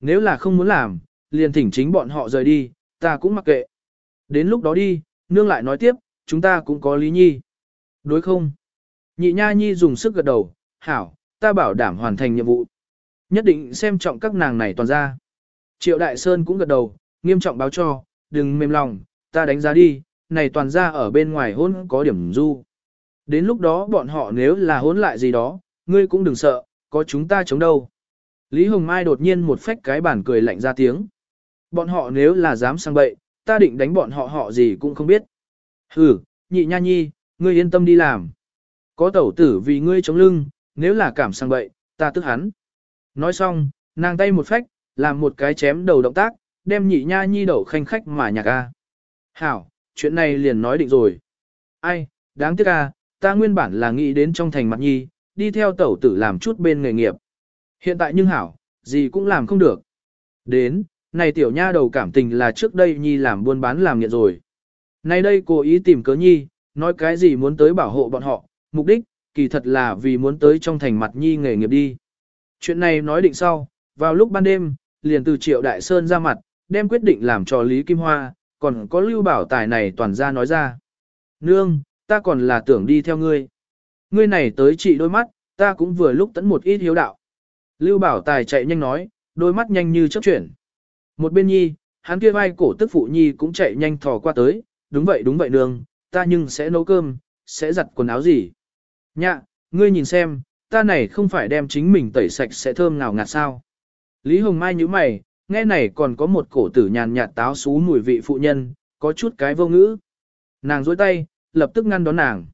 Speaker 1: Nếu là không muốn làm, liền thỉnh chính bọn họ rời đi, ta cũng mặc kệ. Đến lúc đó đi, nương lại nói tiếp, chúng ta cũng có lý nhi. Đối không? Nhị nha nhi dùng sức gật đầu, hảo, ta bảo đảm hoàn thành nhiệm vụ. Nhất định xem trọng các nàng này toàn ra. Triệu Đại Sơn cũng gật đầu, nghiêm trọng báo cho, đừng mềm lòng, ta đánh giá đi, này toàn ra ở bên ngoài hôn có điểm du. Đến lúc đó bọn họ nếu là hôn lại gì đó, ngươi cũng đừng sợ, có chúng ta chống đâu. Lý Hồng Mai đột nhiên một phách cái bản cười lạnh ra tiếng. Bọn họ nếu là dám sang bậy, ta định đánh bọn họ họ gì cũng không biết. Hừ, nhị nha nhi, ngươi yên tâm đi làm. Có tẩu tử vì ngươi chống lưng, nếu là cảm sang bậy, ta tức hắn. Nói xong, nàng tay một phách, làm một cái chém đầu động tác, đem nhị nha nhi đầu khanh khách mà nhạc a. Hảo, chuyện này liền nói định rồi. Ai, đáng tiếc à, ta nguyên bản là nghĩ đến trong thành mặt nhi, đi theo tẩu tử làm chút bên nghề nghiệp. Hiện tại nhưng hảo, gì cũng làm không được. Đến, này tiểu nha đầu cảm tình là trước đây nhi làm buôn bán làm nghiện rồi. Nay đây cô ý tìm cớ nhi, nói cái gì muốn tới bảo hộ bọn họ, mục đích, kỳ thật là vì muốn tới trong thành mặt nhi nghề nghiệp đi. Chuyện này nói định sau, vào lúc ban đêm, liền từ triệu đại sơn ra mặt, đem quyết định làm cho Lý Kim Hoa, còn có lưu bảo tài này toàn ra nói ra. Nương, ta còn là tưởng đi theo ngươi. Ngươi này tới trị đôi mắt, ta cũng vừa lúc tẫn một ít hiếu đạo. Lưu bảo tài chạy nhanh nói, đôi mắt nhanh như chớp chuyển. Một bên nhi, hắn kia vai cổ tức phụ nhi cũng chạy nhanh thò qua tới, đúng vậy đúng vậy nương, ta nhưng sẽ nấu cơm, sẽ giặt quần áo gì. Nhạ, ngươi nhìn xem, ta này không phải đem chính mình tẩy sạch sẽ thơm nào ngạt sao. Lý Hồng Mai như mày, nghe này còn có một cổ tử nhàn nhạt táo xú mùi vị phụ nhân, có chút cái vô ngữ. Nàng dối tay, lập tức ngăn đón nàng.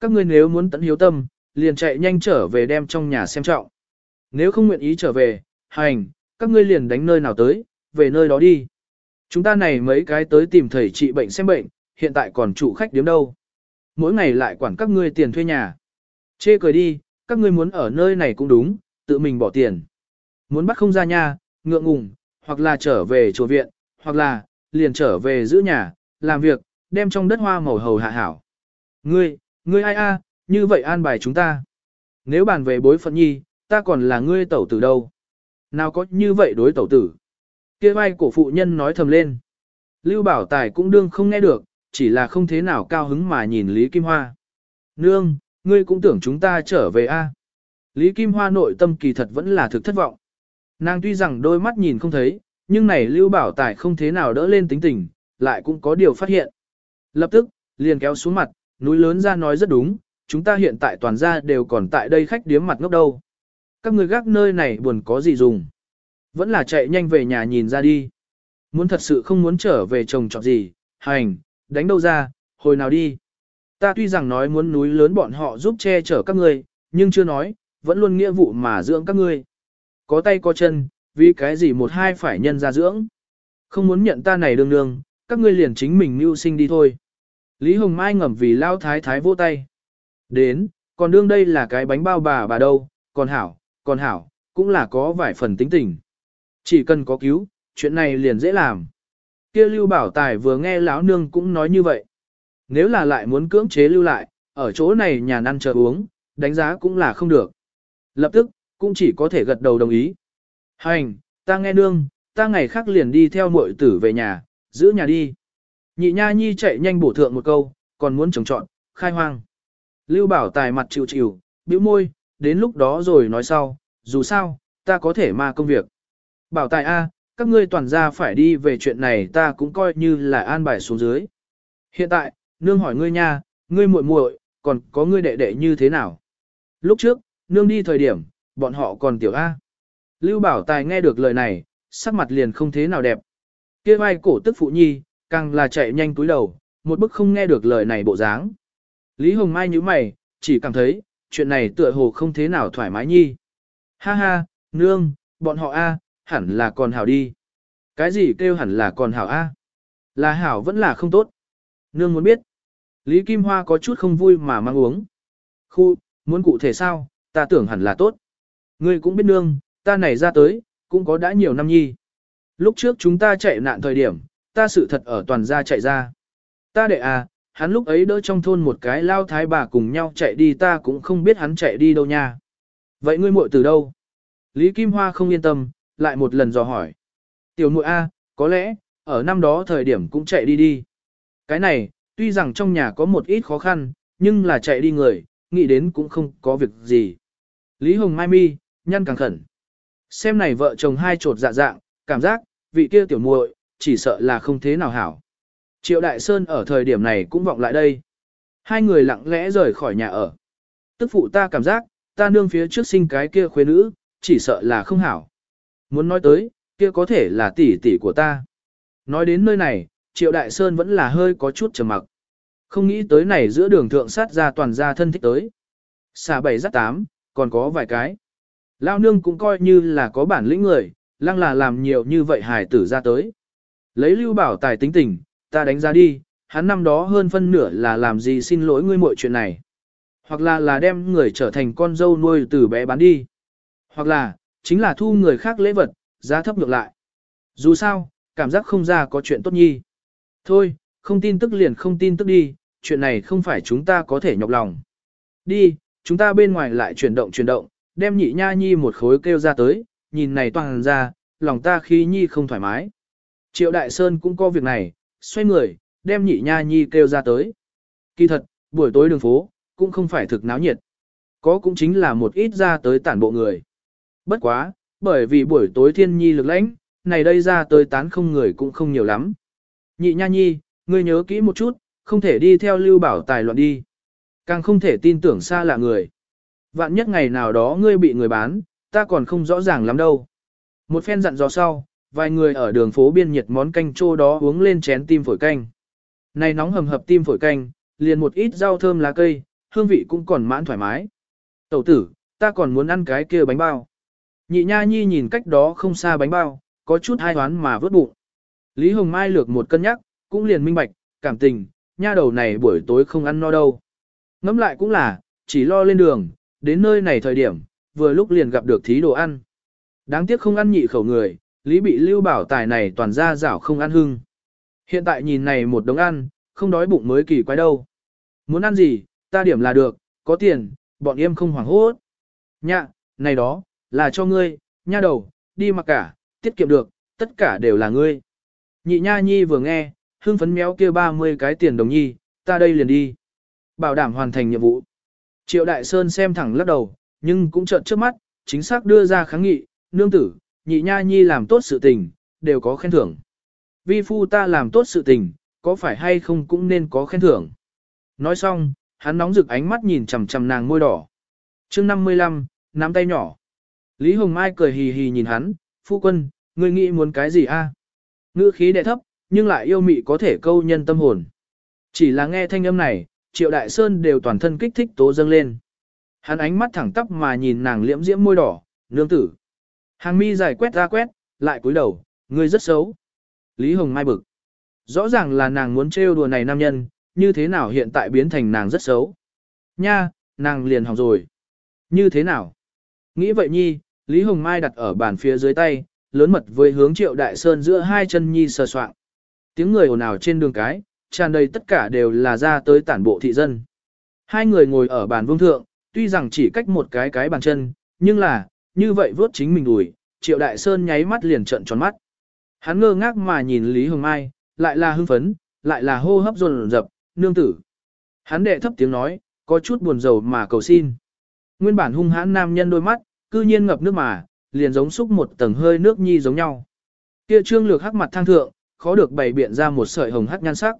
Speaker 1: Các ngươi nếu muốn tận hiếu tâm, liền chạy nhanh trở về đem trong nhà xem trọng. Nếu không nguyện ý trở về, hành, các ngươi liền đánh nơi nào tới, về nơi đó đi. Chúng ta này mấy cái tới tìm thầy trị bệnh xem bệnh, hiện tại còn chủ khách điếm đâu. Mỗi ngày lại quản các ngươi tiền thuê nhà. Chê cười đi, các ngươi muốn ở nơi này cũng đúng, tự mình bỏ tiền. Muốn bắt không ra nhà, ngượng ngùng, hoặc là trở về chùa viện, hoặc là, liền trở về giữ nhà, làm việc, đem trong đất hoa màu hầu hạ hảo. Ngươi, ngươi ai a, như vậy an bài chúng ta. Nếu bàn về bối phận nhi, ta còn là ngươi tẩu tử đâu. Nào có như vậy đối tẩu tử. kia vai cổ phụ nhân nói thầm lên. Lưu Bảo Tài cũng đương không nghe được, chỉ là không thế nào cao hứng mà nhìn Lý Kim Hoa. Nương, ngươi cũng tưởng chúng ta trở về a? Lý Kim Hoa nội tâm kỳ thật vẫn là thực thất vọng. Nàng tuy rằng đôi mắt nhìn không thấy, nhưng này Lưu Bảo Tài không thế nào đỡ lên tính tình, lại cũng có điều phát hiện. Lập tức, liền kéo xuống mặt, núi lớn ra nói rất đúng, chúng ta hiện tại toàn gia đều còn tại đây khách điếm mặt ngốc đâu. Các người gác nơi này buồn có gì dùng. Vẫn là chạy nhanh về nhà nhìn ra đi. Muốn thật sự không muốn trở về chồng trọt gì, hành, đánh đâu ra, hồi nào đi. Ta tuy rằng nói muốn núi lớn bọn họ giúp che chở các ngươi, nhưng chưa nói, vẫn luôn nghĩa vụ mà dưỡng các ngươi. Có tay có chân, vì cái gì một hai phải nhân ra dưỡng. Không muốn nhận ta này đương đương, các ngươi liền chính mình mưu sinh đi thôi. Lý Hồng Mai ngầm vì lao thái thái vô tay. Đến, còn đương đây là cái bánh bao bà bà đâu, còn hảo, còn hảo, cũng là có vài phần tính tình. Chỉ cần có cứu, chuyện này liền dễ làm. Kia Lưu Bảo Tài vừa nghe lão nương cũng nói như vậy. Nếu là lại muốn cưỡng chế lưu lại, ở chỗ này nhà ăn chờ uống, đánh giá cũng là không được. Lập tức, cũng chỉ có thể gật đầu đồng ý. Hành, ta nghe nương, ta ngày khác liền đi theo muội tử về nhà, giữ nhà đi. Nhị nha nhi chạy nhanh bổ thượng một câu, còn muốn trồng trọn, khai hoang. Lưu bảo tài mặt chịu chịu, bĩu môi, đến lúc đó rồi nói sau, dù sao, ta có thể mà công việc. Bảo tài A, các ngươi toàn ra phải đi về chuyện này ta cũng coi như là an bài xuống dưới. Hiện tại, nương hỏi ngươi nha, ngươi muội muội, còn có ngươi đệ đệ như thế nào? Lúc trước, nương đi thời điểm, bọn họ còn tiểu A. Lưu Bảo Tài nghe được lời này, sắc mặt liền không thế nào đẹp. kia vai cổ tức phụ nhi, càng là chạy nhanh túi đầu, một bức không nghe được lời này bộ dáng. Lý Hồng Mai như mày, chỉ cảm thấy, chuyện này tựa hồ không thế nào thoải mái nhi. Ha ha, nương, bọn họ A, hẳn là còn hảo đi. Cái gì kêu hẳn là còn hảo A? Là hảo vẫn là không tốt. Nương muốn biết. Lý Kim Hoa có chút không vui mà mang uống. Khu, muốn cụ thể sao, ta tưởng hẳn là tốt. Ngươi cũng biết nương, ta này ra tới, cũng có đã nhiều năm nhi. Lúc trước chúng ta chạy nạn thời điểm, ta sự thật ở toàn gia chạy ra. Ta đệ à, hắn lúc ấy đỡ trong thôn một cái lao thái bà cùng nhau chạy đi ta cũng không biết hắn chạy đi đâu nha. Vậy ngươi muội từ đâu? Lý Kim Hoa không yên tâm, lại một lần dò hỏi. Tiểu muội A, có lẽ, ở năm đó thời điểm cũng chạy đi đi. Cái này, tuy rằng trong nhà có một ít khó khăn, nhưng là chạy đi người, nghĩ đến cũng không có việc gì. Lý Hồng Mai Mi, nhăn càng khẩn. Xem này vợ chồng hai trột dạ dạng, cảm giác, vị kia tiểu muội chỉ sợ là không thế nào hảo. Triệu Đại Sơn ở thời điểm này cũng vọng lại đây. Hai người lặng lẽ rời khỏi nhà ở. Tức phụ ta cảm giác, ta nương phía trước sinh cái kia khuê nữ, chỉ sợ là không hảo. Muốn nói tới, kia có thể là tỷ tỷ của ta. Nói đến nơi này, Triệu Đại Sơn vẫn là hơi có chút trầm mặc. Không nghĩ tới này giữa đường thượng sát ra toàn gia thân thích tới. Xà bảy rắc tám, còn có vài cái. Lao nương cũng coi như là có bản lĩnh người, lăng là làm nhiều như vậy hài tử ra tới. Lấy lưu bảo tài tính tình, ta đánh giá đi, hắn năm đó hơn phân nửa là làm gì xin lỗi ngươi mọi chuyện này. Hoặc là là đem người trở thành con dâu nuôi từ bé bán đi. Hoặc là, chính là thu người khác lễ vật, giá thấp ngược lại. Dù sao, cảm giác không ra có chuyện tốt nhi. Thôi, không tin tức liền không tin tức đi, chuyện này không phải chúng ta có thể nhọc lòng. Đi, chúng ta bên ngoài lại chuyển động chuyển động, đem nhị nha nhi một khối kêu ra tới, nhìn này toàn ra, lòng ta khi nhi không thoải mái. Triệu Đại Sơn cũng có việc này, xoay người, đem nhị nha nhi kêu ra tới. Kỳ thật, buổi tối đường phố, cũng không phải thực náo nhiệt. Có cũng chính là một ít ra tới tản bộ người. Bất quá, bởi vì buổi tối thiên nhi lực lãnh, này đây ra tới tán không người cũng không nhiều lắm. Nhị nha nhi, ngươi nhớ kỹ một chút, không thể đi theo lưu bảo tài loạn đi. Càng không thể tin tưởng xa lạ người. Vạn nhất ngày nào đó ngươi bị người bán, ta còn không rõ ràng lắm đâu. Một phen dặn dò sau, vài người ở đường phố biên nhiệt món canh chô đó uống lên chén tim phổi canh. Này nóng hầm hập tim phổi canh, liền một ít rau thơm lá cây, hương vị cũng còn mãn thoải mái. Tẩu tử, ta còn muốn ăn cái kia bánh bao. Nhị nha nhi nhìn cách đó không xa bánh bao, có chút hai hoán mà vớt bụng. Lý Hồng Mai lược một cân nhắc, cũng liền minh bạch, cảm tình, nha đầu này buổi tối không ăn no đâu. Ngắm lại cũng là, chỉ lo lên đường, đến nơi này thời điểm, vừa lúc liền gặp được thí đồ ăn. Đáng tiếc không ăn nhị khẩu người, Lý bị lưu bảo tài này toàn ra rảo không ăn hưng. Hiện tại nhìn này một đống ăn, không đói bụng mới kỳ quái đâu. Muốn ăn gì, ta điểm là được, có tiền, bọn em không hoảng hốt. Nhạ, này đó, là cho ngươi, nha đầu, đi mặc cả, tiết kiệm được, tất cả đều là ngươi. Nhị nha nhi vừa nghe, hưng phấn méo kia 30 cái tiền đồng nhi, ta đây liền đi. Bảo đảm hoàn thành nhiệm vụ. Triệu Đại Sơn xem thẳng lắc đầu, nhưng cũng trợn trước mắt, chính xác đưa ra kháng nghị, nương tử, nhị nha nhi làm tốt sự tình, đều có khen thưởng. Vi phu ta làm tốt sự tình, có phải hay không cũng nên có khen thưởng. Nói xong, hắn nóng rực ánh mắt nhìn chằm chằm nàng môi đỏ. chương 55, nắm tay nhỏ. Lý Hồng Mai cười hì hì nhìn hắn, phu quân, ngươi nghĩ muốn cái gì a? Ngữ khí đệ thấp, nhưng lại yêu mị có thể câu nhân tâm hồn. Chỉ là nghe thanh âm này, Triệu Đại Sơn đều toàn thân kích thích tố dâng lên. Hắn ánh mắt thẳng tắp mà nhìn nàng liễm diễm môi đỏ, nương tử. Hàng mi dài quét ra quét, lại cúi đầu, ngươi rất xấu. Lý Hồng Mai bực. Rõ ràng là nàng muốn trêu đùa này nam nhân, như thế nào hiện tại biến thành nàng rất xấu. Nha, nàng liền hỏng rồi. Như thế nào? Nghĩ vậy nhi, Lý Hồng Mai đặt ở bàn phía dưới tay, lớn mật với hướng triệu đại sơn giữa hai chân nhi sờ soạng. Tiếng người ồn ào trên đường cái, tràn đầy tất cả đều là ra tới tản bộ thị dân. Hai người ngồi ở bàn vương thượng, tuy rằng chỉ cách một cái cái bàn chân, nhưng là, như vậy vớt chính mình đùi, triệu đại sơn nháy mắt liền trận tròn mắt. Hắn ngơ ngác mà nhìn Lý Hồng Mai, lại là hưng phấn, lại là hô hấp dồn dập, nương tử. Hắn đệ thấp tiếng nói, có chút buồn rầu mà cầu xin. Nguyên bản hung hãn nam nhân đôi mắt, cư nhiên ngập nước mà, liền giống xúc một tầng hơi nước nhi giống nhau. Kia trương lược hắc mặt thang thượng, khó được bày biện ra một sợi hồng hắc nhan sắc.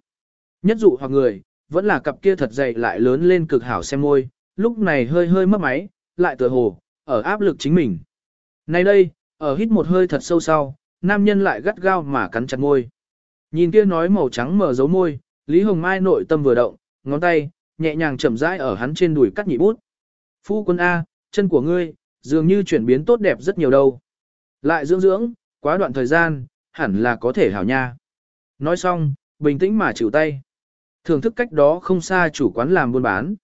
Speaker 1: Nhất dụ hoặc người, vẫn là cặp kia thật dày lại lớn lên cực hảo xem môi, lúc này hơi hơi mất máy, lại tựa hồ, ở áp lực chính mình. Này đây, ở hít một hơi thật sâu sau, nam nhân lại gắt gao mà cắn chặt môi. Nhìn kia nói màu trắng mở dấu môi, Lý Hồng Mai nội tâm vừa động, ngón tay, nhẹ nhàng chậm rãi ở hắn trên đùi cắt nhị bút. Phu quân A, chân của ngươi, dường như chuyển biến tốt đẹp rất nhiều đâu. Lại dưỡng dưỡng, quá đoạn thời gian, hẳn là có thể hảo nha. Nói xong, bình tĩnh mà chịu tay. Thưởng thức cách đó không xa chủ quán làm buôn bán.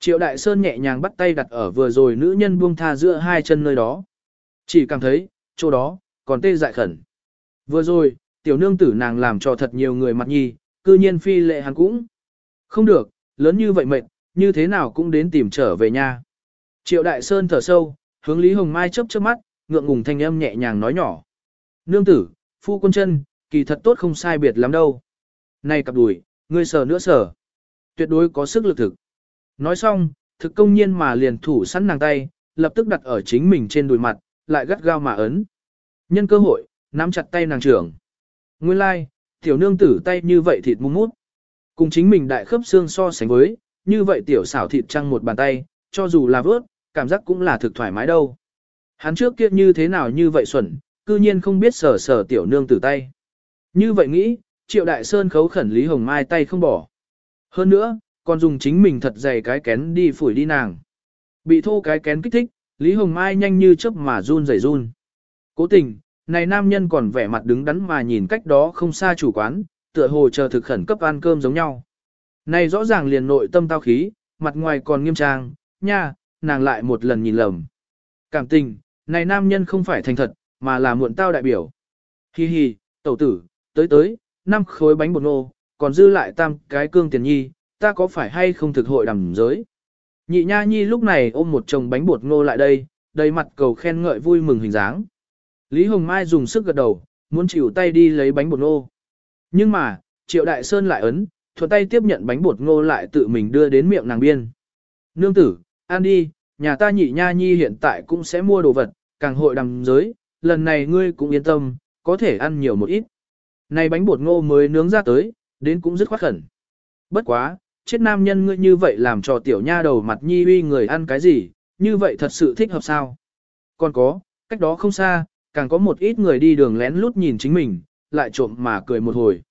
Speaker 1: Triệu Đại Sơn nhẹ nhàng bắt tay đặt ở vừa rồi nữ nhân buông tha giữa hai chân nơi đó. Chỉ cảm thấy, chỗ đó, còn tê dại khẩn. Vừa rồi, tiểu nương tử nàng làm cho thật nhiều người mặt nhi, cư nhiên phi lệ hắn cũng. Không được, lớn như vậy mệt, như thế nào cũng đến tìm trở về nhà. Triệu Đại Sơn thở sâu, hướng Lý Hồng Mai chớp chớp mắt, ngượng ngùng thanh âm nhẹ nhàng nói nhỏ. Nương tử, phu quân chân, kỳ thật tốt không sai biệt lắm đâu. Này cặp đùi, ngươi sờ nữa sờ. Tuyệt đối có sức lực thực. Nói xong, thực công nhiên mà liền thủ sẵn nàng tay, lập tức đặt ở chính mình trên đùi mặt, lại gắt gao mà ấn. Nhân cơ hội, nắm chặt tay nàng trưởng. Nguyên lai, like, tiểu nương tử tay như vậy thịt mung mút. Cùng chính mình đại khớp xương so sánh với, như vậy tiểu xảo thịt trăng một bàn tay, cho dù là vớt, cảm giác cũng là thực thoải mái đâu. Hắn trước kia như thế nào như vậy xuẩn, cư nhiên không biết sờ sờ tiểu nương tử tay. Như vậy nghĩ, triệu đại sơn khấu khẩn Lý Hồng Mai tay không bỏ. Hơn nữa, còn dùng chính mình thật dày cái kén đi phủi đi nàng. Bị thô cái kén kích thích, Lý Hồng Mai nhanh như chớp mà run rẩy run. Cố tình, này nam nhân còn vẻ mặt đứng đắn mà nhìn cách đó không xa chủ quán, tựa hồ chờ thực khẩn cấp ăn cơm giống nhau. Này rõ ràng liền nội tâm tao khí, mặt ngoài còn nghiêm trang, nha, nàng lại một lần nhìn lầm. Cảm tình, này nam nhân không phải thành thật, mà là muộn tao đại biểu. Hi hi, tẩu tử, tới tới, năm khối bánh bột nô, còn dư lại tam cái cương tiền nhi, ta có phải hay không thực hội đầm giới. Nhị nha nhi lúc này ôm một chồng bánh bột ngô lại đây, đầy mặt cầu khen ngợi vui mừng hình dáng. Lý Hồng Mai dùng sức gật đầu, muốn chịu tay đi lấy bánh bột ngô. Nhưng mà, Triệu Đại Sơn lại ấn, thuận tay tiếp nhận bánh bột ngô lại tự mình đưa đến miệng nàng biên. Nương tử, ăn đi, nhà ta nhị nha nhi hiện tại cũng sẽ mua đồ vật, càng hội đầm giới, lần này ngươi cũng yên tâm, có thể ăn nhiều một ít. Này bánh bột ngô mới nướng ra tới, đến cũng rất khoát khẩn. Bất quá, chết nam nhân ngươi như vậy làm cho tiểu nha đầu mặt nhi uy người ăn cái gì, như vậy thật sự thích hợp sao. Còn có, cách đó không xa, càng có một ít người đi đường lén lút nhìn chính mình, lại trộm mà cười một hồi.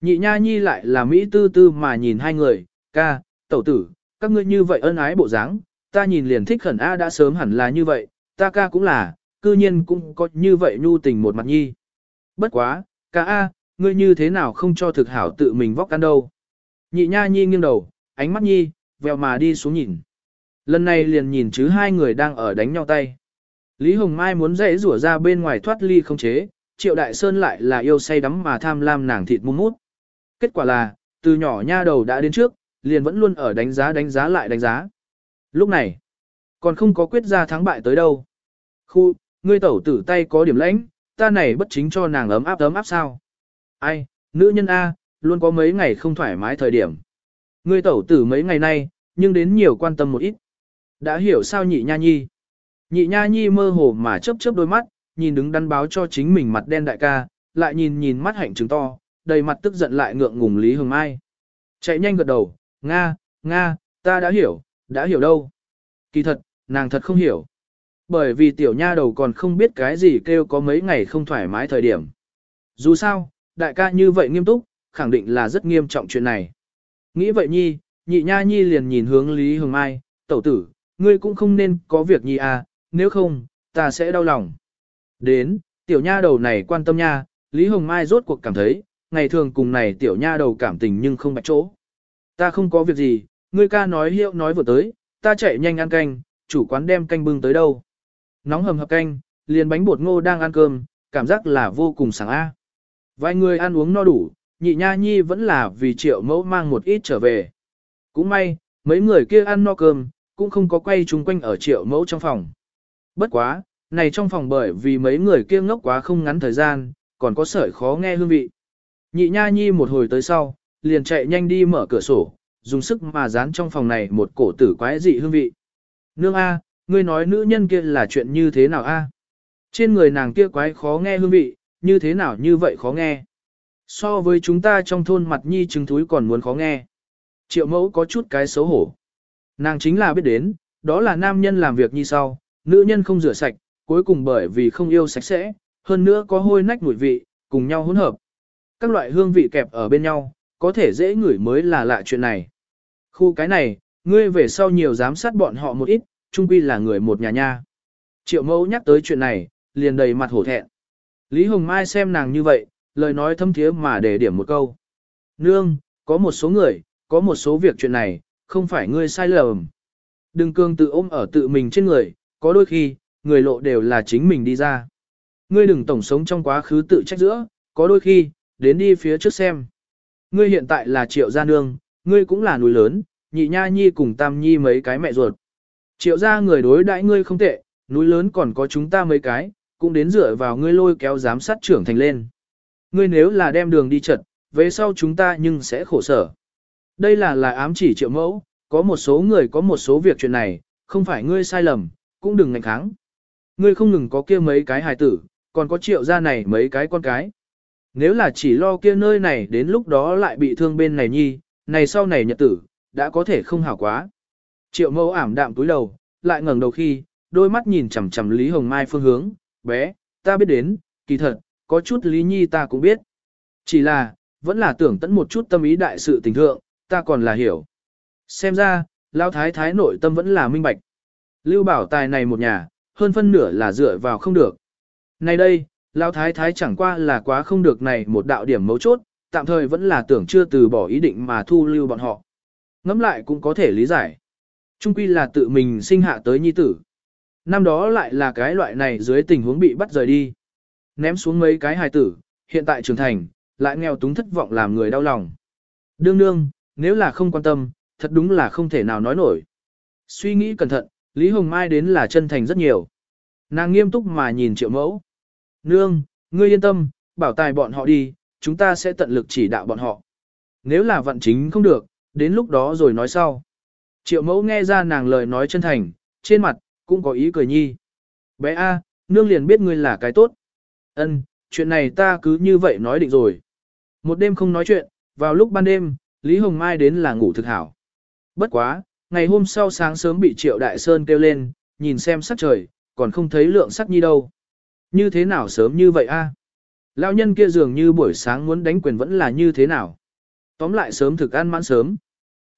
Speaker 1: Nhị nha nhi lại là Mỹ tư tư mà nhìn hai người, ca, tẩu tử, các ngươi như vậy ân ái bộ dáng, ta nhìn liền thích khẩn A đã sớm hẳn là như vậy, ta ca cũng là, cư nhiên cũng có như vậy nhu tình một mặt nhi. Bất quá, ca A, ngươi như thế nào không cho thực hảo tự mình vóc ăn đâu. Nhị nha nhi nghiêng đầu, ánh mắt nhi, vèo mà đi xuống nhìn. Lần này liền nhìn chứ hai người đang ở đánh nhau tay. Lý Hồng Mai muốn dễ rủa ra bên ngoài thoát ly không chế, Triệu Đại Sơn lại là yêu say đắm mà tham lam nàng thịt mút mút. Kết quả là, từ nhỏ nha đầu đã đến trước, liền vẫn luôn ở đánh giá đánh giá lại đánh giá. Lúc này, còn không có quyết ra thắng bại tới đâu. Khu, ngươi tẩu tử tay có điểm lãnh, ta này bất chính cho nàng ấm áp ấm áp sao. Ai, nữ nhân A, luôn có mấy ngày không thoải mái thời điểm. Ngươi tẩu tử mấy ngày nay, nhưng đến nhiều quan tâm một ít. Đã hiểu sao nhị nha nhi. Nhị nha nhi mơ hồ mà chớp chớp đôi mắt, nhìn đứng đắn báo cho chính mình mặt đen đại ca, lại nhìn nhìn mắt hạnh trứng to, đầy mặt tức giận lại ngượng ngùng Lý Hồng Mai. Chạy nhanh gật đầu, Nga, Nga, ta đã hiểu, đã hiểu đâu. Kỳ thật, nàng thật không hiểu. Bởi vì tiểu nha đầu còn không biết cái gì kêu có mấy ngày không thoải mái thời điểm. Dù sao, đại ca như vậy nghiêm túc, khẳng định là rất nghiêm trọng chuyện này. Nghĩ vậy nhi, nhị nha nhi liền nhìn hướng Lý Hồng Mai, tẩu tử, ngươi cũng không nên có việc nhi à, nếu không, ta sẽ đau lòng. Đến, tiểu nha đầu này quan tâm nha, Lý Hồng Mai rốt cuộc cảm thấy, ngày thường cùng này tiểu nha đầu cảm tình nhưng không bạch chỗ. Ta không có việc gì, ngươi ca nói hiệu nói vừa tới, ta chạy nhanh ăn canh, chủ quán đem canh bưng tới đâu. Nóng hầm hập canh, liền bánh bột ngô đang ăn cơm, cảm giác là vô cùng sảng a. Vài người ăn uống no đủ, nhị nha nhi vẫn là vì triệu mẫu mang một ít trở về. Cũng may, mấy người kia ăn no cơm, cũng không có quay chung quanh ở triệu mẫu trong phòng. Bất quá, này trong phòng bởi vì mấy người kia ngốc quá không ngắn thời gian, còn có sợi khó nghe hương vị. Nhị nha nhi một hồi tới sau, liền chạy nhanh đi mở cửa sổ, dùng sức mà dán trong phòng này một cổ tử quái dị hương vị. Nương A, ngươi nói nữ nhân kia là chuyện như thế nào A? Trên người nàng kia quái khó nghe hương vị, như thế nào như vậy khó nghe? So với chúng ta trong thôn mặt nhi trứng thúi còn muốn khó nghe. Triệu mẫu có chút cái xấu hổ. Nàng chính là biết đến, đó là nam nhân làm việc như sau, nữ nhân không rửa sạch, cuối cùng bởi vì không yêu sạch sẽ, hơn nữa có hôi nách mùi vị, cùng nhau hỗn hợp. Các loại hương vị kẹp ở bên nhau, có thể dễ ngửi mới là lạ chuyện này. Khu cái này, ngươi về sau nhiều giám sát bọn họ một ít, chung quy là người một nhà nha. Triệu mẫu nhắc tới chuyện này, liền đầy mặt hổ thẹn. Lý Hồng Mai xem nàng như vậy, lời nói thâm thiế mà để điểm một câu. Nương, có một số người, có một số việc chuyện này, không phải ngươi sai lầm. Đừng cương tự ôm ở tự mình trên người, có đôi khi, người lộ đều là chính mình đi ra. Ngươi đừng tổng sống trong quá khứ tự trách giữa, có đôi khi, đến đi phía trước xem. Ngươi hiện tại là triệu gia nương, ngươi cũng là núi lớn, nhị nha nhi cùng tam nhi mấy cái mẹ ruột. Triệu gia người đối đãi ngươi không tệ, núi lớn còn có chúng ta mấy cái, cũng đến dựa vào ngươi lôi kéo giám sát trưởng thành lên. Ngươi nếu là đem đường đi chật, về sau chúng ta nhưng sẽ khổ sở. Đây là là ám chỉ triệu mẫu, có một số người có một số việc chuyện này, không phải ngươi sai lầm, cũng đừng ngạnh kháng. Ngươi không ngừng có kia mấy cái hài tử, còn có triệu gia này mấy cái con cái. Nếu là chỉ lo kia nơi này đến lúc đó lại bị thương bên này nhi, này sau này nhật tử, đã có thể không hảo quá. Triệu mẫu ảm đạm túi đầu, lại ngẩng đầu khi, đôi mắt nhìn chằm chằm Lý Hồng Mai phương hướng, bé, ta biết đến, kỳ thật, có chút Lý Nhi ta cũng biết. Chỉ là, vẫn là tưởng tẫn một chút tâm ý đại sự tình thượng, ta còn là hiểu. Xem ra, Lao Thái Thái nội tâm vẫn là minh bạch. Lưu bảo tài này một nhà, hơn phân nửa là dựa vào không được. Nay đây, Lao Thái Thái chẳng qua là quá không được này một đạo điểm mấu chốt, tạm thời vẫn là tưởng chưa từ bỏ ý định mà thu lưu bọn họ. Ngẫm lại cũng có thể lý giải. Trung quy là tự mình sinh hạ tới nhi tử. Năm đó lại là cái loại này dưới tình huống bị bắt rời đi. Ném xuống mấy cái hài tử, hiện tại trưởng thành, lại nghèo túng thất vọng làm người đau lòng. Đương đương, nếu là không quan tâm, thật đúng là không thể nào nói nổi. Suy nghĩ cẩn thận, Lý Hồng Mai đến là chân thành rất nhiều. Nàng nghiêm túc mà nhìn triệu mẫu. Nương, ngươi yên tâm, bảo tài bọn họ đi, chúng ta sẽ tận lực chỉ đạo bọn họ. Nếu là vận chính không được, đến lúc đó rồi nói sau. Triệu mẫu nghe ra nàng lời nói chân thành, trên mặt, cũng có ý cười nhi. Bé A, nương liền biết ngươi là cái tốt. Ân, chuyện này ta cứ như vậy nói định rồi. Một đêm không nói chuyện, vào lúc ban đêm, Lý Hồng Mai đến là ngủ thực hảo. Bất quá, ngày hôm sau sáng sớm bị Triệu Đại Sơn kêu lên, nhìn xem sắc trời, còn không thấy lượng sắc nhi đâu. Như thế nào sớm như vậy a? Lão nhân kia dường như buổi sáng muốn đánh quyền vẫn là như thế nào. Tóm lại sớm thực ăn mãn sớm.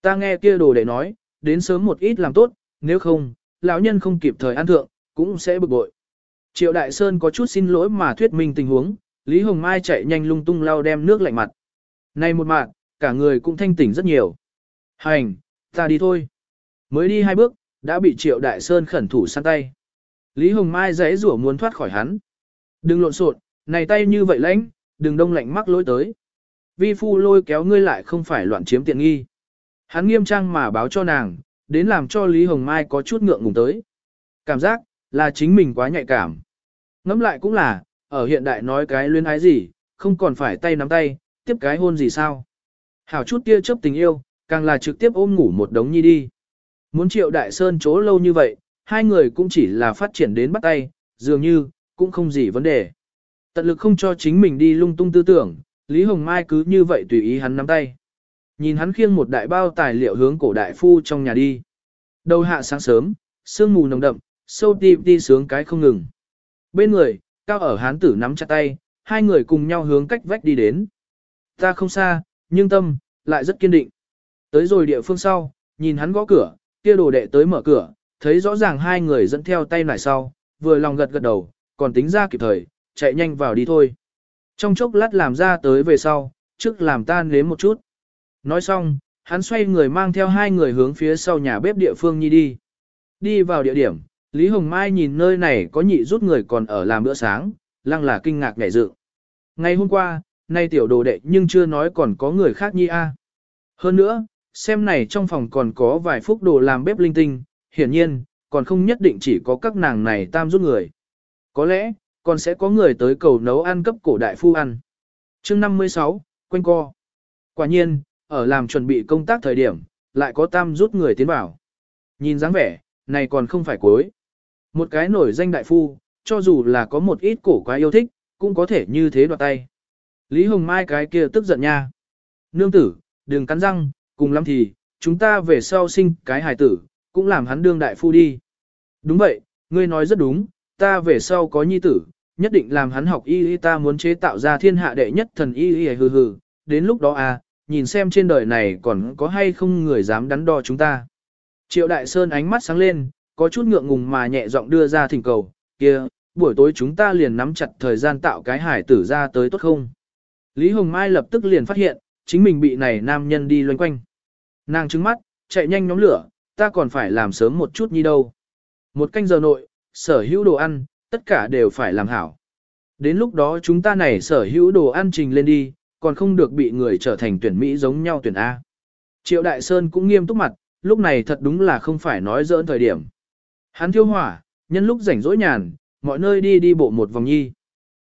Speaker 1: Ta nghe kia đồ để nói, đến sớm một ít làm tốt, nếu không, lão nhân không kịp thời ăn thượng, cũng sẽ bực bội. Triệu Đại Sơn có chút xin lỗi mà thuyết minh tình huống, Lý Hồng Mai chạy nhanh lung tung lau đem nước lạnh mặt. Này một mạng, cả người cũng thanh tỉnh rất nhiều. Hành, ta đi thôi. Mới đi hai bước, đã bị Triệu Đại Sơn khẩn thủ săn tay. Lý Hồng Mai giấy rủa muốn thoát khỏi hắn. Đừng lộn xộn, này tay như vậy lãnh, đừng đông lạnh mắc lối tới. Vi phu lôi kéo ngươi lại không phải loạn chiếm tiện nghi. Hắn nghiêm trang mà báo cho nàng, đến làm cho Lý Hồng Mai có chút ngượng ngùng tới. Cảm giác, là chính mình quá nhạy cảm. Ngẫm lại cũng là, ở hiện đại nói cái luyến ái gì, không còn phải tay nắm tay, tiếp cái hôn gì sao. Hảo chút tia chấp tình yêu, càng là trực tiếp ôm ngủ một đống nhi đi. Muốn triệu đại sơn chỗ lâu như vậy, hai người cũng chỉ là phát triển đến bắt tay, dường như, cũng không gì vấn đề. Tận lực không cho chính mình đi lung tung tư tưởng, Lý Hồng Mai cứ như vậy tùy ý hắn nắm tay. Nhìn hắn khiêng một đại bao tài liệu hướng cổ đại phu trong nhà đi. Đầu hạ sáng sớm, sương mù nồng đậm, sâu đi đi sướng cái không ngừng. Bên người, cao ở hán tử nắm chặt tay, hai người cùng nhau hướng cách vách đi đến. Ta không xa, nhưng tâm, lại rất kiên định. Tới rồi địa phương sau, nhìn hắn gõ cửa, kia đồ đệ tới mở cửa, thấy rõ ràng hai người dẫn theo tay lại sau, vừa lòng gật gật đầu, còn tính ra kịp thời, chạy nhanh vào đi thôi. Trong chốc lát làm ra tới về sau, trước làm tan nếm một chút. Nói xong, hắn xoay người mang theo hai người hướng phía sau nhà bếp địa phương nhi đi. Đi vào địa điểm, Lý Hồng Mai nhìn nơi này có nhị rút người còn ở làm bữa sáng, lăng là kinh ngạc nhảy dự. Ngày hôm qua, nay tiểu đồ đệ nhưng chưa nói còn có người khác nhi a. Hơn nữa, xem này trong phòng còn có vài phúc đồ làm bếp linh tinh, hiển nhiên, còn không nhất định chỉ có các nàng này tam rút người. Có lẽ, còn sẽ có người tới cầu nấu ăn cấp cổ đại phu ăn. chương 56, quanh co. Quả nhiên, ở làm chuẩn bị công tác thời điểm, lại có tam rút người tiến vào. Nhìn dáng vẻ, này còn không phải cuối. Một cái nổi danh đại phu, cho dù là có một ít cổ quá yêu thích, cũng có thể như thế đoạt tay. Lý Hồng Mai cái kia tức giận nha. Nương tử, đừng cắn răng, cùng lắm thì, chúng ta về sau sinh cái hài tử, cũng làm hắn đương đại phu đi. Đúng vậy, ngươi nói rất đúng, ta về sau có nhi tử, nhất định làm hắn học y y ta muốn chế tạo ra thiên hạ đệ nhất thần y y hừ hừ, đến lúc đó à, nhìn xem trên đời này còn có hay không người dám đắn đo chúng ta. Triệu Đại Sơn ánh mắt sáng lên, có chút ngượng ngùng mà nhẹ giọng đưa ra thỉnh cầu, kia, buổi tối chúng ta liền nắm chặt thời gian tạo cái hải tử ra tới tốt không? Lý Hồng Mai lập tức liền phát hiện, chính mình bị này nam nhân đi loanh quanh. Nàng trứng mắt, chạy nhanh nhóm lửa, ta còn phải làm sớm một chút nhi đâu. Một canh giờ nội, sở hữu đồ ăn, tất cả đều phải làm hảo. Đến lúc đó chúng ta này sở hữu đồ ăn trình lên đi, còn không được bị người trở thành tuyển Mỹ giống nhau tuyển A. Triệu Đại Sơn cũng nghiêm túc mặt, lúc này thật đúng là không phải nói dỡn thời điểm. Hắn thiêu hỏa, nhân lúc rảnh rỗi nhàn, mọi nơi đi đi bộ một vòng nhi.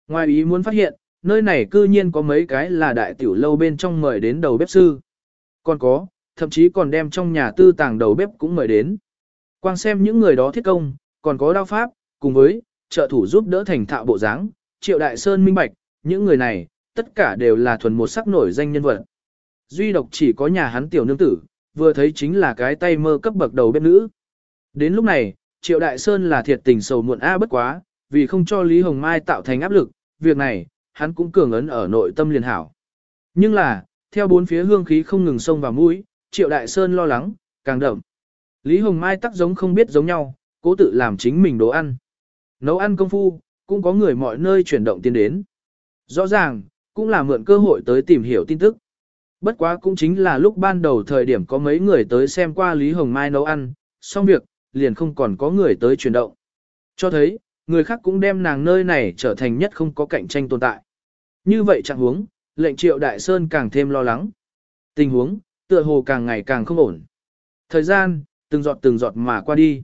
Speaker 1: Ngoài ý muốn phát hiện, nơi này cư nhiên có mấy cái là đại tiểu lâu bên trong mời đến đầu bếp sư. Còn có, thậm chí còn đem trong nhà tư tàng đầu bếp cũng mời đến. Quang xem những người đó thiết công, còn có đao pháp, cùng với trợ thủ giúp đỡ thành thạo bộ dáng, Triệu Đại Sơn minh bạch, những người này, tất cả đều là thuần một sắc nổi danh nhân vật. Duy độc chỉ có nhà hắn tiểu nương tử, vừa thấy chính là cái tay mơ cấp bậc đầu bếp nữ. Đến lúc này, Triệu Đại Sơn là thiệt tình sầu muộn a bất quá, vì không cho Lý Hồng Mai tạo thành áp lực, việc này, hắn cũng cường ấn ở nội tâm liền hảo. Nhưng là, theo bốn phía hương khí không ngừng xông vào mũi, Triệu Đại Sơn lo lắng, càng đậm. Lý Hồng Mai tắc giống không biết giống nhau, cố tự làm chính mình đồ ăn. Nấu ăn công phu, cũng có người mọi nơi chuyển động tiến đến. Rõ ràng, cũng là mượn cơ hội tới tìm hiểu tin tức. Bất quá cũng chính là lúc ban đầu thời điểm có mấy người tới xem qua Lý Hồng Mai nấu ăn, xong việc, liền không còn có người tới chuyển động. Cho thấy, người khác cũng đem nàng nơi này trở thành nhất không có cạnh tranh tồn tại. Như vậy chẳng huống, lệnh triệu đại sơn càng thêm lo lắng. Tình huống, tựa hồ càng ngày càng không ổn. Thời gian, từng giọt từng giọt mà qua đi.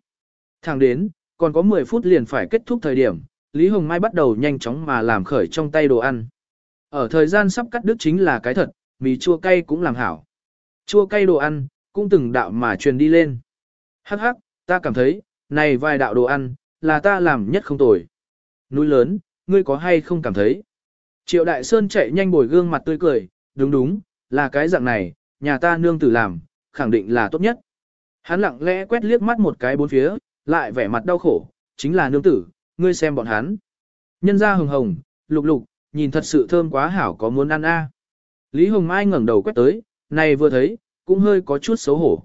Speaker 1: Thẳng đến, còn có 10 phút liền phải kết thúc thời điểm, Lý Hồng Mai bắt đầu nhanh chóng mà làm khởi trong tay đồ ăn. Ở thời gian sắp cắt đứt chính là cái thật, mì chua cay cũng làm hảo. Chua cay đồ ăn, cũng từng đạo mà truyền đi lên. Hắc hắc, ta cảm thấy, này vài đạo đồ ăn, là ta làm nhất không tồi. Núi lớn, ngươi có hay không cảm thấy? Triệu Đại Sơn chạy nhanh bồi gương mặt tươi cười, đúng đúng, là cái dạng này, nhà ta nương tử làm, khẳng định là tốt nhất. Hắn lặng lẽ quét liếc mắt một cái bốn phía, lại vẻ mặt đau khổ, chính là nương tử, ngươi xem bọn hắn. Nhân ra hồng hồng, lục lục, nhìn thật sự thơm quá hảo có muốn ăn a. Lý Hồng Mai ngẩng đầu quét tới, này vừa thấy, cũng hơi có chút xấu hổ.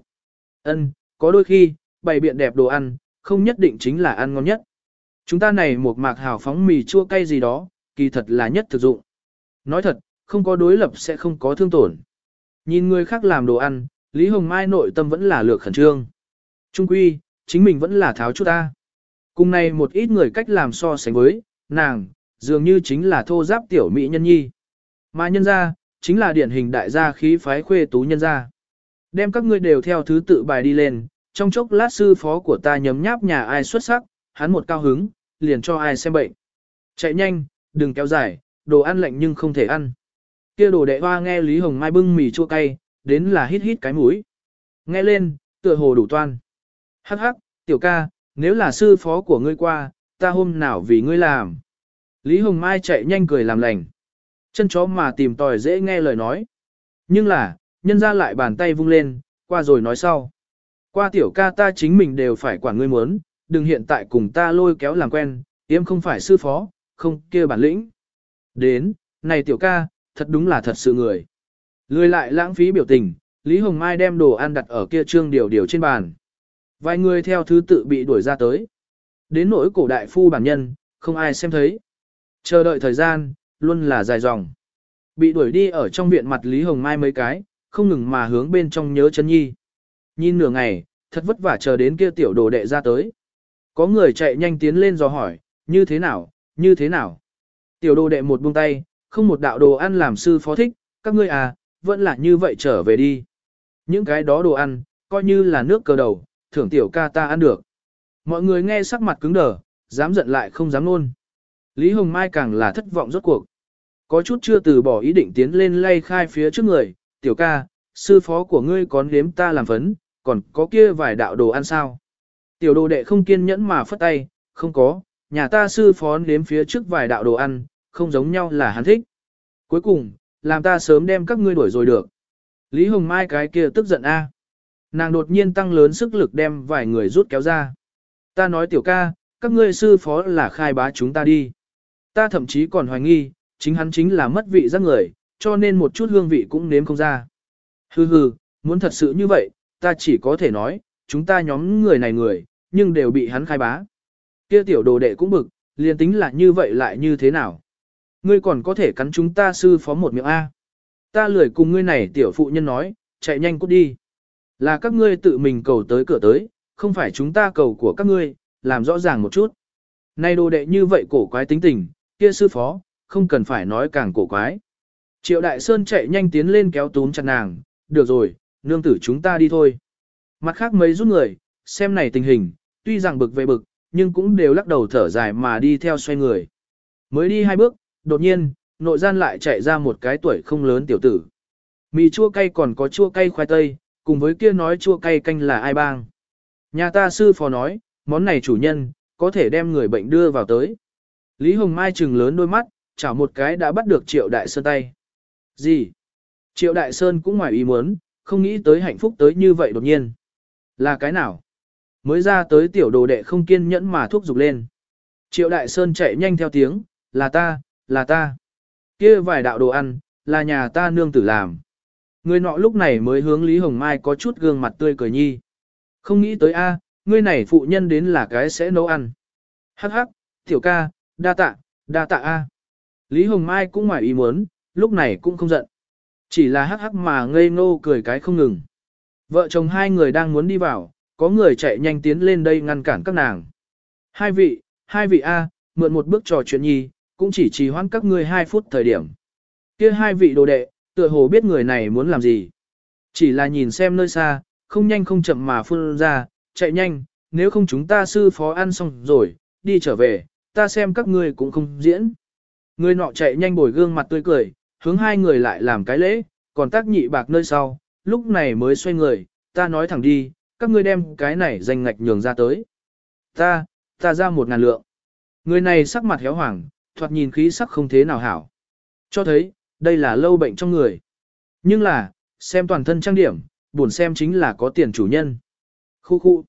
Speaker 1: Ân, có đôi khi, bày biện đẹp đồ ăn, không nhất định chính là ăn ngon nhất. Chúng ta này một mạc hào phóng mì chua cay gì đó, kỳ thật là nhất thực dụng. Nói thật, không có đối lập sẽ không có thương tổn. Nhìn người khác làm đồ ăn, Lý Hồng Mai nội tâm vẫn là lược khẩn trương. Trung quy, chính mình vẫn là tháo chút ta. Cùng này một ít người cách làm so sánh với, nàng, dường như chính là thô giáp tiểu mỹ nhân nhi. Mà nhân gia chính là điển hình đại gia khí phái khuê tú nhân gia. Đem các ngươi đều theo thứ tự bài đi lên, trong chốc lát sư phó của ta nhấm nháp nhà ai xuất sắc, hắn một cao hứng, liền cho ai xem bệnh. Chạy nhanh, đừng kéo dài, đồ ăn lạnh nhưng không thể ăn. Kia đồ đệ hoa nghe Lý Hồng Mai bưng mì chua cay, đến là hít hít cái mũi. Nghe lên, tựa hồ đủ toan. Hắc hắc, tiểu ca, nếu là sư phó của ngươi qua, ta hôm nào vì ngươi làm. Lý Hồng Mai chạy nhanh cười làm lành. Chân chó mà tìm tòi dễ nghe lời nói. Nhưng là, nhân ra lại bàn tay vung lên, qua rồi nói sau. Qua tiểu ca ta chính mình đều phải quản ngươi muốn, đừng hiện tại cùng ta lôi kéo làm quen, yếm không phải sư phó, không kia bản lĩnh. Đến, này tiểu ca, thật đúng là thật sự người. Lười lại lãng phí biểu tình, Lý Hồng Mai đem đồ ăn đặt ở kia trương điều điều trên bàn. Vài người theo thứ tự bị đuổi ra tới. Đến nỗi cổ đại phu bản nhân, không ai xem thấy. Chờ đợi thời gian, luôn là dài dòng. Bị đuổi đi ở trong viện mặt Lý Hồng Mai mấy cái, không ngừng mà hướng bên trong nhớ chân nhi. Nhìn nửa ngày, thật vất vả chờ đến kia tiểu đồ đệ ra tới. Có người chạy nhanh tiến lên dò hỏi, như thế nào, như thế nào. Tiểu đồ đệ một buông tay, không một đạo đồ ăn làm sư phó thích, các ngươi à, vẫn là như vậy trở về đi. Những cái đó đồ ăn, coi như là nước cờ đầu, thưởng tiểu ca ta ăn được. Mọi người nghe sắc mặt cứng đờ, dám giận lại không dám luôn. Lý Hồng Mai càng là thất vọng rốt cuộc. Có chút chưa từ bỏ ý định tiến lên lay khai phía trước người, tiểu ca, sư phó của ngươi có nếm ta làm phấn, còn có kia vài đạo đồ ăn sao. Tiểu đồ đệ không kiên nhẫn mà phất tay, không có, nhà ta sư phó nếm phía trước vài đạo đồ ăn, không giống nhau là hắn thích. Cuối cùng, làm ta sớm đem các ngươi đuổi rồi được. Lý Hồng Mai cái kia tức giận a. Nàng đột nhiên tăng lớn sức lực đem vài người rút kéo ra. Ta nói tiểu ca, các ngươi sư phó là khai bá chúng ta đi. Ta thậm chí còn hoài nghi, chính hắn chính là mất vị giác người, cho nên một chút hương vị cũng nếm không ra. Hừ hừ, muốn thật sự như vậy, ta chỉ có thể nói, chúng ta nhóm người này người, nhưng đều bị hắn khai bá. Kia tiểu đồ đệ cũng bực, liền tính là như vậy lại như thế nào. Ngươi còn có thể cắn chúng ta sư phó một miệng A. Ta lười cùng ngươi này tiểu phụ nhân nói, chạy nhanh cút đi. Là các ngươi tự mình cầu tới cửa tới, không phải chúng ta cầu của các ngươi, làm rõ ràng một chút. Này đồ đệ như vậy cổ quái tính tình, kia sư phó, không cần phải nói càng cổ quái. Triệu Đại Sơn chạy nhanh tiến lên kéo túm chặt nàng, được rồi, nương tử chúng ta đi thôi. Mặt khác mấy rút người, xem này tình hình, tuy rằng bực về bực, nhưng cũng đều lắc đầu thở dài mà đi theo xoay người. Mới đi hai bước, đột nhiên, nội gian lại chạy ra một cái tuổi không lớn tiểu tử. Mì chua cay còn có chua cay khoai tây, cùng với kia nói chua cay canh là ai bang. Nhà ta sư phó nói, món này chủ nhân, có thể đem người bệnh đưa vào tới. Lý Hồng Mai trừng lớn đôi mắt, chảo một cái đã bắt được Triệu Đại Sơn tay. Gì? Triệu Đại Sơn cũng ngoài ý muốn, không nghĩ tới hạnh phúc tới như vậy đột nhiên. Là cái nào? Mới ra tới tiểu đồ đệ không kiên nhẫn mà thúc giục lên. Triệu Đại Sơn chạy nhanh theo tiếng, là ta, là ta. kia vài đạo đồ ăn, là nhà ta nương tử làm. Người nọ lúc này mới hướng Lý Hồng Mai có chút gương mặt tươi cười nhi. Không nghĩ tới a, ngươi này phụ nhân đến là cái sẽ nấu ăn. Hắc hắc, tiểu ca, đa tạ, đa tạ a. Lý Hồng Mai cũng ngoài ý muốn, lúc này cũng không giận. Chỉ là hắc hắc mà ngây ngô cười cái không ngừng. Vợ chồng hai người đang muốn đi vào, có người chạy nhanh tiến lên đây ngăn cản các nàng. Hai vị, hai vị A, mượn một bước trò chuyện nhi, cũng chỉ trì hoãn các ngươi hai phút thời điểm. Kia hai vị đồ đệ, tựa hồ biết người này muốn làm gì. Chỉ là nhìn xem nơi xa, không nhanh không chậm mà phun ra, chạy nhanh, nếu không chúng ta sư phó ăn xong rồi, đi trở về, ta xem các ngươi cũng không diễn. Người nọ chạy nhanh bồi gương mặt tươi cười, hướng hai người lại làm cái lễ, còn tác nhị bạc nơi sau, lúc này mới xoay người, ta nói thẳng đi, các ngươi đem cái này danh ngạch nhường ra tới. Ta, ta ra một ngàn lượng. Người này sắc mặt héo hoàng, thoạt nhìn khí sắc không thế nào hảo. Cho thấy, đây là lâu bệnh trong người. Nhưng là, xem toàn thân trang điểm, buồn xem chính là có tiền chủ nhân. Khu khu.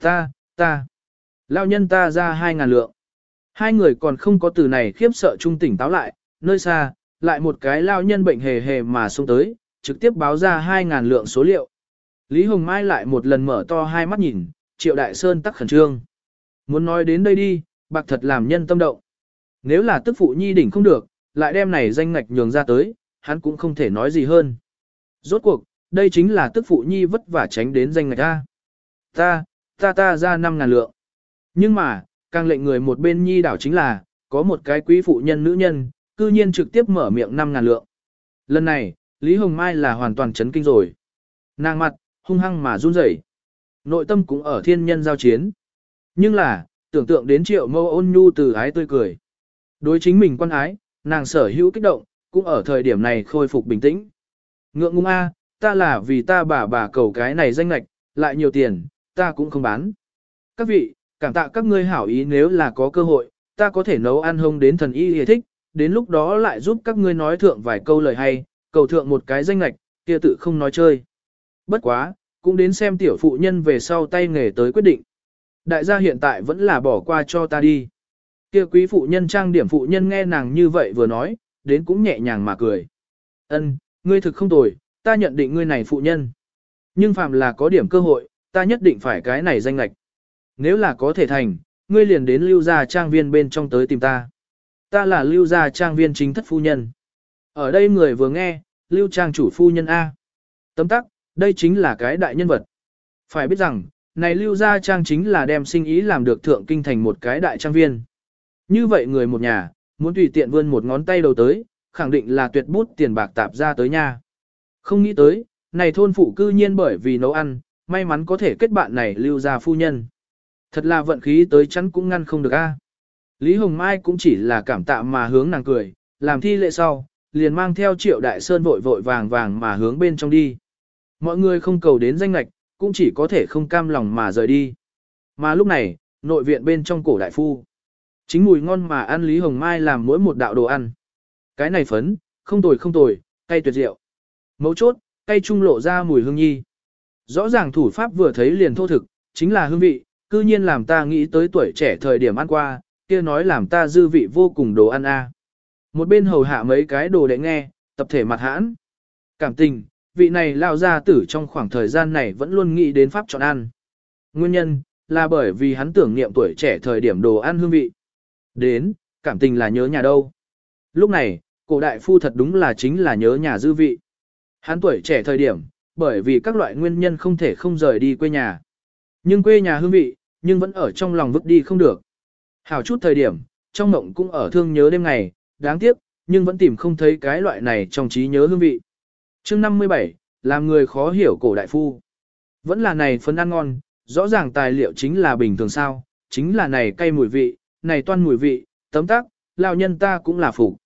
Speaker 1: Ta, ta. Lao nhân ta ra hai ngàn lượng. Hai người còn không có từ này khiếp sợ trung tỉnh táo lại, nơi xa, lại một cái lao nhân bệnh hề hề mà xuống tới, trực tiếp báo ra hai ngàn lượng số liệu. Lý Hồng Mai lại một lần mở to hai mắt nhìn, triệu đại sơn tắc khẩn trương. Muốn nói đến đây đi, bạc thật làm nhân tâm động. Nếu là tức phụ nhi đỉnh không được, lại đem này danh ngạch nhường ra tới, hắn cũng không thể nói gì hơn. Rốt cuộc, đây chính là tức phụ nhi vất vả tránh đến danh ngạch ta. Ta, ta ta ra năm ngàn lượng. Nhưng mà, càng lệnh người một bên nhi đảo chính là, có một cái quý phụ nhân nữ nhân, cư nhiên trực tiếp mở miệng năm ngàn lượng. Lần này, Lý Hồng Mai là hoàn toàn chấn kinh rồi. Nàng mặt, hung hăng mà run rẩy. Nội tâm cũng ở thiên nhân giao chiến. Nhưng là, tưởng tượng đến triệu mâu ôn nhu từ ái tươi cười. Đối chính mình quan ái, nàng sở hữu kích động, cũng ở thời điểm này khôi phục bình tĩnh. Ngượng ngung a, ta là vì ta bà bà cầu cái này danh lạch, lại nhiều tiền, ta cũng không bán. Các vị, cảm tạ các ngươi hảo ý nếu là có cơ hội, ta có thể nấu ăn hông đến thần y hề thích, đến lúc đó lại giúp các ngươi nói thượng vài câu lời hay, cầu thượng một cái danh lạch, kia tự không nói chơi. Bất quá, cũng đến xem tiểu phụ nhân về sau tay nghề tới quyết định. Đại gia hiện tại vẫn là bỏ qua cho ta đi. Kia quý phụ nhân trang điểm phụ nhân nghe nàng như vậy vừa nói, đến cũng nhẹ nhàng mà cười. Ân, ngươi thực không tồi, ta nhận định ngươi này phụ nhân. Nhưng phàm là có điểm cơ hội, ta nhất định phải cái này danh lạch. Nếu là có thể thành, ngươi liền đến lưu gia trang viên bên trong tới tìm ta. Ta là lưu gia trang viên chính thất phu nhân. Ở đây người vừa nghe, lưu trang chủ phu nhân A. Tấm tắc, đây chính là cái đại nhân vật. Phải biết rằng, này lưu gia trang chính là đem sinh ý làm được thượng kinh thành một cái đại trang viên. Như vậy người một nhà, muốn tùy tiện vươn một ngón tay đầu tới, khẳng định là tuyệt bút tiền bạc tạp ra tới nha. Không nghĩ tới, này thôn phụ cư nhiên bởi vì nấu ăn, may mắn có thể kết bạn này lưu gia phu nhân. Thật là vận khí tới chắn cũng ngăn không được a. Lý Hồng Mai cũng chỉ là cảm tạ mà hướng nàng cười, làm thi lệ sau, liền mang theo triệu đại sơn vội vội vàng vàng mà hướng bên trong đi. Mọi người không cầu đến danh lạch, cũng chỉ có thể không cam lòng mà rời đi. Mà lúc này, nội viện bên trong cổ đại phu. Chính mùi ngon mà ăn Lý Hồng Mai làm mỗi một đạo đồ ăn. Cái này phấn, không tồi không tồi, cay tuyệt diệu. Mấu chốt, cay trung lộ ra mùi hương nhi. Rõ ràng thủ pháp vừa thấy liền thô thực, chính là hương vị, cư nhiên làm ta nghĩ tới tuổi trẻ thời điểm ăn qua, kia nói làm ta dư vị vô cùng đồ ăn a. Một bên hầu hạ mấy cái đồ để nghe, tập thể mặt hãn. Cảm tình, vị này lao ra tử trong khoảng thời gian này vẫn luôn nghĩ đến pháp chọn ăn. Nguyên nhân, là bởi vì hắn tưởng niệm tuổi trẻ thời điểm đồ ăn hương vị. Đến, cảm tình là nhớ nhà đâu. Lúc này, cổ đại phu thật đúng là chính là nhớ nhà dư vị. Hắn tuổi trẻ thời điểm, bởi vì các loại nguyên nhân không thể không rời đi quê nhà. Nhưng quê nhà hương vị, nhưng vẫn ở trong lòng vứt đi không được. Hảo chút thời điểm, trong mộng cũng ở thương nhớ đêm ngày, đáng tiếc, nhưng vẫn tìm không thấy cái loại này trong trí nhớ hương vị. chương 57, làm người khó hiểu cổ đại phu. Vẫn là này phấn ăn ngon, rõ ràng tài liệu chính là bình thường sao, chính là này cay mùi vị, này toan mùi vị, tấm tắc, lao nhân ta cũng là phục.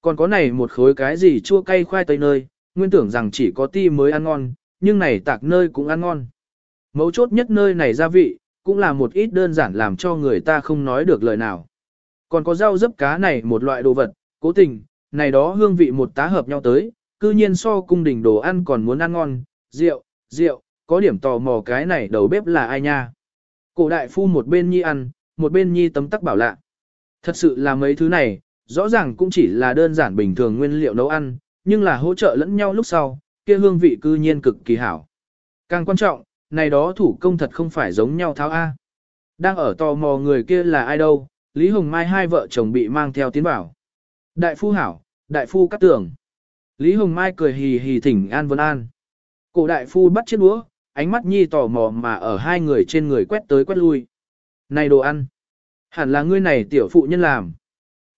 Speaker 1: Còn có này một khối cái gì chua cay khoai tây nơi, nguyên tưởng rằng chỉ có ti mới ăn ngon, nhưng này tạc nơi cũng ăn ngon. Mấu chốt nhất nơi này gia vị, cũng là một ít đơn giản làm cho người ta không nói được lời nào. Còn có rau dấp cá này một loại đồ vật, cố tình, này đó hương vị một tá hợp nhau tới, cư nhiên so cung đình đồ ăn còn muốn ăn ngon, rượu, rượu, có điểm tò mò cái này đầu bếp là ai nha. Cổ đại phu một bên nhi ăn, một bên nhi tấm tắc bảo lạ. Thật sự là mấy thứ này, rõ ràng cũng chỉ là đơn giản bình thường nguyên liệu nấu ăn, nhưng là hỗ trợ lẫn nhau lúc sau, kia hương vị cư nhiên cực kỳ hảo. Càng quan trọng, này đó thủ công thật không phải giống nhau tháo A. Đang ở tò mò người kia là ai đâu, Lý Hồng Mai hai vợ chồng bị mang theo tiến bảo. Đại phu hảo, đại phu cắt tưởng. Lý Hồng Mai cười hì hì thỉnh an vân an. Cổ đại phu bắt chiếc đũa, ánh mắt nhi tò mò mà ở hai người trên người quét tới quét lui. Này đồ ăn! Hẳn là ngươi này tiểu phụ nhân làm.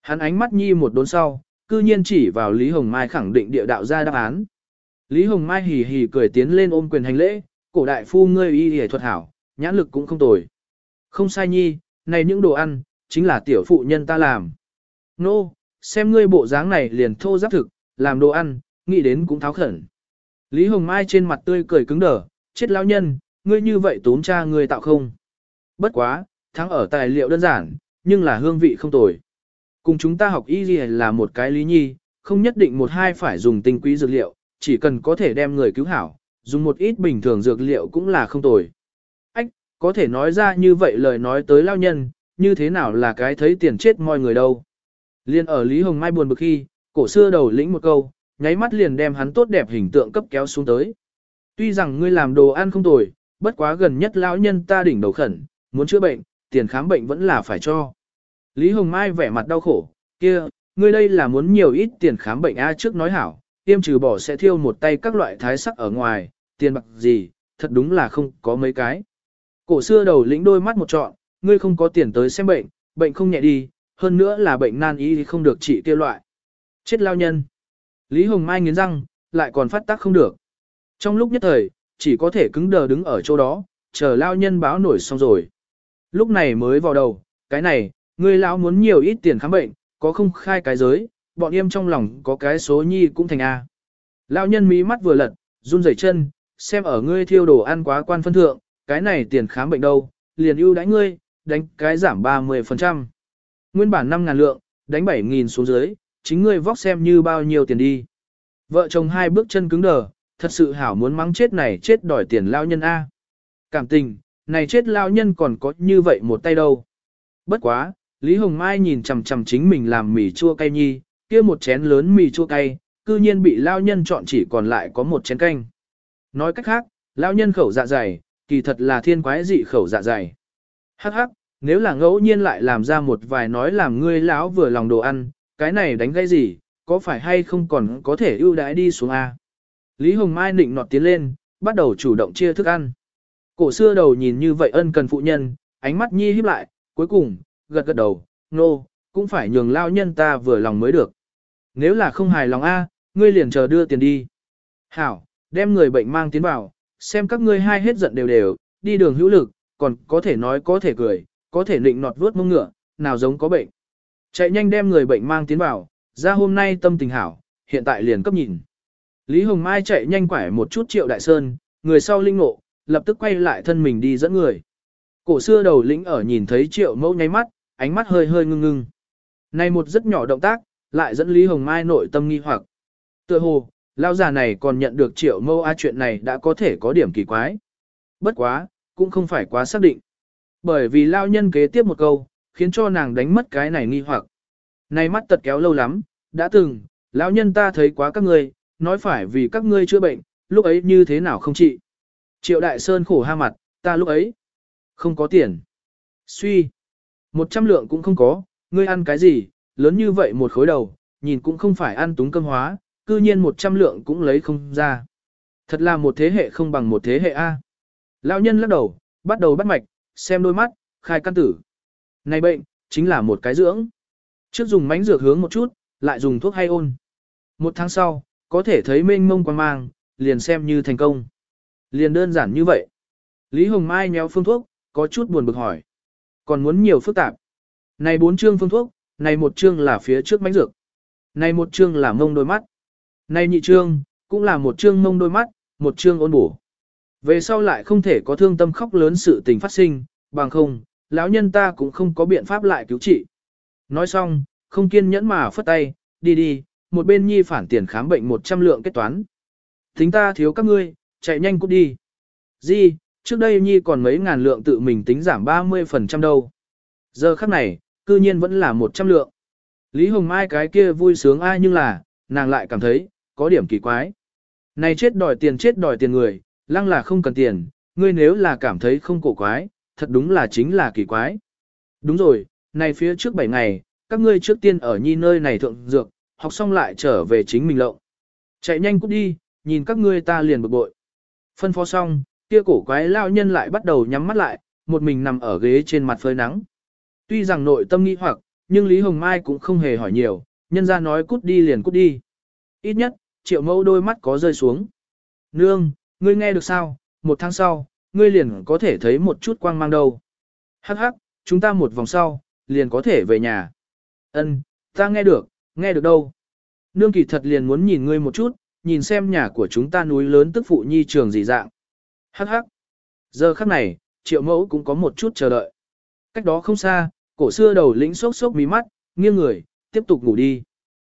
Speaker 1: Hắn ánh mắt nhi một đốn sau, cư nhiên chỉ vào Lý Hồng Mai khẳng định địa đạo ra đáp án. Lý Hồng Mai hì hì cười tiến lên ôm quyền hành lễ, cổ đại phu ngươi y y thuật hảo, nhãn lực cũng không tồi. Không sai nhi, này những đồ ăn, chính là tiểu phụ nhân ta làm. Nô, no, xem ngươi bộ dáng này liền thô giáp thực, làm đồ ăn, nghĩ đến cũng tháo khẩn. Lý Hồng Mai trên mặt tươi cười cứng đờ, chết lão nhân, ngươi như vậy tốn cha ngươi tạo không. Bất quá, thắng ở tài liệu đơn giản, nhưng là hương vị không tồi. Cùng chúng ta học y là một cái lý nhi, không nhất định một hai phải dùng tinh quý dược liệu, chỉ cần có thể đem người cứu hảo, dùng một ít bình thường dược liệu cũng là không tồi. Ách, có thể nói ra như vậy lời nói tới lao nhân, như thế nào là cái thấy tiền chết mọi người đâu. Liên ở Lý Hồng Mai buồn bực khi, cổ xưa đầu lĩnh một câu, nháy mắt liền đem hắn tốt đẹp hình tượng cấp kéo xuống tới. Tuy rằng ngươi làm đồ ăn không tồi, bất quá gần nhất lão nhân ta đỉnh đầu khẩn, muốn chữa bệnh, tiền khám bệnh vẫn là phải cho. Lý Hồng Mai vẻ mặt đau khổ, kia, ngươi đây là muốn nhiều ít tiền khám bệnh a trước nói hảo, tiêm trừ bỏ sẽ thiêu một tay các loại thái sắc ở ngoài, tiền bạc gì, thật đúng là không có mấy cái. Cổ xưa đầu lĩnh đôi mắt một trọn, ngươi không có tiền tới xem bệnh, bệnh không nhẹ đi, hơn nữa là bệnh nan y thì không được trị tiêu loại. Chết lao nhân. Lý Hồng Mai nghiến răng, lại còn phát tác không được. Trong lúc nhất thời, chỉ có thể cứng đờ đứng ở chỗ đó, chờ lao nhân báo nổi xong rồi. Lúc này mới vào đầu, cái này, người lão muốn nhiều ít tiền khám bệnh, có không khai cái giới, bọn em trong lòng có cái số nhi cũng thành A. Lão nhân mí mắt vừa lật, run rẩy chân, xem ở ngươi thiêu đồ ăn quá quan phân thượng, cái này tiền khám bệnh đâu, liền ưu đãi ngươi, đánh cái giảm 30%. Nguyên bản 5.000 lượng, đánh 7.000 xuống dưới, chính ngươi vóc xem như bao nhiêu tiền đi. Vợ chồng hai bước chân cứng đờ, thật sự hảo muốn mắng chết này chết đòi tiền lao nhân A. Cảm tình, này chết lao nhân còn có như vậy một tay đâu. Bất quá, Lý Hồng Mai nhìn chằm chằm chính mình làm mì chua cay nhi, kia một chén lớn mì chua cay, cư nhiên bị lao nhân chọn chỉ còn lại có một chén canh. Nói cách khác, lao nhân khẩu dạ dày, kỳ thật là thiên quái dị khẩu dạ dày. Hắc hắc, nếu là ngẫu nhiên lại làm ra một vài nói làm ngươi lão vừa lòng đồ ăn, cái này đánh gây gì, có phải hay không còn có thể ưu đãi đi xuống A. Lý Hồng Mai nịnh nọt tiến lên, bắt đầu chủ động chia thức ăn. Cổ xưa đầu nhìn như vậy ân cần phụ nhân, ánh mắt nhi híp lại, cuối cùng, gật gật đầu, nô, no, cũng phải nhường lao nhân ta vừa lòng mới được. Nếu là không hài lòng A, ngươi liền chờ đưa tiền đi. Hảo, đem người bệnh mang tiến vào, xem các ngươi hai hết giận đều đều, đi đường hữu lực, còn có thể nói có thể cười, có thể nịnh nọt vớt mông ngựa, nào giống có bệnh. Chạy nhanh đem người bệnh mang tiến vào, ra hôm nay tâm tình hảo, hiện tại liền cấp nhìn. Lý Hồng Mai chạy nhanh quải một chút triệu đại sơn, người sau linh ngộ, lập tức quay lại thân mình đi dẫn người. Cổ xưa đầu lĩnh ở nhìn thấy triệu mẫu nháy mắt, ánh mắt hơi hơi ngưng ngưng. Này một rất nhỏ động tác, lại dẫn Lý Hồng Mai nội tâm nghi hoặc. Tựa hồ, lao già này còn nhận được triệu mâu a chuyện này đã có thể có điểm kỳ quái. Bất quá, cũng không phải quá xác định. Bởi vì lao nhân kế tiếp một câu, khiến cho nàng đánh mất cái này nghi hoặc. Này mắt tật kéo lâu lắm, đã từng, lão nhân ta thấy quá các ngươi, nói phải vì các ngươi chữa bệnh, lúc ấy như thế nào không trị. Triệu Đại Sơn khổ ha mặt, ta lúc ấy, không có tiền. Suy, một trăm lượng cũng không có, ngươi ăn cái gì, lớn như vậy một khối đầu, nhìn cũng không phải ăn túng cơm hóa, cư nhiên một trăm lượng cũng lấy không ra. Thật là một thế hệ không bằng một thế hệ A. Lão nhân lắc đầu, bắt đầu bắt mạch, xem đôi mắt, khai căn tử. Này bệnh, chính là một cái dưỡng. Trước dùng mánh dược hướng một chút, lại dùng thuốc hay ôn. Một tháng sau, có thể thấy mênh mông quan mang, liền xem như thành công. Liền đơn giản như vậy. Lý Hồng Mai nhéo phương thuốc, có chút buồn bực hỏi. Còn muốn nhiều phức tạp. Này bốn chương phương thuốc, này một chương là phía trước mánh dược. Này một chương là mông đôi mắt. Này nhị chương, cũng là một chương mông đôi mắt, một chương ôn bổ. Về sau lại không thể có thương tâm khóc lớn sự tình phát sinh, bằng không, lão nhân ta cũng không có biện pháp lại cứu trị. Nói xong, không kiên nhẫn mà phất tay, đi đi, một bên nhi phản tiền khám bệnh 100 lượng kết toán. Tính ta thiếu các ngươi, chạy nhanh cút đi. Di, trước đây nhi còn mấy ngàn lượng tự mình tính giảm 30% đâu. Giờ khắc này, cư nhiên vẫn là 100 lượng. Lý Hồng Mai cái kia vui sướng ai nhưng là, nàng lại cảm thấy, có điểm kỳ quái. Này chết đòi tiền chết đòi tiền người, lăng là không cần tiền, ngươi nếu là cảm thấy không cổ quái, thật đúng là chính là kỳ quái. Đúng rồi, này phía trước 7 ngày, các ngươi trước tiên ở nhi nơi này thượng dược, học xong lại trở về chính mình lộng. Chạy nhanh cút đi, nhìn các ngươi ta liền bực bội. Phân phó xong, kia cổ quái lao nhân lại bắt đầu nhắm mắt lại, một mình nằm ở ghế trên mặt phơi nắng. Tuy rằng nội tâm nghi hoặc, nhưng Lý Hồng Mai cũng không hề hỏi nhiều, nhân ra nói cút đi liền cút đi. Ít nhất, triệu mẫu đôi mắt có rơi xuống. Nương, ngươi nghe được sao, một tháng sau, ngươi liền có thể thấy một chút quang mang đâu. Hắc hắc, chúng ta một vòng sau, liền có thể về nhà. Ân, ta nghe được, nghe được đâu. Nương kỳ thật liền muốn nhìn ngươi một chút, nhìn xem nhà của chúng ta núi lớn tức phụ nhi trường gì dạng. Hắc hắc. Giờ khắc này, triệu mẫu cũng có một chút chờ đợi. Cách đó không xa, cổ xưa đầu lĩnh sốc sốc mí mắt, nghiêng người, tiếp tục ngủ đi.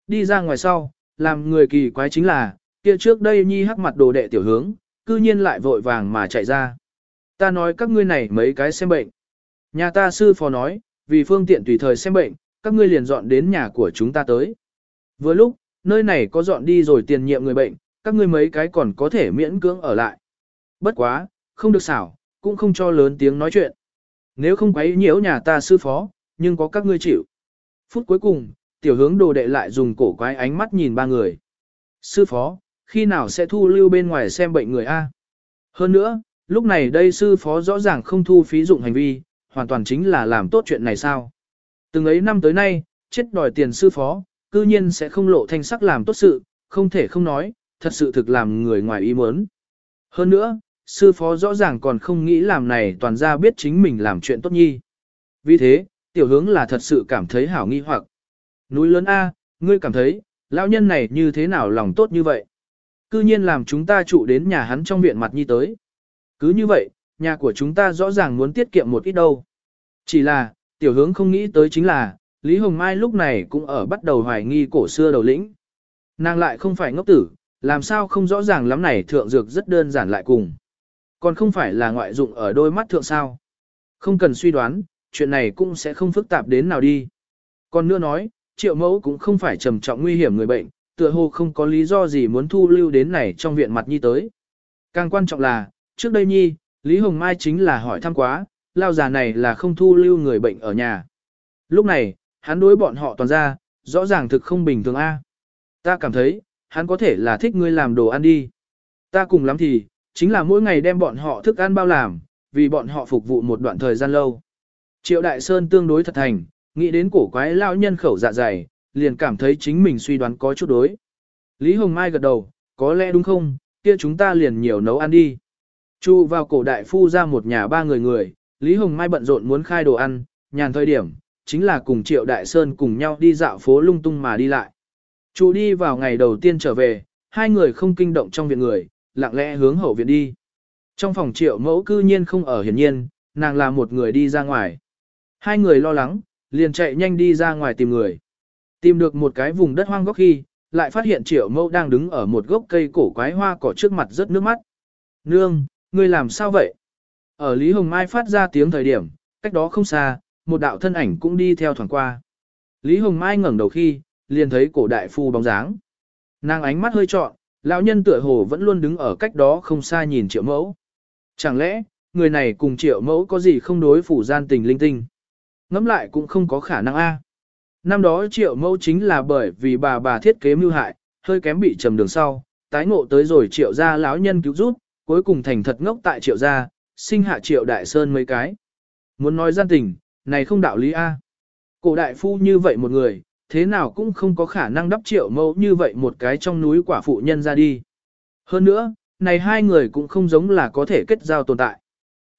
Speaker 1: Đi ra ngoài sau, làm người kỳ quái chính là, kia trước đây nhi hắc mặt đồ đệ tiểu hướng, cư nhiên lại vội vàng mà chạy ra. Ta nói các ngươi này mấy cái xem bệnh. Nhà ta sư phó nói, vì phương tiện tùy thời xem bệnh, các ngươi liền dọn đến nhà của chúng ta tới. Vừa lúc, nơi này có dọn đi rồi tiền nhiệm người bệnh, các ngươi mấy cái còn có thể miễn cưỡng ở lại. Bất quá, không được xảo, cũng không cho lớn tiếng nói chuyện. Nếu không quấy nhiễu nhà ta sư phó, nhưng có các ngươi chịu. Phút cuối cùng, tiểu hướng đồ đệ lại dùng cổ quái ánh mắt nhìn ba người. Sư phó, khi nào sẽ thu lưu bên ngoài xem bệnh người A? Hơn nữa, lúc này đây sư phó rõ ràng không thu phí dụng hành vi, hoàn toàn chính là làm tốt chuyện này sao? Từng ấy năm tới nay, chết đòi tiền sư phó, cư nhiên sẽ không lộ thanh sắc làm tốt sự, không thể không nói, thật sự thực làm người ngoài ý muốn. Hơn nữa, sư phó rõ ràng còn không nghĩ làm này toàn ra biết chính mình làm chuyện tốt nhi. Vì thế, tiểu hướng là thật sự cảm thấy hảo nghi hoặc. Núi lớn A, ngươi cảm thấy, lão nhân này như thế nào lòng tốt như vậy? Cư nhiên làm chúng ta trụ đến nhà hắn trong viện mặt nhi tới. Cứ như vậy, nhà của chúng ta rõ ràng muốn tiết kiệm một ít đâu. Chỉ là, tiểu hướng không nghĩ tới chính là, Lý Hồng Mai lúc này cũng ở bắt đầu hoài nghi cổ xưa đầu lĩnh. Nàng lại không phải ngốc tử, làm sao không rõ ràng lắm này thượng dược rất đơn giản lại cùng. Còn không phải là ngoại dụng ở đôi mắt thượng sao. Không cần suy đoán, chuyện này cũng sẽ không phức tạp đến nào đi. Còn nữa nói, triệu mẫu cũng không phải trầm trọng nguy hiểm người bệnh, tựa hồ không có lý do gì muốn thu lưu đến này trong viện mặt nhi tới. Càng quan trọng là, trước đây nhi, Lý Hồng Mai chính là hỏi thăm quá, lao già này là không thu lưu người bệnh ở nhà. Lúc này, hắn đối bọn họ toàn ra, rõ ràng thực không bình thường a. Ta cảm thấy, hắn có thể là thích ngươi làm đồ ăn đi. Ta cùng lắm thì, chính là mỗi ngày đem bọn họ thức ăn bao làm, vì bọn họ phục vụ một đoạn thời gian lâu. Triệu Đại Sơn tương đối thật thành, nghĩ đến cổ quái lao nhân khẩu dạ dày, liền cảm thấy chính mình suy đoán có chút đối. Lý Hồng Mai gật đầu, có lẽ đúng không, kia chúng ta liền nhiều nấu ăn đi. Chu vào cổ đại phu ra một nhà ba người người, Lý Hồng Mai bận rộn muốn khai đồ ăn, nhàn thời điểm, chính là cùng Triệu Đại Sơn cùng nhau đi dạo phố lung tung mà đi lại. Chu đi vào ngày đầu tiên trở về, hai người không kinh động trong viện người, lặng lẽ hướng hậu viện đi. Trong phòng Triệu mẫu cư nhiên không ở hiển nhiên, nàng là một người đi ra ngoài. Hai người lo lắng, liền chạy nhanh đi ra ngoài tìm người. Tìm được một cái vùng đất hoang góc khi, lại phát hiện Triệu mẫu đang đứng ở một gốc cây cổ quái hoa cỏ trước mặt rất nước mắt. Nương, ngươi làm sao vậy? Ở Lý Hồng Mai phát ra tiếng thời điểm, cách đó không xa, một đạo thân ảnh cũng đi theo thoảng qua. Lý Hồng Mai ngẩng đầu khi, liền thấy cổ đại phu bóng dáng. Nàng ánh mắt hơi trọn, lão nhân tựa hồ vẫn luôn đứng ở cách đó không xa nhìn triệu mẫu. Chẳng lẽ, người này cùng triệu mẫu có gì không đối phủ gian tình linh tinh? Ngắm lại cũng không có khả năng a. Năm đó triệu mẫu chính là bởi vì bà bà thiết kế mưu hại, hơi kém bị trầm đường sau, tái ngộ tới rồi triệu gia lão nhân cứu giúp, cuối cùng thành thật ngốc tại triệu gia, sinh hạ triệu đại sơn mấy cái. Muốn nói gian tình, này không đạo lý A. Cổ đại phu như vậy một người, thế nào cũng không có khả năng đắp triệu mẫu như vậy một cái trong núi quả phụ nhân ra đi. Hơn nữa, này hai người cũng không giống là có thể kết giao tồn tại.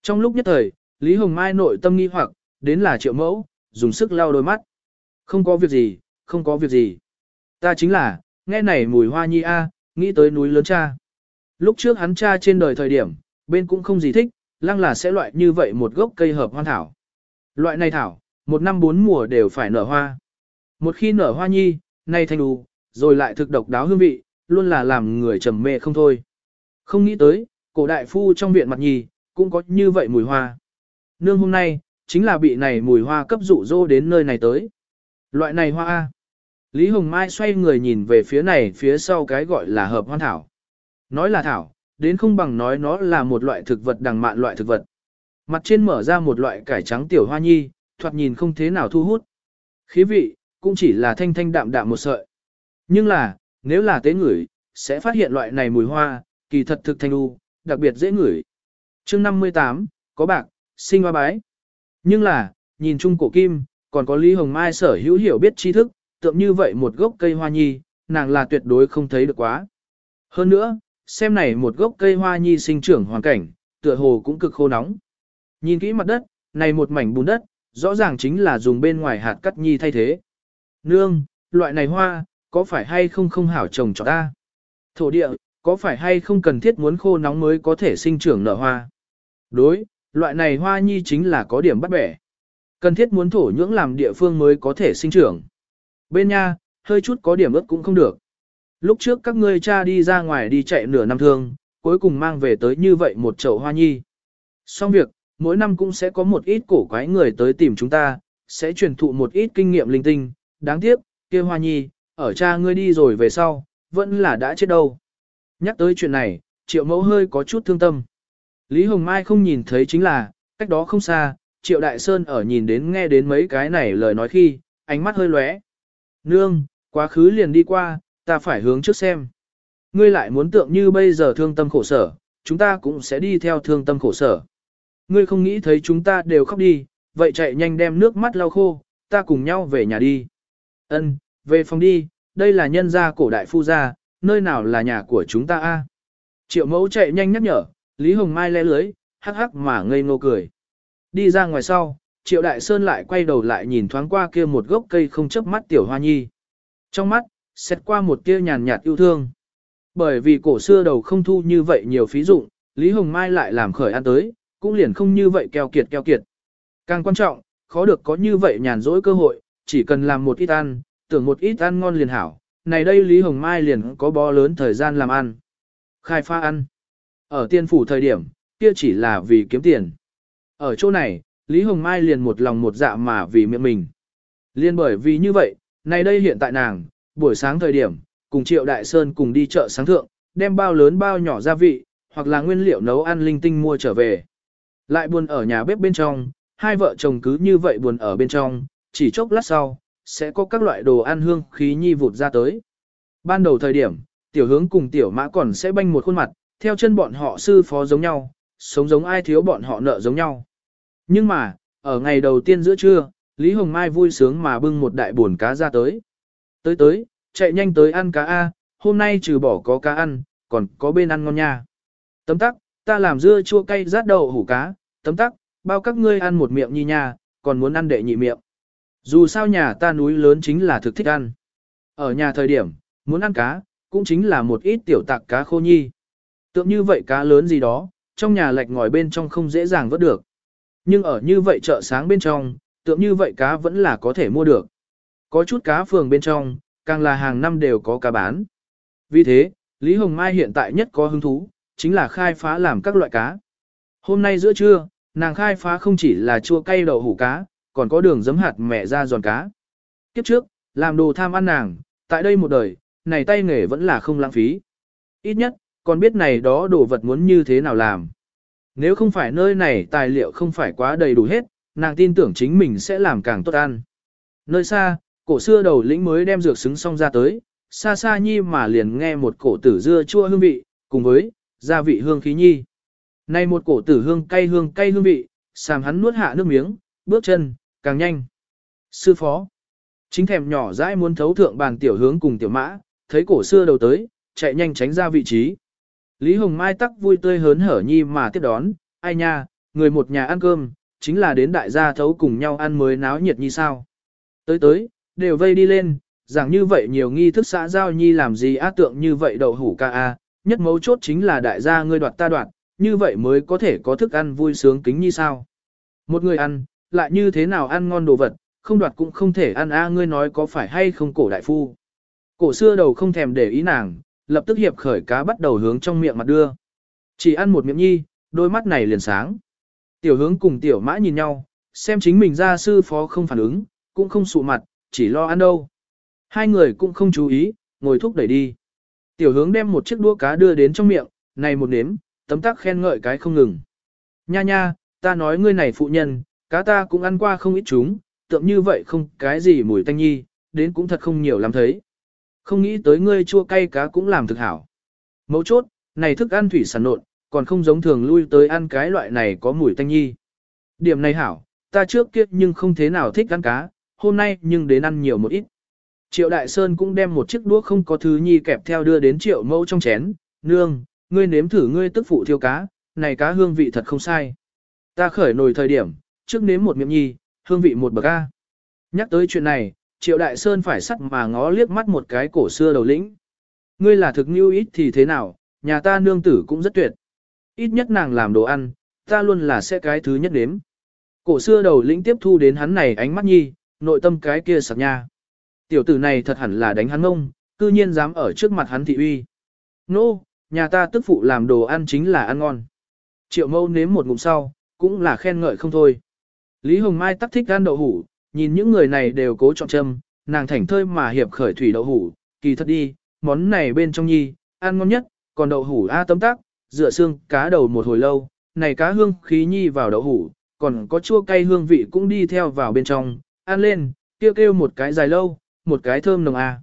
Speaker 1: Trong lúc nhất thời, Lý Hồng Mai nội tâm nghi hoặc, đến là triệu mẫu, dùng sức lau đôi mắt. Không có việc gì, không có việc gì. Ta chính là, nghe này mùi hoa nhi a, nghĩ tới núi lớn cha. Lúc trước hắn cha trên đời thời điểm, bên cũng không gì thích, lăng là sẽ loại như vậy một gốc cây hợp hoan thảo. Loại này thảo, một năm bốn mùa đều phải nở hoa. Một khi nở hoa nhi, nay thành đù, rồi lại thực độc đáo hương vị, luôn là làm người trầm mê không thôi. Không nghĩ tới, cổ đại phu trong viện mặt nhì cũng có như vậy mùi hoa. Nương hôm nay, chính là bị này mùi hoa cấp dụ dỗ đến nơi này tới. Loại này hoa A. Lý Hồng Mai xoay người nhìn về phía này phía sau cái gọi là hợp hoan thảo. Nói là thảo, đến không bằng nói nó là một loại thực vật đằng mạn loại thực vật. Mặt trên mở ra một loại cải trắng tiểu hoa nhi, thoạt nhìn không thế nào thu hút. Khí vị, cũng chỉ là thanh thanh đạm đạm một sợi. Nhưng là, nếu là tế ngửi, sẽ phát hiện loại này mùi hoa, kỳ thật thực thanh u, đặc biệt dễ ngửi. chương 58, có bạc, sinh hoa bái. Nhưng là, nhìn chung cổ kim, còn có Lý Hồng Mai sở hữu hiểu biết tri thức, tượng như vậy một gốc cây hoa nhi, nàng là tuyệt đối không thấy được quá. Hơn nữa, xem này một gốc cây hoa nhi sinh trưởng hoàn cảnh, tựa hồ cũng cực khô nóng. Nhìn kỹ mặt đất, này một mảnh bùn đất, rõ ràng chính là dùng bên ngoài hạt cắt nhi thay thế. Nương, loại này hoa, có phải hay không không hảo trồng cho ta? Thổ địa, có phải hay không cần thiết muốn khô nóng mới có thể sinh trưởng nở hoa? Đối, loại này hoa nhi chính là có điểm bắt bẻ. Cần thiết muốn thổ nhưỡng làm địa phương mới có thể sinh trưởng. Bên nha, hơi chút có điểm ướt cũng không được. Lúc trước các ngươi cha đi ra ngoài đi chạy nửa năm thương, cuối cùng mang về tới như vậy một chậu hoa nhi. Xong việc, mỗi năm cũng sẽ có một ít cổ quái người tới tìm chúng ta, sẽ truyền thụ một ít kinh nghiệm linh tinh, đáng tiếc, kia hoa nhi, ở cha ngươi đi rồi về sau, vẫn là đã chết đâu. Nhắc tới chuyện này, triệu mẫu hơi có chút thương tâm. Lý Hồng Mai không nhìn thấy chính là, cách đó không xa, triệu đại sơn ở nhìn đến nghe đến mấy cái này lời nói khi, ánh mắt hơi lóe. Nương, quá khứ liền đi qua, ta phải hướng trước xem. Ngươi lại muốn tượng như bây giờ thương tâm khổ sở, chúng ta cũng sẽ đi theo thương tâm khổ sở. Ngươi không nghĩ thấy chúng ta đều khóc đi, vậy chạy nhanh đem nước mắt lau khô, ta cùng nhau về nhà đi. Ân, về phòng đi, đây là nhân gia cổ đại phu gia, nơi nào là nhà của chúng ta a? Triệu mẫu chạy nhanh nhắc nhở, Lý Hồng Mai le lưới, hắc hắc mà ngây ngô cười. Đi ra ngoài sau, Triệu Đại Sơn lại quay đầu lại nhìn thoáng qua kia một gốc cây không chớp mắt tiểu hoa nhi. Trong mắt, xét qua một tia nhàn nhạt yêu thương. Bởi vì cổ xưa đầu không thu như vậy nhiều phí dụng, Lý Hồng Mai lại làm khởi ăn tới, cũng liền không như vậy keo kiệt keo kiệt. Càng quan trọng, khó được có như vậy nhàn rỗi cơ hội, chỉ cần làm một ít ăn, tưởng một ít ăn ngon liền hảo. Này đây Lý Hồng Mai liền có bó lớn thời gian làm ăn. Khai pha ăn. Ở tiên phủ thời điểm, kia chỉ là vì kiếm tiền. Ở chỗ này, Lý Hồng Mai liền một lòng một dạ mà vì miệng mình. Liên bởi vì như vậy, này đây hiện tại nàng, buổi sáng thời điểm, cùng Triệu Đại Sơn cùng đi chợ sáng thượng, đem bao lớn bao nhỏ gia vị, hoặc là nguyên liệu nấu ăn linh tinh mua trở về. Lại buồn ở nhà bếp bên trong, hai vợ chồng cứ như vậy buồn ở bên trong, chỉ chốc lát sau, sẽ có các loại đồ ăn hương khí nhi vụt ra tới. Ban đầu thời điểm, tiểu hướng cùng tiểu mã còn sẽ banh một khuôn mặt, theo chân bọn họ sư phó giống nhau, sống giống ai thiếu bọn họ nợ giống nhau. Nhưng mà, ở ngày đầu tiên giữa trưa, Lý Hồng Mai vui sướng mà bưng một đại buồn cá ra tới. Tới tới, chạy nhanh tới ăn cá A, hôm nay trừ bỏ có cá ăn, còn có bên ăn ngon nha. Tấm tắc, ta làm dưa chua cay rát đậu hủ cá, tấm tắc, bao các ngươi ăn một miệng nhi nha, còn muốn ăn đệ nhị miệng. Dù sao nhà ta núi lớn chính là thực thích ăn. Ở nhà thời điểm, muốn ăn cá, cũng chính là một ít tiểu tạc cá khô nhi. Tượng như vậy cá lớn gì đó, trong nhà lạch ngòi bên trong không dễ dàng vớt được. Nhưng ở như vậy chợ sáng bên trong, tượng như vậy cá vẫn là có thể mua được. Có chút cá phường bên trong, càng là hàng năm đều có cá bán. Vì thế, Lý Hồng Mai hiện tại nhất có hứng thú, chính là khai phá làm các loại cá. Hôm nay giữa trưa, nàng khai phá không chỉ là chua cay đậu hủ cá, còn có đường giấm hạt mẹ ra giòn cá. Kiếp trước, làm đồ tham ăn nàng, tại đây một đời, này tay nghề vẫn là không lãng phí. Ít nhất, còn biết này đó đồ vật muốn như thế nào làm. Nếu không phải nơi này tài liệu không phải quá đầy đủ hết, nàng tin tưởng chính mình sẽ làm càng tốt ăn. Nơi xa, cổ xưa đầu lĩnh mới đem dược xứng xong ra tới, xa xa nhi mà liền nghe một cổ tử dưa chua hương vị, cùng với gia vị hương khí nhi. Này một cổ tử hương cay hương cay hương vị, sàm hắn nuốt hạ nước miếng, bước chân, càng nhanh. Sư phó, chính thèm nhỏ dãi muốn thấu thượng bàn tiểu hướng cùng tiểu mã, thấy cổ xưa đầu tới, chạy nhanh tránh ra vị trí. Lý Hồng Mai tắc vui tươi hớn hở nhi mà tiếp đón, ai nha, người một nhà ăn cơm, chính là đến đại gia thấu cùng nhau ăn mới náo nhiệt như sao. Tới tới, đều vây đi lên, rằng như vậy nhiều nghi thức xã giao nhi làm gì á tượng như vậy đậu hủ ca a, nhất mấu chốt chính là đại gia ngươi đoạt ta đoạt, như vậy mới có thể có thức ăn vui sướng kính như sao. Một người ăn, lại như thế nào ăn ngon đồ vật, không đoạt cũng không thể ăn a ngươi nói có phải hay không cổ đại phu. Cổ xưa đầu không thèm để ý nàng, lập tức hiệp khởi cá bắt đầu hướng trong miệng mặt đưa. Chỉ ăn một miệng nhi, đôi mắt này liền sáng. Tiểu hướng cùng tiểu mã nhìn nhau, xem chính mình ra sư phó không phản ứng, cũng không sụ mặt, chỉ lo ăn đâu. Hai người cũng không chú ý, ngồi thúc đẩy đi. Tiểu hướng đem một chiếc đũa cá đưa đến trong miệng, này một nếm, tấm tắc khen ngợi cái không ngừng. Nha nha, ta nói ngươi này phụ nhân, cá ta cũng ăn qua không ít chúng, tượng như vậy không cái gì mùi tanh nhi, đến cũng thật không nhiều lắm thấy. Không nghĩ tới ngươi chua cay cá cũng làm thực hảo. Mấu chốt, này thức ăn thủy sản nộn, còn không giống thường lui tới ăn cái loại này có mùi tanh nhi. Điểm này hảo, ta trước kia nhưng không thế nào thích ăn cá, hôm nay nhưng đến ăn nhiều một ít. Triệu Đại Sơn cũng đem một chiếc đũa không có thứ nhi kẹp theo đưa đến triệu mẫu trong chén, nương, ngươi nếm thử ngươi tức phụ thiêu cá, này cá hương vị thật không sai. Ta khởi nồi thời điểm, trước nếm một miệng nhi, hương vị một bậc A. Nhắc tới chuyện này, Triệu Đại Sơn phải sắt mà ngó liếc mắt một cái cổ xưa đầu lĩnh. Ngươi là thực như ít thì thế nào, nhà ta nương tử cũng rất tuyệt. Ít nhất nàng làm đồ ăn, ta luôn là sẽ cái thứ nhất đếm. Cổ xưa đầu lĩnh tiếp thu đến hắn này ánh mắt nhi, nội tâm cái kia sạc nha. Tiểu tử này thật hẳn là đánh hắn ngông, cư nhiên dám ở trước mặt hắn thị uy. Nô, no, nhà ta tức phụ làm đồ ăn chính là ăn ngon. Triệu mâu nếm một ngụm sau, cũng là khen ngợi không thôi. Lý Hồng Mai tắc thích ăn đậu hủ, nhìn những người này đều cố chọn châm, nàng thảnh thơi mà hiệp khởi thủy đậu hủ, kỳ thật đi, món này bên trong nhi, ăn ngon nhất, còn đậu hủ A tấm tác, dựa xương cá đầu một hồi lâu, này cá hương khí nhi vào đậu hủ, còn có chua cay hương vị cũng đi theo vào bên trong, ăn lên, kêu kêu một cái dài lâu, một cái thơm nồng A.